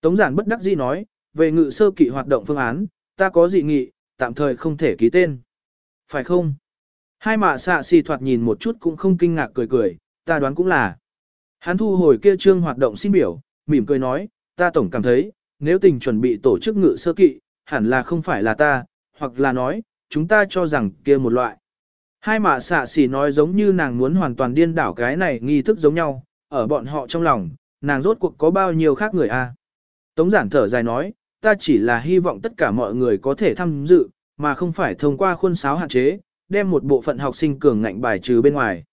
Tống giản bất đắc dĩ nói, về ngự sơ kỵ hoạt động phương án, ta có dị nghị, tạm thời không thể ký tên. Phải không? Hai mạ xạ xì thoạt nhìn một chút cũng không kinh ngạc cười cười, ta đoán cũng là. Hắn thu hồi kia trương hoạt động xin biểu, mỉm cười nói, ta tổng cảm thấy, nếu tình chuẩn bị tổ chức ngự sơ kỵ, hẳn là không phải là ta, hoặc là nói, chúng ta cho rằng kia một loại. Hai mạ xạ xỉ nói giống như nàng muốn hoàn toàn điên đảo cái này nghi thức giống nhau, ở bọn họ trong lòng, nàng rốt cuộc có bao nhiêu khác người a? À? Tống giản thở dài nói, ta chỉ là hy vọng tất cả mọi người có thể tham dự, mà không phải thông qua khuôn sáo hạn chế, đem một bộ phận học sinh cường ngạnh bài trừ bên ngoài.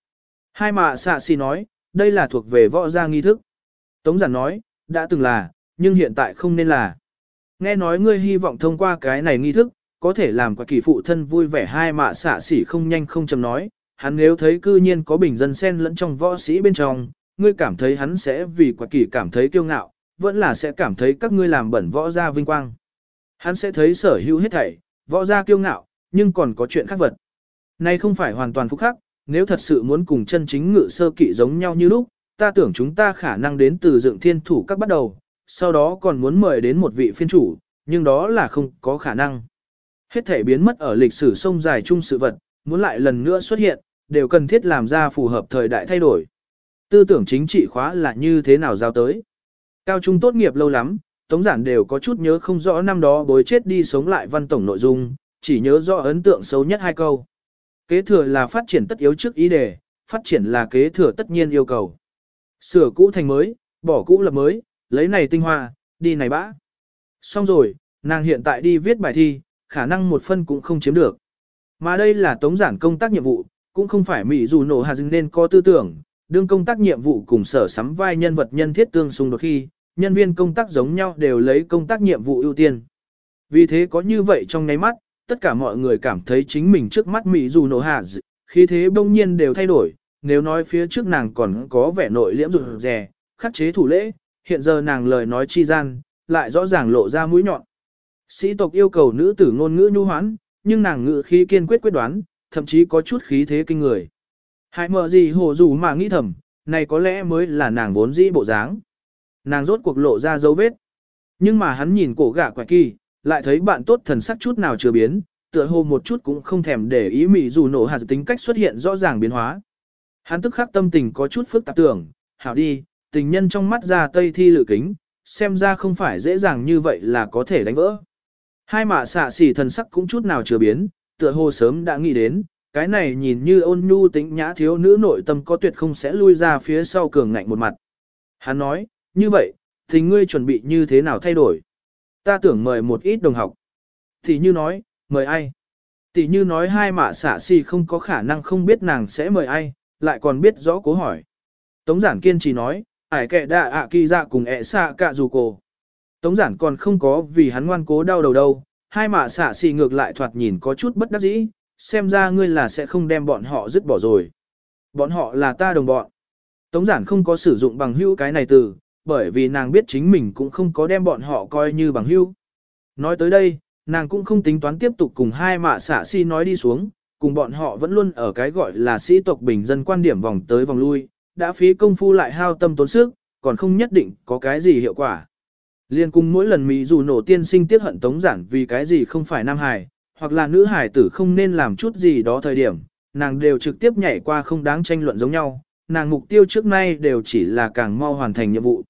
Hai mạ xạ xỉ nói, đây là thuộc về võ gia nghi thức. Tống giản nói, đã từng là, nhưng hiện tại không nên là. Nghe nói ngươi hy vọng thông qua cái này nghi thức, có thể làm quả kỳ phụ thân vui vẻ hai mạ xạ xỉ không nhanh không chậm nói, hắn nếu thấy cư nhiên có bình dân sen lẫn trong võ sĩ bên trong, ngươi cảm thấy hắn sẽ vì quả kỳ cảm thấy kiêu ngạo, vẫn là sẽ cảm thấy các ngươi làm bẩn võ gia vinh quang. Hắn sẽ thấy sở hữu hết thảy, võ gia kiêu ngạo, nhưng còn có chuyện khác vật. Này không phải hoàn toàn phúc khắc, nếu thật sự muốn cùng chân chính ngự sơ kỵ giống nhau như lúc, ta tưởng chúng ta khả năng đến từ dựng thiên thủ các bắt đầu, sau đó còn muốn mời đến một vị phiên chủ, nhưng đó là không có khả năng. Hết thể biến mất ở lịch sử sông dài chung sự vật, muốn lại lần nữa xuất hiện, đều cần thiết làm ra phù hợp thời đại thay đổi. Tư tưởng chính trị khóa là như thế nào giao tới. Cao trung tốt nghiệp lâu lắm, Tống Giản đều có chút nhớ không rõ năm đó bối chết đi sống lại văn tổng nội dung, chỉ nhớ rõ ấn tượng xấu nhất hai câu. Kế thừa là phát triển tất yếu trước ý đề, phát triển là kế thừa tất nhiên yêu cầu. Sửa cũ thành mới, bỏ cũ lập mới, lấy này tinh hoa, đi này bã. Xong rồi, nàng hiện tại đi viết bài thi, khả năng một phân cũng không chiếm được. Mà đây là tống giản công tác nhiệm vụ, cũng không phải Mỹ dù nổ hà dừng nên có tư tưởng, đương công tác nhiệm vụ cùng sở sắm vai nhân vật nhân thiết tương xung đột khi, nhân viên công tác giống nhau đều lấy công tác nhiệm vụ ưu tiên. Vì thế có như vậy trong ngay mắt, tất cả mọi người cảm thấy chính mình trước mắt Mỹ dù nổ hà khi thế bỗng nhiên đều thay đổi, nếu nói phía trước nàng còn có vẻ nội liễm rụt rè, khắc chế thủ lễ, hiện giờ nàng lời nói chi gian, lại rõ ràng lộ ra mũi nhọn. Sĩ tộc yêu cầu nữ tử ngôn ngữ nhu hoãn, nhưng nàng ngữ khí kiên quyết quyết đoán, thậm chí có chút khí thế kinh người. Hại mờ gì hồ dù mà nghĩ thầm, này có lẽ mới là nàng vốn dĩ bộ dáng. Nàng rốt cuộc lộ ra dấu vết. Nhưng mà hắn nhìn cổ gã quẻ kỳ, lại thấy bạn tốt thần sắc chút nào chưa biến, tựa hồ một chút cũng không thèm để ý mị dù nổ hạt tính cách xuất hiện rõ ràng biến hóa. Hắn tức khắc tâm tình có chút phức tạp tưởng, hảo đi, tình nhân trong mắt ra tây thi lự kính, xem ra không phải dễ dàng như vậy là có thể đánh vỡ. Hai mạ xạ xỉ thần sắc cũng chút nào chưa biến, tựa hồ sớm đã nghĩ đến, cái này nhìn như ôn nhu tính nhã thiếu nữ nội tâm có tuyệt không sẽ lui ra phía sau cường ngạnh một mặt. Hắn nói, như vậy, thì ngươi chuẩn bị như thế nào thay đổi? Ta tưởng mời một ít đồng học. Thì như nói, mời ai? Tỷ như nói hai mạ xạ xì không có khả năng không biết nàng sẽ mời ai, lại còn biết rõ cố hỏi. Tống giản kiên trì nói, ải kệ đạ ạ kỳ dạ cùng ẹ xạ cả dù cổ. Tống giản còn không có vì hắn ngoan cố đau đầu đâu, hai mạ xạ xì ngược lại thoạt nhìn có chút bất đắc dĩ, xem ra ngươi là sẽ không đem bọn họ dứt bỏ rồi. Bọn họ là ta đồng bọn. Tống giản không có sử dụng bằng hữu cái này từ, bởi vì nàng biết chính mình cũng không có đem bọn họ coi như bằng hữu. Nói tới đây, nàng cũng không tính toán tiếp tục cùng hai mạ xạ si nói đi xuống, cùng bọn họ vẫn luôn ở cái gọi là sĩ tộc bình dân quan điểm vòng tới vòng lui, đã phí công phu lại hao tâm tốn sức, còn không nhất định có cái gì hiệu quả. Liên cùng mỗi lần Mỹ dù nổ tiên sinh tiết hận tống giản vì cái gì không phải nam hài, hoặc là nữ hài tử không nên làm chút gì đó thời điểm, nàng đều trực tiếp nhảy qua không đáng tranh luận giống nhau, nàng mục tiêu trước nay đều chỉ là càng mau hoàn thành nhiệm vụ.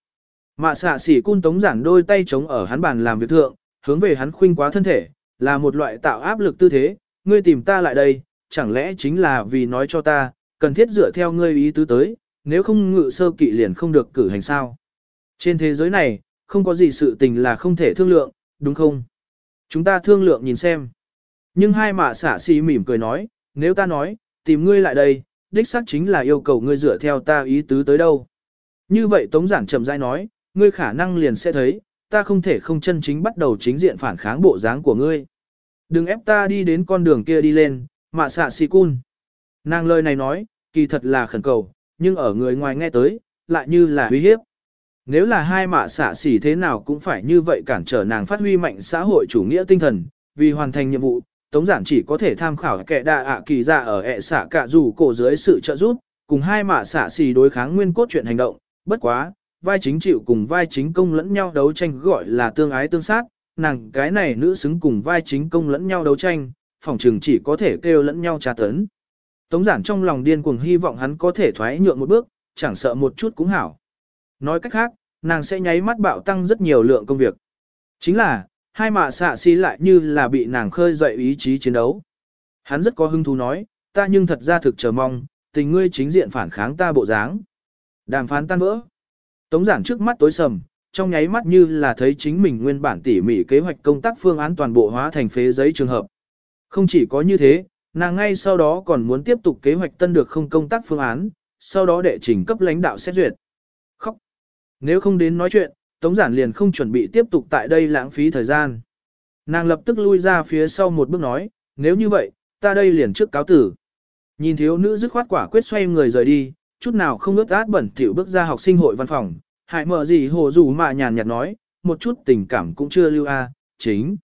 Mạ xạ xỉ cun tống giản đôi tay chống ở hắn bàn làm việc thượng, hướng về hắn khuynh quá thân thể, là một loại tạo áp lực tư thế, ngươi tìm ta lại đây, chẳng lẽ chính là vì nói cho ta, cần thiết dựa theo ngươi ý tứ tới, nếu không ngự sơ kỵ liền không được cử hành sao. Trên thế giới này, không có gì sự tình là không thể thương lượng, đúng không? Chúng ta thương lượng nhìn xem. Nhưng hai mạ xả xì mỉm cười nói, nếu ta nói, tìm ngươi lại đây, đích xác chính là yêu cầu ngươi dựa theo ta ý tứ tới đâu. Như vậy Tống Giản chậm rãi nói, ngươi khả năng liền sẽ thấy, ta không thể không chân chính bắt đầu chính diện phản kháng bộ dáng của ngươi. Đừng ép ta đi đến con đường kia đi lên, mạ xạ si cun. Nàng lời này nói, kỳ thật là khẩn cầu, nhưng ở người ngoài nghe tới, lại như là uy hiếp. Nếu là hai mạ xạ xỉ thế nào cũng phải như vậy cản trở nàng phát huy mạnh xã hội chủ nghĩa tinh thần, vì hoàn thành nhiệm vụ, Tống giản chỉ có thể tham khảo kẻ đa ạ kỳ ra ở ẹ xạ cả dù cổ dưới sự trợ giúp, cùng hai mạ xạ xỉ đối kháng nguyên cốt chuyện hành động, bất quá, vai chính chịu cùng vai chính công lẫn nhau đấu tranh gọi là tương ái tương sát, nàng cái này nữ xứng cùng vai chính công lẫn nhau đấu tranh, phòng trường chỉ có thể kêu lẫn nhau tra tấn. Tống giản trong lòng điên cuồng hy vọng hắn có thể thoái nhượng một bước, chẳng sợ một chút cũng hảo. Nói cách khác, nàng sẽ nháy mắt bạo tăng rất nhiều lượng công việc. Chính là, hai mạ xạ xí lại như là bị nàng khơi dậy ý chí chiến đấu. Hắn rất có hứng thú nói, ta nhưng thật ra thực chờ mong, tình ngươi chính diện phản kháng ta bộ dáng. Đàm phán tan vỡ. Tống giản trước mắt tối sầm, trong nháy mắt như là thấy chính mình nguyên bản tỉ mỉ kế hoạch công tác phương án toàn bộ hóa thành phế giấy trường hợp. Không chỉ có như thế, nàng ngay sau đó còn muốn tiếp tục kế hoạch tân được không công tác phương án, sau đó đệ trình cấp lãnh đạo xét duyệt. Khóc. Nếu không đến nói chuyện, Tống giản liền không chuẩn bị tiếp tục tại đây lãng phí thời gian. Nàng lập tức lui ra phía sau một bước nói, nếu như vậy, ta đây liền trước cáo tử. Nhìn thiếu nữ dứt khoát quả quyết xoay người rời đi, chút nào không ướt át bẩn thỉu bước ra học sinh hội văn phòng, hại mở gì hồ dù mà nhàn nhạt nói, một chút tình cảm cũng chưa lưu a, chính.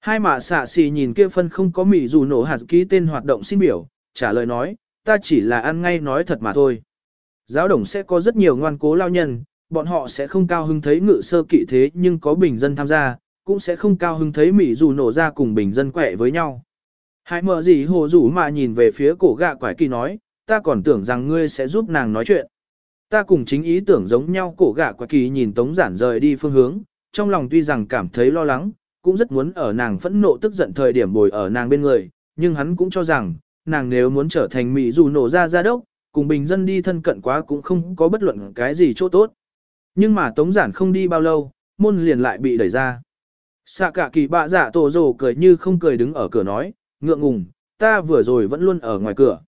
Hai mạ xạ xì nhìn kia phân không có mỉ dù nổ hạt ký tên hoạt động xin biểu, trả lời nói, ta chỉ là ăn ngay nói thật mà thôi. Giáo đồng sẽ có rất nhiều ngoan cố lao nhân, bọn họ sẽ không cao hứng thấy ngự sơ kỵ thế nhưng có bình dân tham gia, cũng sẽ không cao hứng thấy mỉ dù nổ ra cùng bình dân quẹ với nhau. hãy mở gì hồ rủ mà nhìn về phía cổ gạ quải kỳ nói, ta còn tưởng rằng ngươi sẽ giúp nàng nói chuyện. Ta cùng chính ý tưởng giống nhau cổ gạ quải kỳ nhìn Tống Giản rời đi phương hướng, trong lòng tuy rằng cảm thấy lo lắng, cũng rất muốn ở nàng phẫn nộ tức giận thời điểm bồi ở nàng bên người, nhưng hắn cũng cho rằng, nàng nếu muốn trở thành mỹ dù nổ ra gia đốc, cùng bình dân đi thân cận quá cũng không có bất luận cái gì chỗ tốt. Nhưng mà Tống Giản không đi bao lâu, môn liền lại bị đẩy ra. Xạ cả kỳ bạ giả tổ rồ cười như không cười đứng ở cửa nói, ngượng ngùng, ta vừa rồi vẫn luôn ở ngoài cửa.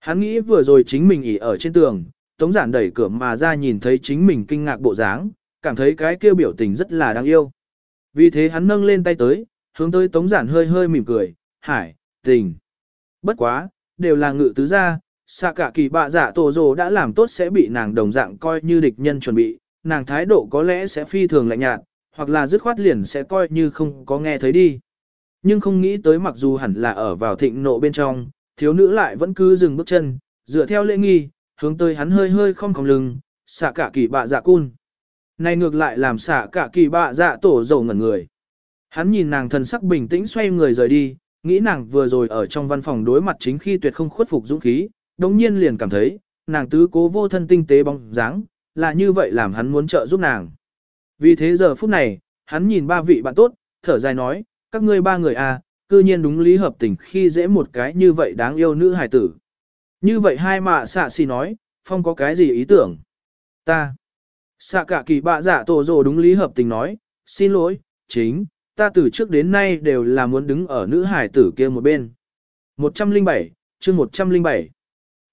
Hắn nghĩ vừa rồi chính mình ỉ ở trên tường, Tống giản đẩy cửa mà ra nhìn thấy chính mình kinh ngạc bộ dáng, cảm thấy cái kia biểu tình rất là đáng yêu. Vì thế hắn nâng lên tay tới, hướng tới Tống giản hơi hơi mỉm cười, hải, tình. Bất quá, đều là ngự tứ gia, xạ cả kỳ bạ giả dạ tổ rồ đã làm tốt sẽ bị nàng đồng dạng coi như địch nhân chuẩn bị, nàng thái độ có lẽ sẽ phi thường lạnh nhạt, hoặc là dứt khoát liền sẽ coi như không có nghe thấy đi. Nhưng không nghĩ tới mặc dù hẳn là ở vào thịnh nộ bên trong, thiếu nữ lại vẫn cứ dừng bước chân, dựa theo lễ nghi, hướng tới hắn hơi hơi không còng lưng, xạ cả kỳ bạ dạ cun. Này ngược lại làm xả cả kỳ bạ dạ tổ dầu ngẩn người. Hắn nhìn nàng thần sắc bình tĩnh xoay người rời đi, nghĩ nàng vừa rồi ở trong văn phòng đối mặt chính khi tuyệt không khuất phục dũng khí, đồng nhiên liền cảm thấy, nàng tứ cố vô thân tinh tế bóng dáng, là như vậy làm hắn muốn trợ giúp nàng. Vì thế giờ phút này, hắn nhìn ba vị bạn tốt, thở dài nói, các ngươi ba người à, cư nhiên đúng lý hợp tình khi dễ một cái như vậy đáng yêu nữ hài tử. Như vậy hai mạ xạ xì nói, Phong có cái gì ý tưởng? Ta. Xạ cả kỳ bạ giả dạ tổ rồ đúng lý hợp tình nói, xin lỗi, chính, ta từ trước đến nay đều là muốn đứng ở nữ hải tử kia một bên. 107, chương 107.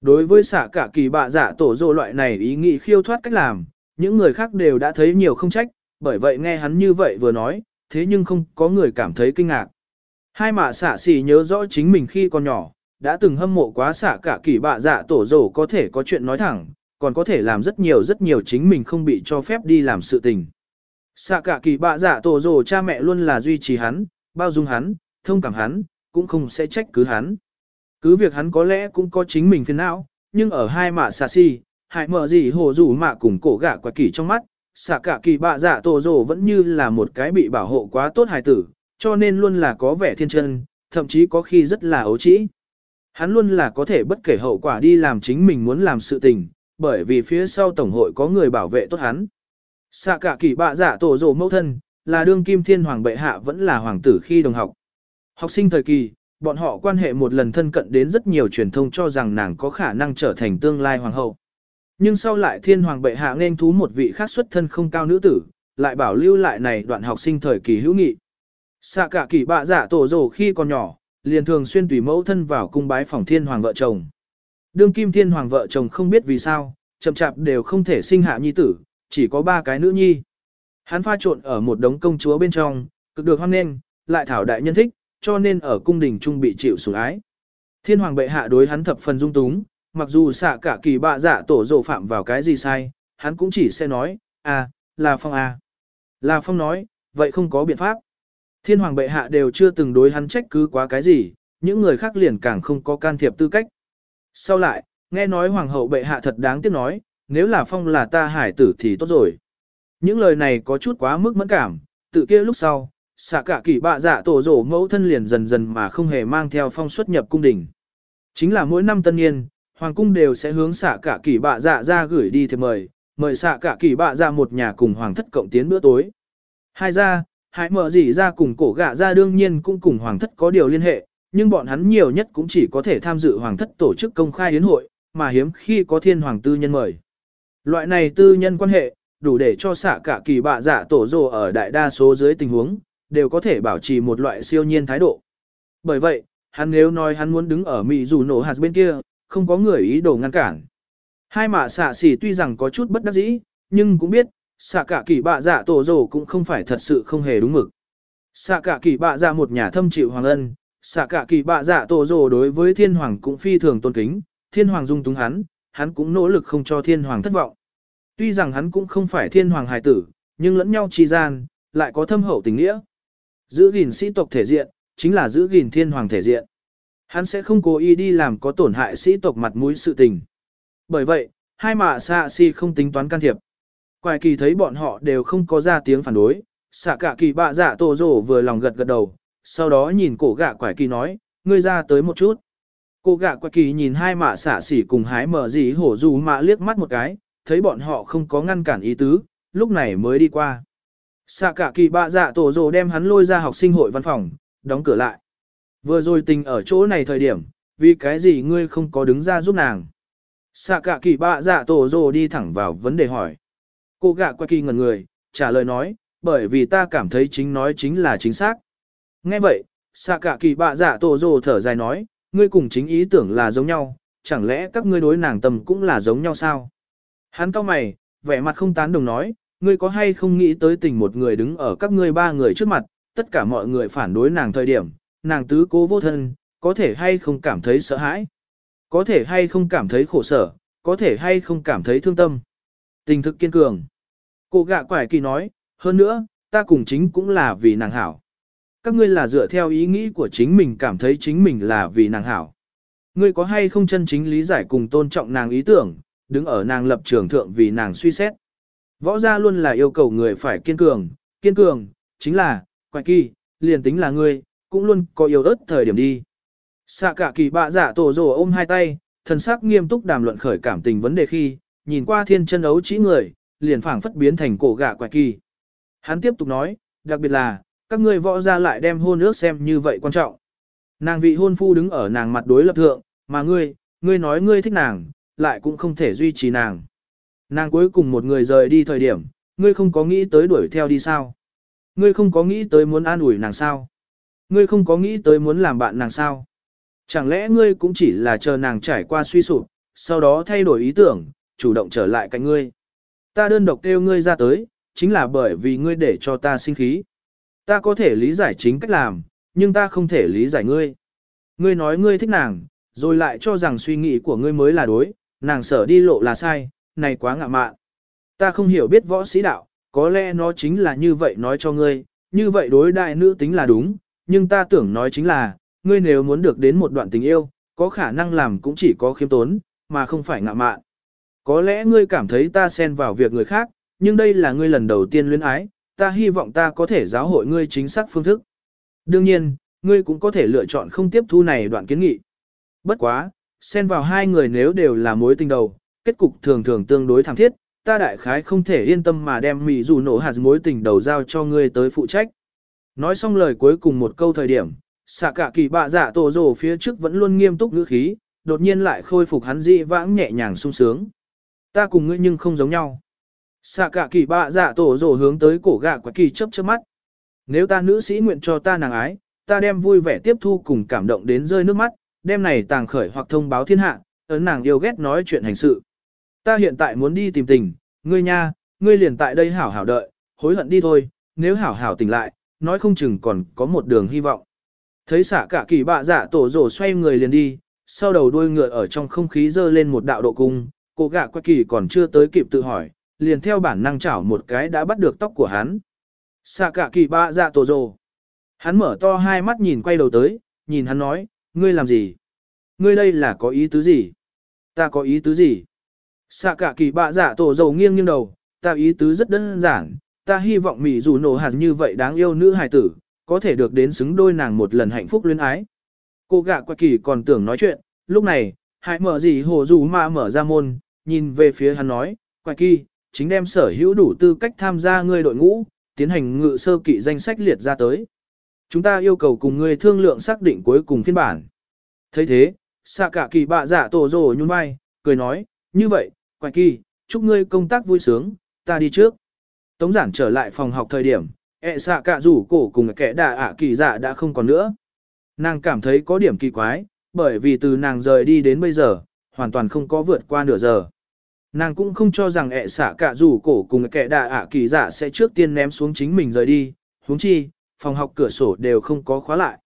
Đối với xạ cả kỳ bạ giả dạ tổ rồ loại này ý nghĩ khiêu thoát cách làm, những người khác đều đã thấy nhiều không trách, bởi vậy nghe hắn như vậy vừa nói, thế nhưng không có người cảm thấy kinh ngạc. Hai mạ xạ xì nhớ rõ chính mình khi còn nhỏ, đã từng hâm mộ quá xạ cả kỳ bạ dạ tổ rổ có thể có chuyện nói thẳng, còn có thể làm rất nhiều rất nhiều chính mình không bị cho phép đi làm sự tình. Xạ cả kỳ bạ dạ tổ rồ cha mẹ luôn là duy trì hắn, bao dung hắn, thông cảm hắn, cũng không sẽ trách cứ hắn. Cứ việc hắn có lẽ cũng có chính mình phiền não, nhưng ở hai mạ xà si, hại mở gì hồ rủ mạ cùng cổ gạ quả kỳ trong mắt, xạ cả kỳ bạ dạ tổ rồ vẫn như là một cái bị bảo hộ quá tốt hài tử, cho nên luôn là có vẻ thiên chân, thậm chí có khi rất là ấu trĩ. Hắn luôn là có thể bất kể hậu quả đi làm chính mình muốn làm sự tình, bởi vì phía sau tổng hội có người bảo vệ tốt hắn. Xạ cả kỳ bạ giả dạ tổ rồ mẫu thân, là đương kim thiên hoàng bệ hạ vẫn là hoàng tử khi đồng học. Học sinh thời kỳ, bọn họ quan hệ một lần thân cận đến rất nhiều truyền thông cho rằng nàng có khả năng trở thành tương lai hoàng hậu. Nhưng sau lại thiên hoàng bệ hạ nên thú một vị khác xuất thân không cao nữ tử, lại bảo lưu lại này đoạn học sinh thời kỳ hữu nghị. Xạ cả kỳ bạ giả dạ tổ rồ khi còn nhỏ, liền thường xuyên tùy mẫu thân vào cung bái phòng thiên hoàng vợ chồng. Đương kim thiên hoàng vợ chồng không biết vì sao, chậm chạp đều không thể sinh hạ nhi tử, chỉ có ba cái nữ nhi. Hắn pha trộn ở một đống công chúa bên trong, cực được hoan nghênh, lại thảo đại nhân thích, cho nên ở cung đình trung bị chịu sủng ái. Thiên hoàng bệ hạ đối hắn thập phần dung túng, mặc dù xạ cả kỳ bạ giả tổ dồ phạm vào cái gì sai, hắn cũng chỉ sẽ nói, à, là phong à. Là phong nói, vậy không có biện pháp. Thiên hoàng bệ hạ đều chưa từng đối hắn trách cứ quá cái gì, những người khác liền càng không có can thiệp tư cách. Sau lại, nghe nói hoàng hậu bệ hạ thật đáng tiếc nói, nếu là phong là ta hải tử thì tốt rồi. Những lời này có chút quá mức mẫn cảm, tự kia lúc sau, xạ cả kỳ bạ dạ tổ rổ mẫu thân liền dần dần mà không hề mang theo phong xuất nhập cung đình. Chính là mỗi năm tân niên, hoàng cung đều sẽ hướng xạ cả kỳ bạ dạ ra gửi đi thiệp mời, mời xạ cả kỳ bạ dạ một nhà cùng hoàng thất cộng tiến bữa tối. Hai ra, hãy mở gì ra cùng cổ gạ ra đương nhiên cũng cùng hoàng thất có điều liên hệ, nhưng bọn hắn nhiều nhất cũng chỉ có thể tham dự hoàng thất tổ chức công khai yến hội, mà hiếm khi có thiên hoàng tư nhân mời. Loại này tư nhân quan hệ, đủ để cho xạ cả kỳ bạ giả tổ rồ ở đại đa số dưới tình huống, đều có thể bảo trì một loại siêu nhiên thái độ. Bởi vậy, hắn nếu nói hắn muốn đứng ở Mỹ dù nổ hạt bên kia, không có người ý đồ ngăn cản. Hai mạ xạ xỉ tuy rằng có chút bất đắc dĩ, nhưng cũng biết, xạ cả kỳ bạ dạ tổ rồ cũng không phải thật sự không hề đúng mực. Xạ cả kỳ bạ dạ một nhà thâm chịu hoàng ân, xạ cả kỳ bạ dạ tổ rồ đối với thiên hoàng cũng phi thường tôn kính, thiên hoàng dung túng hắn, hắn cũng nỗ lực không cho thiên hoàng thất vọng. Tuy rằng hắn cũng không phải thiên hoàng hài tử, nhưng lẫn nhau chi gian, lại có thâm hậu tình nghĩa. Giữ gìn sĩ tộc thể diện, chính là giữ gìn thiên hoàng thể diện. Hắn sẽ không cố ý đi làm có tổn hại sĩ tộc mặt mũi sự tình. Bởi vậy, hai mạ xạ si không tính toán can thiệp. Quài kỳ thấy bọn họ đều không có ra tiếng phản đối, xạ cả kỳ bạ dạ tổ rổ vừa lòng gật gật đầu, sau đó nhìn cổ gạ quải kỳ nói, ngươi ra tới một chút. Cổ gạ quài kỳ nhìn hai mạ xả xỉ cùng hái mở gì hổ dù mạ liếc mắt một cái, thấy bọn họ không có ngăn cản ý tứ, lúc này mới đi qua. Xạ cả kỳ bạ dạ tổ rồ đem hắn lôi ra học sinh hội văn phòng, đóng cửa lại. Vừa rồi tình ở chỗ này thời điểm, vì cái gì ngươi không có đứng ra giúp nàng. Xạ cả kỳ bạ dạ tổ rồ đi thẳng vào vấn đề hỏi. Cô gạ qua kỳ ngẩn người, trả lời nói, bởi vì ta cảm thấy chính nói chính là chính xác. Nghe vậy, xạ cả kỳ bạ giả tổ rồ thở dài nói, ngươi cùng chính ý tưởng là giống nhau, chẳng lẽ các ngươi đối nàng tầm cũng là giống nhau sao? Hắn cao mày, vẻ mặt không tán đồng nói, ngươi có hay không nghĩ tới tình một người đứng ở các ngươi ba người trước mặt, tất cả mọi người phản đối nàng thời điểm, nàng tứ cố vô thân, có thể hay không cảm thấy sợ hãi? Có thể hay không cảm thấy khổ sở, có thể hay không cảm thấy thương tâm? Tình thực kiên cường. Cô gạ quải kỳ nói, hơn nữa, ta cùng chính cũng là vì nàng hảo. Các ngươi là dựa theo ý nghĩ của chính mình cảm thấy chính mình là vì nàng hảo. Ngươi có hay không chân chính lý giải cùng tôn trọng nàng ý tưởng, đứng ở nàng lập trường thượng vì nàng suy xét. Võ gia luôn là yêu cầu người phải kiên cường, kiên cường, chính là, quạch kỳ, liền tính là ngươi, cũng luôn có yêu ớt thời điểm đi. Xạ cả kỳ bạ giả tổ rồ ôm hai tay, thần sắc nghiêm túc đàm luận khởi cảm tình vấn đề khi, nhìn qua thiên chân ấu chỉ người, liền phảng phất biến thành cổ gạ quạch kỳ. Hắn tiếp tục nói, đặc biệt là, các ngươi võ ra lại đem hôn ước xem như vậy quan trọng. Nàng vị hôn phu đứng ở nàng mặt đối lập thượng, mà ngươi, ngươi nói ngươi thích nàng, lại cũng không thể duy trì nàng. Nàng cuối cùng một người rời đi thời điểm, ngươi không có nghĩ tới đuổi theo đi sao? Ngươi không có nghĩ tới muốn an ủi nàng sao? Ngươi không có nghĩ tới muốn làm bạn nàng sao? Chẳng lẽ ngươi cũng chỉ là chờ nàng trải qua suy sụp, sau đó thay đổi ý tưởng, chủ động trở lại cạnh ngươi? Ta đơn độc kêu ngươi ra tới, chính là bởi vì ngươi để cho ta sinh khí. Ta có thể lý giải chính cách làm, nhưng ta không thể lý giải ngươi. Ngươi nói ngươi thích nàng, rồi lại cho rằng suy nghĩ của ngươi mới là đối, nàng sở đi lộ là sai, này quá ngạ mạn. Ta không hiểu biết võ sĩ đạo, có lẽ nó chính là như vậy nói cho ngươi, như vậy đối đại nữ tính là đúng, nhưng ta tưởng nói chính là, ngươi nếu muốn được đến một đoạn tình yêu, có khả năng làm cũng chỉ có khiêm tốn, mà không phải ngạ mạn. Có lẽ ngươi cảm thấy ta xen vào việc người khác, nhưng đây là ngươi lần đầu tiên luyến ái, ta hy vọng ta có thể giáo hội ngươi chính xác phương thức. Đương nhiên, ngươi cũng có thể lựa chọn không tiếp thu này đoạn kiến nghị. Bất quá, xen vào hai người nếu đều là mối tình đầu, kết cục thường thường tương đối thẳng thiết, ta đại khái không thể yên tâm mà đem mì dù nổ hạt mối tình đầu giao cho ngươi tới phụ trách. Nói xong lời cuối cùng một câu thời điểm, xạ cả kỳ bạ giả tổ rồ phía trước vẫn luôn nghiêm túc ngữ khí, đột nhiên lại khôi phục hắn dị vãng nhẹ nhàng sung sướng. Ta cùng ngươi nhưng không giống nhau. Xạ cả kỳ bạ dạ tổ rồ hướng tới cổ gạ quả kỳ chớp chớp mắt. Nếu ta nữ sĩ nguyện cho ta nàng ái, ta đem vui vẻ tiếp thu cùng cảm động đến rơi nước mắt, đem này tàng khởi hoặc thông báo thiên hạ, ấn nàng yêu ghét nói chuyện hành sự. Ta hiện tại muốn đi tìm tình, ngươi nha, ngươi liền tại đây hảo hảo đợi, hối hận đi thôi, nếu hảo hảo tỉnh lại, nói không chừng còn có một đường hy vọng. Thấy xả cả kỳ bạ dạ tổ rổ xoay người liền đi, sau đầu đuôi ngựa ở trong không khí dơ lên một đạo độ cung, cô gạ qua kỳ còn chưa tới kịp tự hỏi, liền theo bản năng chảo một cái đã bắt được tóc của hắn. Xạ cả kỳ bạ dạ tổ rồ. Hắn mở to hai mắt nhìn quay đầu tới, nhìn hắn nói, ngươi làm gì? Ngươi đây là có ý tứ gì? Ta có ý tứ gì? Xạ cả kỳ bạ dạ tổ rồ nghiêng nghiêng đầu, ta ý tứ rất đơn giản, ta hy vọng Mỹ dù nổ hạt như vậy đáng yêu nữ hài tử, có thể được đến xứng đôi nàng một lần hạnh phúc luyến ái. Cô gạ qua kỳ còn tưởng nói chuyện, lúc này, hãy mở gì hồ dù mà mở ra môn, nhìn về phía hắn nói, qua kỳ, chính đem sở hữu đủ tư cách tham gia ngươi đội ngũ, tiến hành ngự sơ kỵ danh sách liệt ra tới. Chúng ta yêu cầu cùng ngươi thương lượng xác định cuối cùng phiên bản. thấy thế, xạ cả kỳ bạ giả tổ rồ nhún vai, cười nói, như vậy, quạch kỳ, chúc ngươi công tác vui sướng, ta đi trước. Tống giản trở lại phòng học thời điểm, ẹ xạ cả rủ cổ cùng kẻ đà ạ kỳ dạ đã không còn nữa. Nàng cảm thấy có điểm kỳ quái, bởi vì từ nàng rời đi đến bây giờ, hoàn toàn không có vượt qua nửa giờ. Nàng cũng không cho rằng ẹ xả cả rủ cổ cùng kẻ đà ạ kỳ giả sẽ trước tiên ném xuống chính mình rời đi, huống chi, phòng học cửa sổ đều không có khóa lại.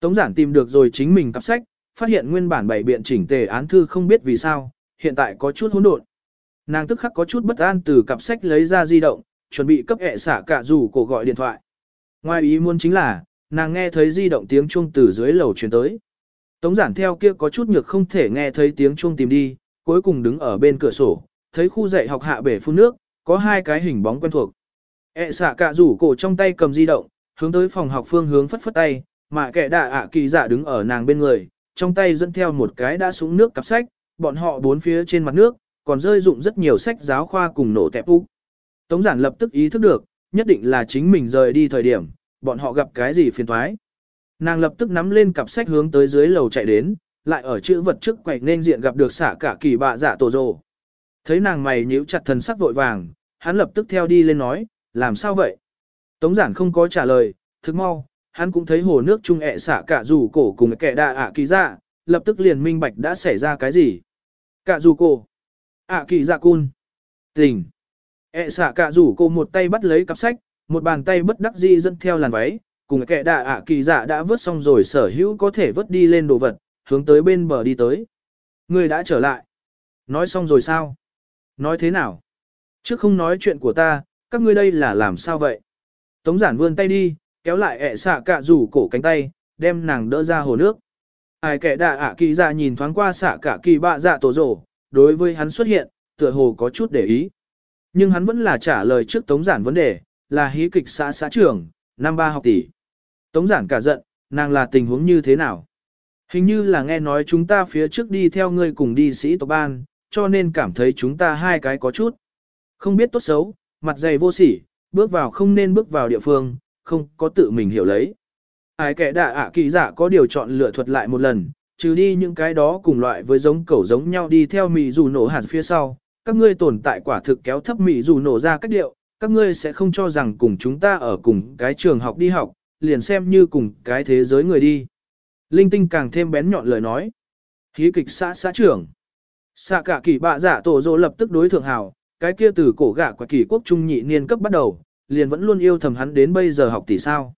Tống giản tìm được rồi chính mình cặp sách, phát hiện nguyên bản bảy biện chỉnh tề án thư không biết vì sao, hiện tại có chút hỗn độn. Nàng tức khắc có chút bất an từ cặp sách lấy ra di động, chuẩn bị cấp ẹ xả cả rủ cổ gọi điện thoại. Ngoài ý muốn chính là, nàng nghe thấy di động tiếng chuông từ dưới lầu truyền tới. Tống giản theo kia có chút nhược không thể nghe thấy tiếng chuông tìm đi, cuối cùng đứng ở bên cửa sổ, thấy khu dạy học hạ bể phun nước, có hai cái hình bóng quen thuộc. E xạ cả rủ cổ trong tay cầm di động, hướng tới phòng học phương hướng phất phất tay, mà kẻ đạ ạ kỳ giả đứng ở nàng bên người, trong tay dẫn theo một cái đã xuống nước cặp sách, bọn họ bốn phía trên mặt nước, còn rơi dụng rất nhiều sách giáo khoa cùng nổ tẹp úc. Tống giản lập tức ý thức được, nhất định là chính mình rời đi thời điểm, bọn họ gặp cái gì phiền thoái. Nàng lập tức nắm lên cặp sách hướng tới dưới lầu chạy đến, lại ở chữ vật trước quầy nên diện gặp được xả cả kỳ bạ dạ tổ rồ. Thấy nàng mày nhíu chặt thần sắc vội vàng, hắn lập tức theo đi lên nói, làm sao vậy? Tống giản không có trả lời, thức mau, hắn cũng thấy hồ nước trung ẹ xả cả dù cổ cùng kẻ đạ ạ kỳ dạ, lập tức liền minh bạch đã xảy ra cái gì. Cả dù cổ, ạ kỳ dạ cun, tình. ẹ xả cả dù cổ một tay bắt lấy cặp sách, một bàn tay bất đắc dĩ dẫn theo làn váy, cùng kẻ đạ ạ kỳ dạ đã vớt xong rồi sở hữu có thể vớt đi lên đồ vật, hướng tới bên bờ đi tới. Người đã trở lại. Nói xong rồi sao? Nói thế nào? Trước không nói chuyện của ta, các ngươi đây là làm sao vậy? Tống giản vươn tay đi, kéo lại ẹ xạ cạ rủ cổ cánh tay, đem nàng đỡ ra hồ nước. Ai kẻ đạ ạ kỳ dạ nhìn thoáng qua xạ cả kỳ bạ dạ tổ rổ, đối với hắn xuất hiện, tựa hồ có chút để ý. Nhưng hắn vẫn là trả lời trước tống giản vấn đề, là hí kịch xã xã trưởng, năm ba học tỷ. Tống giản cả giận, nàng là tình huống như thế nào? Hình như là nghe nói chúng ta phía trước đi theo ngươi cùng đi sĩ tộc ban, cho nên cảm thấy chúng ta hai cái có chút. Không biết tốt xấu, mặt dày vô sỉ, bước vào không nên bước vào địa phương, không có tự mình hiểu lấy. Ai kẻ đạ ạ kỳ giả có điều chọn lựa thuật lại một lần, trừ đi những cái đó cùng loại với giống cẩu giống nhau đi theo mì dù nổ hạt phía sau, các ngươi tồn tại quả thực kéo thấp mì dù nổ ra cách điệu, các ngươi sẽ không cho rằng cùng chúng ta ở cùng cái trường học đi học, liền xem như cùng cái thế giới người đi. Linh tinh càng thêm bén nhọn lời nói. Hí kịch xã xã trưởng. Xạ cả kỳ bạ giả tổ dỗ lập tức đối thượng hào, cái kia từ cổ gạ quả kỳ quốc trung nhị niên cấp bắt đầu, liền vẫn luôn yêu thầm hắn đến bây giờ học tỷ sao.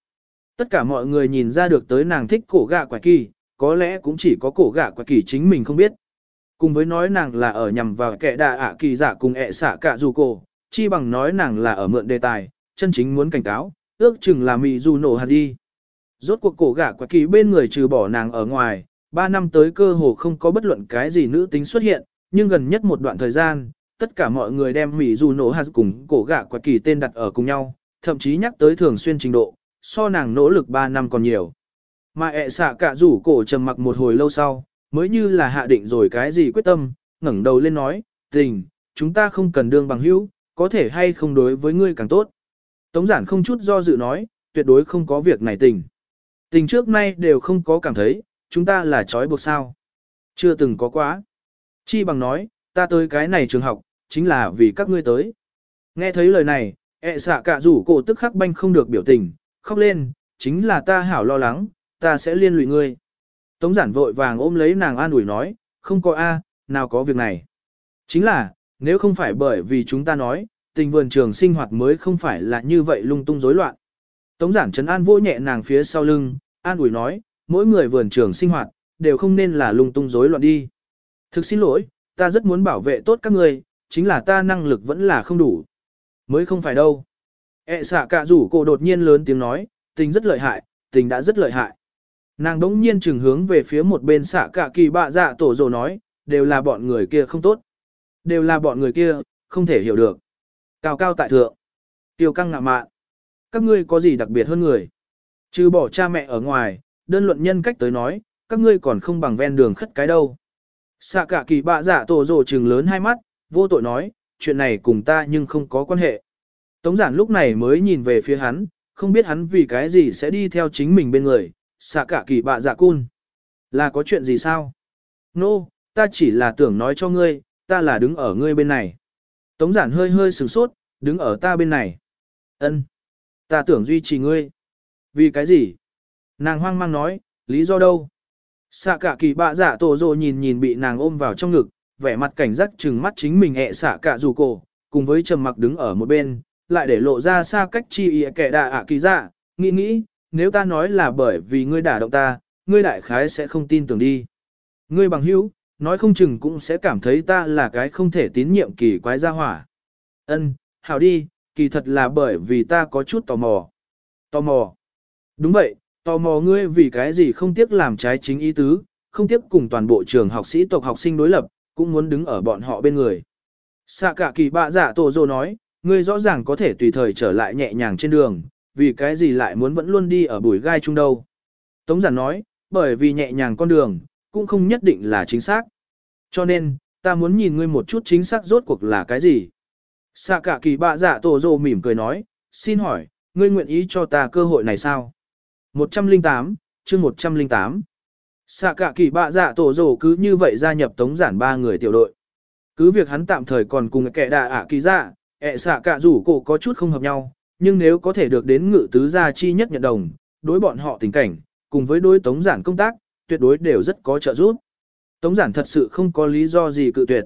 Tất cả mọi người nhìn ra được tới nàng thích cổ gạ quả kỳ, có lẽ cũng chỉ có cổ gạ quả kỳ chính mình không biết. Cùng với nói nàng là ở nhằm vào kẻ đà ạ kỳ giả cùng ẹ xạ cả dù cổ, chi bằng nói nàng là ở mượn đề tài, chân chính muốn cảnh cáo, ước chừng là mị dù nổ hạt đi. Rốt cuộc cổ gả quả kỳ bên người trừ bỏ nàng ở ngoài, 3 năm tới cơ hồ không có bất luận cái gì nữ tính xuất hiện, nhưng gần nhất một đoạn thời gian, tất cả mọi người đem mị dù nổ hạt cùng cổ gả quả kỳ tên đặt ở cùng nhau, thậm chí nhắc tới thường xuyên trình độ, so nàng nỗ lực 3 năm còn nhiều. Mà ẹ xạ cả rủ cổ trầm mặc một hồi lâu sau, mới như là hạ định rồi cái gì quyết tâm, ngẩng đầu lên nói, tình, chúng ta không cần đương bằng hữu, có thể hay không đối với ngươi càng tốt. Tống giản không chút do dự nói, tuyệt đối không có việc này tình. Tình trước nay đều không có cảm thấy, chúng ta là trói buộc sao. Chưa từng có quá. Chi bằng nói, ta tới cái này trường học, chính là vì các ngươi tới. Nghe thấy lời này, ẹ xạ cả rủ cổ tức khắc banh không được biểu tình, khóc lên, chính là ta hảo lo lắng, ta sẽ liên lụy ngươi. Tống giản vội vàng ôm lấy nàng an ủi nói, không có A, nào có việc này. Chính là, nếu không phải bởi vì chúng ta nói, tình vườn trường sinh hoạt mới không phải là như vậy lung tung rối loạn. Tống giản trấn an vô nhẹ nàng phía sau lưng, an ủi nói, mỗi người vườn trường sinh hoạt, đều không nên là lung tung rối loạn đi. Thực xin lỗi, ta rất muốn bảo vệ tốt các ngươi, chính là ta năng lực vẫn là không đủ. Mới không phải đâu. E xạ cả rủ cô đột nhiên lớn tiếng nói, tình rất lợi hại, tình đã rất lợi hại. Nàng đống nhiên trừng hướng về phía một bên xạ cả kỳ bạ dạ tổ rồ nói, đều là bọn người kia không tốt. Đều là bọn người kia, không thể hiểu được. Cao cao tại thượng. Tiêu căng ngạ mạn. Các ngươi có gì đặc biệt hơn người? Trừ bỏ cha mẹ ở ngoài, đơn luận nhân cách tới nói, các ngươi còn không bằng ven đường khất cái đâu. Xạ cả kỳ bạ giả tổ rồ trừng lớn hai mắt, vô tội nói, chuyện này cùng ta nhưng không có quan hệ. Tống giản lúc này mới nhìn về phía hắn, không biết hắn vì cái gì sẽ đi theo chính mình bên người, xạ cả kỳ bạ giả cun. Là có chuyện gì sao? Nô, no, ta chỉ là tưởng nói cho ngươi, ta là đứng ở ngươi bên này. Tống giản hơi hơi sửng sốt, đứng ở ta bên này. Ân, Ta tưởng duy trì ngươi. Vì cái gì? Nàng hoang mang nói, lý do đâu? Xạ cả kỳ bạ giả tổ rồ nhìn nhìn bị nàng ôm vào trong ngực, vẻ mặt cảnh giác chừng mắt chính mình ẹ xạ cả dù cổ, cùng với trầm mặc đứng ở một bên, lại để lộ ra xa cách chi ý kẻ đà ạ kỳ dạ, nghĩ nghĩ, nếu ta nói là bởi vì ngươi đả động ta, ngươi đại khái sẽ không tin tưởng đi. Ngươi bằng hữu, nói không chừng cũng sẽ cảm thấy ta là cái không thể tín nhiệm kỳ quái gia hỏa. Ân, hảo đi, kỳ thật là bởi vì ta có chút tò mò. Tò mò. Đúng vậy, tò mò ngươi vì cái gì không tiếc làm trái chính ý tứ, không tiếc cùng toàn bộ trường học sĩ tộc học sinh đối lập, cũng muốn đứng ở bọn họ bên người. Xạ cả kỳ bạ giả dạ tổ dô nói, ngươi rõ ràng có thể tùy thời trở lại nhẹ nhàng trên đường, vì cái gì lại muốn vẫn luôn đi ở bùi gai chung đâu. Tống giản nói, bởi vì nhẹ nhàng con đường, cũng không nhất định là chính xác. Cho nên, ta muốn nhìn ngươi một chút chính xác rốt cuộc là cái gì. Sạ cả kỳ bạ giả dạ tổ rồ mỉm cười nói, xin hỏi, ngươi nguyện ý cho ta cơ hội này sao? 108, chương 108. Sạ cả kỳ bạ dạ tổ rồ cứ như vậy gia nhập tống giản ba người tiểu đội. Cứ việc hắn tạm thời còn cùng kẻ đà ả kỳ dạ, ẹ xạ cả rủ cổ có chút không hợp nhau, nhưng nếu có thể được đến ngự tứ gia chi nhất nhận đồng, đối bọn họ tình cảnh, cùng với đối tống giản công tác, tuyệt đối đều rất có trợ giúp. Tống giản thật sự không có lý do gì cự tuyệt.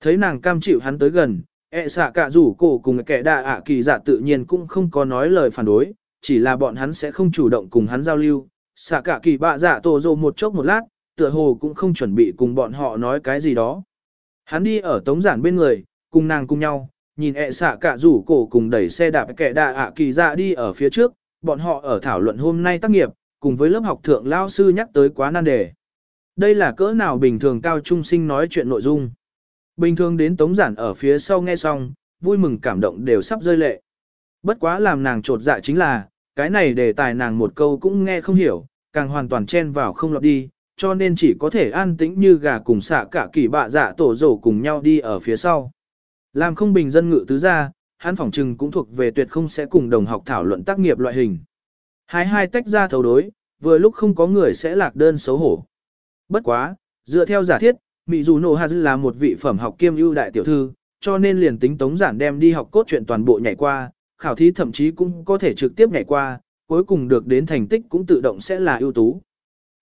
Thấy nàng cam chịu hắn tới gần, ẹ xạ cả rủ cổ cùng kẻ đà ạ kỳ dạ tự nhiên cũng không có nói lời phản đối, chỉ là bọn hắn sẽ không chủ động cùng hắn giao lưu, xạ cả kỳ bạ dạ tổ rồ một chốc một lát, tựa hồ cũng không chuẩn bị cùng bọn họ nói cái gì đó. Hắn đi ở tống giản bên người, cùng nàng cùng nhau, nhìn ẹ xạ cả rủ cổ cùng đẩy xe đạp kẻ đạ ạ kỳ dạ đi ở phía trước, bọn họ ở thảo luận hôm nay tác nghiệp, cùng với lớp học thượng lao sư nhắc tới quá nan đề. Đây là cỡ nào bình thường cao trung sinh nói chuyện nội dung. Bình thường đến tống giản ở phía sau nghe xong, vui mừng cảm động đều sắp rơi lệ. Bất quá làm nàng trột dạ chính là, cái này đề tài nàng một câu cũng nghe không hiểu, càng hoàn toàn chen vào không lọt đi, cho nên chỉ có thể an tĩnh như gà cùng xạ cả kỳ bạ dạ tổ rổ cùng nhau đi ở phía sau. Làm không bình dân ngự tứ gia, hắn phỏng trừng cũng thuộc về tuyệt không sẽ cùng đồng học thảo luận tác nghiệp loại hình. Hai hai tách ra thấu đối, vừa lúc không có người sẽ lạc đơn xấu hổ. Bất quá, dựa theo giả thiết, Mị dù nổ hạt là một vị phẩm học kiêm ưu đại tiểu thư, cho nên liền tính tống giản đem đi học cốt truyện toàn bộ nhảy qua, khảo thí thậm chí cũng có thể trực tiếp nhảy qua, cuối cùng được đến thành tích cũng tự động sẽ là ưu tú.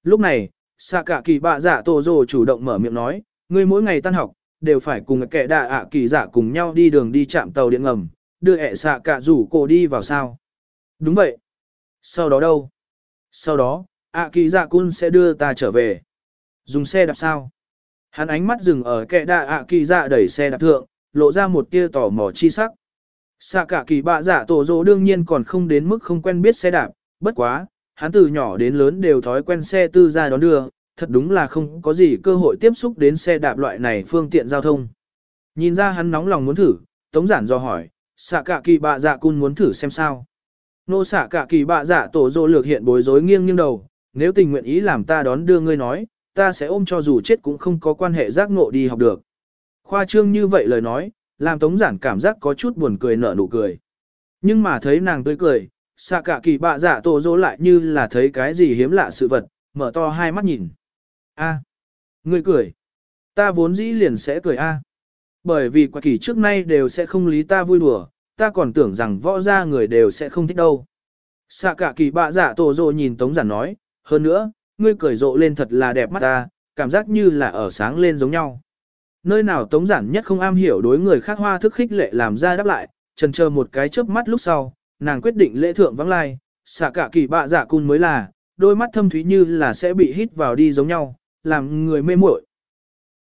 Lúc này, xạ cả kỳ bạ giả tổ rồ chủ động mở miệng nói, ngươi mỗi ngày tan học, đều phải cùng kẻ đạ ạ kỳ giả cùng nhau đi đường đi chạm tàu điện ngầm, đưa ẹ xạ cả rủ cô đi vào sao. Đúng vậy. Sau đó đâu? Sau đó, ạ kỳ giả cun sẽ đưa ta trở về. Dùng xe đạp sao? Hắn ánh mắt dừng ở kẻ đạ ạ kỳ dạ đẩy xe đạp thượng, lộ ra một tia tỏ mò chi sắc. Xạ cả kỳ bạ giả tổ dỗ đương nhiên còn không đến mức không quen biết xe đạp, bất quá, hắn từ nhỏ đến lớn đều thói quen xe tư ra đón đưa, thật đúng là không có gì cơ hội tiếp xúc đến xe đạp loại này phương tiện giao thông. Nhìn ra hắn nóng lòng muốn thử, tống giản do hỏi, xạ cả kỳ bạ dạ cun muốn thử xem sao. Nô xạ cả kỳ bạ dạ tổ dỗ lược hiện bối rối nghiêng nghiêng đầu, nếu tình nguyện ý làm ta đón đưa ngươi nói, ta sẽ ôm cho dù chết cũng không có quan hệ giác ngộ đi học được. Khoa trương như vậy lời nói, làm tống giản cảm giác có chút buồn cười nở nụ cười. Nhưng mà thấy nàng tươi cười, xạ cả kỳ bạ dạ tổ dỗ lại như là thấy cái gì hiếm lạ sự vật, mở to hai mắt nhìn. A, à, ngươi cười. Ta vốn dĩ liền sẽ cười a. Bởi vì quả kỳ trước nay đều sẽ không lý ta vui đùa, ta còn tưởng rằng võ gia người đều sẽ không thích đâu. Xạ cả kỳ bạ dạ tổ dỗ nhìn tống giản nói, hơn nữa, ngươi cười rộ lên thật là đẹp mắt ta, cảm giác như là ở sáng lên giống nhau. Nơi nào tống giản nhất không am hiểu đối người khác hoa thức khích lệ làm ra đáp lại, trần chờ một cái chớp mắt lúc sau, nàng quyết định lễ thượng vắng lai, xả cả kỳ bạ dạ cun mới là, đôi mắt thâm thúy như là sẽ bị hít vào đi giống nhau, làm người mê muội.